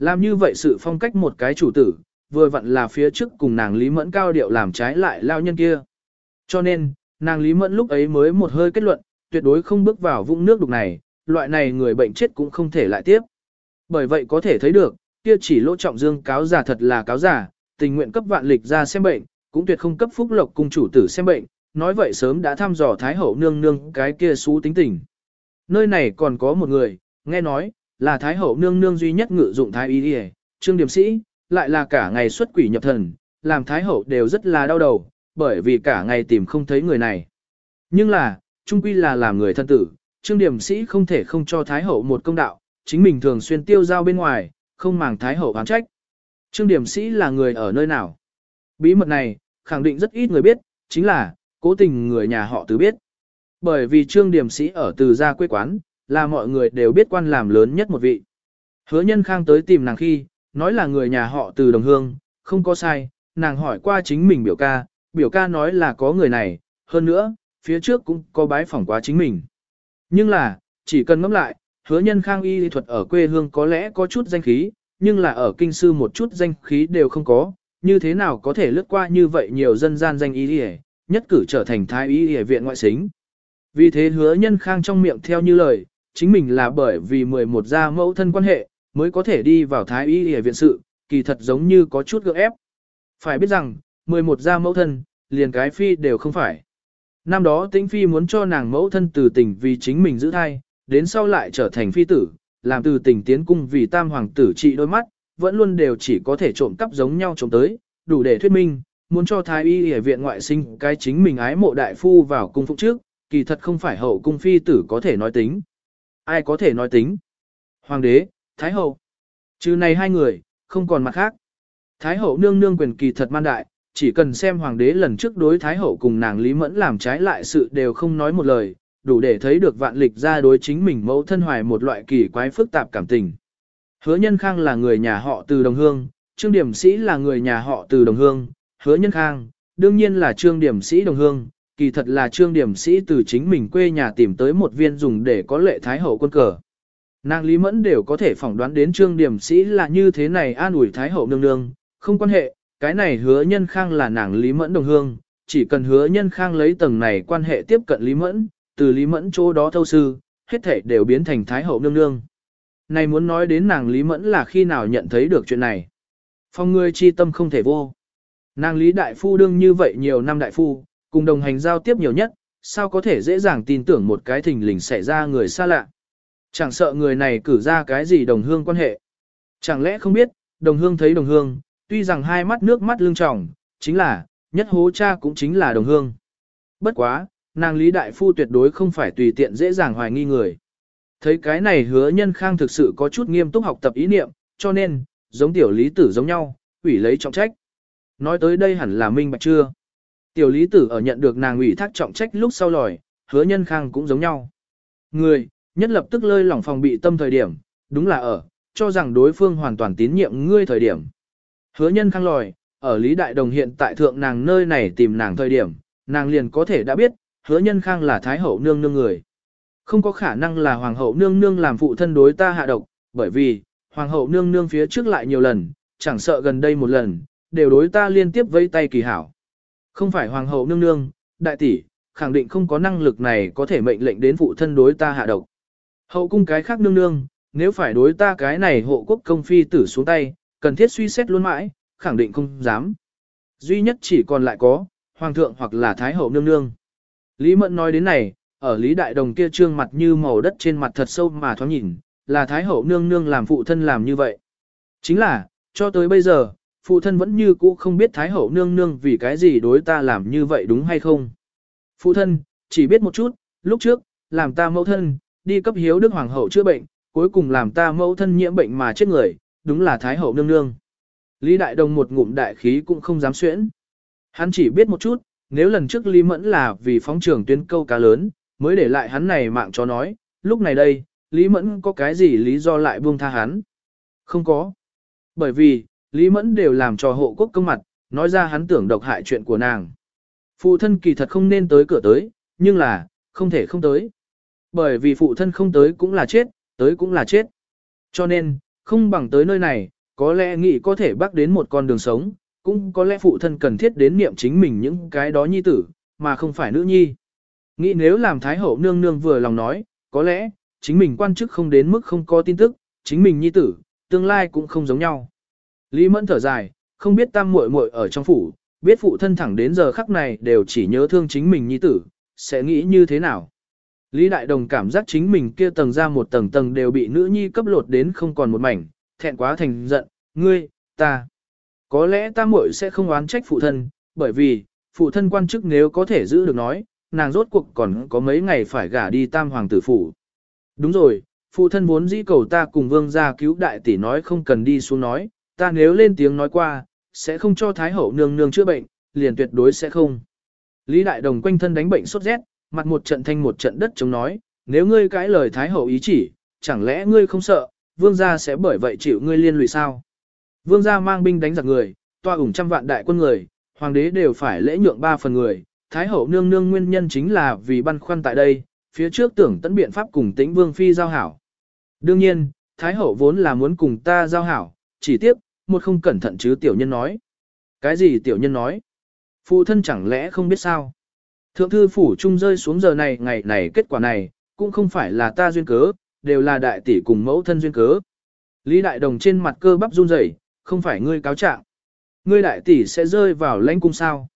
Làm như vậy sự phong cách một cái chủ tử, vừa vặn là phía trước cùng nàng Lý Mẫn cao điệu làm trái lại lao nhân kia. Cho nên, nàng Lý Mẫn lúc ấy mới một hơi kết luận, tuyệt đối không bước vào vũng nước đục này, loại này người bệnh chết cũng không thể lại tiếp. Bởi vậy có thể thấy được, kia chỉ lỗ trọng dương cáo giả thật là cáo giả, tình nguyện cấp vạn lịch ra xem bệnh, cũng tuyệt không cấp phúc lộc cung chủ tử xem bệnh, nói vậy sớm đã thăm dò thái hậu nương nương cái kia xú tính tình. Nơi này còn có một người, nghe nói, là thái hậu nương nương duy nhất ngự dụng thái y đi trương điểm sĩ, lại là cả ngày xuất quỷ nhập thần, làm thái hậu đều rất là đau đầu, bởi vì cả ngày tìm không thấy người này. Nhưng là, trung quy là làm người thân tử, trương điểm sĩ không thể không cho thái hậu một công đạo, chính mình thường xuyên tiêu giao bên ngoài, không màng thái hậu oán trách. Trương điểm sĩ là người ở nơi nào? Bí mật này, khẳng định rất ít người biết, chính là, cố tình người nhà họ từ biết. Bởi vì trương điểm sĩ ở từ gia quê quán, là mọi người đều biết quan làm lớn nhất một vị. Hứa nhân khang tới tìm nàng khi, nói là người nhà họ từ đồng hương, không có sai, nàng hỏi qua chính mình biểu ca, biểu ca nói là có người này, hơn nữa, phía trước cũng có bái phỏng quá chính mình. Nhưng là, chỉ cần ngẫm lại, hứa nhân khang y thuật ở quê hương có lẽ có chút danh khí, nhưng là ở kinh sư một chút danh khí đều không có, như thế nào có thể lướt qua như vậy nhiều dân gian danh y nhất cử trở thành thái y viện ngoại xính. Vì thế hứa nhân khang trong miệng theo như lời, chính mình là bởi vì 11 gia mẫu thân quan hệ, mới có thể đi vào thái y y viện sự, kỳ thật giống như có chút gượng ép. Phải biết rằng, 11 gia mẫu thân, liền cái phi đều không phải. Năm đó tĩnh phi muốn cho nàng mẫu thân từ tình vì chính mình giữ thai, đến sau lại trở thành phi tử, làm từ tình tiến cung vì tam hoàng tử trị đôi mắt, vẫn luôn đều chỉ có thể trộm cắp giống nhau trộm tới, đủ để thuyết minh, muốn cho thái y y viện ngoại sinh cái chính mình ái mộ đại phu vào cung phục trước, kỳ thật không phải hậu cung phi tử có thể nói tính. Ai có thể nói tính? Hoàng đế, Thái hậu. Trừ này hai người, không còn mặt khác. Thái hậu nương nương quyền kỳ thật man đại, chỉ cần xem hoàng đế lần trước đối Thái hậu cùng nàng Lý Mẫn làm trái lại sự đều không nói một lời, đủ để thấy được vạn lịch ra đối chính mình mẫu thân hoài một loại kỳ quái phức tạp cảm tình. Hứa Nhân Khang là người nhà họ từ Đồng Hương, Trương Điểm Sĩ là người nhà họ từ Đồng Hương, Hứa Nhân Khang, đương nhiên là Trương Điểm Sĩ Đồng Hương, kỳ thật là Trương Điểm Sĩ từ chính mình quê nhà tìm tới một viên dùng để có lệ Thái hậu quân cờ. Nàng Lý Mẫn đều có thể phỏng đoán đến trương điểm sĩ là như thế này an ủi Thái Hậu nương nương, không quan hệ, cái này hứa nhân khang là nàng Lý Mẫn đồng hương, chỉ cần hứa nhân khang lấy tầng này quan hệ tiếp cận Lý Mẫn, từ Lý Mẫn chỗ đó thâu sư, hết thể đều biến thành Thái Hậu nương nương. Này muốn nói đến nàng Lý Mẫn là khi nào nhận thấy được chuyện này. Phong ngươi chi tâm không thể vô. Nàng Lý Đại Phu đương như vậy nhiều năm Đại Phu, cùng đồng hành giao tiếp nhiều nhất, sao có thể dễ dàng tin tưởng một cái thình lình xảy ra người xa lạ. Chẳng sợ người này cử ra cái gì đồng hương quan hệ. Chẳng lẽ không biết, đồng hương thấy đồng hương, tuy rằng hai mắt nước mắt lưng tròng, chính là, nhất hố cha cũng chính là đồng hương. Bất quá, nàng Lý Đại Phu tuyệt đối không phải tùy tiện dễ dàng hoài nghi người. Thấy cái này hứa nhân khang thực sự có chút nghiêm túc học tập ý niệm, cho nên, giống tiểu lý tử giống nhau, ủy lấy trọng trách. Nói tới đây hẳn là minh bạch chưa? Tiểu lý tử ở nhận được nàng ủy thác trọng trách lúc sau lòi, hứa nhân khang cũng giống nhau. Người, nhất lập tức lơi lỏng phòng bị tâm thời điểm, đúng là ở, cho rằng đối phương hoàn toàn tín nhiệm ngươi thời điểm. Hứa nhân khang lòi, ở Lý Đại Đồng hiện tại thượng nàng nơi này tìm nàng thời điểm, nàng liền có thể đã biết, hứa nhân khang là Thái Hậu nương nương người. Không có khả năng là Hoàng hậu nương nương làm phụ thân đối ta hạ độc, bởi vì, Hoàng hậu nương nương phía trước lại nhiều lần, chẳng sợ gần đây một lần, đều đối ta liên tiếp vây tay kỳ hảo. Không phải Hoàng hậu nương nương, đại tỷ, khẳng định không có năng lực này có thể mệnh lệnh đến phụ thân đối ta hạ độc. Hậu cung cái khác nương nương, nếu phải đối ta cái này hộ quốc công phi tử xuống tay, cần thiết suy xét luôn mãi, khẳng định không dám. Duy nhất chỉ còn lại có, hoàng thượng hoặc là thái hậu nương nương. Lý Mẫn nói đến này, ở Lý Đại Đồng kia trương mặt như màu đất trên mặt thật sâu mà thoáng nhìn, là thái hậu nương nương làm phụ thân làm như vậy. Chính là, cho tới bây giờ, phụ thân vẫn như cũ không biết thái hậu nương nương vì cái gì đối ta làm như vậy đúng hay không. Phụ thân, chỉ biết một chút, lúc trước, làm ta mẫu thân, đi cấp hiếu đức hoàng hậu chữa bệnh, cuối cùng làm ta mẫu thân nhiễm bệnh mà chết người, đúng là thái hậu nương nương. Lý Đại Đồng một ngụm đại khí cũng không dám xuyễn. Hắn chỉ biết một chút, nếu lần trước Lý Mẫn là vì phóng trường tuyến câu cá lớn, mới để lại hắn này mạng cho nói, lúc này đây, Lý Mẫn có cái gì lý do lại buông tha hắn? Không có. Bởi vì, Lý Mẫn đều làm cho hộ quốc công mặt, nói ra hắn tưởng độc hại chuyện của nàng. Phụ thân kỳ thật không nên tới cửa tới, nhưng là, không thể không tới. Bởi vì phụ thân không tới cũng là chết, tới cũng là chết. Cho nên, không bằng tới nơi này, có lẽ nghĩ có thể bắt đến một con đường sống, cũng có lẽ phụ thân cần thiết đến niệm chính mình những cái đó nhi tử, mà không phải nữ nhi. Nghĩ nếu làm Thái Hậu nương nương vừa lòng nói, có lẽ, chính mình quan chức không đến mức không có tin tức, chính mình nhi tử, tương lai cũng không giống nhau. Lý Mẫn thở dài, không biết tam muội muội ở trong phủ, biết phụ thân thẳng đến giờ khắc này đều chỉ nhớ thương chính mình nhi tử, sẽ nghĩ như thế nào. Lý Đại Đồng cảm giác chính mình kia tầng ra một tầng tầng đều bị nữ nhi cấp lột đến không còn một mảnh, thẹn quá thành giận, ngươi, ta. Có lẽ ta muội sẽ không oán trách phụ thân, bởi vì, phụ thân quan chức nếu có thể giữ được nói, nàng rốt cuộc còn có mấy ngày phải gả đi tam hoàng tử phủ. Đúng rồi, phụ thân vốn dĩ cầu ta cùng vương gia cứu đại tỷ nói không cần đi xuống nói, ta nếu lên tiếng nói qua, sẽ không cho thái hậu nương nương chữa bệnh, liền tuyệt đối sẽ không. Lý Đại Đồng quanh thân đánh bệnh sốt rét, mặt một trận thanh một trận đất chống nói, nếu ngươi cãi lời thái hậu ý chỉ, chẳng lẽ ngươi không sợ, vương gia sẽ bởi vậy chịu ngươi liên lụy sao? Vương gia mang binh đánh giặc người, toa ủng trăm vạn đại quân người, hoàng đế đều phải lễ nhượng ba phần người, thái hậu nương nương nguyên nhân chính là vì băn khoăn tại đây, phía trước tưởng tấn biện pháp cùng tĩnh vương phi giao hảo. Đương nhiên, thái hậu vốn là muốn cùng ta giao hảo, chỉ tiếc, một không cẩn thận chứ tiểu nhân nói. Cái gì tiểu nhân nói? Phụ thân chẳng lẽ không biết sao? Thượng thư phủ trung rơi xuống giờ này ngày này kết quả này, cũng không phải là ta duyên cớ, đều là đại tỷ cùng mẫu thân duyên cớ. Lý đại đồng trên mặt cơ bắp run rẩy, không phải ngươi cáo trạng. Ngươi đại tỷ sẽ rơi vào lãnh cung sao?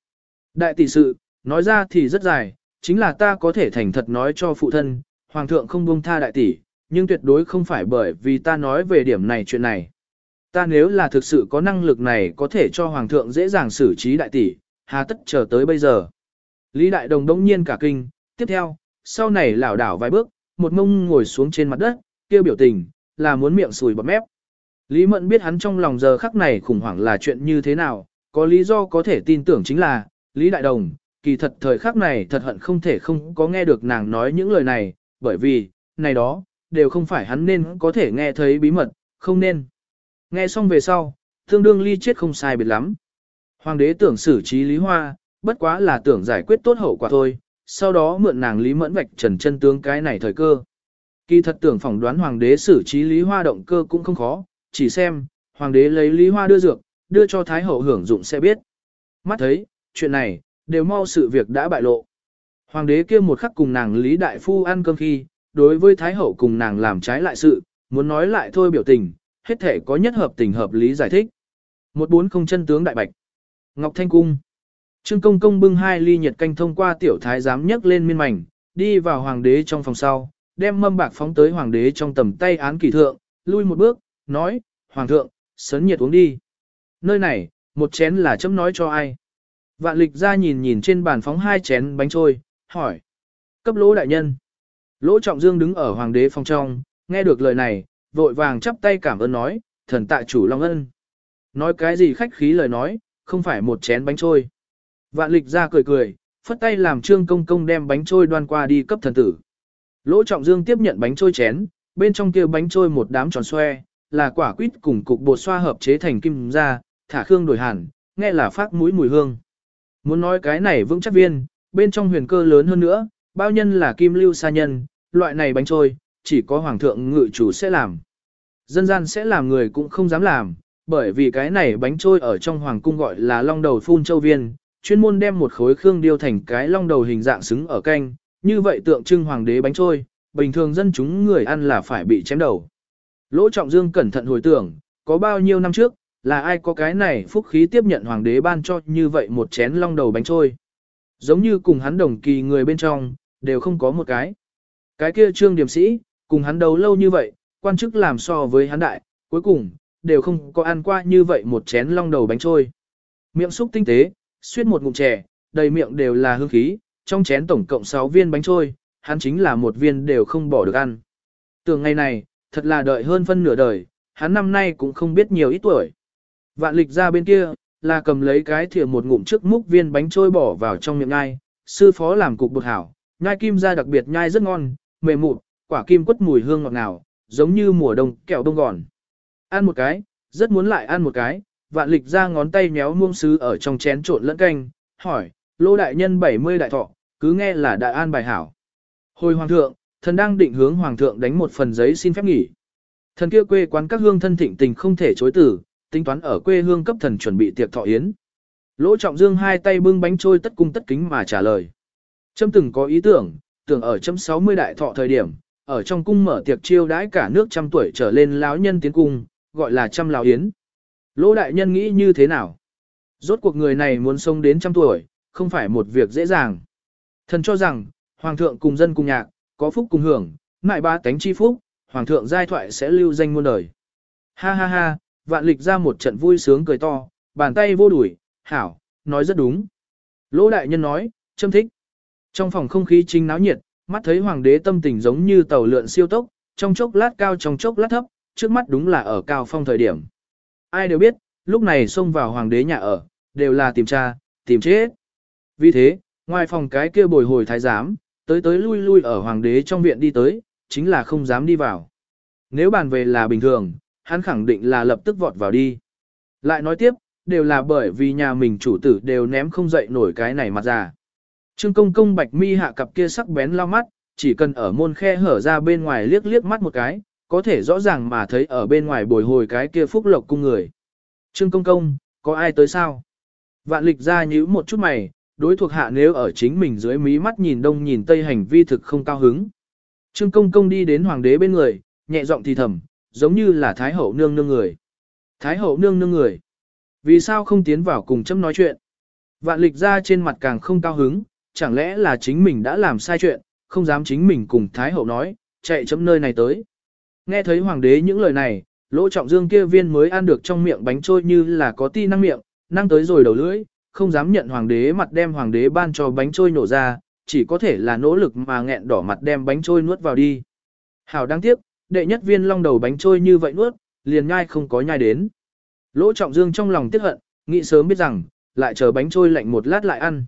Đại tỷ sự, nói ra thì rất dài, chính là ta có thể thành thật nói cho phụ thân, hoàng thượng không buông tha đại tỷ, nhưng tuyệt đối không phải bởi vì ta nói về điểm này chuyện này. Ta nếu là thực sự có năng lực này có thể cho hoàng thượng dễ dàng xử trí đại tỷ, hà tất chờ tới bây giờ. Lý Đại Đồng đống nhiên cả kinh, tiếp theo, sau này lảo đảo vài bước, một mông ngồi xuống trên mặt đất, kêu biểu tình, là muốn miệng sùi bọt mép. Lý Mẫn biết hắn trong lòng giờ khắc này khủng hoảng là chuyện như thế nào, có lý do có thể tin tưởng chính là, Lý Đại Đồng, kỳ thật thời khắc này thật hận không thể không có nghe được nàng nói những lời này, bởi vì, này đó, đều không phải hắn nên có thể nghe thấy bí mật, không nên. Nghe xong về sau, tương đương ly chết không sai biệt lắm. Hoàng đế tưởng xử trí Lý Hoa, bất quá là tưởng giải quyết tốt hậu quả thôi, sau đó mượn nàng Lý Mẫn vạch trần chân tướng cái này thời cơ. Kỳ thật tưởng phỏng đoán hoàng đế xử trí Lý Hoa động cơ cũng không khó, chỉ xem, hoàng đế lấy Lý Hoa đưa dược, đưa cho Thái hậu hưởng dụng sẽ biết. Mắt thấy, chuyện này, đều mau sự việc đã bại lộ. Hoàng đế kia một khắc cùng nàng Lý Đại Phu ăn cơm khi, đối với Thái hậu cùng nàng làm trái lại sự, muốn nói lại thôi biểu tình, hết thể có nhất hợp tình hợp lý giải thích. Một bốn không chân tướng đại bạch. Ngọc Thanh Cung. Trương Công Công bưng hai ly nhiệt canh thông qua tiểu thái giám nhấc lên miên mảnh, đi vào hoàng đế trong phòng sau, đem mâm bạc phóng tới hoàng đế trong tầm tay án kỳ thượng, lui một bước, nói, hoàng thượng, sấn nhiệt uống đi. Nơi này, một chén là chấm nói cho ai. Vạn lịch ra nhìn nhìn trên bàn phóng hai chén bánh trôi, hỏi. Cấp lỗ đại nhân. Lỗ trọng dương đứng ở hoàng đế phòng trong, nghe được lời này, vội vàng chắp tay cảm ơn nói, thần tạ chủ long ân. Nói cái gì khách khí lời nói, không phải một chén bánh trôi. Vạn lịch ra cười cười, phất tay làm trương công công đem bánh trôi đoan qua đi cấp thần tử. Lỗ trọng dương tiếp nhận bánh trôi chén, bên trong kia bánh trôi một đám tròn xoe, là quả quýt cùng cục bột xoa hợp chế thành kim ra, thả khương đổi hẳn, nghe là phát mũi mùi hương. Muốn nói cái này vững chắc viên, bên trong huyền cơ lớn hơn nữa, bao nhân là kim lưu sa nhân, loại này bánh trôi, chỉ có hoàng thượng ngự chủ sẽ làm. Dân gian sẽ làm người cũng không dám làm, bởi vì cái này bánh trôi ở trong hoàng cung gọi là long đầu phun châu viên, chuyên môn đem một khối khương điêu thành cái long đầu hình dạng xứng ở canh, như vậy tượng trưng hoàng đế bánh trôi, bình thường dân chúng người ăn là phải bị chém đầu. Lỗ Trọng Dương cẩn thận hồi tưởng, có bao nhiêu năm trước, là ai có cái này phúc khí tiếp nhận hoàng đế ban cho như vậy một chén long đầu bánh trôi. Giống như cùng hắn đồng kỳ người bên trong, đều không có một cái. Cái kia trương điểm sĩ, cùng hắn đấu lâu như vậy, quan chức làm so với hắn đại, cuối cùng, đều không có ăn qua như vậy một chén long đầu bánh trôi. Miệng xúc tinh tế, suýt một ngụm chè, đầy miệng đều là hương khí, trong chén tổng cộng 6 viên bánh trôi, hắn chính là một viên đều không bỏ được ăn. Tưởng ngày này, thật là đợi hơn phân nửa đời, hắn năm nay cũng không biết nhiều ít tuổi. Vạn lịch ra bên kia, là cầm lấy cái thìa một ngụm trước múc viên bánh trôi bỏ vào trong miệng ngai, sư phó làm cục bột hảo, nhai kim ra đặc biệt nhai rất ngon, mềm mụn, quả kim quất mùi hương ngọt ngào, giống như mùa đông kẹo đông gòn. Ăn một cái, Rất muốn lại ăn một cái, vạn lịch ra ngón tay méo muông sứ ở trong chén trộn lẫn canh, hỏi, lô đại nhân 70 đại thọ, cứ nghe là đại an bài hảo. Hồi hoàng thượng, thần đang định hướng hoàng thượng đánh một phần giấy xin phép nghỉ. Thần kia quê quán các hương thân thịnh tình không thể chối tử, tính toán ở quê hương cấp thần chuẩn bị tiệc thọ yến. Lỗ trọng dương hai tay bưng bánh trôi tất cung tất kính mà trả lời. Trâm từng có ý tưởng, tưởng ở chấm 60 đại thọ thời điểm, ở trong cung mở tiệc chiêu đãi cả nước trăm tuổi trở lên lão nhân tiến cung, gọi là trăm lão yến. Lỗ đại nhân nghĩ như thế nào? Rốt cuộc người này muốn sống đến trăm tuổi, không phải một việc dễ dàng. Thần cho rằng, hoàng thượng cùng dân cùng nhạc, có phúc cùng hưởng, mại ba tánh chi phúc, hoàng thượng giai thoại sẽ lưu danh muôn đời. Ha ha ha, vạn lịch ra một trận vui sướng cười to, bàn tay vô đuổi, hảo, nói rất đúng. Lỗ đại nhân nói, châm thích. Trong phòng không khí chính náo nhiệt, mắt thấy hoàng đế tâm tình giống như tàu lượn siêu tốc, trong chốc lát cao trong chốc lát thấp, trước mắt đúng là ở cao phong thời điểm. Ai đều biết, lúc này xông vào hoàng đế nhà ở, đều là tìm cha, tìm chết. Vì thế, ngoài phòng cái kia bồi hồi thái giám, tới tới lui lui ở hoàng đế trong viện đi tới, chính là không dám đi vào. Nếu bàn về là bình thường, hắn khẳng định là lập tức vọt vào đi. Lại nói tiếp, đều là bởi vì nhà mình chủ tử đều ném không dậy nổi cái này mặt ra. Trương công công bạch mi hạ cặp kia sắc bén lao mắt, chỉ cần ở môn khe hở ra bên ngoài liếc liếc mắt một cái, có thể rõ ràng mà thấy ở bên ngoài bồi hồi cái kia phúc lộc cung người. Trương công công, có ai tới sao? Vạn lịch ra nhíu một chút mày, đối thuộc hạ nếu ở chính mình dưới mí mắt nhìn đông nhìn tây hành vi thực không cao hứng. Trương công công đi đến hoàng đế bên người, nhẹ giọng thì thầm, giống như là thái hậu nương nương người. Thái hậu nương nương người. Vì sao không tiến vào cùng chấm nói chuyện? Vạn lịch ra trên mặt càng không cao hứng, chẳng lẽ là chính mình đã làm sai chuyện, không dám chính mình cùng Thái Hậu nói, chạy chấm nơi này tới. Nghe thấy hoàng đế những lời này, lỗ trọng dương kia viên mới ăn được trong miệng bánh trôi như là có ti năng miệng, năng tới rồi đầu lưỡi, không dám nhận hoàng đế mặt đem hoàng đế ban cho bánh trôi nổ ra, chỉ có thể là nỗ lực mà nghẹn đỏ mặt đem bánh trôi nuốt vào đi. Hảo đáng tiếc, đệ nhất viên long đầu bánh trôi như vậy nuốt, liền nhai không có nhai đến. Lỗ trọng dương trong lòng tiếc hận, nghĩ sớm biết rằng, lại chờ bánh trôi lạnh một lát lại ăn.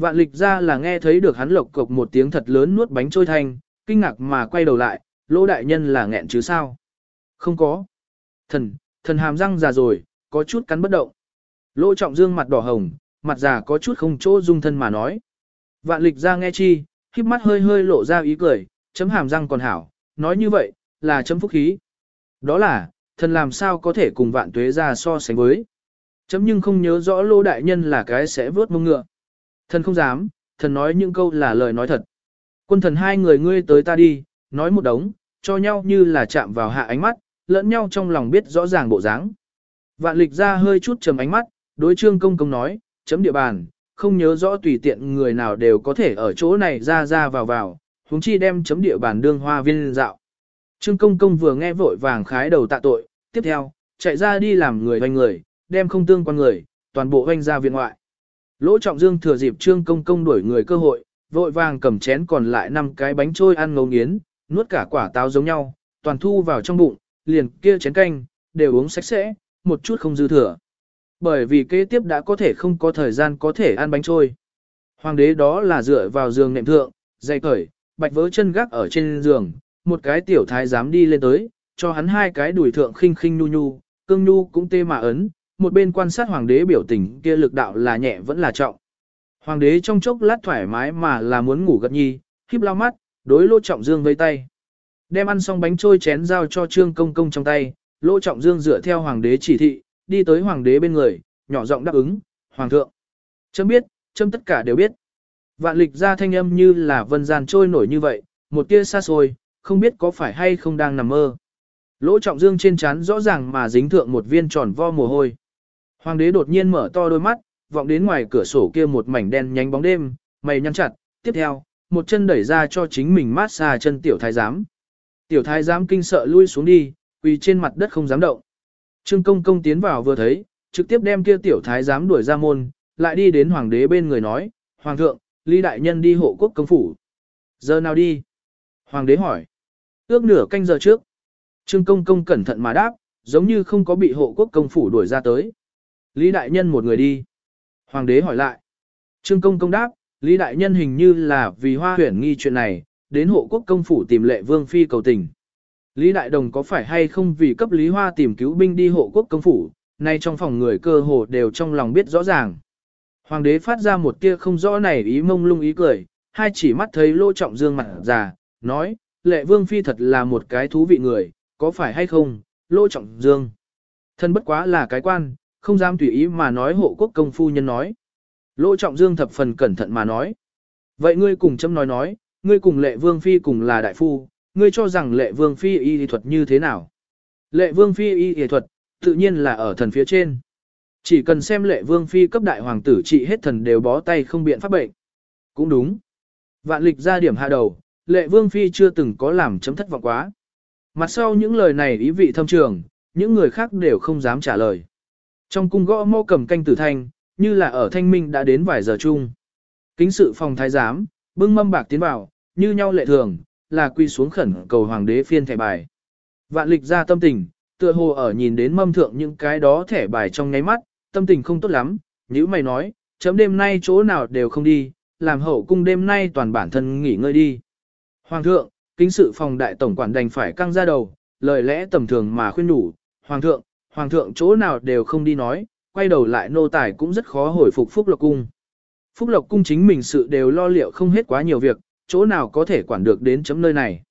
Vạn lịch ra là nghe thấy được hắn lộc cộc một tiếng thật lớn nuốt bánh trôi thanh, kinh ngạc mà quay đầu lại, lỗ đại nhân là nghẹn chứ sao? Không có. Thần, thần hàm răng già rồi, có chút cắn bất động. Lỗ trọng dương mặt đỏ hồng, mặt già có chút không chỗ dung thân mà nói. Vạn lịch ra nghe chi, khiếp mắt hơi hơi lộ ra ý cười, chấm hàm răng còn hảo, nói như vậy, là chấm phúc khí. Đó là, thần làm sao có thể cùng vạn tuế ra so sánh với. Chấm nhưng không nhớ rõ lô đại nhân là cái sẽ vớt mông ngựa. Thần không dám, thần nói những câu là lời nói thật. Quân thần hai người ngươi tới ta đi, nói một đống, cho nhau như là chạm vào hạ ánh mắt, lẫn nhau trong lòng biết rõ ràng bộ dáng. Vạn lịch ra hơi chút trầm ánh mắt, đối trương công công nói, chấm địa bàn, không nhớ rõ tùy tiện người nào đều có thể ở chỗ này ra ra vào vào, huống chi đem chấm địa bàn đương hoa viên dạo. Trương công công vừa nghe vội vàng khái đầu tạ tội, tiếp theo, chạy ra đi làm người hoanh người, đem không tương quan người, toàn bộ hoanh ra viện ngoại. Lỗ Trọng Dương thừa dịp Trương Công Công đuổi người cơ hội, vội vàng cầm chén còn lại năm cái bánh trôi ăn ngấu nghiến, nuốt cả quả táo giống nhau, toàn thu vào trong bụng, liền kia chén canh, đều uống sạch sẽ, một chút không dư thừa. Bởi vì kế tiếp đã có thể không có thời gian có thể ăn bánh trôi. Hoàng đế đó là dựa vào giường nệm thượng, dây cởi, bạch vỡ chân gác ở trên giường, một cái tiểu thái dám đi lên tới, cho hắn hai cái đuổi thượng khinh khinh nu nhu, cương nhu cũng tê mà ấn, một bên quan sát hoàng đế biểu tình kia lực đạo là nhẹ vẫn là trọng. Hoàng đế trong chốc lát thoải mái mà là muốn ngủ gật nhi, híp lao mắt, đối lỗ trọng dương vây tay. Đem ăn xong bánh trôi chén giao cho trương công công trong tay, lỗ trọng dương dựa theo hoàng đế chỉ thị, đi tới hoàng đế bên người, nhỏ giọng đáp ứng, hoàng thượng. Chấm biết, chấm tất cả đều biết. Vạn lịch ra thanh âm như là vân gian trôi nổi như vậy, một tia xa xôi, không biết có phải hay không đang nằm mơ. Lỗ trọng dương trên trán rõ ràng mà dính thượng một viên tròn vo mồ hôi. Hoàng đế đột nhiên mở to đôi mắt, vọng đến ngoài cửa sổ kia một mảnh đen nhánh bóng đêm, mày nhăn chặt, tiếp theo, một chân đẩy ra cho chính mình mát xa chân tiểu thái giám. Tiểu thái giám kinh sợ lui xuống đi, quỳ trên mặt đất không dám động. Trương công công tiến vào vừa thấy, trực tiếp đem kia tiểu thái giám đuổi ra môn, lại đi đến hoàng đế bên người nói, Hoàng thượng, Lý Đại Nhân đi hộ quốc công phủ. Giờ nào đi? Hoàng đế hỏi. Ước nửa canh giờ trước. Trương công công cẩn thận mà đáp, giống như không có bị hộ quốc công phủ đuổi ra tới. Lý Đại Nhân một người đi. Hoàng đế hỏi lại. Trương công công đáp, Lý Đại Nhân hình như là vì hoa huyển nghi chuyện này, đến hộ quốc công phủ tìm lệ vương phi cầu tình. Lý Đại Đồng có phải hay không vì cấp Lý Hoa tìm cứu binh đi hộ quốc công phủ, nay trong phòng người cơ hồ đều trong lòng biết rõ ràng. Hoàng đế phát ra một tia không rõ này ý mông lung ý cười, hai chỉ mắt thấy lô trọng dương mặt già, nói, lệ vương phi thật là một cái thú vị người, có phải hay không, lô trọng dương. Thân bất quá là cái quan, không dám tùy ý mà nói hộ quốc công phu nhân nói. lỗ trọng dương thập phần cẩn thận mà nói. Vậy ngươi cùng châm nói nói, ngươi cùng lệ vương phi cùng là đại phu, ngươi cho rằng lệ vương phi y thuật như thế nào? Lệ vương phi y y thuật, tự nhiên là ở thần phía trên. Chỉ cần xem lệ vương phi cấp đại hoàng tử trị hết thần đều bó tay không biện pháp bệnh. Cũng đúng. Vạn lịch ra điểm hạ đầu, lệ vương phi chưa từng có làm chấm thất vọng quá. Mặt sau những lời này ý vị thâm trường, những người khác đều không dám trả lời. Trong cung gõ mô cầm canh tử thanh, như là ở thanh minh đã đến vài giờ chung. Kính sự phòng thái giám, bưng mâm bạc tiến vào, như nhau lệ thường, là quy xuống khẩn cầu hoàng đế phiên thẻ bài. Vạn lịch ra tâm tình, tựa hồ ở nhìn đến mâm thượng những cái đó thẻ bài trong ngáy mắt, tâm tình không tốt lắm, nữ mày nói, chấm đêm nay chỗ nào đều không đi, làm hậu cung đêm nay toàn bản thân nghỉ ngơi đi. Hoàng thượng, kính sự phòng đại tổng quản đành phải căng ra đầu, lời lẽ tầm thường mà khuyên đủ, hoàng thượng, hoàng thượng chỗ nào đều không đi nói, quay đầu lại nô tài cũng rất khó hồi phục phúc lộc cung. Phúc lộc cung chính mình sự đều lo liệu không hết quá nhiều việc, chỗ nào có thể quản được đến chấm nơi này.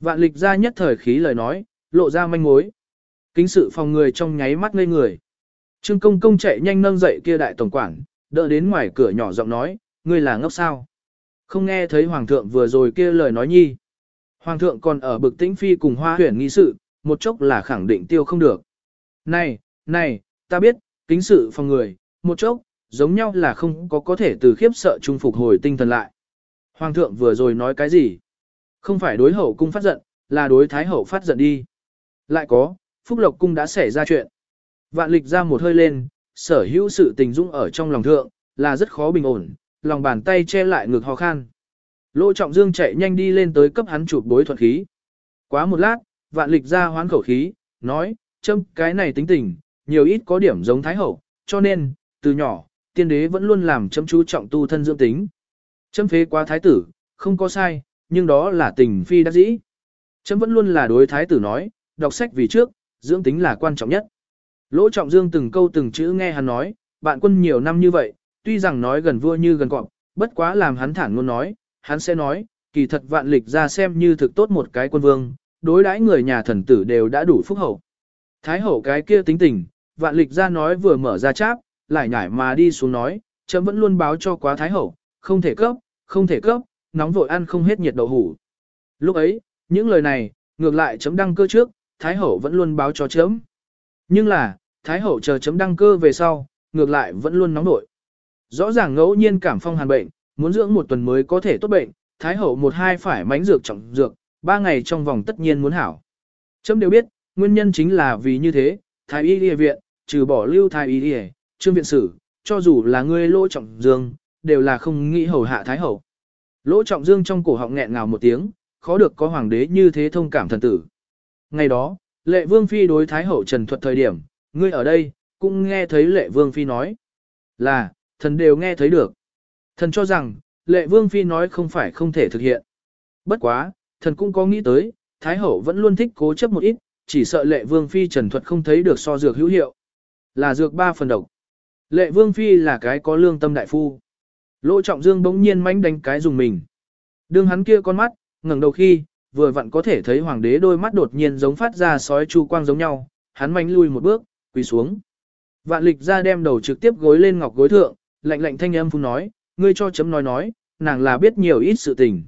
Vạn lịch ra nhất thời khí lời nói, lộ ra manh mối. Kính sự phòng người trong nháy mắt ngây người. Trương công công chạy nhanh nâng dậy kia đại tổng quản, đỡ đến ngoài cửa nhỏ giọng nói, ngươi là ngốc sao. Không nghe thấy hoàng thượng vừa rồi kia lời nói nhi. Hoàng thượng còn ở bực tĩnh phi cùng hoa huyển nghi sự, một chốc là khẳng định tiêu không được. Này, này, ta biết, kính sự phòng người, một chốc, giống nhau là không có có thể từ khiếp sợ trung phục hồi tinh thần lại. Hoàng thượng vừa rồi nói cái gì? Không phải đối hậu cung phát giận, là đối thái hậu phát giận đi. Lại có, Phúc Lộc cung đã xảy ra chuyện. Vạn lịch ra một hơi lên, sở hữu sự tình dung ở trong lòng thượng, là rất khó bình ổn, lòng bàn tay che lại ngực ho khan. Lỗ trọng dương chạy nhanh đi lên tới cấp hắn chụp bối thuận khí. Quá một lát, vạn lịch ra hoán khẩu khí, nói, châm cái này tính tình, nhiều ít có điểm giống thái hậu, cho nên, từ nhỏ, tiên đế vẫn luôn làm châm chú trọng tu thân dưỡng tính. Châm phế quá thái tử, không có sai, nhưng đó là tình phi đắc dĩ. Châm vẫn luôn là đối thái tử nói, đọc sách vì trước, dưỡng tính là quan trọng nhất. Lỗ trọng dương từng câu từng chữ nghe hắn nói, bạn quân nhiều năm như vậy, tuy rằng nói gần vua như gần cọp, bất quá làm hắn thản luôn nói, hắn sẽ nói, kỳ thật vạn lịch ra xem như thực tốt một cái quân vương, đối đãi người nhà thần tử đều đã đủ phúc hậu. Thái hậu cái kia tính tình, vạn lịch ra nói vừa mở ra cháp, lại nhảy mà đi xuống nói, chấm vẫn luôn báo cho quá thái hậu, không thể cấp, không thể cấp, nóng vội ăn không hết nhiệt đậu hủ. Lúc ấy, những lời này, ngược lại chấm đăng cơ trước, thái hậu vẫn luôn báo cho chấm. Nhưng là, thái hậu chờ chấm đăng cơ về sau, ngược lại vẫn luôn nóng nổi. Rõ ràng ngẫu nhiên cảm phong hàn bệnh, muốn dưỡng một tuần mới có thể tốt bệnh, thái hậu một hai phải mánh dược trọng dược, ba ngày trong vòng tất nhiên muốn hảo. Chấm đều biết, nguyên nhân chính là vì như thế, thái y y viện, trừ bỏ lưu thái y y, trương viện sử, cho dù là ngươi lỗ trọng dương, đều là không nghĩ hầu hạ thái hậu. Lỗ trọng dương trong cổ họng nghẹn ngào một tiếng, khó được có hoàng đế như thế thông cảm thần tử. Ngày đó, lệ vương phi đối thái hậu trần thuật thời điểm, ngươi ở đây, cũng nghe thấy lệ vương phi nói. Là, thần đều nghe thấy được. Thần cho rằng, lệ vương phi nói không phải không thể thực hiện. Bất quá, thần cũng có nghĩ tới, thái hậu vẫn luôn thích cố chấp một ít, chỉ sợ lệ vương phi trần thuật không thấy được so dược hữu hiệu. Là dược ba phần độc. Lệ vương phi là cái có lương tâm đại phu. Lỗ trọng dương bỗng nhiên mánh đánh cái dùng mình. Đương hắn kia con mắt, ngẩng đầu khi, vừa vặn có thể thấy hoàng đế đôi mắt đột nhiên giống phát ra sói chu quang giống nhau, hắn mánh lui một bước, quỳ xuống. Vạn lịch ra đem đầu trực tiếp gối lên ngọc gối thượng, lạnh lạnh thanh âm phun nói, ngươi cho chấm nói nói, nàng là biết nhiều ít sự tình.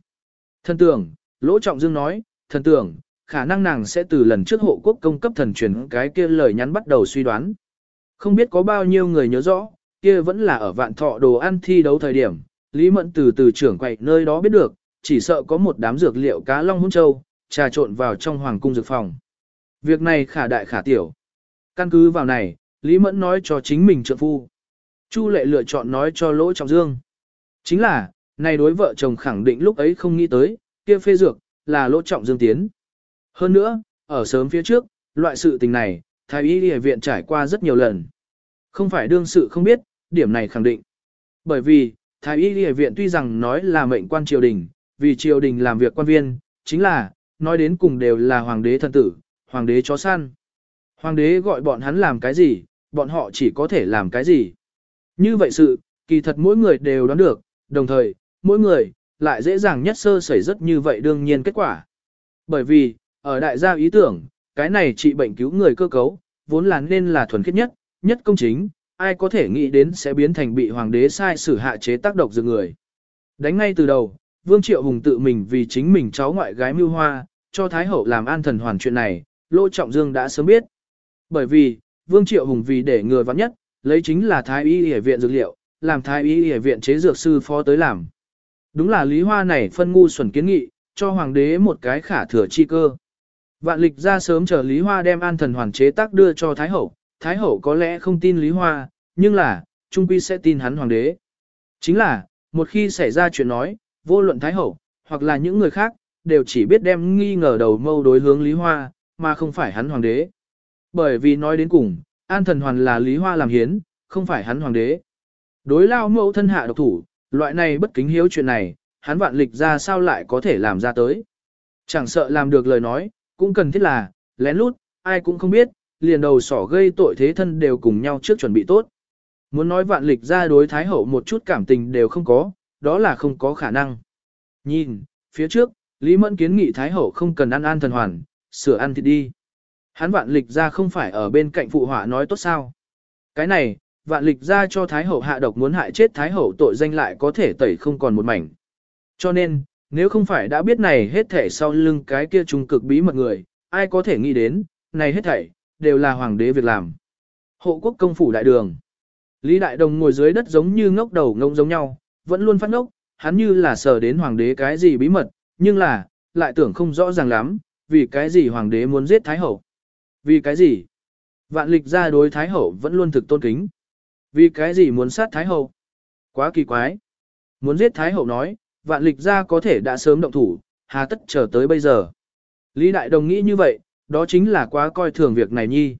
Thần tưởng, lỗ trọng dương nói, thần tưởng, khả năng nàng sẽ từ lần trước hộ quốc công cấp thần truyền cái kia lời nhắn bắt đầu suy đoán. Không biết có bao nhiêu người nhớ rõ, kia vẫn là ở vạn thọ đồ ăn thi đấu thời điểm, Lý Mẫn từ từ trưởng quậy nơi đó biết được, chỉ sợ có một đám dược liệu cá long hôn châu, trà trộn vào trong hoàng cung dược phòng. Việc này khả đại khả tiểu. Căn cứ vào này, Lý Mẫn nói cho chính mình trợ phu. Chu lệ lựa chọn nói cho lỗ trọng dương. Chính là, này đối vợ chồng khẳng định lúc ấy không nghĩ tới, kia phê dược, là lỗ trọng dương tiến. Hơn nữa, ở sớm phía trước, loại sự tình này, thái y y viện trải qua rất nhiều lần. Không phải đương sự không biết, điểm này khẳng định. Bởi vì, thái y y viện tuy rằng nói là mệnh quan triều đình, vì triều đình làm việc quan viên, chính là, nói đến cùng đều là hoàng đế thân tử, hoàng đế chó săn. Hoàng đế gọi bọn hắn làm cái gì, bọn họ chỉ có thể làm cái gì. Như vậy sự, kỳ thật mỗi người đều đoán được, đồng thời, mỗi người, lại dễ dàng nhất sơ xảy rất như vậy đương nhiên kết quả. Bởi vì, ở đại gia ý tưởng, cái này trị bệnh cứu người cơ cấu, vốn là nên là thuần khiết nhất, nhất công chính, ai có thể nghĩ đến sẽ biến thành bị hoàng đế sai sử hạ chế tác độc dược người. Đánh ngay từ đầu, Vương Triệu Hùng tự mình vì chính mình cháu ngoại gái mưu hoa, cho Thái Hậu làm an thần hoàn chuyện này, Lô Trọng Dương đã sớm biết. Bởi vì, Vương Triệu Hùng vì để người vắng nhất, lấy chính là Thái Y Y viện dược liệu, làm Thái Y Y viện chế dược sư phó tới làm. Đúng là Lý Hoa này phân ngu xuẩn kiến nghị, cho hoàng đế một cái khả thừa chi cơ. Vạn lịch ra sớm chờ Lý Hoa đem an thần hoàn chế tác đưa cho Thái Hậu, Thái Hậu có lẽ không tin Lý Hoa, nhưng là, Trung Quy sẽ tin hắn hoàng đế. Chính là, một khi xảy ra chuyện nói, vô luận Thái Hậu, hoặc là những người khác, đều chỉ biết đem nghi ngờ đầu mâu đối hướng Lý Hoa, mà không phải hắn hoàng đế. Bởi vì nói đến cùng, an thần hoàn là Lý Hoa làm hiến, không phải hắn hoàng đế. Đối lao mẫu thân hạ độc thủ, loại này bất kính hiếu chuyện này, hắn vạn lịch ra sao lại có thể làm ra tới. Chẳng sợ làm được lời nói, cũng cần thiết là, lén lút, ai cũng không biết, liền đầu sỏ gây tội thế thân đều cùng nhau trước chuẩn bị tốt. Muốn nói vạn lịch ra đối thái hậu một chút cảm tình đều không có, đó là không có khả năng. Nhìn, phía trước, Lý Mẫn kiến nghị thái hậu không cần ăn an thần hoàn, sửa ăn thịt đi. Hắn vạn lịch ra không phải ở bên cạnh phụ họa nói tốt sao. Cái này, vạn lịch ra cho thái hậu hạ độc muốn hại chết thái hậu tội danh lại có thể tẩy không còn một mảnh. Cho nên, nếu không phải đã biết này hết thảy sau lưng cái kia trung cực bí mật người, ai có thể nghĩ đến, này hết thảy, đều là hoàng đế việc làm. Hộ quốc công phủ đại đường. Lý Đại Đồng ngồi dưới đất giống như ngốc đầu ngông giống nhau, vẫn luôn phát ngốc, hắn như là sờ đến hoàng đế cái gì bí mật, nhưng là, lại tưởng không rõ ràng lắm, vì cái gì hoàng đế muốn giết Thái Hậu. Vì cái gì? Vạn lịch ra đối Thái Hậu vẫn luôn thực tôn kính. Vì cái gì muốn sát Thái Hậu? Quá kỳ quái. Muốn giết Thái Hậu nói, vạn lịch ra có thể đã sớm động thủ, hà tất chờ tới bây giờ. Lý Đại Đồng nghĩ như vậy, đó chính là quá coi thường việc này nhi.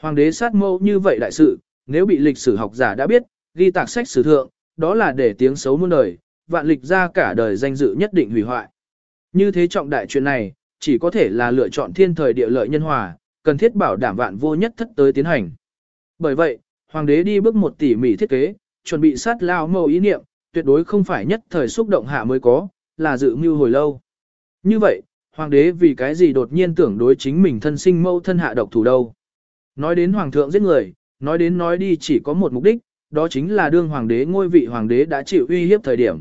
Hoàng đế sát mâu như vậy đại sự, nếu bị lịch sử học giả đã biết, ghi tạc sách sử thượng, đó là để tiếng xấu muôn đời, vạn lịch ra cả đời danh dự nhất định hủy hoại. Như thế trọng đại chuyện này, chỉ có thể là lựa chọn thiên thời địa lợi nhân hòa, cần thiết bảo đảm vạn vô nhất thất tới tiến hành. Bởi vậy, hoàng đế đi bước một tỉ mỉ thiết kế, chuẩn bị sát lao mâu ý niệm, tuyệt đối không phải nhất thời xúc động hạ mới có, là dự mưu hồi lâu. Như vậy, hoàng đế vì cái gì đột nhiên tưởng đối chính mình thân sinh mâu thân hạ độc thủ đâu. Nói đến hoàng thượng giết người, nói đến nói đi chỉ có một mục đích, đó chính là đương hoàng đế ngôi vị hoàng đế đã chịu uy hiếp thời điểm.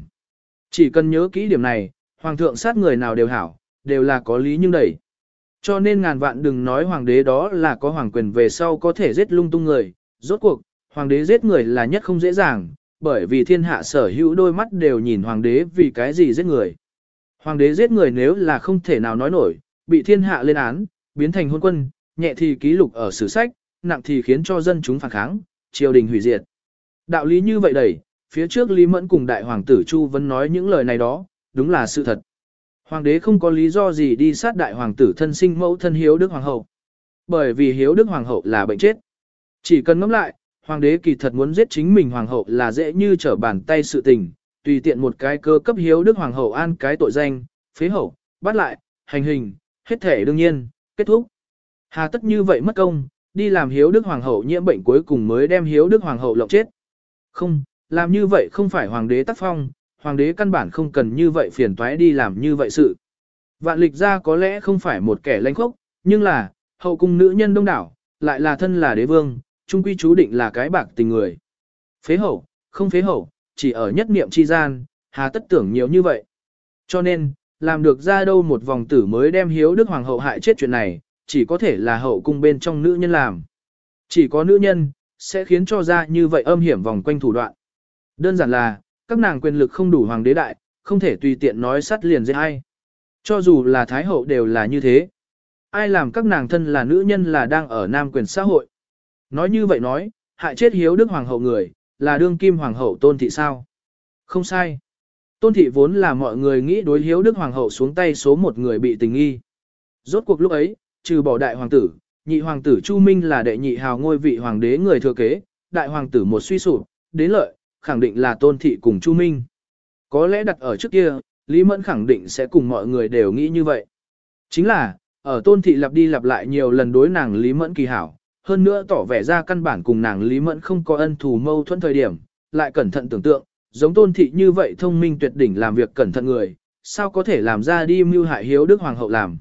Chỉ cần nhớ kỹ điểm này, hoàng thượng sát người nào đều hảo, đều là có lý nhưng đẩy. Cho nên ngàn vạn đừng nói hoàng đế đó là có hoàng quyền về sau có thể giết lung tung người, rốt cuộc, hoàng đế giết người là nhất không dễ dàng, bởi vì thiên hạ sở hữu đôi mắt đều nhìn hoàng đế vì cái gì giết người. Hoàng đế giết người nếu là không thể nào nói nổi, bị thiên hạ lên án, biến thành hôn quân, nhẹ thì ký lục ở sử sách, nặng thì khiến cho dân chúng phản kháng, triều đình hủy diệt. Đạo lý như vậy đẩy, phía trước Lý Mẫn cùng đại hoàng tử Chu vẫn nói những lời này đó, đúng là sự thật. Hoàng đế không có lý do gì đi sát đại hoàng tử thân sinh mẫu thân hiếu đức hoàng hậu. Bởi vì hiếu đức hoàng hậu là bệnh chết. Chỉ cần ngẫm lại, hoàng đế kỳ thật muốn giết chính mình hoàng hậu là dễ như trở bàn tay sự tình, tùy tiện một cái cơ cấp hiếu đức hoàng hậu an cái tội danh, phế hậu, bắt lại, hành hình, hết thể đương nhiên, kết thúc. Hà tất như vậy mất công, đi làm hiếu đức hoàng hậu nhiễm bệnh cuối cùng mới đem hiếu đức hoàng hậu lộng chết. Không, làm như vậy không phải hoàng đế tác phong, hoàng đế căn bản không cần như vậy phiền toái đi làm như vậy sự. Vạn lịch ra có lẽ không phải một kẻ lãnh khốc, nhưng là, hậu cung nữ nhân đông đảo, lại là thân là đế vương, trung quy chú định là cái bạc tình người. Phế hậu, không phế hậu, chỉ ở nhất niệm chi gian, hà tất tưởng nhiều như vậy. Cho nên, làm được ra đâu một vòng tử mới đem hiếu đức hoàng hậu hại chết chuyện này, chỉ có thể là hậu cung bên trong nữ nhân làm. Chỉ có nữ nhân, sẽ khiến cho ra như vậy âm hiểm vòng quanh thủ đoạn. Đơn giản là, các nàng quyền lực không đủ hoàng đế đại, không thể tùy tiện nói sắt liền dễ ai. Cho dù là thái hậu đều là như thế. Ai làm các nàng thân là nữ nhân là đang ở nam quyền xã hội. Nói như vậy nói, hại chết hiếu đức hoàng hậu người, là đương kim hoàng hậu tôn thị sao? Không sai. Tôn thị vốn là mọi người nghĩ đối hiếu đức hoàng hậu xuống tay số một người bị tình nghi. Rốt cuộc lúc ấy, trừ bỏ đại hoàng tử, nhị hoàng tử Chu Minh là đệ nhị hào ngôi vị hoàng đế người thừa kế, đại hoàng tử một suy sụp, đến lợi, khẳng định là tôn thị cùng Chu Minh. Có lẽ đặt ở trước kia, Lý Mẫn khẳng định sẽ cùng mọi người đều nghĩ như vậy. Chính là, ở tôn thị lặp đi lặp lại nhiều lần đối nàng Lý Mẫn kỳ hảo, hơn nữa tỏ vẻ ra căn bản cùng nàng Lý Mẫn không có ân thù mâu thuẫn thời điểm, lại cẩn thận tưởng tượng, giống tôn thị như vậy thông minh tuyệt đỉnh làm việc cẩn thận người, sao có thể làm ra đi mưu hại hiếu đức hoàng hậu làm.